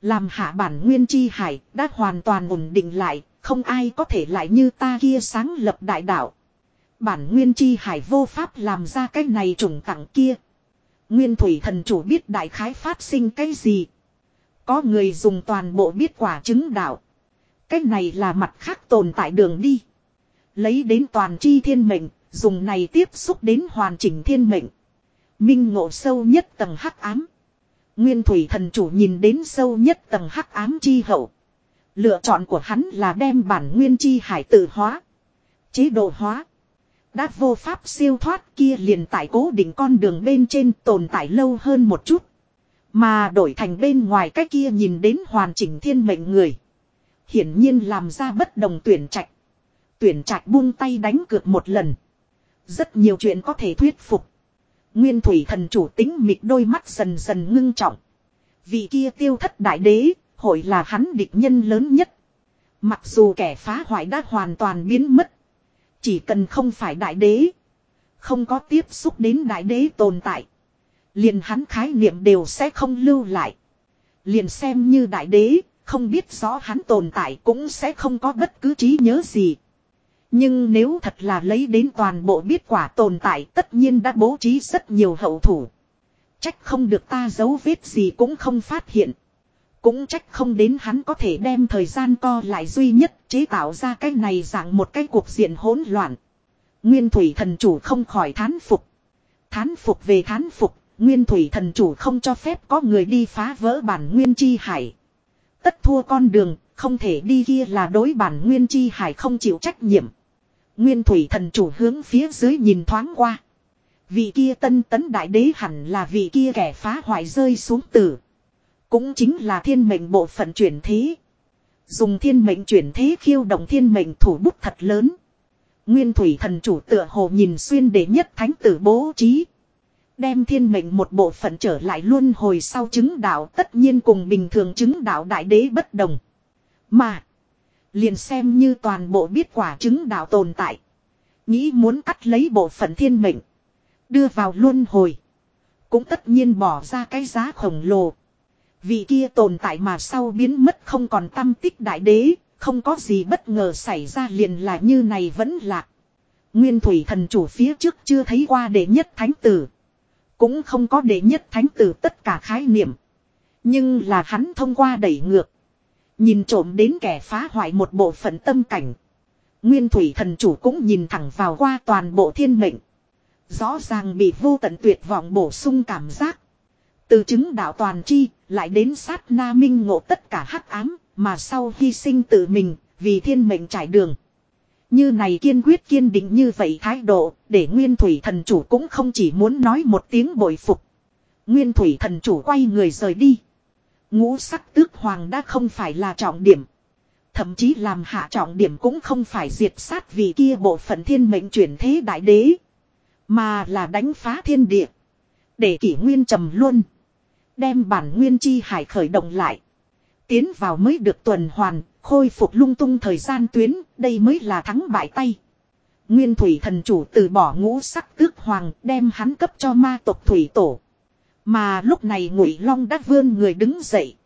Làm hạ bản nguyên chi hải đã hoàn toàn ổn định lại. Không ai có thể lại như ta kia sáng lập đại đạo. Bản nguyên chi hải vô pháp làm ra cái này trùng tặng kia. Nguyên thủy thần chủ biết đại khái phát sinh cái gì. Có người dùng toàn bộ biết quả chứng đạo. Cái này là mặt khác tồn tại đường đi. Lấy đến toàn chi thiên mệnh, dùng này tiếp xúc đến hoàn chỉnh thiên mệnh. Minh ngộ sâu nhất tầng hắc ám. Nguyên thủy thần chủ nhìn đến sâu nhất tầng hắc ám chi hậu. Lựa chọn của hắn là đem bản nguyên chi hải tự hóa. Chế độ hóa. Đã vô pháp siêu thoát kia liền tại cố định con đường bên trên tồn tại lâu hơn một chút. Mà đổi thành bên ngoài cái kia nhìn đến hoàn chỉnh thiên mệnh người. Hiển nhiên làm ra bất đồng tuyển trạch. Tuyển trạch buông tay đánh cược một lần. Rất nhiều chuyện có thể thuyết phục. Nguyên thủy thần chủ tính mịt đôi mắt dần dần ngưng trọng. Vị kia tiêu thất đại đế, hội là hắn địch nhân lớn nhất. Mặc dù kẻ phá hoại đã hoàn toàn biến mất. Chỉ cần không phải đại đế. Không có tiếp xúc đến đại đế tồn tại. Liền hắn khái niệm đều sẽ không lưu lại. Liền xem như đại đế, không biết rõ hắn tồn tại cũng sẽ không có bất cứ trí nhớ gì. Nhưng nếu thật là lấy đến toàn bộ biết quả tồn tại tất nhiên đã bố trí rất nhiều hậu thủ. Trách không được ta giấu vết gì cũng không phát hiện. Cũng trách không đến hắn có thể đem thời gian co lại duy nhất chế tạo ra cái này dạng một cái cuộc diện hỗn loạn. Nguyên thủy thần chủ không khỏi thán phục. Thán phục về thán phục, nguyên thủy thần chủ không cho phép có người đi phá vỡ bản nguyên chi hải. Tất thua con đường, không thể đi kia là đối bản nguyên chi hải không chịu trách nhiệm. Nguyên thủy thần chủ hướng phía dưới nhìn thoáng qua. Vị kia tân tấn đại đế hẳn là vị kia kẻ phá hoại rơi xuống tử. Cũng chính là thiên mệnh bộ phận chuyển thế. Dùng thiên mệnh chuyển thế khiêu động thiên mệnh thủ bút thật lớn. Nguyên thủy thần chủ tựa hồ nhìn xuyên để nhất thánh tử bố trí. Đem thiên mệnh một bộ phận trở lại luôn hồi sau chứng đạo tất nhiên cùng bình thường chứng đạo đại đế bất đồng. Mà. Liền xem như toàn bộ biết quả chứng đạo tồn tại. Nghĩ muốn cắt lấy bộ phận thiên mệnh. Đưa vào luân hồi. Cũng tất nhiên bỏ ra cái giá khổng lồ. Vị kia tồn tại mà sau biến mất không còn tâm tích đại đế. Không có gì bất ngờ xảy ra liền là như này vẫn lạc. Nguyên thủy thần chủ phía trước chưa thấy qua đệ nhất thánh tử. Cũng không có đệ nhất thánh tử tất cả khái niệm. Nhưng là hắn thông qua đẩy ngược. Nhìn trộm đến kẻ phá hoại một bộ phận tâm cảnh. Nguyên thủy thần chủ cũng nhìn thẳng vào qua toàn bộ thiên mệnh. Rõ ràng bị vô tận tuyệt vọng bổ sung cảm giác. Từ chứng đạo toàn chi, lại đến sát na minh ngộ tất cả hắc ám, mà sau hy sinh tự mình, vì thiên mệnh trải đường. Như này kiên quyết kiên định như vậy thái độ, để nguyên thủy thần chủ cũng không chỉ muốn nói một tiếng bội phục. Nguyên thủy thần chủ quay người rời đi. Ngũ sắc tước hoàng đã không phải là trọng điểm. Thậm chí làm hạ trọng điểm cũng không phải diệt sát vì kia bộ phận thiên mệnh chuyển thế đại đế. Mà là đánh phá thiên địa. Để kỷ nguyên trầm luôn. Đem bản nguyên chi hải khởi động lại. Tiến vào mới được tuần hoàn, khôi phục lung tung thời gian tuyến, đây mới là thắng bại tay. Nguyên thủy thần chủ từ bỏ ngũ sắc tước hoàng đem hắn cấp cho ma tộc thủy tổ. Mà lúc này ngụy long đã vươn người đứng dậy.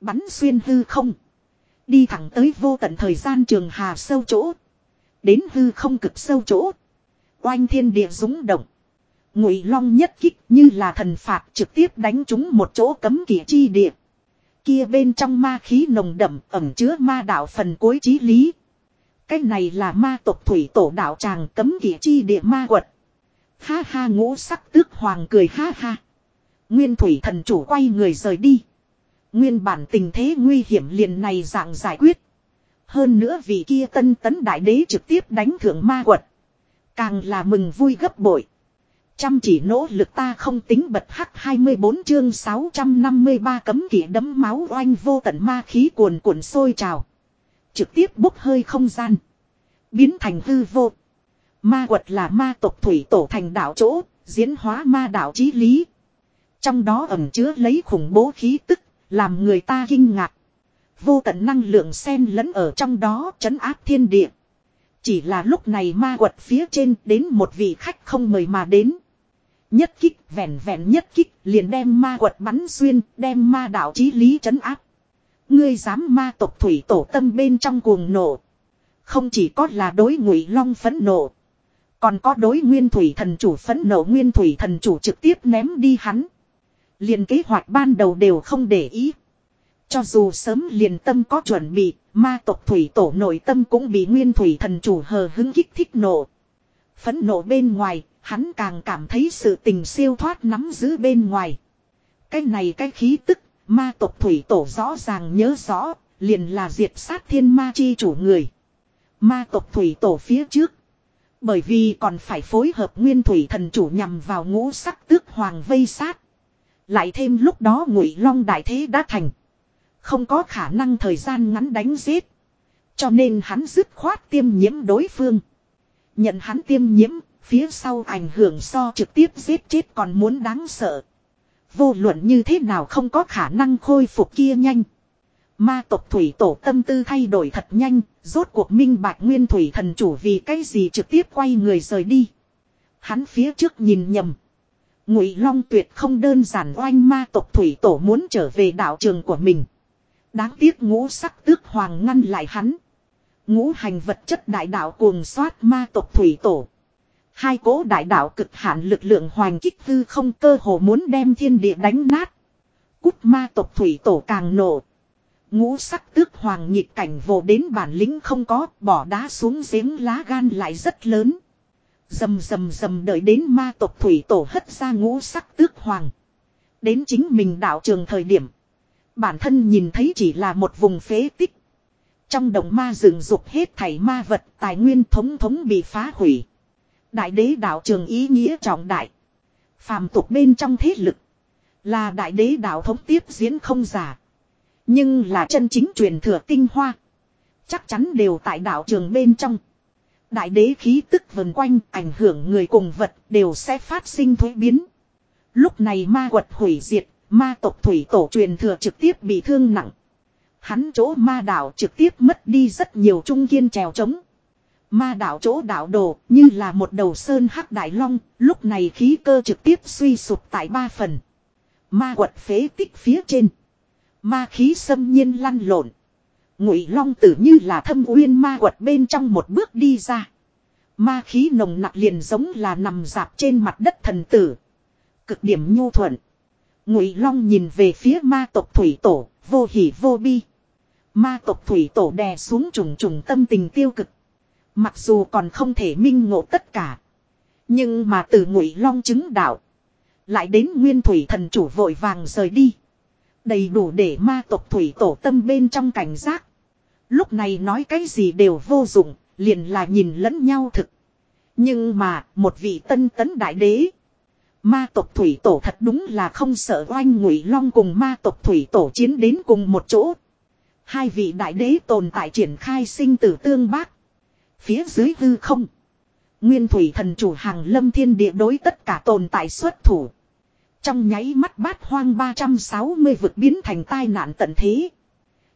Bắn xuyên hư không. Đi thẳng tới vô tận thời gian trường hà sâu chỗ. Đến hư không cực sâu chỗ. Oanh thiên địa rúng động. Ngụy long nhất kích như là thần phạt trực tiếp đánh trúng một chỗ cấm kỵ chi địa. Kia bên trong ma khí nồng đậm ẩm chứa ma đạo phần cuối trí lý. Cái này là ma tộc thủy tổ đạo tràng cấm kỵ chi địa ma quật. Ha ha ngũ sắc tước hoàng cười ha ha. Nguyên thủy thần chủ quay người rời đi. Nguyên bản tình thế nguy hiểm liền này dạng giải quyết. Hơn nữa vì kia tân tấn đại đế trực tiếp đánh thượng ma quật. Càng là mừng vui gấp bội. Chăm chỉ nỗ lực ta không tính bật hắc 24 chương 653 cấm kỵ đấm máu oanh vô tận ma khí cuồn cuộn sôi trào. Trực tiếp bốc hơi không gian. Biến thành hư vô. Ma quật là ma tộc thủy tổ thành đạo chỗ, diễn hóa ma đạo chí lý. Trong đó ẩm chứa lấy khủng bố khí tức, làm người ta kinh ngạc. Vô tận năng lượng xen lẫn ở trong đó chấn áp thiên địa. Chỉ là lúc này ma quật phía trên đến một vị khách không mời mà đến. Nhất kích vẹn vẹn nhất kích liền đem ma quật bắn xuyên đem ma đạo chí lý chấn áp. Ngươi dám ma tộc thủy tổ tâm bên trong cuồng nổ. Không chỉ có là đối ngụy long phấn nộ. Còn có đối nguyên thủy thần chủ phấn nộ nguyên thủy thần chủ trực tiếp ném đi hắn. Liền kế hoạch ban đầu đều không để ý. Cho dù sớm liền tâm có chuẩn bị, ma tộc thủy tổ nội tâm cũng bị nguyên thủy thần chủ hờ hứng kích thích nộ. Phấn nộ bên ngoài, hắn càng cảm thấy sự tình siêu thoát nắm giữ bên ngoài. Cái này cái khí tức, ma tộc thủy tổ rõ ràng nhớ rõ, liền là diệt sát thiên ma chi chủ người. Ma tộc thủy tổ phía trước. Bởi vì còn phải phối hợp nguyên thủy thần chủ nhằm vào ngũ sắc tước hoàng vây sát. Lại thêm lúc đó ngụy long đại thế đã thành. Không có khả năng thời gian ngắn đánh giết. Cho nên hắn dứt khoát tiêm nhiễm đối phương. Nhận hắn tiêm nhiễm, phía sau ảnh hưởng so trực tiếp giết chết còn muốn đáng sợ. Vô luận như thế nào không có khả năng khôi phục kia nhanh. Ma tộc thủy tổ tâm tư thay đổi thật nhanh, rốt cuộc minh bạch nguyên thủy thần chủ vì cái gì trực tiếp quay người rời đi. Hắn phía trước nhìn nhầm. Ngụy Long tuyệt không đơn giản oanh ma tộc thủy tổ muốn trở về đạo trường của mình. Đáng tiếc ngũ sắc tước hoàng ngăn lại hắn. Ngũ hành vật chất đại đạo cuồng soát ma tộc thủy tổ. Hai cố đại đạo cực hạn lực lượng hoành kích hư không cơ hồ muốn đem thiên địa đánh nát. Cút ma tộc thủy tổ càng nổ. Ngũ sắc tước hoàng nhịp cảnh vồ đến bản lĩnh không có, bỏ đá xuống giếng lá gan lại rất lớn. Dầm dầm dầm đợi đến ma tộc thủy tổ hất ra ngũ sắc tước hoàng. Đến chính mình đạo trường thời điểm. Bản thân nhìn thấy chỉ là một vùng phế tích. Trong đồng ma rừng dục hết thảy ma vật tài nguyên thống thống bị phá hủy. Đại đế đạo trường ý nghĩa trọng đại. Phàm tục bên trong thế lực. Là đại đế đạo thống tiếp diễn không giả. Nhưng là chân chính truyền thừa tinh hoa. Chắc chắn đều tại đạo trường bên trong. Đại đế khí tức vần quanh ảnh hưởng người cùng vật đều sẽ phát sinh thuế biến. Lúc này ma quật hủy diệt, ma tộc thủy tổ truyền thừa trực tiếp bị thương nặng. Hắn chỗ ma đạo trực tiếp mất đi rất nhiều trung kiên trèo trống. Ma đạo chỗ đạo đồ như là một đầu sơn hắc đại long, lúc này khí cơ trực tiếp suy sụp tại ba phần. Ma quật phế tích phía trên. Ma khí xâm nhiên lăn lộn. Ngụy long tử như là thâm uyên ma quật bên trong một bước đi ra. Ma khí nồng nặc liền giống là nằm dạp trên mặt đất thần tử. Cực điểm nhu thuận. Ngụy long nhìn về phía ma tộc thủy tổ, vô hỉ vô bi. Ma tộc thủy tổ đè xuống trùng trùng tâm tình tiêu cực. Mặc dù còn không thể minh ngộ tất cả. Nhưng mà từ ngụy long chứng đạo. Lại đến nguyên thủy thần chủ vội vàng rời đi. Đầy đủ để ma tộc thủy tổ tâm bên trong cảnh giác. Lúc này nói cái gì đều vô dụng, liền là nhìn lẫn nhau thực. Nhưng mà, một vị tân tấn đại đế. Ma tộc thủy tổ thật đúng là không sợ oanh ngụy long cùng ma tộc thủy tổ chiến đến cùng một chỗ. Hai vị đại đế tồn tại triển khai sinh tử tương bác. Phía dưới hư không. Nguyên thủy thần chủ hàng lâm thiên địa đối tất cả tồn tại xuất thủ. Trong nháy mắt bát hoang 360 vực biến thành tai nạn tận thế.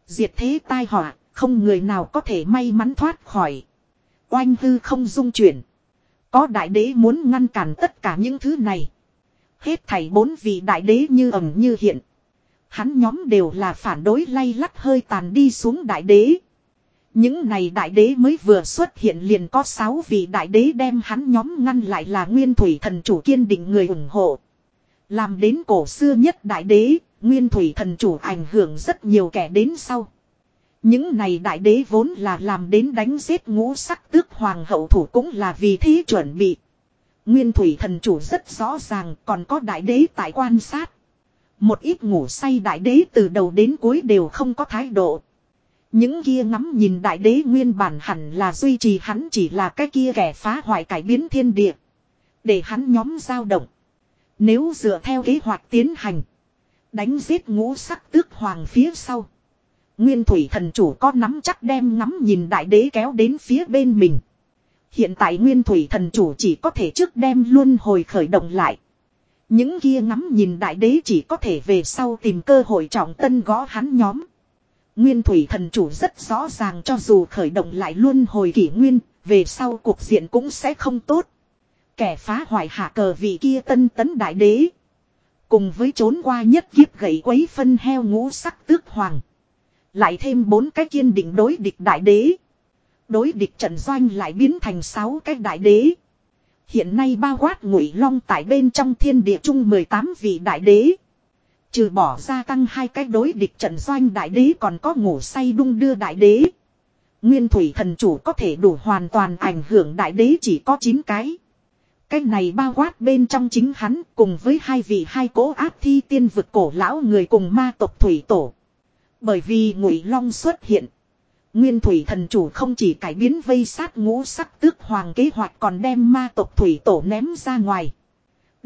Diệt thế tai họa, không người nào có thể may mắn thoát khỏi. Oanh hư không dung chuyển. Có đại đế muốn ngăn cản tất cả những thứ này. Hết thảy bốn vị đại đế như ẩm như hiện. Hắn nhóm đều là phản đối lay lắt hơi tàn đi xuống đại đế. Những này đại đế mới vừa xuất hiện liền có sáu vị đại đế đem hắn nhóm ngăn lại là nguyên thủy thần chủ kiên định người ủng hộ. Làm đến cổ xưa nhất đại đế, nguyên thủy thần chủ ảnh hưởng rất nhiều kẻ đến sau. Những này đại đế vốn là làm đến đánh giết ngũ sắc tước hoàng hậu thủ cũng là vì thế chuẩn bị. Nguyên thủy thần chủ rất rõ ràng còn có đại đế tại quan sát. Một ít ngủ say đại đế từ đầu đến cuối đều không có thái độ. Những kia ngắm nhìn đại đế nguyên bản hẳn là duy trì hắn chỉ là cái kia kẻ phá hoại cải biến thiên địa. Để hắn nhóm dao động. Nếu dựa theo kế hoạch tiến hành. Đánh giết ngũ sắc tước hoàng phía sau. Nguyên thủy thần chủ có nắm chắc đem ngắm nhìn đại đế kéo đến phía bên mình. Hiện tại nguyên thủy thần chủ chỉ có thể trước đem luôn hồi khởi động lại. Những kia ngắm nhìn đại đế chỉ có thể về sau tìm cơ hội trọng tân gõ hắn nhóm. Nguyên thủy thần chủ rất rõ ràng cho dù khởi động lại luôn hồi kỷ nguyên, về sau cuộc diện cũng sẽ không tốt. Kẻ phá hoại hạ cờ vị kia tân tấn đại đế. Cùng với trốn qua nhất kiếp gậy quấy phân heo ngũ sắc tước hoàng. Lại thêm bốn cái kiên định đối địch đại đế. Đối địch trận doanh lại biến thành sáu cái đại đế. Hiện nay bao quát ngụy long tại bên trong thiên địa trung 18 vị đại đế. Trừ bỏ gia tăng hai cái đối địch trận doanh đại đế còn có ngủ say đung đưa đại đế. Nguyên thủy thần chủ có thể đủ hoàn toàn ảnh hưởng đại đế chỉ có 9 cái. Cái này bao quát bên trong chính hắn cùng với hai vị hai cố áp thi tiên vực cổ lão người cùng ma tộc thủy tổ. Bởi vì ngụy long xuất hiện. Nguyên thủy thần chủ không chỉ cải biến vây sát ngũ sắc tước hoàng kế hoạch còn đem ma tộc thủy tổ ném ra ngoài.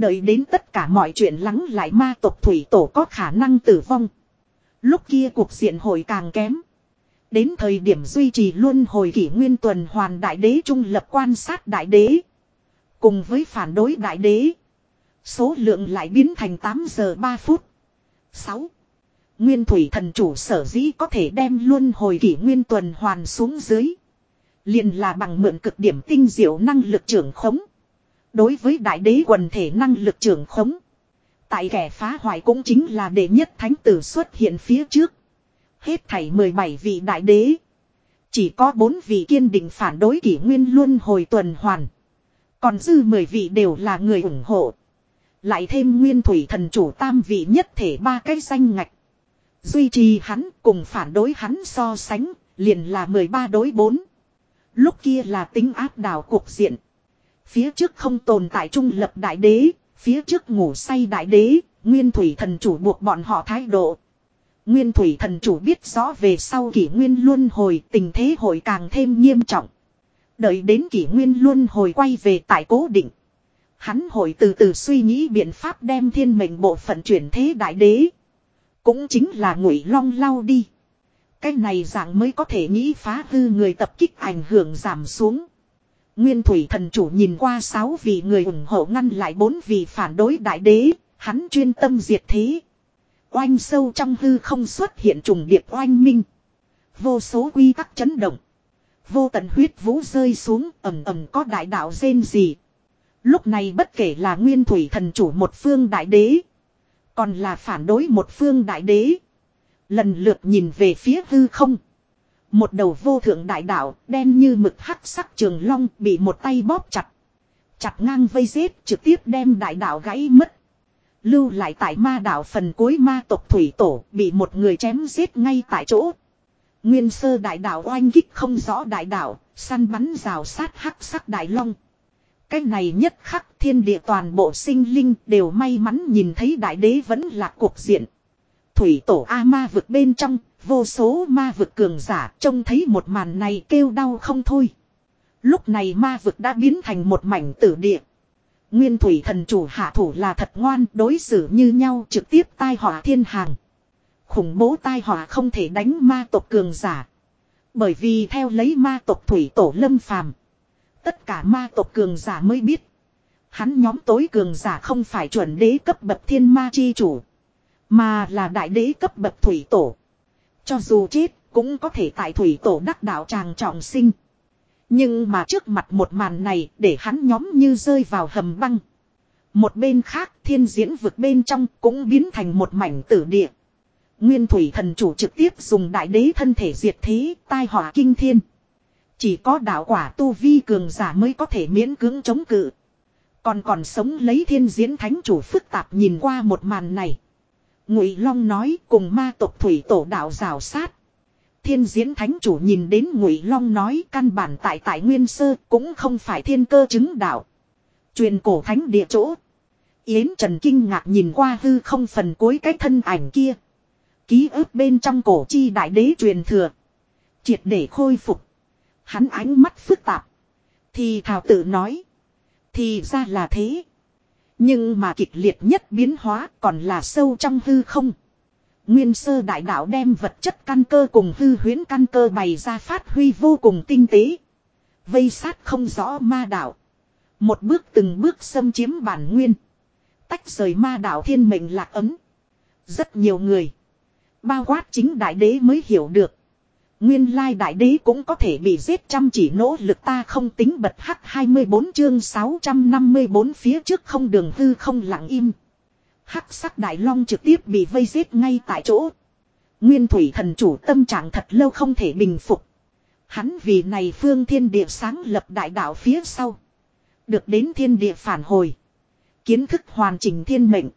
Đợi đến tất cả mọi chuyện lắng lại ma tộc thủy tổ có khả năng tử vong. Lúc kia cuộc diện hồi càng kém. Đến thời điểm duy trì luôn hồi kỷ nguyên tuần hoàn đại đế trung lập quan sát đại đế. Cùng với phản đối đại đế. Số lượng lại biến thành 8 giờ 3 phút. 6. Nguyên thủy thần chủ sở dĩ có thể đem luôn hồi kỷ nguyên tuần hoàn xuống dưới. liền là bằng mượn cực điểm tinh diệu năng lực trưởng khống. Đối với đại đế quần thể năng lực trưởng khống. Tại kẻ phá hoại cũng chính là đệ nhất thánh tử xuất hiện phía trước. Hết thảy 17 vị đại đế. Chỉ có 4 vị kiên định phản đối kỷ nguyên luôn hồi tuần hoàn. Còn dư 10 vị đều là người ủng hộ. Lại thêm nguyên thủy thần chủ tam vị nhất thể ba cái danh ngạch. Duy trì hắn cùng phản đối hắn so sánh, liền là 13 đối 4. Lúc kia là tính áp đảo cuộc diện. Phía trước không tồn tại trung lập đại đế, phía trước ngủ say đại đế, nguyên thủy thần chủ buộc bọn họ thái độ. Nguyên thủy thần chủ biết rõ về sau kỷ nguyên luân hồi tình thế hội càng thêm nghiêm trọng. Đợi đến kỷ nguyên luân hồi quay về tại cố định. Hắn hội từ từ suy nghĩ biện pháp đem thiên mệnh bộ phận chuyển thế đại đế. Cũng chính là ngụy long lao đi. Cái này dạng mới có thể nghĩ phá hư người tập kích ảnh hưởng giảm xuống. Nguyên thủy thần chủ nhìn qua sáu vị người ủng hộ ngăn lại bốn vị phản đối đại đế, hắn chuyên tâm diệt thế. Oanh sâu trong hư không xuất hiện trùng điệp oanh minh. Vô số quy tắc chấn động. Vô tận huyết vũ rơi xuống ầm ầm có đại đạo rên gì. Lúc này bất kể là nguyên thủy thần chủ một phương đại đế. Còn là phản đối một phương đại đế. Lần lượt nhìn về phía hư không. Một đầu vô thượng đại đạo đen như mực hắc sắc trường long bị một tay bóp chặt. Chặt ngang vây giết trực tiếp đem đại đạo gãy mất. Lưu lại tại ma đạo phần cuối ma tộc thủy tổ bị một người chém giết ngay tại chỗ. Nguyên sơ đại đạo oanh kích không rõ đại đạo, săn bắn rào sát hắc sắc đại long. Cái này nhất khắc thiên địa toàn bộ sinh linh đều may mắn nhìn thấy đại đế vẫn là cuộc diện. Thủy tổ A ma vực bên trong, vô số ma vực cường giả trông thấy một màn này kêu đau không thôi. Lúc này ma vực đã biến thành một mảnh tử địa. Nguyên thủy thần chủ hạ thủ là thật ngoan, đối xử như nhau, trực tiếp tai họa thiên hàng. Khủng bố tai họa không thể đánh ma tộc cường giả. Bởi vì theo lấy ma tộc thủy tổ lâm phàm. Tất cả ma tộc cường giả mới biết. Hắn nhóm tối cường giả không phải chuẩn đế cấp bậc thiên ma chi chủ. Mà là đại đế cấp bậc thủy tổ. Cho dù chết cũng có thể tại thủy tổ đắc đạo tràng trọng sinh. Nhưng mà trước mặt một màn này để hắn nhóm như rơi vào hầm băng. Một bên khác thiên diễn vực bên trong cũng biến thành một mảnh tử địa. Nguyên thủy thần chủ trực tiếp dùng đại đế thân thể diệt thế, tai họa kinh thiên. Chỉ có đạo quả tu vi cường giả mới có thể miễn cưỡng chống cự. Còn còn sống lấy thiên diễn thánh chủ phức tạp nhìn qua một màn này. Ngụy Long nói cùng ma tộc thủy tổ đạo rào sát. Thiên diễn thánh chủ nhìn đến Ngụy Long nói căn bản tại tại nguyên sơ cũng không phải thiên cơ chứng đạo. Truyền cổ thánh địa chỗ. Yến Trần kinh ngạc nhìn qua hư không phần cuối cái thân ảnh kia. Ký ức bên trong cổ chi đại đế truyền thừa. Triệt để khôi phục. Hắn ánh mắt phức tạp. Thì thảo tự nói. Thì ra là thế. Nhưng mà kịch liệt nhất biến hóa còn là sâu trong hư không. Nguyên sơ đại đạo đem vật chất căn cơ cùng hư huyễn căn cơ bày ra phát huy vô cùng tinh tế. Vây sát không rõ ma đạo. Một bước từng bước xâm chiếm bản nguyên. Tách rời ma đạo thiên mệnh lạc ấm. Rất nhiều người. Bao quát chính đại đế mới hiểu được. Nguyên lai đại đế cũng có thể bị giết chăm chỉ nỗ lực ta không tính bật hắc 24 chương 654 phía trước không đường hư không lặng im. Hắc sắc đại long trực tiếp bị vây giết ngay tại chỗ. Nguyên thủy thần chủ tâm trạng thật lâu không thể bình phục. Hắn vì này phương thiên địa sáng lập đại đạo phía sau. Được đến thiên địa phản hồi. Kiến thức hoàn chỉnh thiên mệnh.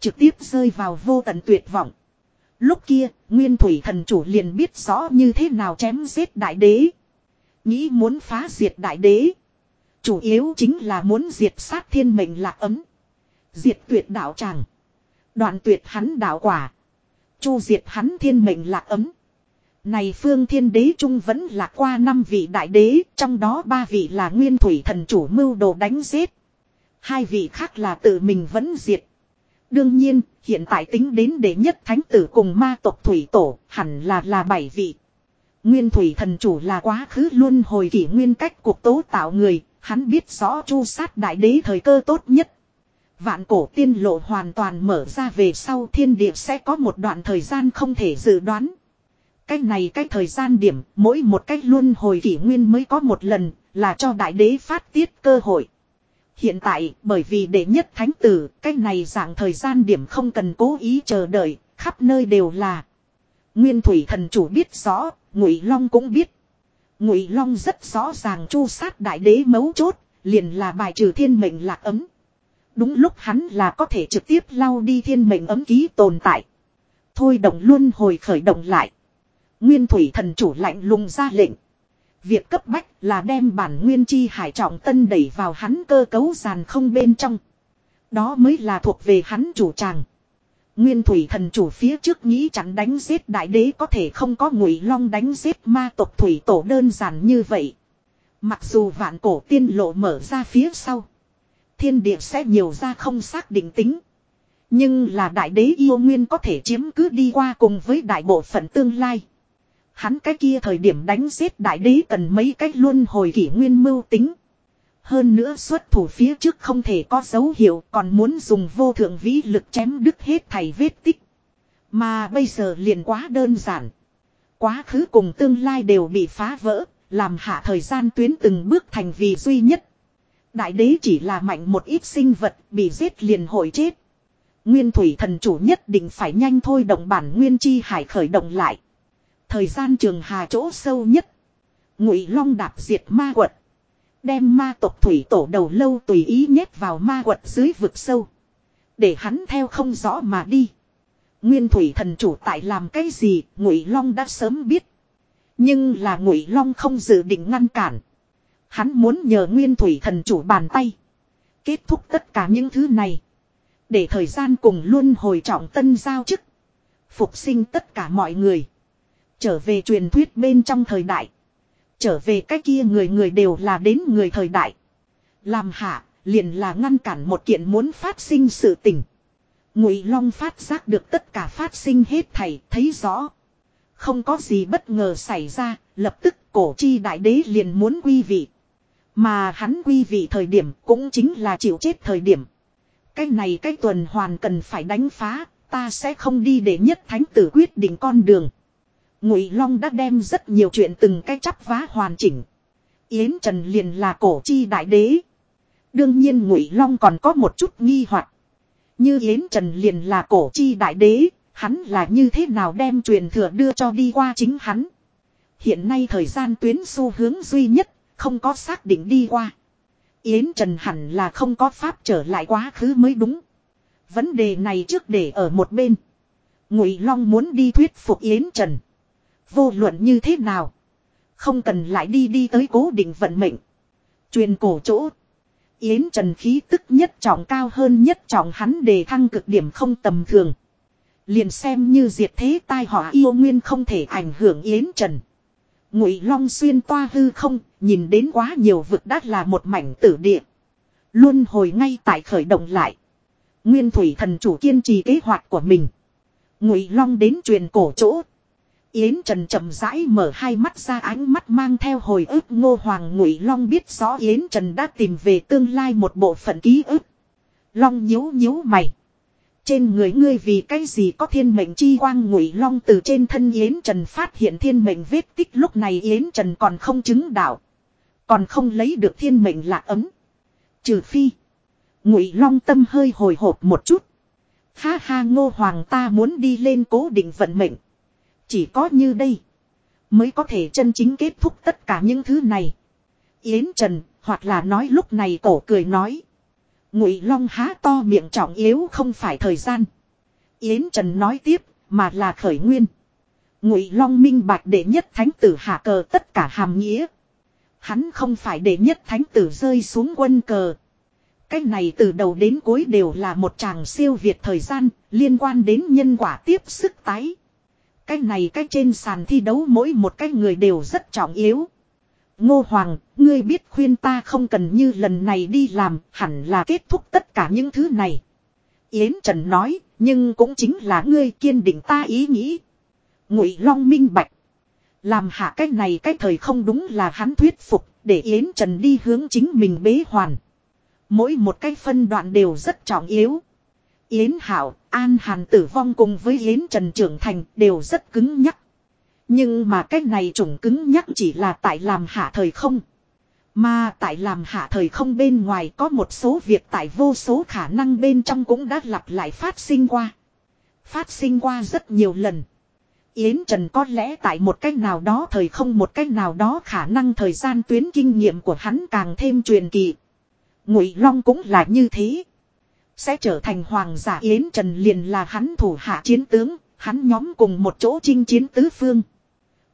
Trực tiếp rơi vào vô tận tuyệt vọng. Lúc kia, Nguyên Thủy Thần Chủ liền biết rõ như thế nào chém giết đại đế. Nghĩ muốn phá diệt đại đế. Chủ yếu chính là muốn diệt sát thiên mệnh lạc ấm. Diệt tuyệt đạo tràng. Đoạn tuyệt hắn đạo quả. Chu diệt hắn thiên mệnh lạc ấm. Này phương thiên đế trung vẫn là qua năm vị đại đế, trong đó ba vị là nguyên thủy thần chủ mưu đồ đánh giết. Hai vị khác là tự mình vẫn diệt. Đương nhiên, hiện tại tính đến đệ nhất thánh tử cùng ma tộc thủy tổ, hẳn là là bảy vị. Nguyên thủy thần chủ là quá khứ luôn hồi kỷ nguyên cách cuộc tố tạo người, hắn biết rõ chu sát đại đế thời cơ tốt nhất. Vạn cổ tiên lộ hoàn toàn mở ra về sau thiên địa sẽ có một đoạn thời gian không thể dự đoán. Cách này cách thời gian điểm, mỗi một cách luôn hồi kỷ nguyên mới có một lần, là cho đại đế phát tiết cơ hội. Hiện tại, bởi vì đệ nhất thánh tử, cách này dạng thời gian điểm không cần cố ý chờ đợi, khắp nơi đều là. Nguyên thủy thần chủ biết rõ, Ngụy Long cũng biết. Ngụy Long rất rõ ràng chu sát đại đế mấu chốt, liền là bài trừ thiên mệnh lạc ấm. Đúng lúc hắn là có thể trực tiếp lau đi thiên mệnh ấm ký tồn tại. Thôi động luôn hồi khởi động lại. Nguyên thủy thần chủ lạnh lùng ra lệnh. Việc cấp bách là đem bản nguyên chi hải trọng tân đẩy vào hắn cơ cấu giàn không bên trong. Đó mới là thuộc về hắn chủ tràng. Nguyên thủy thần chủ phía trước nghĩ chắn đánh giết đại đế có thể không có ngụy long đánh giết ma tộc thủy tổ đơn giản như vậy. Mặc dù vạn cổ tiên lộ mở ra phía sau. Thiên địa sẽ nhiều ra không xác định tính. Nhưng là đại đế yêu nguyên có thể chiếm cứ đi qua cùng với đại bộ phận tương lai. Hắn cái kia thời điểm đánh giết đại đế cần mấy cách luôn hồi kỷ nguyên mưu tính. Hơn nữa xuất thủ phía trước không thể có dấu hiệu còn muốn dùng vô thượng vĩ lực chém đứt hết thầy vết tích. Mà bây giờ liền quá đơn giản. Quá khứ cùng tương lai đều bị phá vỡ, làm hạ thời gian tuyến từng bước thành vì duy nhất. Đại đế chỉ là mạnh một ít sinh vật bị giết liền hội chết. Nguyên thủy thần chủ nhất định phải nhanh thôi động bản nguyên chi hải khởi động lại. Thời gian trường hà chỗ sâu nhất. Ngụy long đạp diệt ma quật. Đem ma tộc thủy tổ đầu lâu tùy ý nhét vào ma quật dưới vực sâu. Để hắn theo không rõ mà đi. Nguyên thủy thần chủ tại làm cái gì, Ngụy long đã sớm biết. Nhưng là Ngụy long không dự định ngăn cản. Hắn muốn nhờ nguyên thủy thần chủ bàn tay. Kết thúc tất cả những thứ này. Để thời gian cùng luôn hồi trọng tân giao chức. Phục sinh tất cả mọi người. Trở về truyền thuyết bên trong thời đại. Trở về cái kia người người đều là đến người thời đại. Làm hạ, liền là ngăn cản một kiện muốn phát sinh sự tình. Ngụy Long phát giác được tất cả phát sinh hết thảy, thấy rõ. Không có gì bất ngờ xảy ra, lập tức cổ chi đại đế liền muốn quy vị. Mà hắn quy vị thời điểm cũng chính là chịu chết thời điểm. Cái này cái tuần hoàn cần phải đánh phá, ta sẽ không đi để nhất thánh tử quyết định con đường. Ngụy Long đã đem rất nhiều chuyện từng cái chắp vá hoàn chỉnh. Yến Trần liền là cổ chi đại đế. Đương nhiên Ngụy Long còn có một chút nghi hoặc. Như Yến Trần liền là cổ chi đại đế, hắn là như thế nào đem truyền thừa đưa cho đi qua chính hắn. Hiện nay thời gian tuyến xu hướng duy nhất, không có xác định đi qua. Yến Trần hẳn là không có pháp trở lại quá khứ mới đúng. Vấn đề này trước để ở một bên. Ngụy Long muốn đi thuyết phục Yến Trần. Vô luận như thế nào. Không cần lại đi đi tới cố định vận mệnh. Truyền cổ chỗ. Yến Trần khí tức nhất trọng cao hơn nhất trọng hắn đề thăng cực điểm không tầm thường. Liền xem như diệt thế tai họa yêu nguyên không thể ảnh hưởng Yến Trần. Ngụy Long xuyên toa hư không, nhìn đến quá nhiều vực đắt là một mảnh tử địa. Luôn hồi ngay tại khởi động lại. Nguyên thủy thần chủ kiên trì kế hoạch của mình. Ngụy Long đến truyền cổ chỗ. Yến Trần chậm rãi mở hai mắt ra ánh mắt mang theo hồi ức, Ngô Hoàng Ngụy Long biết rõ Yến Trần đã tìm về tương lai một bộ phận ký ức. Long nhíu nhíu mày. Trên người ngươi vì cái gì có thiên mệnh chi quang Ngụy Long từ trên thân Yến Trần phát hiện thiên mệnh vết tích lúc này Yến Trần còn không chứng đạo. Còn không lấy được thiên mệnh là ấm. Trừ phi. Ngụy Long tâm hơi hồi hộp một chút. Ha ha, ngô hoàng ta muốn đi lên cố định vận mệnh. Chỉ có như đây. Mới có thể chân chính kết thúc tất cả những thứ này. Yến Trần, hoặc là nói lúc này cổ cười nói. Ngụy Long há to miệng trọng yếu không phải thời gian. Yến Trần nói tiếp, mà là khởi nguyên. Ngụy Long minh bạch đệ nhất thánh tử hạ cờ tất cả hàm nghĩa. Hắn không phải đệ nhất thánh tử rơi xuống quân cờ. Cái này từ đầu đến cuối đều là một chàng siêu việt thời gian, liên quan đến nhân quả tiếp sức tái. Cái này cái trên sàn thi đấu mỗi một cái người đều rất trọng yếu. Ngô Hoàng, ngươi biết khuyên ta không cần như lần này đi làm, hẳn là kết thúc tất cả những thứ này. Yến Trần nói, nhưng cũng chính là ngươi kiên định ta ý nghĩ. Ngụy Long minh bạch. Làm hạ cái này cái thời không đúng là hắn thuyết phục, để Yến Trần đi hướng chính mình bế hoàn. Mỗi một cái phân đoạn đều rất trọng yếu. Yến Hảo, An Hàn tử vong cùng với Yến Trần trưởng thành đều rất cứng nhắc. Nhưng mà cái này trùng cứng nhắc chỉ là tại làm hạ thời không. Mà tại làm hạ thời không bên ngoài có một số việc tại vô số khả năng bên trong cũng đã lặp lại phát sinh qua. Phát sinh qua rất nhiều lần. Yến Trần có lẽ tại một cách nào đó thời không một cách nào đó khả năng thời gian tuyến kinh nghiệm của hắn càng thêm truyền kỳ. Ngụy Long cũng là như thế. Sẽ trở thành hoàng giả Yến Trần liền là hắn thủ hạ chiến tướng, hắn nhóm cùng một chỗ chinh chiến tứ phương.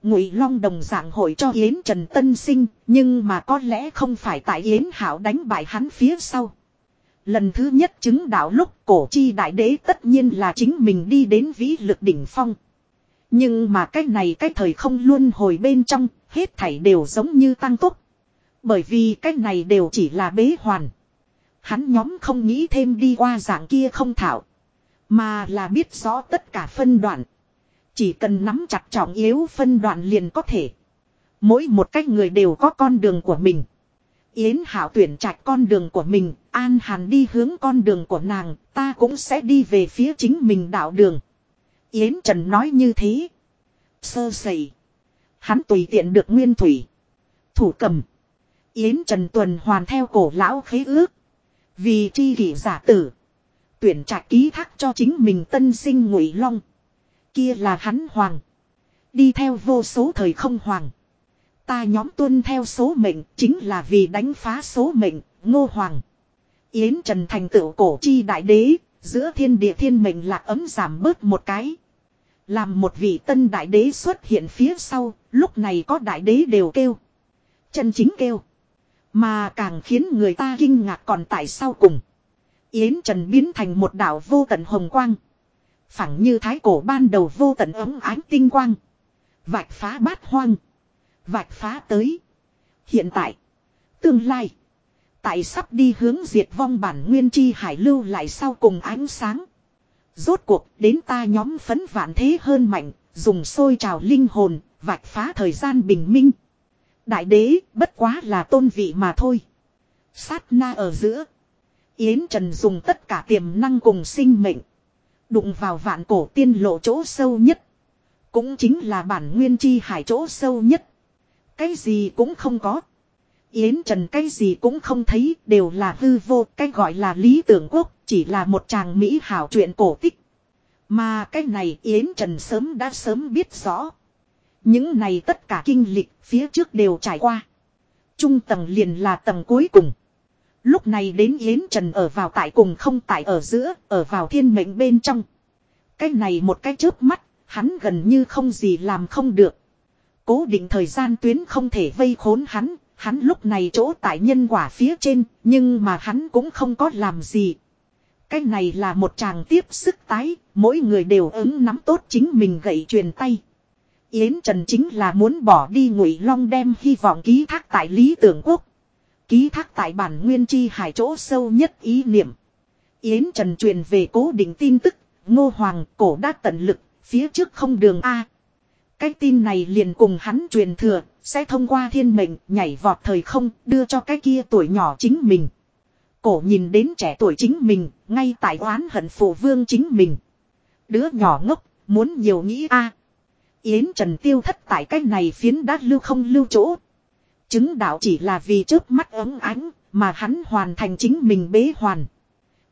Ngụy Long đồng dạng hội cho Yến Trần tân sinh, nhưng mà có lẽ không phải tại Yến Hảo đánh bại hắn phía sau. Lần thứ nhất chứng đạo lúc cổ chi đại đế tất nhiên là chính mình đi đến vĩ lực đỉnh phong. Nhưng mà cái này cái thời không luôn hồi bên trong, hết thảy đều giống như tăng tốc. Bởi vì cái này đều chỉ là bế hoàn. Hắn nhóm không nghĩ thêm đi qua dạng kia không thảo. Mà là biết rõ tất cả phân đoạn. Chỉ cần nắm chặt trọng yếu phân đoạn liền có thể. Mỗi một cách người đều có con đường của mình. Yến Hảo tuyển trạch con đường của mình, An Hàn đi hướng con đường của nàng, ta cũng sẽ đi về phía chính mình đạo đường. Yến Trần nói như thế. Sơ sẩy. Hắn tùy tiện được nguyên thủy. Thủ cầm. Yến Trần tuần hoàn theo cổ lão khế ước. Vì chi kỷ giả tử. Tuyển trạch ký thác cho chính mình tân sinh ngụy long. Kia là hắn hoàng. Đi theo vô số thời không hoàng. Ta nhóm tuân theo số mệnh chính là vì đánh phá số mệnh, ngô hoàng. Yến Trần thành tựu cổ chi đại đế, giữa thiên địa thiên mệnh lạc ấm giảm bớt một cái. Làm một vị tân đại đế xuất hiện phía sau, lúc này có đại đế đều kêu. Chân chính kêu. Mà càng khiến người ta kinh ngạc còn tại sao cùng. Yến Trần biến thành một đảo vô tận hồng quang. Phẳng như thái cổ ban đầu vô tận ấm ánh tinh quang. Vạch phá bát hoang. Vạch phá tới. Hiện tại. Tương lai. Tại sắp đi hướng diệt vong bản nguyên chi hải lưu lại sau cùng ánh sáng. Rốt cuộc, đến ta nhóm phấn vạn thế hơn mạnh. Dùng sôi trào linh hồn. Vạch phá thời gian bình minh. Đại đế, bất quá là tôn vị mà thôi. Sát na ở giữa. Yến Trần dùng tất cả tiềm năng cùng sinh mệnh. Đụng vào vạn cổ tiên lộ chỗ sâu nhất. Cũng chính là bản nguyên chi hải chỗ sâu nhất. Cái gì cũng không có. Yến Trần cái gì cũng không thấy, đều là hư vô. Cái gọi là lý tưởng quốc, chỉ là một chàng mỹ hảo chuyện cổ tích. Mà cái này Yến Trần sớm đã sớm biết rõ. Những này tất cả kinh lịch phía trước đều trải qua. Trung tầng liền là tầng cuối cùng. Lúc này đến Yến Trần ở vào tại cùng không tại ở giữa, ở vào thiên mệnh bên trong. Cái này một cái chớp mắt, hắn gần như không gì làm không được. Cố định thời gian tuyến không thể vây khốn hắn, hắn lúc này chỗ tại nhân quả phía trên, nhưng mà hắn cũng không có làm gì. Cái này là một chàng tiếp sức tái, mỗi người đều ứng nắm tốt chính mình gậy truyền tay. Yến Trần chính là muốn bỏ đi ngụy long đem hy vọng ký thác tại lý tưởng quốc. Ký thác tại bản nguyên chi hải chỗ sâu nhất ý niệm. Yến Trần truyền về cố định tin tức, ngô hoàng cổ đã tận lực, phía trước không đường A. Cái tin này liền cùng hắn truyền thừa, sẽ thông qua thiên mệnh nhảy vọt thời không đưa cho cái kia tuổi nhỏ chính mình. Cổ nhìn đến trẻ tuổi chính mình, ngay tại oán hận phụ vương chính mình. Đứa nhỏ ngốc, muốn nhiều nghĩ a Yến Trần tiêu thất tại cái này phiến đát lưu không lưu chỗ. Chứng đạo chỉ là vì trước mắt ấm ánh, mà hắn hoàn thành chính mình bế hoàn.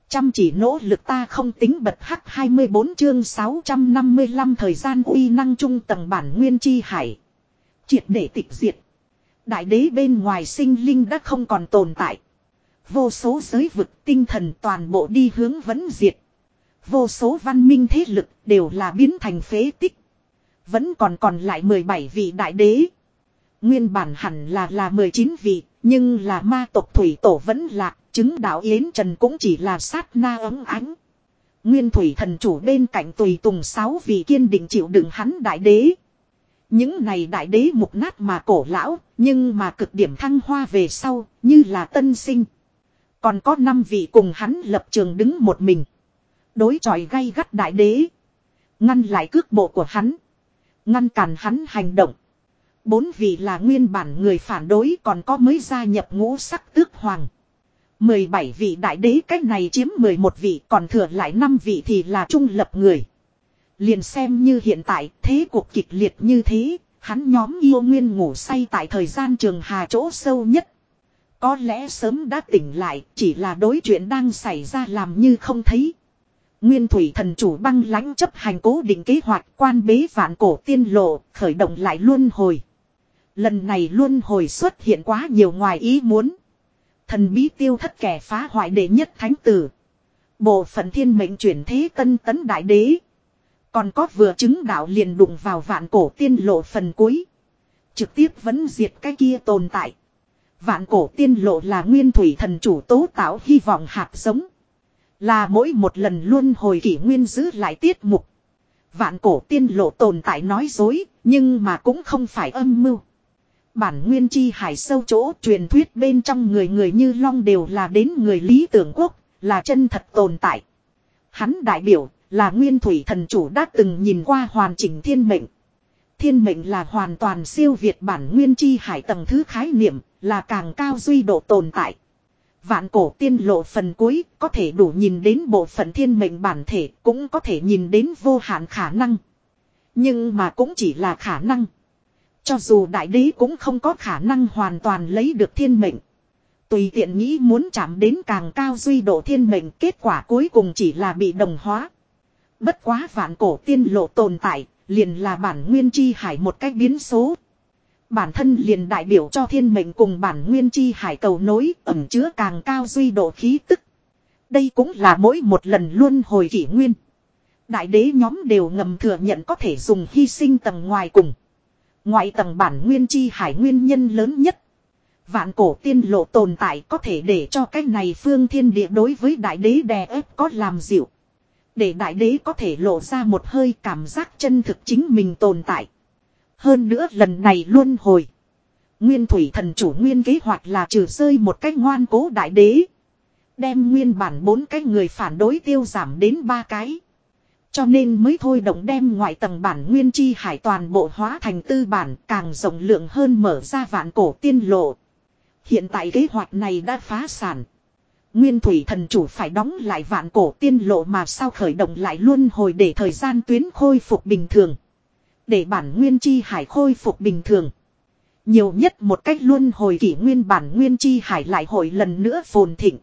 Chăm chỉ nỗ lực ta không tính bật hắc 24 chương 655 thời gian uy năng trung tầng bản nguyên chi hải. Triệt để tịch diệt. Đại đế bên ngoài sinh linh đã không còn tồn tại. Vô số giới vực tinh thần toàn bộ đi hướng vẫn diệt. Vô số văn minh thế lực đều là biến thành phế tích. Vẫn còn còn lại 17 vị đại đế. Nguyên bản hẳn là là 19 vị, nhưng là ma tộc thủy tổ vẫn lạc, chứng đạo Yến Trần cũng chỉ là sát na ấm ánh. Nguyên thủy thần chủ bên cạnh tùy tùng sáu vị kiên định chịu đựng hắn đại đế. Những này đại đế mục nát mà cổ lão, nhưng mà cực điểm thăng hoa về sau, như là tân sinh. Còn có năm vị cùng hắn lập trường đứng một mình. Đối tròi gay gắt đại đế. Ngăn lại cước bộ của hắn. Ngăn cản hắn hành động. Bốn vị là nguyên bản người phản đối còn có mới gia nhập ngũ sắc tước hoàng. 17 vị đại đế cách này chiếm 11 vị còn thừa lại 5 vị thì là trung lập người. Liền xem như hiện tại thế cuộc kịch liệt như thế, hắn nhóm yêu nguyên ngủ say tại thời gian trường hà chỗ sâu nhất. Có lẽ sớm đã tỉnh lại, chỉ là đối chuyện đang xảy ra làm như không thấy. Nguyên thủy thần chủ băng lãnh chấp hành cố định kế hoạch quan bế vạn cổ tiên lộ, khởi động lại luân hồi. Lần này luân hồi xuất hiện quá nhiều ngoài ý muốn. Thần bí tiêu thất kẻ phá hoại đệ nhất thánh tử. Bộ phận thiên mệnh chuyển thế tân tấn đại đế. Còn có vừa chứng đạo liền đụng vào vạn cổ tiên lộ phần cuối. Trực tiếp vẫn diệt cái kia tồn tại. Vạn cổ tiên lộ là nguyên thủy thần chủ tố tạo hy vọng hạt giống. Là mỗi một lần luôn hồi kỷ nguyên giữ lại tiết mục. Vạn cổ tiên lộ tồn tại nói dối, nhưng mà cũng không phải âm mưu. Bản nguyên chi hải sâu chỗ truyền thuyết bên trong người người như long đều là đến người lý tưởng quốc, là chân thật tồn tại. Hắn đại biểu, là nguyên thủy thần chủ đã từng nhìn qua hoàn chỉnh thiên mệnh. Thiên mệnh là hoàn toàn siêu việt bản nguyên chi hải tầng thứ khái niệm, là càng cao duy độ tồn tại. Vạn cổ tiên lộ phần cuối có thể đủ nhìn đến bộ phận thiên mệnh bản thể cũng có thể nhìn đến vô hạn khả năng. Nhưng mà cũng chỉ là khả năng. Cho dù đại đế cũng không có khả năng hoàn toàn lấy được thiên mệnh. Tùy tiện nghĩ muốn chạm đến càng cao duy độ thiên mệnh kết quả cuối cùng chỉ là bị đồng hóa. Bất quá vạn cổ tiên lộ tồn tại, liền là bản nguyên chi hải một cách biến số. Bản thân liền đại biểu cho thiên mệnh cùng bản nguyên chi hải cầu nối ẩm chứa càng cao duy độ khí tức. Đây cũng là mỗi một lần luôn hồi kỷ nguyên. Đại đế nhóm đều ngầm thừa nhận có thể dùng hy sinh tầng ngoài cùng. Ngoại tầng bản nguyên chi hải nguyên nhân lớn nhất. Vạn cổ tiên lộ tồn tại có thể để cho cái này phương thiên địa đối với đại đế đè ép có làm dịu. Để đại đế có thể lộ ra một hơi cảm giác chân thực chính mình tồn tại. Hơn nữa lần này luôn hồi. Nguyên thủy thần chủ nguyên kế hoạch là trừ rơi một cách ngoan cố đại đế. Đem nguyên bản bốn cái người phản đối tiêu giảm đến ba cái. Cho nên mới thôi động đem ngoại tầng bản nguyên chi hải toàn bộ hóa thành tư bản, càng rộng lượng hơn mở ra vạn cổ tiên lộ. Hiện tại kế hoạch này đã phá sản. Nguyên thủy thần chủ phải đóng lại vạn cổ tiên lộ mà sao khởi động lại luôn hồi để thời gian tuyến khôi phục bình thường. Để bản nguyên chi hải khôi phục bình thường. Nhiều nhất một cách luôn hồi kỷ nguyên bản nguyên chi hải lại hồi lần nữa phồn thịnh.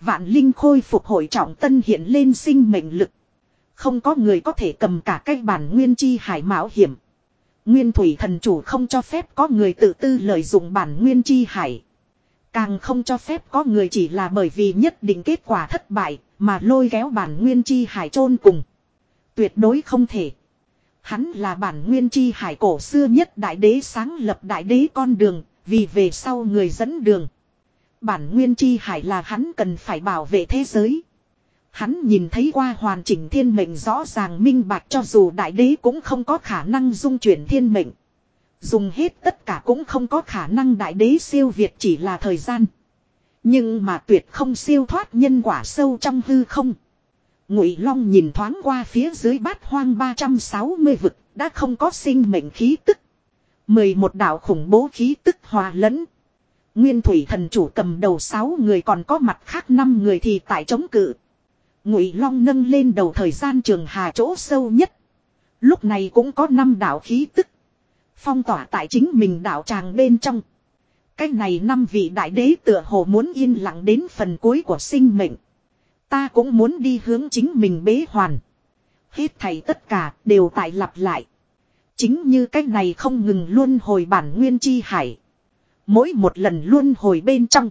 Vạn linh khôi phục hồi trọng tân hiện lên sinh mệnh lực. Không có người có thể cầm cả cách bản nguyên chi hải mạo hiểm. Nguyên thủy thần chủ không cho phép có người tự tư lợi dụng bản nguyên chi hải. Càng không cho phép có người chỉ là bởi vì nhất định kết quả thất bại mà lôi kéo bản nguyên chi hải chôn cùng. Tuyệt đối không thể. Hắn là bản nguyên chi hải cổ xưa nhất đại đế sáng lập đại đế con đường, vì về sau người dẫn đường. Bản nguyên chi hải là hắn cần phải bảo vệ thế giới. Hắn nhìn thấy qua hoàn chỉnh thiên mệnh rõ ràng minh bạch cho dù đại đế cũng không có khả năng dung chuyển thiên mệnh. Dùng hết tất cả cũng không có khả năng đại đế siêu việt chỉ là thời gian. Nhưng mà tuyệt không siêu thoát nhân quả sâu trong hư không. Ngụy Long nhìn thoáng qua phía dưới bát hoang 360 vực, đã không có sinh mệnh khí tức. mười một đạo khủng bố khí tức hòa lẫn. Nguyên thủy thần chủ cầm đầu sáu người còn có mặt khác năm người thì tại chống cự. Ngụy Long nâng lên đầu thời gian trường hà chỗ sâu nhất. Lúc này cũng có năm đạo khí tức. Phong tỏa tại chính mình đạo tràng bên trong. Cái này năm vị đại đế tựa hồ muốn yên lặng đến phần cuối của sinh mệnh. Ta cũng muốn đi hướng chính mình bế hoàn. Hết thảy tất cả đều tại lặp lại. Chính như cách này không ngừng luôn hồi bản nguyên chi hải. Mỗi một lần luôn hồi bên trong.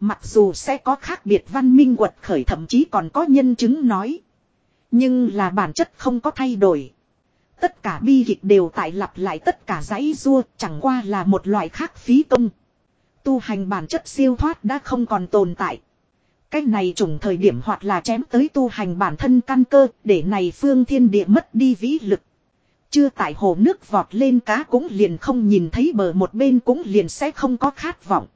Mặc dù sẽ có khác biệt văn minh quật khởi thậm chí còn có nhân chứng nói. Nhưng là bản chất không có thay đổi. Tất cả bi kịch đều tại lặp lại tất cả giấy rua, chẳng qua là một loại khác phí công. Tu hành bản chất siêu thoát đã không còn tồn tại. Cái này trùng thời điểm hoặc là chém tới tu hành bản thân căn cơ để này phương thiên địa mất đi vĩ lực. Chưa tại hồ nước vọt lên cá cũng liền không nhìn thấy bờ một bên cũng liền sẽ không có khát vọng.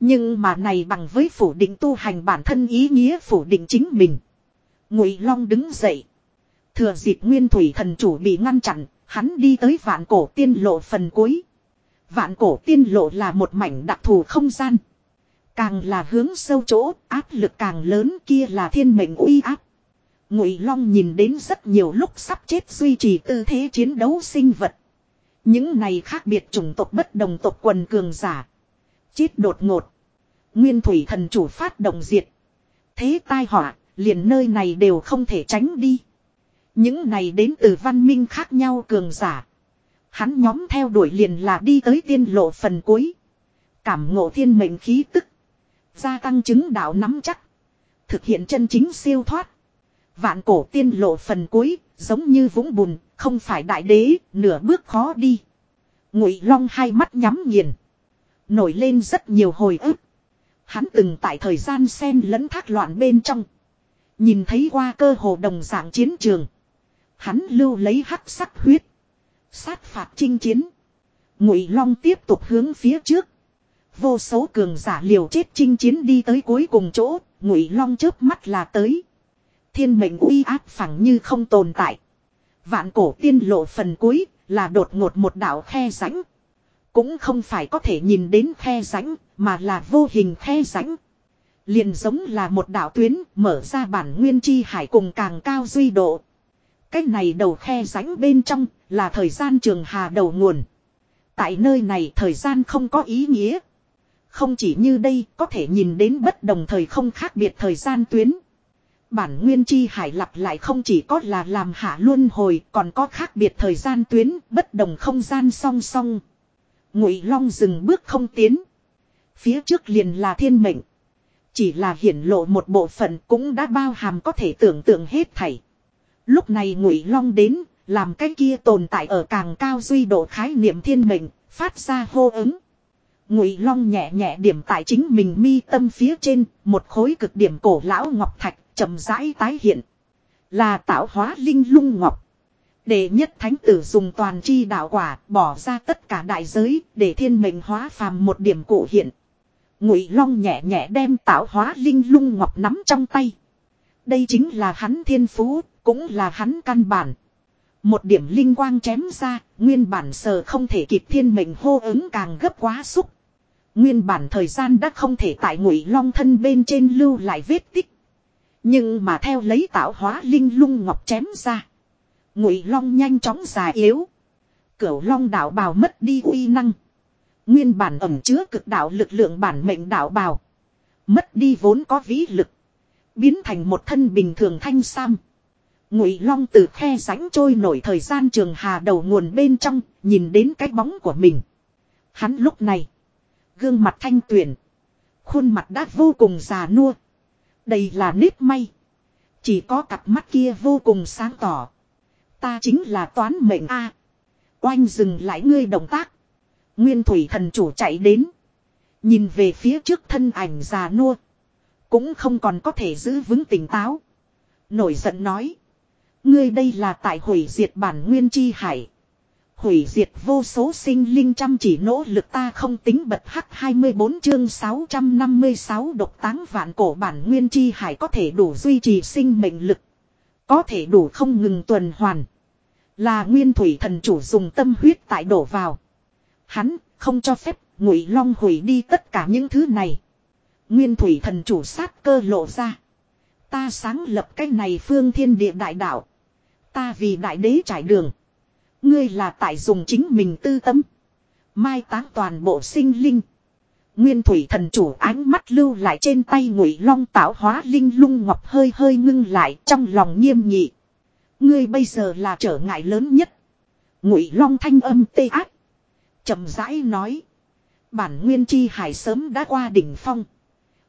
Nhưng mà này bằng với phủ định tu hành bản thân ý nghĩa phủ định chính mình. Ngụy Long đứng dậy. Thừa dịp nguyên thủy thần chủ bị ngăn chặn, hắn đi tới vạn cổ tiên lộ phần cuối. Vạn cổ tiên lộ là một mảnh đặc thù không gian. Càng là hướng sâu chỗ, áp lực càng lớn kia là thiên mệnh uy áp. Ngụy Long nhìn đến rất nhiều lúc sắp chết duy trì tư thế chiến đấu sinh vật. Những này khác biệt chủng tộc bất đồng tộc quần cường giả. Chết đột ngột. Nguyên thủy thần chủ phát động diệt. Thế tai họa, liền nơi này đều không thể tránh đi. Những này đến từ văn minh khác nhau cường giả. Hắn nhóm theo đuổi liền là đi tới tiên lộ phần cuối. Cảm ngộ thiên mệnh khí tức. Gia tăng chứng đạo nắm chắc. Thực hiện chân chính siêu thoát. Vạn cổ tiên lộ phần cuối, giống như vũng bùn, không phải đại đế, nửa bước khó đi. Ngụy Long hai mắt nhắm nghiền. Nổi lên rất nhiều hồi ức. Hắn từng tại thời gian sen lẫn thác loạn bên trong. Nhìn thấy qua cơ hồ đồng dạng chiến trường. Hắn lưu lấy hắc sắc huyết. Sát phạt chinh chiến. Ngụy Long tiếp tục hướng phía trước. Vô số cường giả liều chết chinh chiến đi tới cuối cùng chỗ, Ngụy Long chớp mắt là tới. Thiên mệnh uy áp phẳng như không tồn tại. Vạn cổ tiên lộ phần cuối là đột ngột một đạo khe rãnh. Cũng không phải có thể nhìn đến khe rãnh, mà là vô hình khe rãnh. Liền giống là một đạo tuyến mở ra bản nguyên chi hải cùng càng cao duy độ. Cái này đầu khe rãnh bên trong là thời gian trường hà đầu nguồn. Tại nơi này thời gian không có ý nghĩa. Không chỉ như đây có thể nhìn đến bất đồng thời không khác biệt thời gian tuyến. Bản nguyên chi hải lặp lại không chỉ có là làm hạ luân hồi còn có khác biệt thời gian tuyến bất đồng không gian song song. Ngụy Long dừng bước không tiến. Phía trước liền là thiên mệnh. Chỉ là hiển lộ một bộ phận cũng đã bao hàm có thể tưởng tượng hết thảy. Lúc này Ngụy Long đến, làm cái kia tồn tại ở càng cao duy độ khái niệm thiên mệnh, phát ra hô ứng. Ngụy Long nhẹ nhẹ điểm tại chính mình mi tâm phía trên, một khối cực điểm cổ lão ngọc thạch chậm rãi tái hiện. Là tạo hóa linh lung ngọc. Để nhất thánh tử dùng toàn chi đạo quả bỏ ra tất cả đại giới để thiên mệnh hóa phàm một điểm cổ hiện. Ngụy Long nhẹ nhẹ đem tạo hóa linh lung ngọc nắm trong tay. Đây chính là hắn thiên phú, cũng là hắn căn bản. Một điểm linh quang chém ra, nguyên bản sờ không thể kịp thiên mệnh hô ứng càng gấp quá xúc. Nguyên bản thời gian đã không thể tại ngụy long thân bên trên lưu lại vết tích. Nhưng mà theo lấy tạo hóa linh lung ngọc chém ra. Ngụy long nhanh chóng già yếu. Cửu long đạo bào mất đi uy năng. Nguyên bản ẩm chứa cực đạo lực lượng bản mệnh đạo bào. Mất đi vốn có vĩ lực. Biến thành một thân bình thường thanh sam. Ngụy long từ khe rãnh trôi nổi thời gian trường hà đầu nguồn bên trong. Nhìn đến cái bóng của mình. Hắn lúc này. Gương mặt thanh tuyển. Khuôn mặt đã vô cùng già nua. Đây là nếp may. Chỉ có cặp mắt kia vô cùng sáng tỏ. Ta chính là toán mệnh A. Oanh dừng lại ngươi động tác. Nguyên thủy thần chủ chạy đến. Nhìn về phía trước thân ảnh già nua. Cũng không còn có thể giữ vững tỉnh táo. Nổi giận nói. Ngươi đây là tại hủy diệt bản nguyên chi hải. Hủy diệt vô số sinh linh chăm chỉ nỗ lực ta không tính bật hắc 24 chương 656 độc táng vạn cổ bản nguyên chi hải có thể đủ duy trì sinh mệnh lực. Có thể đủ không ngừng tuần hoàn. Là nguyên thủy thần chủ dùng tâm huyết tại đổ vào. Hắn không cho phép ngụy long hủy đi tất cả những thứ này. Nguyên thủy thần chủ sát cơ lộ ra. Ta sáng lập cái này phương thiên địa đại đạo. Ta vì đại đế trải đường. Ngươi là tại dùng chính mình tư tâm. Mai táng toàn bộ sinh linh. Nguyên thủy thần chủ ánh mắt lưu lại trên tay ngụy long tạo hóa linh lung ngọc hơi hơi ngưng lại trong lòng nghiêm nghị. Ngươi bây giờ là trở ngại lớn nhất. Ngụy long thanh âm tê ác. chậm rãi nói. Bản nguyên chi hải sớm đã qua đỉnh phong.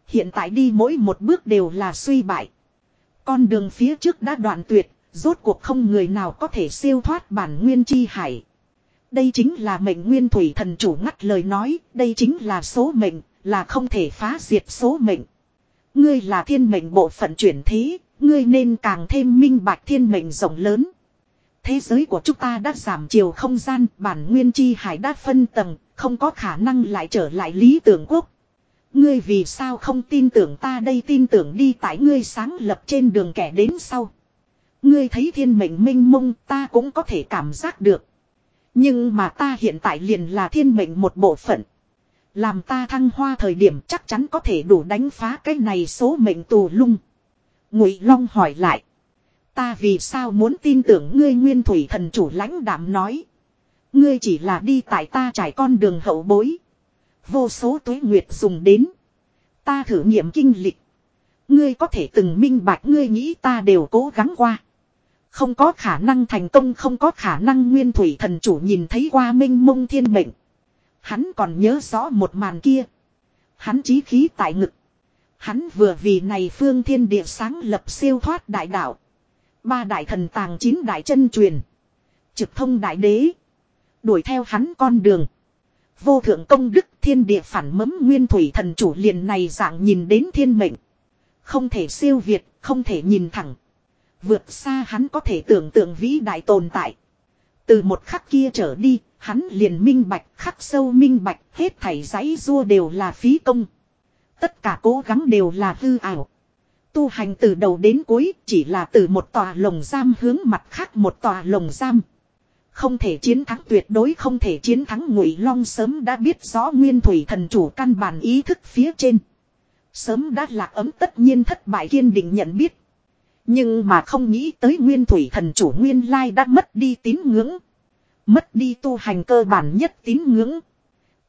Hiện tại đi mỗi một bước đều là suy bại. Con đường phía trước đã đoạn tuyệt, rốt cuộc không người nào có thể siêu thoát bản nguyên chi hải. Đây chính là mệnh nguyên thủy thần chủ ngắt lời nói, đây chính là số mệnh, là không thể phá diệt số mệnh. Ngươi là thiên mệnh bộ phận chuyển thế, ngươi nên càng thêm minh bạch thiên mệnh rộng lớn. Thế giới của chúng ta đã giảm chiều không gian, bản nguyên chi hải đã phân tầng, không có khả năng lại trở lại lý tưởng quốc. Ngươi vì sao không tin tưởng ta đây tin tưởng đi tại ngươi sáng lập trên đường kẻ đến sau. Ngươi thấy thiên mệnh minh mông, ta cũng có thể cảm giác được. Nhưng mà ta hiện tại liền là thiên mệnh một bộ phận. Làm ta thăng hoa thời điểm chắc chắn có thể đủ đánh phá cái này số mệnh tù lung. Ngụy Long hỏi lại. Ta vì sao muốn tin tưởng ngươi nguyên thủy thần chủ lãnh đạm nói. Ngươi chỉ là đi tại ta trải con đường hậu bối. Vô số tuế nguyệt dùng đến. Ta thử nghiệm kinh lịch. Ngươi có thể từng minh bạch, ngươi nghĩ ta đều cố gắng qua. Không có khả năng thành công không có khả năng nguyên thủy thần chủ nhìn thấy qua minh mông thiên mệnh. Hắn còn nhớ rõ một màn kia. Hắn chí khí tại ngực. Hắn vừa vì này phương thiên địa sáng lập siêu thoát đại đạo. Ba đại thần tàng chín đại chân truyền. Trực thông đại đế. Đuổi theo hắn con đường. Vô thượng công đức thiên địa phản mấm nguyên thủy thần chủ liền này dạng nhìn đến thiên mệnh. Không thể siêu việt, không thể nhìn thẳng. Vượt xa hắn có thể tưởng tượng vĩ đại tồn tại. Từ một khắc kia trở đi, hắn liền minh bạch, khắc sâu minh bạch, hết thảy giấy rua đều là phí công. Tất cả cố gắng đều là hư ảo. Tu hành từ đầu đến cuối chỉ là từ một tòa lồng giam hướng mặt khác một tòa lồng giam. Không thể chiến thắng tuyệt đối không thể chiến thắng ngụy long sớm đã biết rõ nguyên thủy thần chủ căn bản ý thức phía trên. Sớm đã lạc ấm tất nhiên thất bại kiên định nhận biết. Nhưng mà không nghĩ tới nguyên thủy thần chủ nguyên lai đã mất đi tín ngưỡng. Mất đi tu hành cơ bản nhất tín ngưỡng.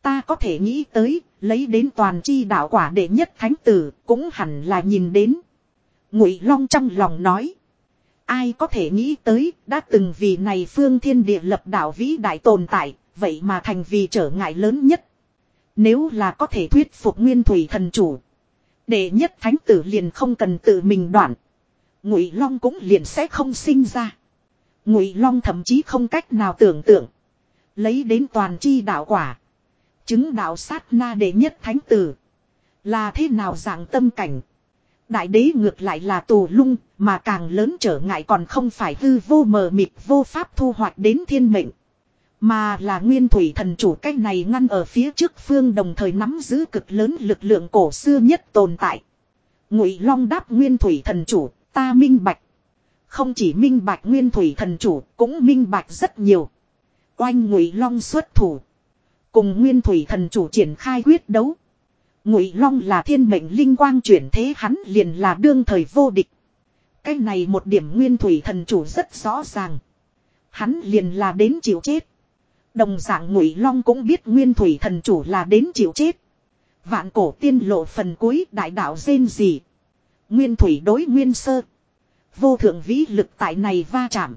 Ta có thể nghĩ tới, lấy đến toàn chi đạo quả đệ nhất thánh tử, cũng hẳn là nhìn đến. Ngụy Long trong lòng nói. Ai có thể nghĩ tới, đã từng vì này phương thiên địa lập đạo vĩ đại tồn tại, vậy mà thành vì trở ngại lớn nhất. Nếu là có thể thuyết phục nguyên thủy thần chủ. Đệ nhất thánh tử liền không cần tự mình đoạn. Ngụy Long cũng liền sẽ không sinh ra. Ngụy Long thậm chí không cách nào tưởng tượng. Lấy đến toàn chi đạo quả. Chứng đạo sát na đệ nhất thánh tử. Là thế nào dạng tâm cảnh. Đại đế ngược lại là tù lung, mà càng lớn trở ngại còn không phải hư vô mờ mịt vô pháp thu hoạch đến thiên mệnh. Mà là nguyên thủy thần chủ cách này ngăn ở phía trước phương đồng thời nắm giữ cực lớn lực lượng cổ xưa nhất tồn tại. Ngụy Long đáp nguyên thủy thần chủ, ta minh bạch. Không chỉ minh bạch nguyên thủy thần chủ, cũng minh bạch rất nhiều. Oanh Ngụy Long xuất thủ. Cùng nguyên thủy thần chủ triển khai quyết đấu. Ngụy Long là thiên mệnh linh quang chuyển thế hắn liền là đương thời vô địch. Cái này một điểm nguyên thủy thần chủ rất rõ ràng. Hắn liền là đến chịu chết. Đồng dạng Ngụy Long cũng biết nguyên thủy thần chủ là đến chịu chết. Vạn cổ tiên lộ phần cuối đại đạo rên gì. Nguyên thủy đối nguyên sơ. Vô thượng vĩ lực tại này va chạm.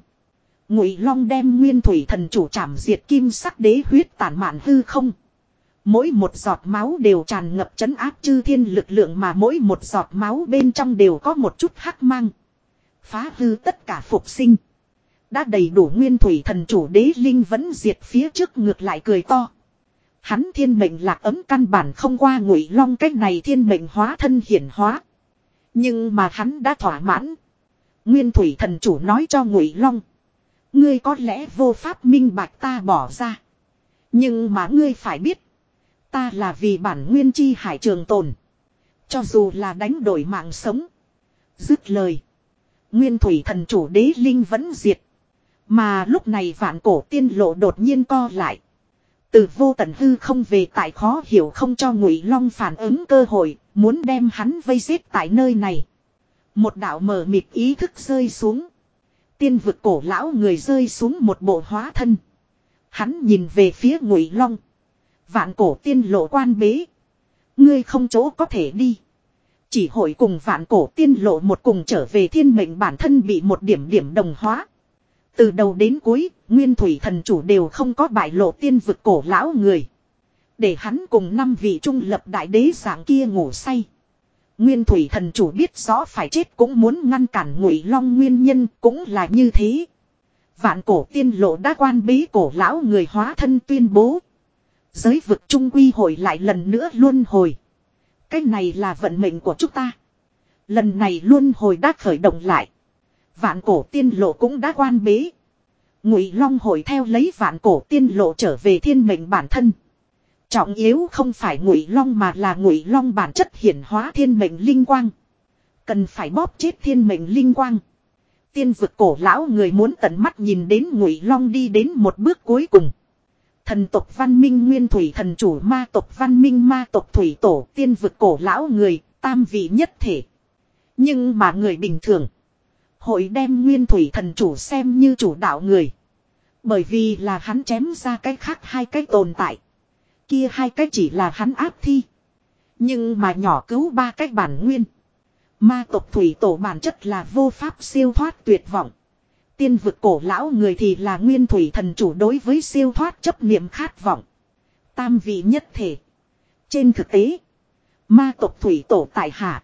Ngụy Long đem nguyên thủy thần chủ chạm diệt kim sắc đế huyết tản mạn hư không. Mỗi một giọt máu đều tràn ngập chấn áp chư thiên lực lượng mà mỗi một giọt máu bên trong đều có một chút hắc mang. Phá hư tất cả phục sinh. Đã đầy đủ nguyên thủy thần chủ đế linh vẫn diệt phía trước ngược lại cười to. Hắn thiên mệnh lạc ấm căn bản không qua ngụy long cách này thiên mệnh hóa thân hiển hóa. Nhưng mà hắn đã thỏa mãn. Nguyên thủy thần chủ nói cho Ngụy Long. Ngươi có lẽ vô pháp minh bạch ta bỏ ra. Nhưng mà ngươi phải biết. Ta là vì bản nguyên chi hải trường tồn. Cho dù là đánh đổi mạng sống. Dứt lời. Nguyên thủy thần chủ đế linh vẫn diệt. Mà lúc này vạn cổ tiên lộ đột nhiên co lại. Từ vô tận hư không về tại khó hiểu không cho ngụy long phản ứng cơ hội, muốn đem hắn vây giết tại nơi này. Một đạo mờ mịt ý thức rơi xuống. Tiên vực cổ lão người rơi xuống một bộ hóa thân. Hắn nhìn về phía ngụy long. Vạn cổ tiên lộ quan bế. Ngươi không chỗ có thể đi. Chỉ hội cùng vạn cổ tiên lộ một cùng trở về thiên mệnh bản thân bị một điểm điểm đồng hóa. Từ đầu đến cuối, nguyên thủy thần chủ đều không có bại lộ tiên vực cổ lão người. Để hắn cùng năm vị trung lập đại đế dạng kia ngủ say. Nguyên thủy thần chủ biết rõ phải chết cũng muốn ngăn cản ngụy long nguyên nhân cũng là như thế. Vạn cổ tiên lộ đã quan bí cổ lão người hóa thân tuyên bố. Giới vực trung quy hồi lại lần nữa luôn hồi. Cái này là vận mệnh của chúng ta. Lần này luôn hồi đã khởi động lại. Vạn cổ tiên lộ cũng đã quan bế. Ngụy Long hội theo lấy vạn cổ tiên lộ trở về thiên mệnh bản thân. Trọng yếu không phải Ngụy Long mà là Ngụy Long bản chất hiển hóa thiên mệnh linh quang. Cần phải bóp chết thiên mệnh linh quang. Tiên vực cổ lão người muốn tận mắt nhìn đến Ngụy Long đi đến một bước cuối cùng. Thần tộc văn minh nguyên thủy thần chủ ma tộc văn minh ma tộc thủy tổ tiên vực cổ lão người, tam vị nhất thể. Nhưng mà người bình thường. Hội đem nguyên thủy thần chủ xem như chủ đạo người. Bởi vì là hắn chém ra cái khác hai cái tồn tại. Kia hai cái chỉ là hắn áp thi. Nhưng mà nhỏ cứu ba cái bản nguyên. Ma tộc thủy tổ bản chất là vô pháp siêu thoát tuyệt vọng. Tiên vực cổ lão người thì là nguyên thủy thần chủ đối với siêu thoát chấp niệm khát vọng. Tam vị nhất thể. Trên thực tế, ma tộc thủy tổ tại hạ.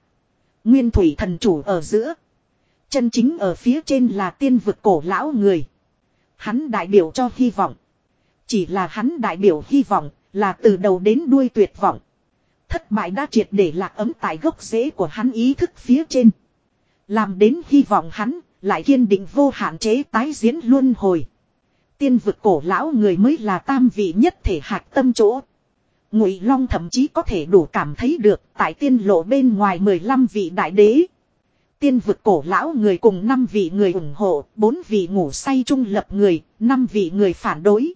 Nguyên thủy thần chủ ở giữa. Chân chính ở phía trên là tiên vực cổ lão người. Hắn đại biểu cho hy vọng. Chỉ là hắn đại biểu hy vọng là từ đầu đến đuôi tuyệt vọng. Thất bại đã triệt để lạc ấm tại gốc rễ của hắn ý thức phía trên. Làm đến hy vọng hắn lại kiên định vô hạn chế tái diễn luân hồi. Tiên vực cổ lão người mới là tam vị nhất thể hạt tâm chỗ. Ngụy Long thậm chí có thể đủ cảm thấy được tại tiên lộ bên ngoài 15 vị đại đế. Tiên vực cổ lão người cùng 5 vị người ủng hộ, 4 vị ngủ say trung lập người, 5 vị người phản đối.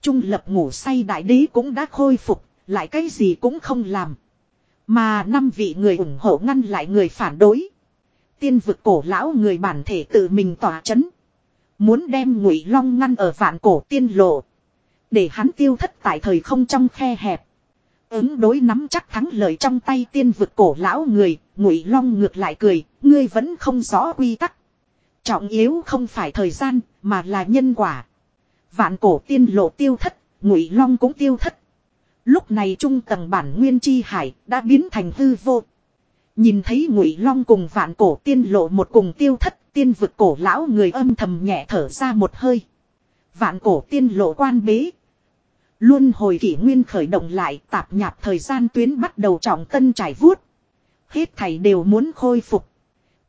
Trung lập ngủ say đại đế cũng đã khôi phục, lại cái gì cũng không làm. Mà 5 vị người ủng hộ ngăn lại người phản đối tiên vực cổ lão người bản thể tự mình tỏa chấn. Muốn đem ngụy long ngăn ở vạn cổ tiên lộ. Để hắn tiêu thất tại thời không trong khe hẹp. Ứng đối nắm chắc thắng lợi trong tay tiên vực cổ lão người, ngụy long ngược lại cười, ngươi vẫn không rõ quy tắc. Trọng yếu không phải thời gian, mà là nhân quả. Vạn cổ tiên lộ tiêu thất, ngụy long cũng tiêu thất. Lúc này trung tầng bản nguyên chi hải đã biến thành hư vô. Nhìn thấy ngụy long cùng vạn cổ tiên lộ một cùng tiêu thất tiên vực cổ lão người âm thầm nhẹ thở ra một hơi. Vạn cổ tiên lộ quan bế. Luôn hồi kỷ nguyên khởi động lại tạp nhạp thời gian tuyến bắt đầu trọng tân trải vuốt. Hết thảy đều muốn khôi phục.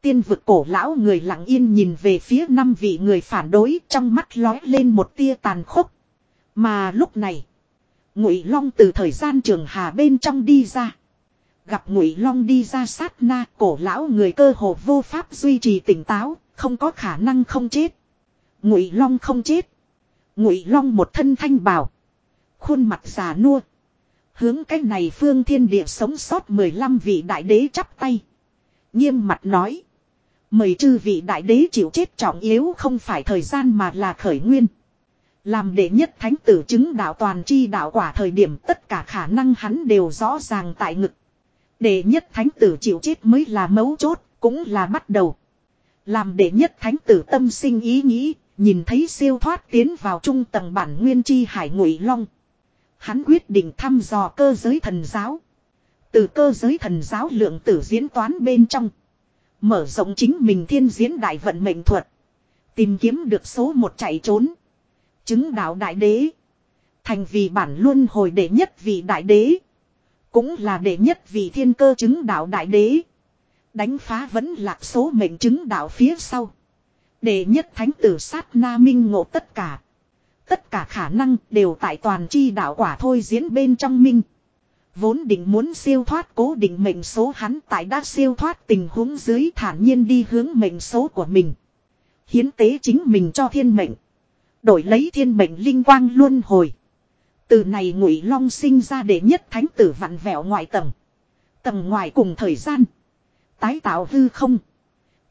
Tiên vực cổ lão người lặng yên nhìn về phía năm vị người phản đối trong mắt lói lên một tia tàn khốc. Mà lúc này, Ngụy Long từ thời gian trường hà bên trong đi ra. Gặp ngụy long đi ra sát na cổ lão người cơ hồ vô pháp duy trì tỉnh táo, không có khả năng không chết. Ngụy long không chết. Ngụy long một thân thanh bào. Khuôn mặt già nua. Hướng cái này phương thiên địa sống sót 15 vị đại đế chắp tay. Nghiêm mặt nói. Mời chư vị đại đế chịu chết trọng yếu không phải thời gian mà là khởi nguyên. Làm đệ nhất thánh tử chứng đạo toàn chi đạo quả thời điểm tất cả khả năng hắn đều rõ ràng tại ngực. Đệ nhất thánh tử chịu chết mới là mấu chốt, cũng là bắt đầu. Làm đệ nhất thánh tử tâm sinh ý nghĩ, nhìn thấy siêu thoát tiến vào trung tầng bản nguyên chi hải ngụy long. Hắn quyết định thăm dò cơ giới thần giáo. Từ cơ giới thần giáo lượng tử diễn toán bên trong. Mở rộng chính mình thiên diễn đại vận mệnh thuật. Tìm kiếm được số một chạy trốn. Chứng đạo đại đế. Thành vì bản luân hồi đệ nhất vị đại đế. Cũng là đệ nhất vì thiên cơ chứng đạo đại đế. Đánh phá vẫn lạc số mệnh chứng đạo phía sau. Đệ nhất thánh tử sát na minh ngộ tất cả. Tất cả khả năng đều tại toàn chi đạo quả thôi diễn bên trong minh. Vốn định muốn siêu thoát cố định mệnh số hắn tại đã siêu thoát tình huống dưới thản nhiên đi hướng mệnh số của mình. Hiến tế chính mình cho thiên mệnh. Đổi lấy thiên mệnh linh quang luân hồi. Từ này ngụy long sinh ra để nhất thánh tử vặn vẹo ngoại tầng. Tầng ngoài cùng thời gian. Tái tạo hư không.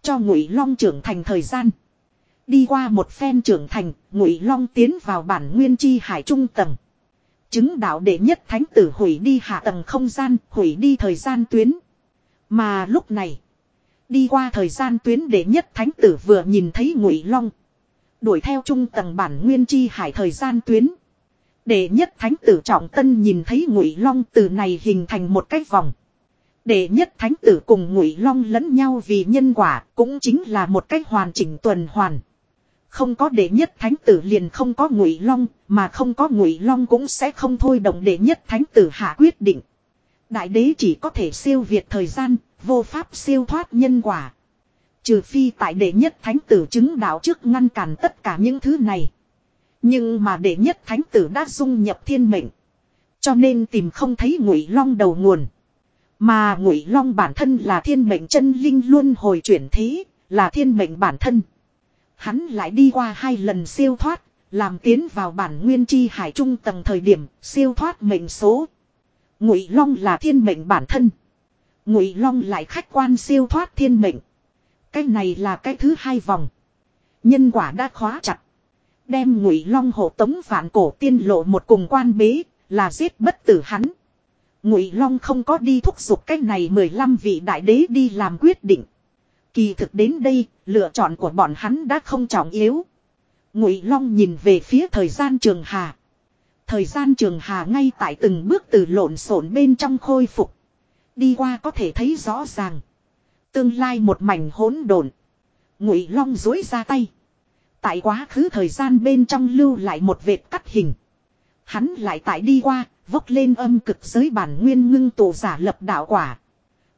Cho ngụy long trưởng thành thời gian. Đi qua một phen trưởng thành, ngụy long tiến vào bản nguyên chi hải trung tầng. Chứng đạo đệ nhất thánh tử hủy đi hạ tầng không gian, hủy đi thời gian tuyến. Mà lúc này, đi qua thời gian tuyến đệ nhất thánh tử vừa nhìn thấy ngụy long. Đuổi theo trung tầng bản nguyên chi hải thời gian tuyến. Đệ nhất thánh tử trọng tân nhìn thấy ngụy long từ này hình thành một cái vòng. Đệ nhất thánh tử cùng ngụy long lẫn nhau vì nhân quả cũng chính là một cách hoàn chỉnh tuần hoàn. Không có đệ nhất thánh tử liền không có ngụy long, mà không có ngụy long cũng sẽ không thôi động đệ nhất thánh tử hạ quyết định. Đại đế chỉ có thể siêu việt thời gian, vô pháp siêu thoát nhân quả. Trừ phi tại đệ nhất thánh tử chứng đạo trước ngăn cản tất cả những thứ này. Nhưng mà đệ nhất thánh tử đã dung nhập thiên mệnh. Cho nên tìm không thấy ngụy long đầu nguồn. Mà ngụy long bản thân là thiên mệnh chân linh luôn hồi chuyển thế, là thiên mệnh bản thân. Hắn lại đi qua hai lần siêu thoát, làm tiến vào bản nguyên chi hải trung tầng thời điểm siêu thoát mệnh số. Ngụy Long là thiên mệnh bản thân. Ngụy Long lại khách quan siêu thoát thiên mệnh. Cái này là cái thứ hai vòng. Nhân quả đã khóa chặt. Đem Ngụy Long hộ tống phản cổ tiên lộ một cùng quan bế, là giết bất tử hắn. Ngụy Long không có đi thúc giục cái này 15 vị đại đế đi làm quyết định. Kỳ thực đến đây, lựa chọn của bọn hắn đã không trọng yếu. Ngụy Long nhìn về phía thời gian trường hà. Thời gian trường hà ngay tại từng bước từ lộn xộn bên trong khôi phục. Đi qua có thể thấy rõ ràng. Tương lai một mảnh hỗn độn. Ngụy Long duỗi ra tay. Tại quá khứ thời gian bên trong lưu lại một vệt cắt hình. Hắn lại tại đi qua, vốc lên âm cực giới bản nguyên ngưng tụ giả lập đạo quả.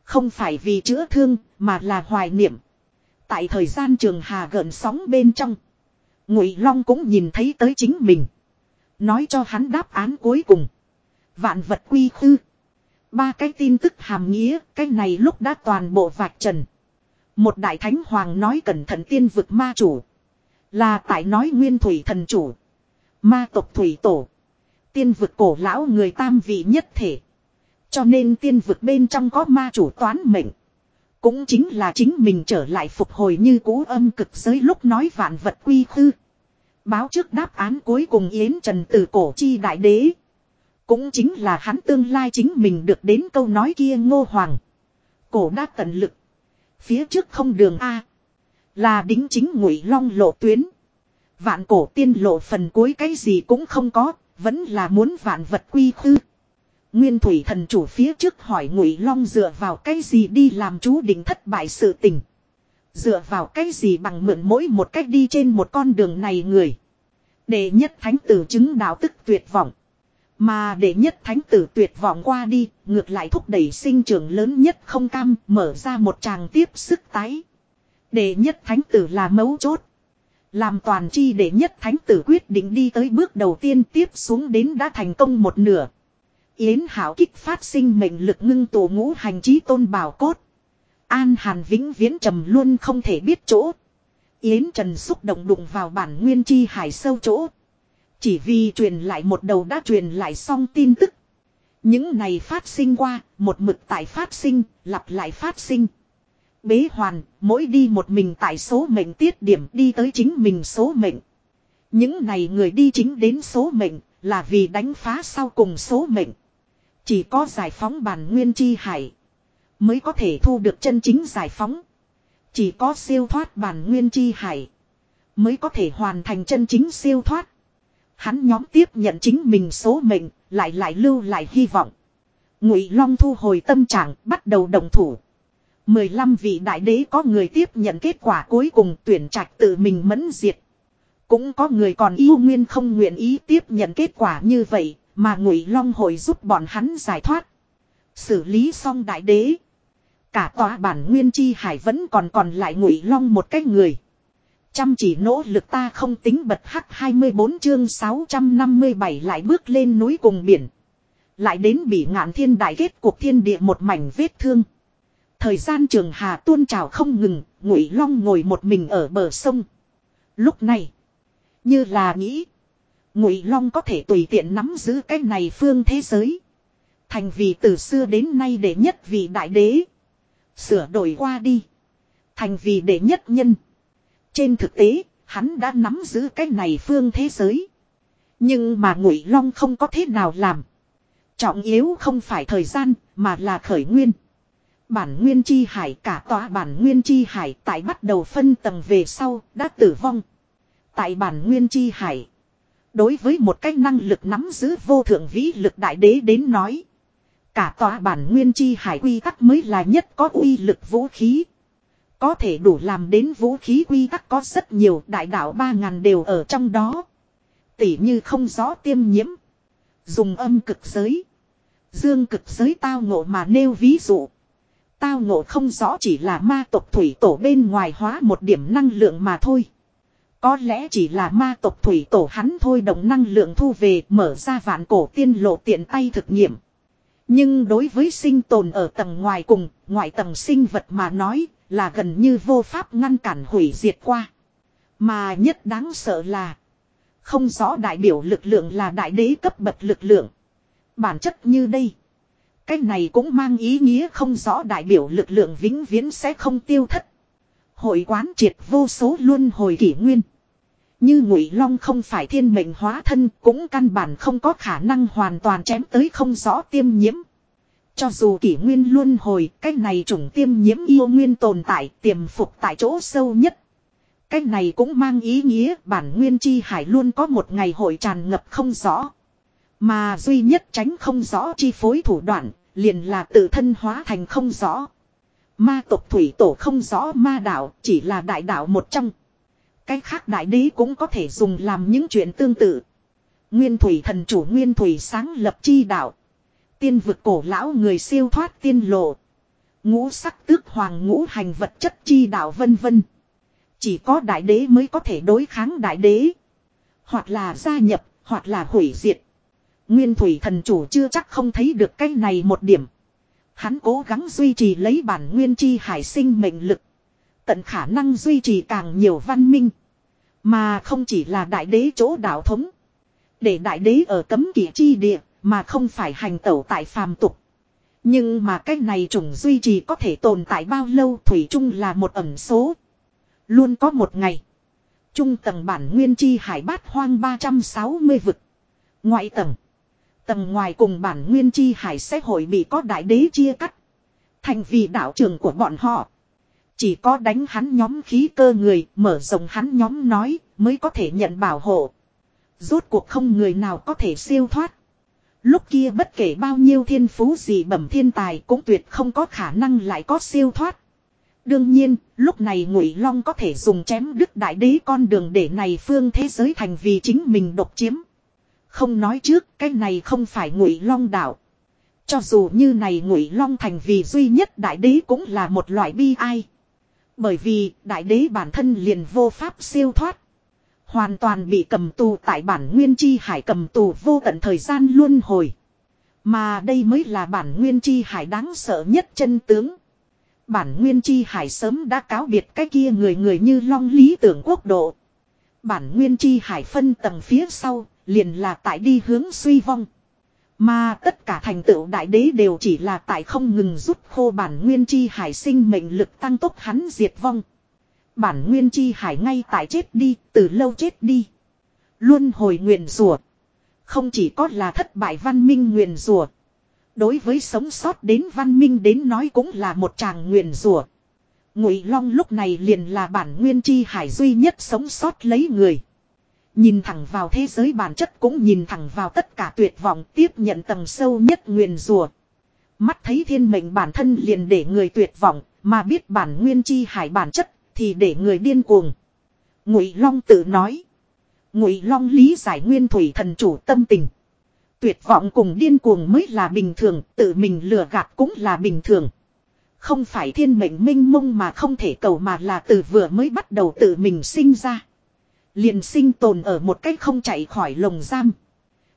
Không phải vì chữa thương, mà là hoài niệm. Tại thời gian trường hà gần sóng bên trong. Ngụy Long cũng nhìn thấy tới chính mình. Nói cho hắn đáp án cuối cùng. Vạn vật quy khư. Ba cái tin tức hàm nghĩa, cái này lúc đã toàn bộ vạch trần. Một đại thánh hoàng nói cẩn thận tiên vực ma chủ. Là tại nói nguyên thủy thần chủ. Ma tộc thủy tổ. Tiên vực cổ lão người tam vị nhất thể. Cho nên tiên vực bên trong có ma chủ toán mệnh. Cũng chính là chính mình trở lại phục hồi như cũ âm cực giới lúc nói vạn vật quy khư. Báo trước đáp án cuối cùng Yến Trần từ cổ chi đại đế. Cũng chính là hắn tương lai chính mình được đến câu nói kia ngô hoàng. Cổ đã tận lực. Phía trước không đường A. Là đính chính ngụy long lộ tuyến. Vạn cổ tiên lộ phần cuối cái gì cũng không có. Vẫn là muốn vạn vật quy khư. Nguyên thủy thần chủ phía trước hỏi ngụy long dựa vào cái gì đi làm chú định thất bại sự tình. Dựa vào cái gì bằng mượn mỗi một cách đi trên một con đường này người. Đệ nhất thánh tử chứng đạo tức tuyệt vọng. Mà đệ nhất thánh tử tuyệt vọng qua đi, ngược lại thúc đẩy sinh trưởng lớn nhất không cam, mở ra một tràng tiếp sức tái. Đệ nhất thánh tử là mấu chốt. Làm toàn chi đệ nhất thánh tử quyết định đi tới bước đầu tiên tiếp xuống đến đã thành công một nửa. Yến Hảo kích phát sinh mệnh lực ngưng tổ ngũ hành trí tôn bảo cốt. An Hàn vĩnh viễn trầm luôn không thể biết chỗ. Yến Trần xúc động đụng vào bản nguyên chi hải sâu chỗ. Chỉ vì truyền lại một đầu đã truyền lại xong tin tức. Những này phát sinh qua, một mực tại phát sinh, lặp lại phát sinh. Bế hoàn, mỗi đi một mình tại số mệnh tiết điểm đi tới chính mình số mệnh. Những này người đi chính đến số mệnh, là vì đánh phá sau cùng số mệnh. Chỉ có giải phóng bản nguyên chi hải. Mới có thể thu được chân chính giải phóng. Chỉ có siêu thoát bản nguyên chi hải. Mới có thể hoàn thành chân chính siêu thoát. Hắn nhóm tiếp nhận chính mình số mệnh, lại lại lưu lại hy vọng. Ngụy Long thu hồi tâm trạng, bắt đầu đồng thủ. 15 vị đại đế có người tiếp nhận kết quả cuối cùng tuyển trạch tự mình mẫn diệt. Cũng có người còn yêu nguyên không nguyện ý tiếp nhận kết quả như vậy, mà Ngụy Long hồi giúp bọn hắn giải thoát. Xử lý xong đại đế. Cả tòa bản nguyên chi hải vẫn còn còn lại ngụy long một cái người. Chăm chỉ nỗ lực ta không tính bật hắc 24 chương 657 lại bước lên núi cùng biển. Lại đến bị ngạn thiên đại kết cuộc thiên địa một mảnh vết thương. Thời gian trường hà tuôn trào không ngừng, ngụy long ngồi một mình ở bờ sông. Lúc này, như là nghĩ, ngụy long có thể tùy tiện nắm giữ cái này phương thế giới. Thành vì từ xưa đến nay đệ nhất vị đại đế. Sửa đổi qua đi. Thành vì đệ nhất nhân. Trên thực tế, hắn đã nắm giữ cái này phương thế giới. Nhưng mà ngụy long không có thế nào làm. Trọng yếu không phải thời gian, mà là khởi nguyên. Bản nguyên chi hải cả tòa bản nguyên chi hải tại bắt đầu phân tầng về sau, đã tử vong. Tại bản nguyên chi hải. Đối với một cái năng lực nắm giữ vô thượng vĩ lực đại đế đến nói. Cả tòa bản nguyên chi hải quy tắc mới là nhất có uy lực vũ khí. Có thể đủ làm đến vũ khí quy tắc có rất nhiều đại đạo ba ngàn đều ở trong đó. Tỉ như không rõ tiêm nhiễm. Dùng âm cực giới. Dương cực giới tao ngộ mà nêu ví dụ. Tao ngộ không rõ chỉ là ma tộc thủy tổ bên ngoài hóa một điểm năng lượng mà thôi. Có lẽ chỉ là ma tộc thủy tổ hắn thôi động năng lượng thu về mở ra vạn cổ tiên lộ tiện tay thực nghiệm. Nhưng đối với sinh tồn ở tầng ngoài cùng, ngoại tầng sinh vật mà nói là gần như vô pháp ngăn cản hủy diệt qua. Mà nhất đáng sợ là không rõ đại biểu lực lượng là đại đế cấp bậc lực lượng. Bản chất như đây. Cái này cũng mang ý nghĩa không rõ đại biểu lực lượng vĩnh viễn sẽ không tiêu thất. Hội quán triệt vô số luân hồi kỷ nguyên. Như ngụy long không phải thiên mệnh hóa thân cũng căn bản không có khả năng hoàn toàn chém tới không rõ tiêm nhiễm. Cho dù kỷ nguyên luôn hồi, cái này chủng tiêm nhiễm yêu nguyên tồn tại, tiềm phục tại chỗ sâu nhất. Cái này cũng mang ý nghĩa bản nguyên chi hải luôn có một ngày hội tràn ngập không rõ. Mà duy nhất tránh không rõ chi phối thủ đoạn, liền là tự thân hóa thành không rõ. Ma tộc thủy tổ không rõ ma đạo, chỉ là đại đạo một trong. Cái khác đại đế cũng có thể dùng làm những chuyện tương tự. Nguyên thủy thần chủ nguyên thủy sáng lập chi đạo. Tiên vực cổ lão người siêu thoát tiên lộ. Ngũ sắc tước hoàng ngũ hành vật chất chi đạo vân vân. Chỉ có đại đế mới có thể đối kháng đại đế. Hoặc là gia nhập, hoặc là hủy diệt. Nguyên thủy thần chủ chưa chắc không thấy được cái này một điểm. Hắn cố gắng duy trì lấy bản nguyên chi hải sinh mệnh lực. Tận khả năng duy trì càng nhiều văn minh. Mà không chỉ là đại đế chỗ đạo thống. Để đại đế ở cấm kỵ chi địa, mà không phải hành tẩu tại phàm tục. Nhưng mà cái này trùng duy trì có thể tồn tại bao lâu, thủy chung là một ẩn số. Luôn có một ngày. Trung tầng bản nguyên chi hải bát hoang 360 vực. Ngoại tầng. Tầng ngoài cùng bản nguyên chi hải sẽ hội bị có đại đế chia cắt. Thành vì đạo trường của bọn họ. Chỉ có đánh hắn nhóm khí cơ người, mở rộng hắn nhóm nói, mới có thể nhận bảo hộ. Rốt cuộc không người nào có thể siêu thoát. Lúc kia bất kể bao nhiêu thiên phú gì bẩm thiên tài cũng tuyệt không có khả năng lại có siêu thoát. Đương nhiên, lúc này Ngụy Long có thể dùng chém đứt đại đế con đường để này phương thế giới thành vì chính mình độc chiếm. Không nói trước, cái này không phải Ngụy Long đạo. Cho dù như này Ngụy Long thành vì duy nhất đại đế cũng là một loại bi ai. Bởi vì đại đế bản thân liền vô pháp siêu thoát. Hoàn toàn bị cầm tù tại bản nguyên chi hải cầm tù vô tận thời gian luân hồi. Mà đây mới là bản nguyên chi hải đáng sợ nhất chân tướng. Bản nguyên chi hải sớm đã cáo biệt cái kia người người như long lý tưởng quốc độ. Bản nguyên chi hải phân tầng phía sau, liền là tại đi hướng suy vong. Mà tất cả thành tựu đại đế đều chỉ là tại không ngừng rút khô bản nguyên chi hải sinh mệnh lực tăng tốc hắn diệt vong. Bản nguyên chi hải ngay tại chết đi, từ lâu chết đi. Luôn hồi nguyện rùa. Không chỉ có là thất bại văn minh nguyện rùa. Đối với sống sót đến văn minh đến nói cũng là một chàng nguyện rùa. Ngụy Long lúc này liền là bản nguyên chi hải duy nhất sống sót lấy người. Nhìn thẳng vào thế giới bản chất cũng nhìn thẳng vào tất cả tuyệt vọng tiếp nhận tầng sâu nhất nguyền rùa. Mắt thấy thiên mệnh bản thân liền để người tuyệt vọng, mà biết bản nguyên chi hải bản chất thì để người điên cuồng. Ngụy Long tự nói. Ngụy Long lý giải nguyên thủy thần chủ tâm tình. Tuyệt vọng cùng điên cuồng mới là bình thường, tự mình lừa gạt cũng là bình thường. Không phải thiên mệnh minh mông mà không thể cầu mà là từ vừa mới bắt đầu tự mình sinh ra. Liền sinh tồn ở một cách không chạy khỏi lồng giam.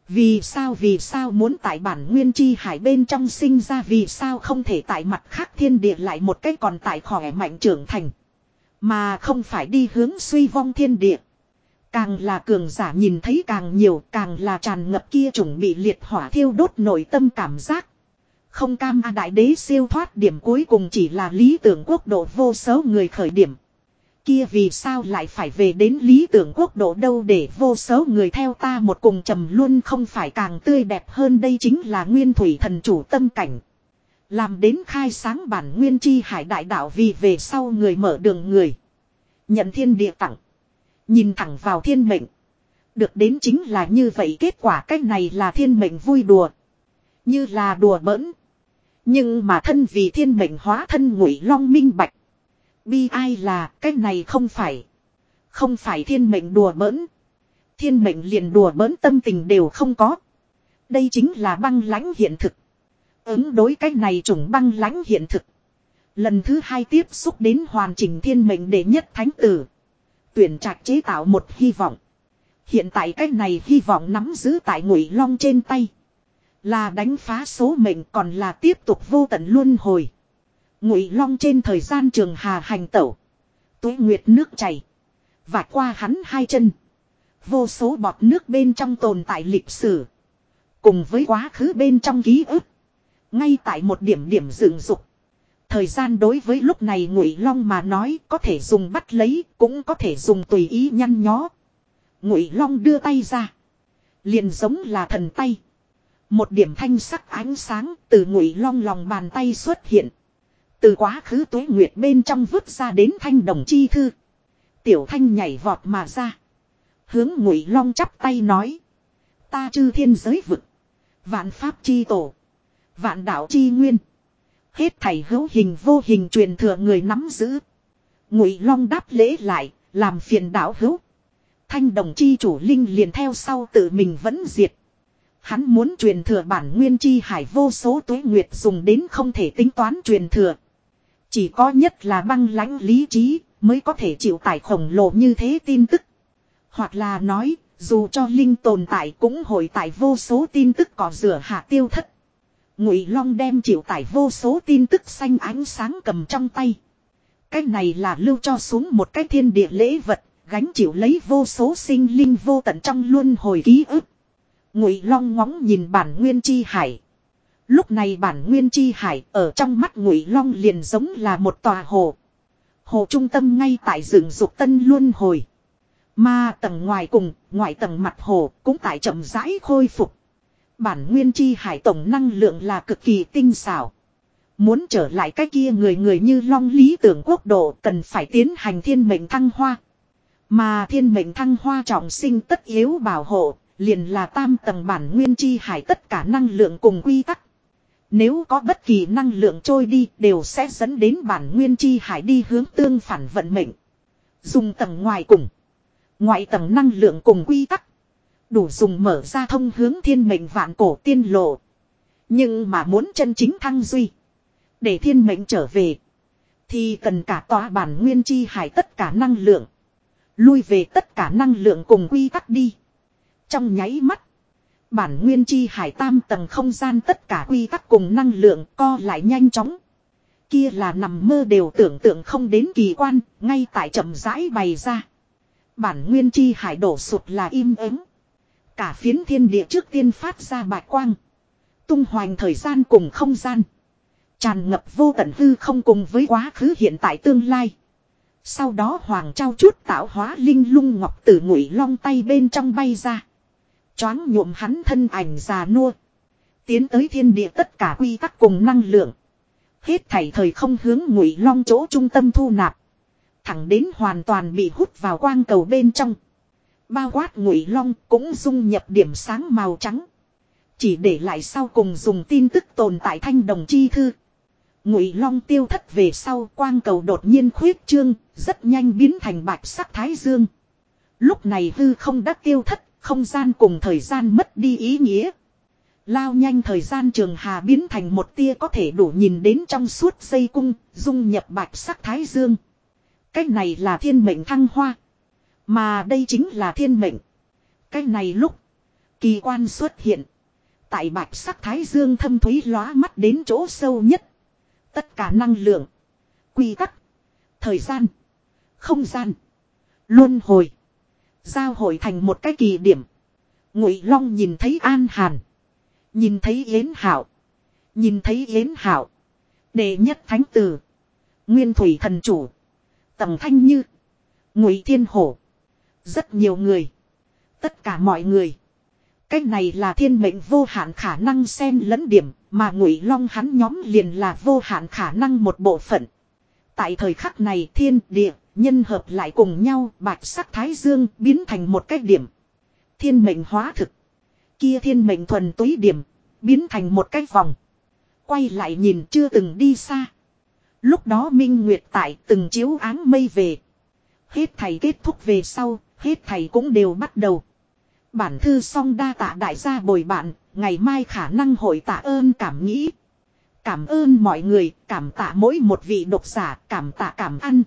Vì sao vì sao muốn tại bản nguyên chi hải bên trong sinh ra, vì sao không thể tại mặt khác thiên địa lại một cách còn tại khỏe mạnh trưởng thành. Mà không phải đi hướng suy vong thiên địa. Càng là cường giả nhìn thấy càng nhiều, càng là tràn ngập kia chủng bị liệt hỏa thiêu đốt nội tâm cảm giác. Không cam A Đại Đế siêu thoát điểm cuối cùng chỉ là lý tưởng quốc độ vô số người khởi điểm. Kia vì sao lại phải về đến lý tưởng quốc độ đâu để vô số người theo ta một cùng trầm luôn không phải càng tươi đẹp hơn đây chính là nguyên thủy thần chủ tâm cảnh. Làm đến khai sáng bản nguyên chi hải đại đạo vì về sau người mở đường người. Nhận thiên địa tặng. Nhìn thẳng vào thiên mệnh. Được đến chính là như vậy kết quả cách này là thiên mệnh vui đùa. Như là đùa bỡn. Nhưng mà thân vì thiên mệnh hóa thân ngụy long minh bạch. Bi ai là, cái này không phải. Không phải thiên mệnh đùa bỡn. Thiên mệnh liền đùa bỡn tâm tình đều không có. Đây chính là băng lãnh hiện thực. Ứng đối cái này trùng băng lãnh hiện thực. Lần thứ hai tiếp xúc đến hoàn chỉnh thiên mệnh đệ nhất thánh tử. Tuyển trạc chế tạo một hy vọng. Hiện tại cái này hy vọng nắm giữ tại ngụy long trên tay. Là đánh phá số mệnh còn là tiếp tục vô tận luân hồi. Ngụy long trên thời gian trường hà hành tẩu. Tuế nguyệt nước chảy. Và qua hắn hai chân. Vô số bọt nước bên trong tồn tại lịch sử. Cùng với quá khứ bên trong ký ức. Ngay tại một điểm điểm dựng dục. Thời gian đối với lúc này ngụy long mà nói có thể dùng bắt lấy, cũng có thể dùng tùy ý nhăn nhó. Ngụy long đưa tay ra. Liền giống là thần tay. Một điểm thanh sắc ánh sáng từ ngụy long lòng bàn tay xuất hiện. Từ quá khứ tuế nguyệt bên trong vứt ra đến thanh đồng chi thư. Tiểu thanh nhảy vọt mà ra. Hướng ngụy long chắp tay nói. Ta chư thiên giới vực. Vạn pháp chi tổ. Vạn đạo chi nguyên. Hết thảy hữu hình vô hình truyền thừa người nắm giữ. Ngụy long đáp lễ lại. Làm phiền đạo hữu. Thanh đồng chi chủ linh liền theo sau tự mình vẫn diệt. Hắn muốn truyền thừa bản nguyên chi hải vô số tuế nguyệt dùng đến không thể tính toán truyền thừa. Chỉ có nhất là băng lãnh lý trí mới có thể chịu tải khổng lồ như thế tin tức. Hoặc là nói, dù cho linh tồn tại cũng hội tải vô số tin tức có rửa hạ tiêu thất. Ngụy Long đem chịu tải vô số tin tức xanh ánh sáng cầm trong tay. Cái này là lưu cho xuống một cái thiên địa lễ vật, gánh chịu lấy vô số sinh linh vô tận trong luân hồi ký ức. Ngụy Long ngóng nhìn bản nguyên chi hải. Lúc này bản nguyên chi hải ở trong mắt Ngụy Long liền giống là một tòa hồ. Hồ trung tâm ngay tại rừng dục tân luân hồi. Mà tầng ngoài cùng, ngoài tầng mặt hồ cũng tại chậm rãi khôi phục. Bản nguyên chi hải tổng năng lượng là cực kỳ tinh xảo. Muốn trở lại cái kia người người như long lý tưởng quốc độ cần phải tiến hành thiên mệnh thăng hoa. Mà thiên mệnh thăng hoa trọng sinh tất yếu bảo hộ, liền là tam tầng bản nguyên chi hải tất cả năng lượng cùng quy tắc. Nếu có bất kỳ năng lượng trôi đi, đều sẽ dẫn đến bản nguyên chi hải đi hướng tương phản vận mệnh. Dùng tầng ngoài cùng. Ngoại tầng năng lượng cùng quy tắc. Đủ dùng mở ra thông hướng thiên mệnh vạn cổ tiên lộ. Nhưng mà muốn chân chính thăng duy. Để thiên mệnh trở về. Thì cần cả tòa bản nguyên chi hải tất cả năng lượng. Lui về tất cả năng lượng cùng quy tắc đi. Trong nháy mắt. Bản nguyên chi hải tam tầng không gian tất cả quy tắc cùng năng lượng co lại nhanh chóng. Kia là nằm mơ đều tưởng tượng không đến kỳ quan, ngay tại chậm rãi bày ra. Bản nguyên chi hải đổ sụt là im ắng. Cả phiến thiên địa trước tiên phát ra bạch quang. Tung hoành thời gian cùng không gian. Tràn ngập vô tận hư không cùng với quá khứ hiện tại tương lai. Sau đó hoàng trao chút tạo hóa linh lung ngọc tử ngụy long tay bên trong bay ra. Choáng nhuộm hắn thân ảnh già nua. Tiến tới thiên địa tất cả quy tắc cùng năng lượng. Hết thảy thời không hướng ngụy long chỗ trung tâm thu nạp. Thẳng đến hoàn toàn bị hút vào quang cầu bên trong. Bao quát ngụy long cũng dung nhập điểm sáng màu trắng. Chỉ để lại sau cùng dùng tin tức tồn tại thanh đồng chi thư. Ngụy long tiêu thất về sau quang cầu đột nhiên khuyết trương, rất nhanh biến thành bạch sắc thái dương. Lúc này hư không đã tiêu thất, không gian cùng thời gian mất đi ý nghĩa. Lao nhanh thời gian trường hà biến thành một tia có thể đủ nhìn đến trong suốt dây cung, dung nhập bạch sắc thái dương. Cách này là thiên mệnh thăng hoa. Mà đây chính là thiên mệnh. Cách này lúc, kỳ quan xuất hiện. Tại bạch sắc thái dương thâm thúy lóa mắt đến chỗ sâu nhất. Tất cả năng lượng, quy tắc, thời gian, không gian, luân hồi. Giao hội thành một cái kỳ điểm. Ngụy Long nhìn thấy An Hàn. Nhìn thấy Yến Hảo. Nhìn thấy Yến Hảo. Đệ nhất thánh tử. Nguyên thủy thần chủ. Tầm thanh như. Ngụy Thiên Hổ. Rất nhiều người. Tất cả mọi người. Cái này là thiên mệnh vô hạn khả năng xen lẫn điểm, mà ngụy long hắn nhóm liền là vô hạn khả năng một bộ phận. Tại thời khắc này thiên địa, nhân hợp lại cùng nhau bạch sắc thái dương biến thành một cái điểm. Thiên mệnh hóa thực. Kia thiên mệnh thuần túy điểm, biến thành một cái vòng. Quay lại nhìn chưa từng đi xa. Lúc đó Minh Nguyệt tại từng chiếu áng mây về. Hết thầy kết thúc về sau, hết thầy cũng đều bắt đầu. Bản thư xong đa tạ đại gia bồi bạn, ngày mai khả năng hội tạ ơn cảm nghĩ. Cảm ơn mọi người, cảm tạ mỗi một vị độc giả, cảm tạ cảm ăn.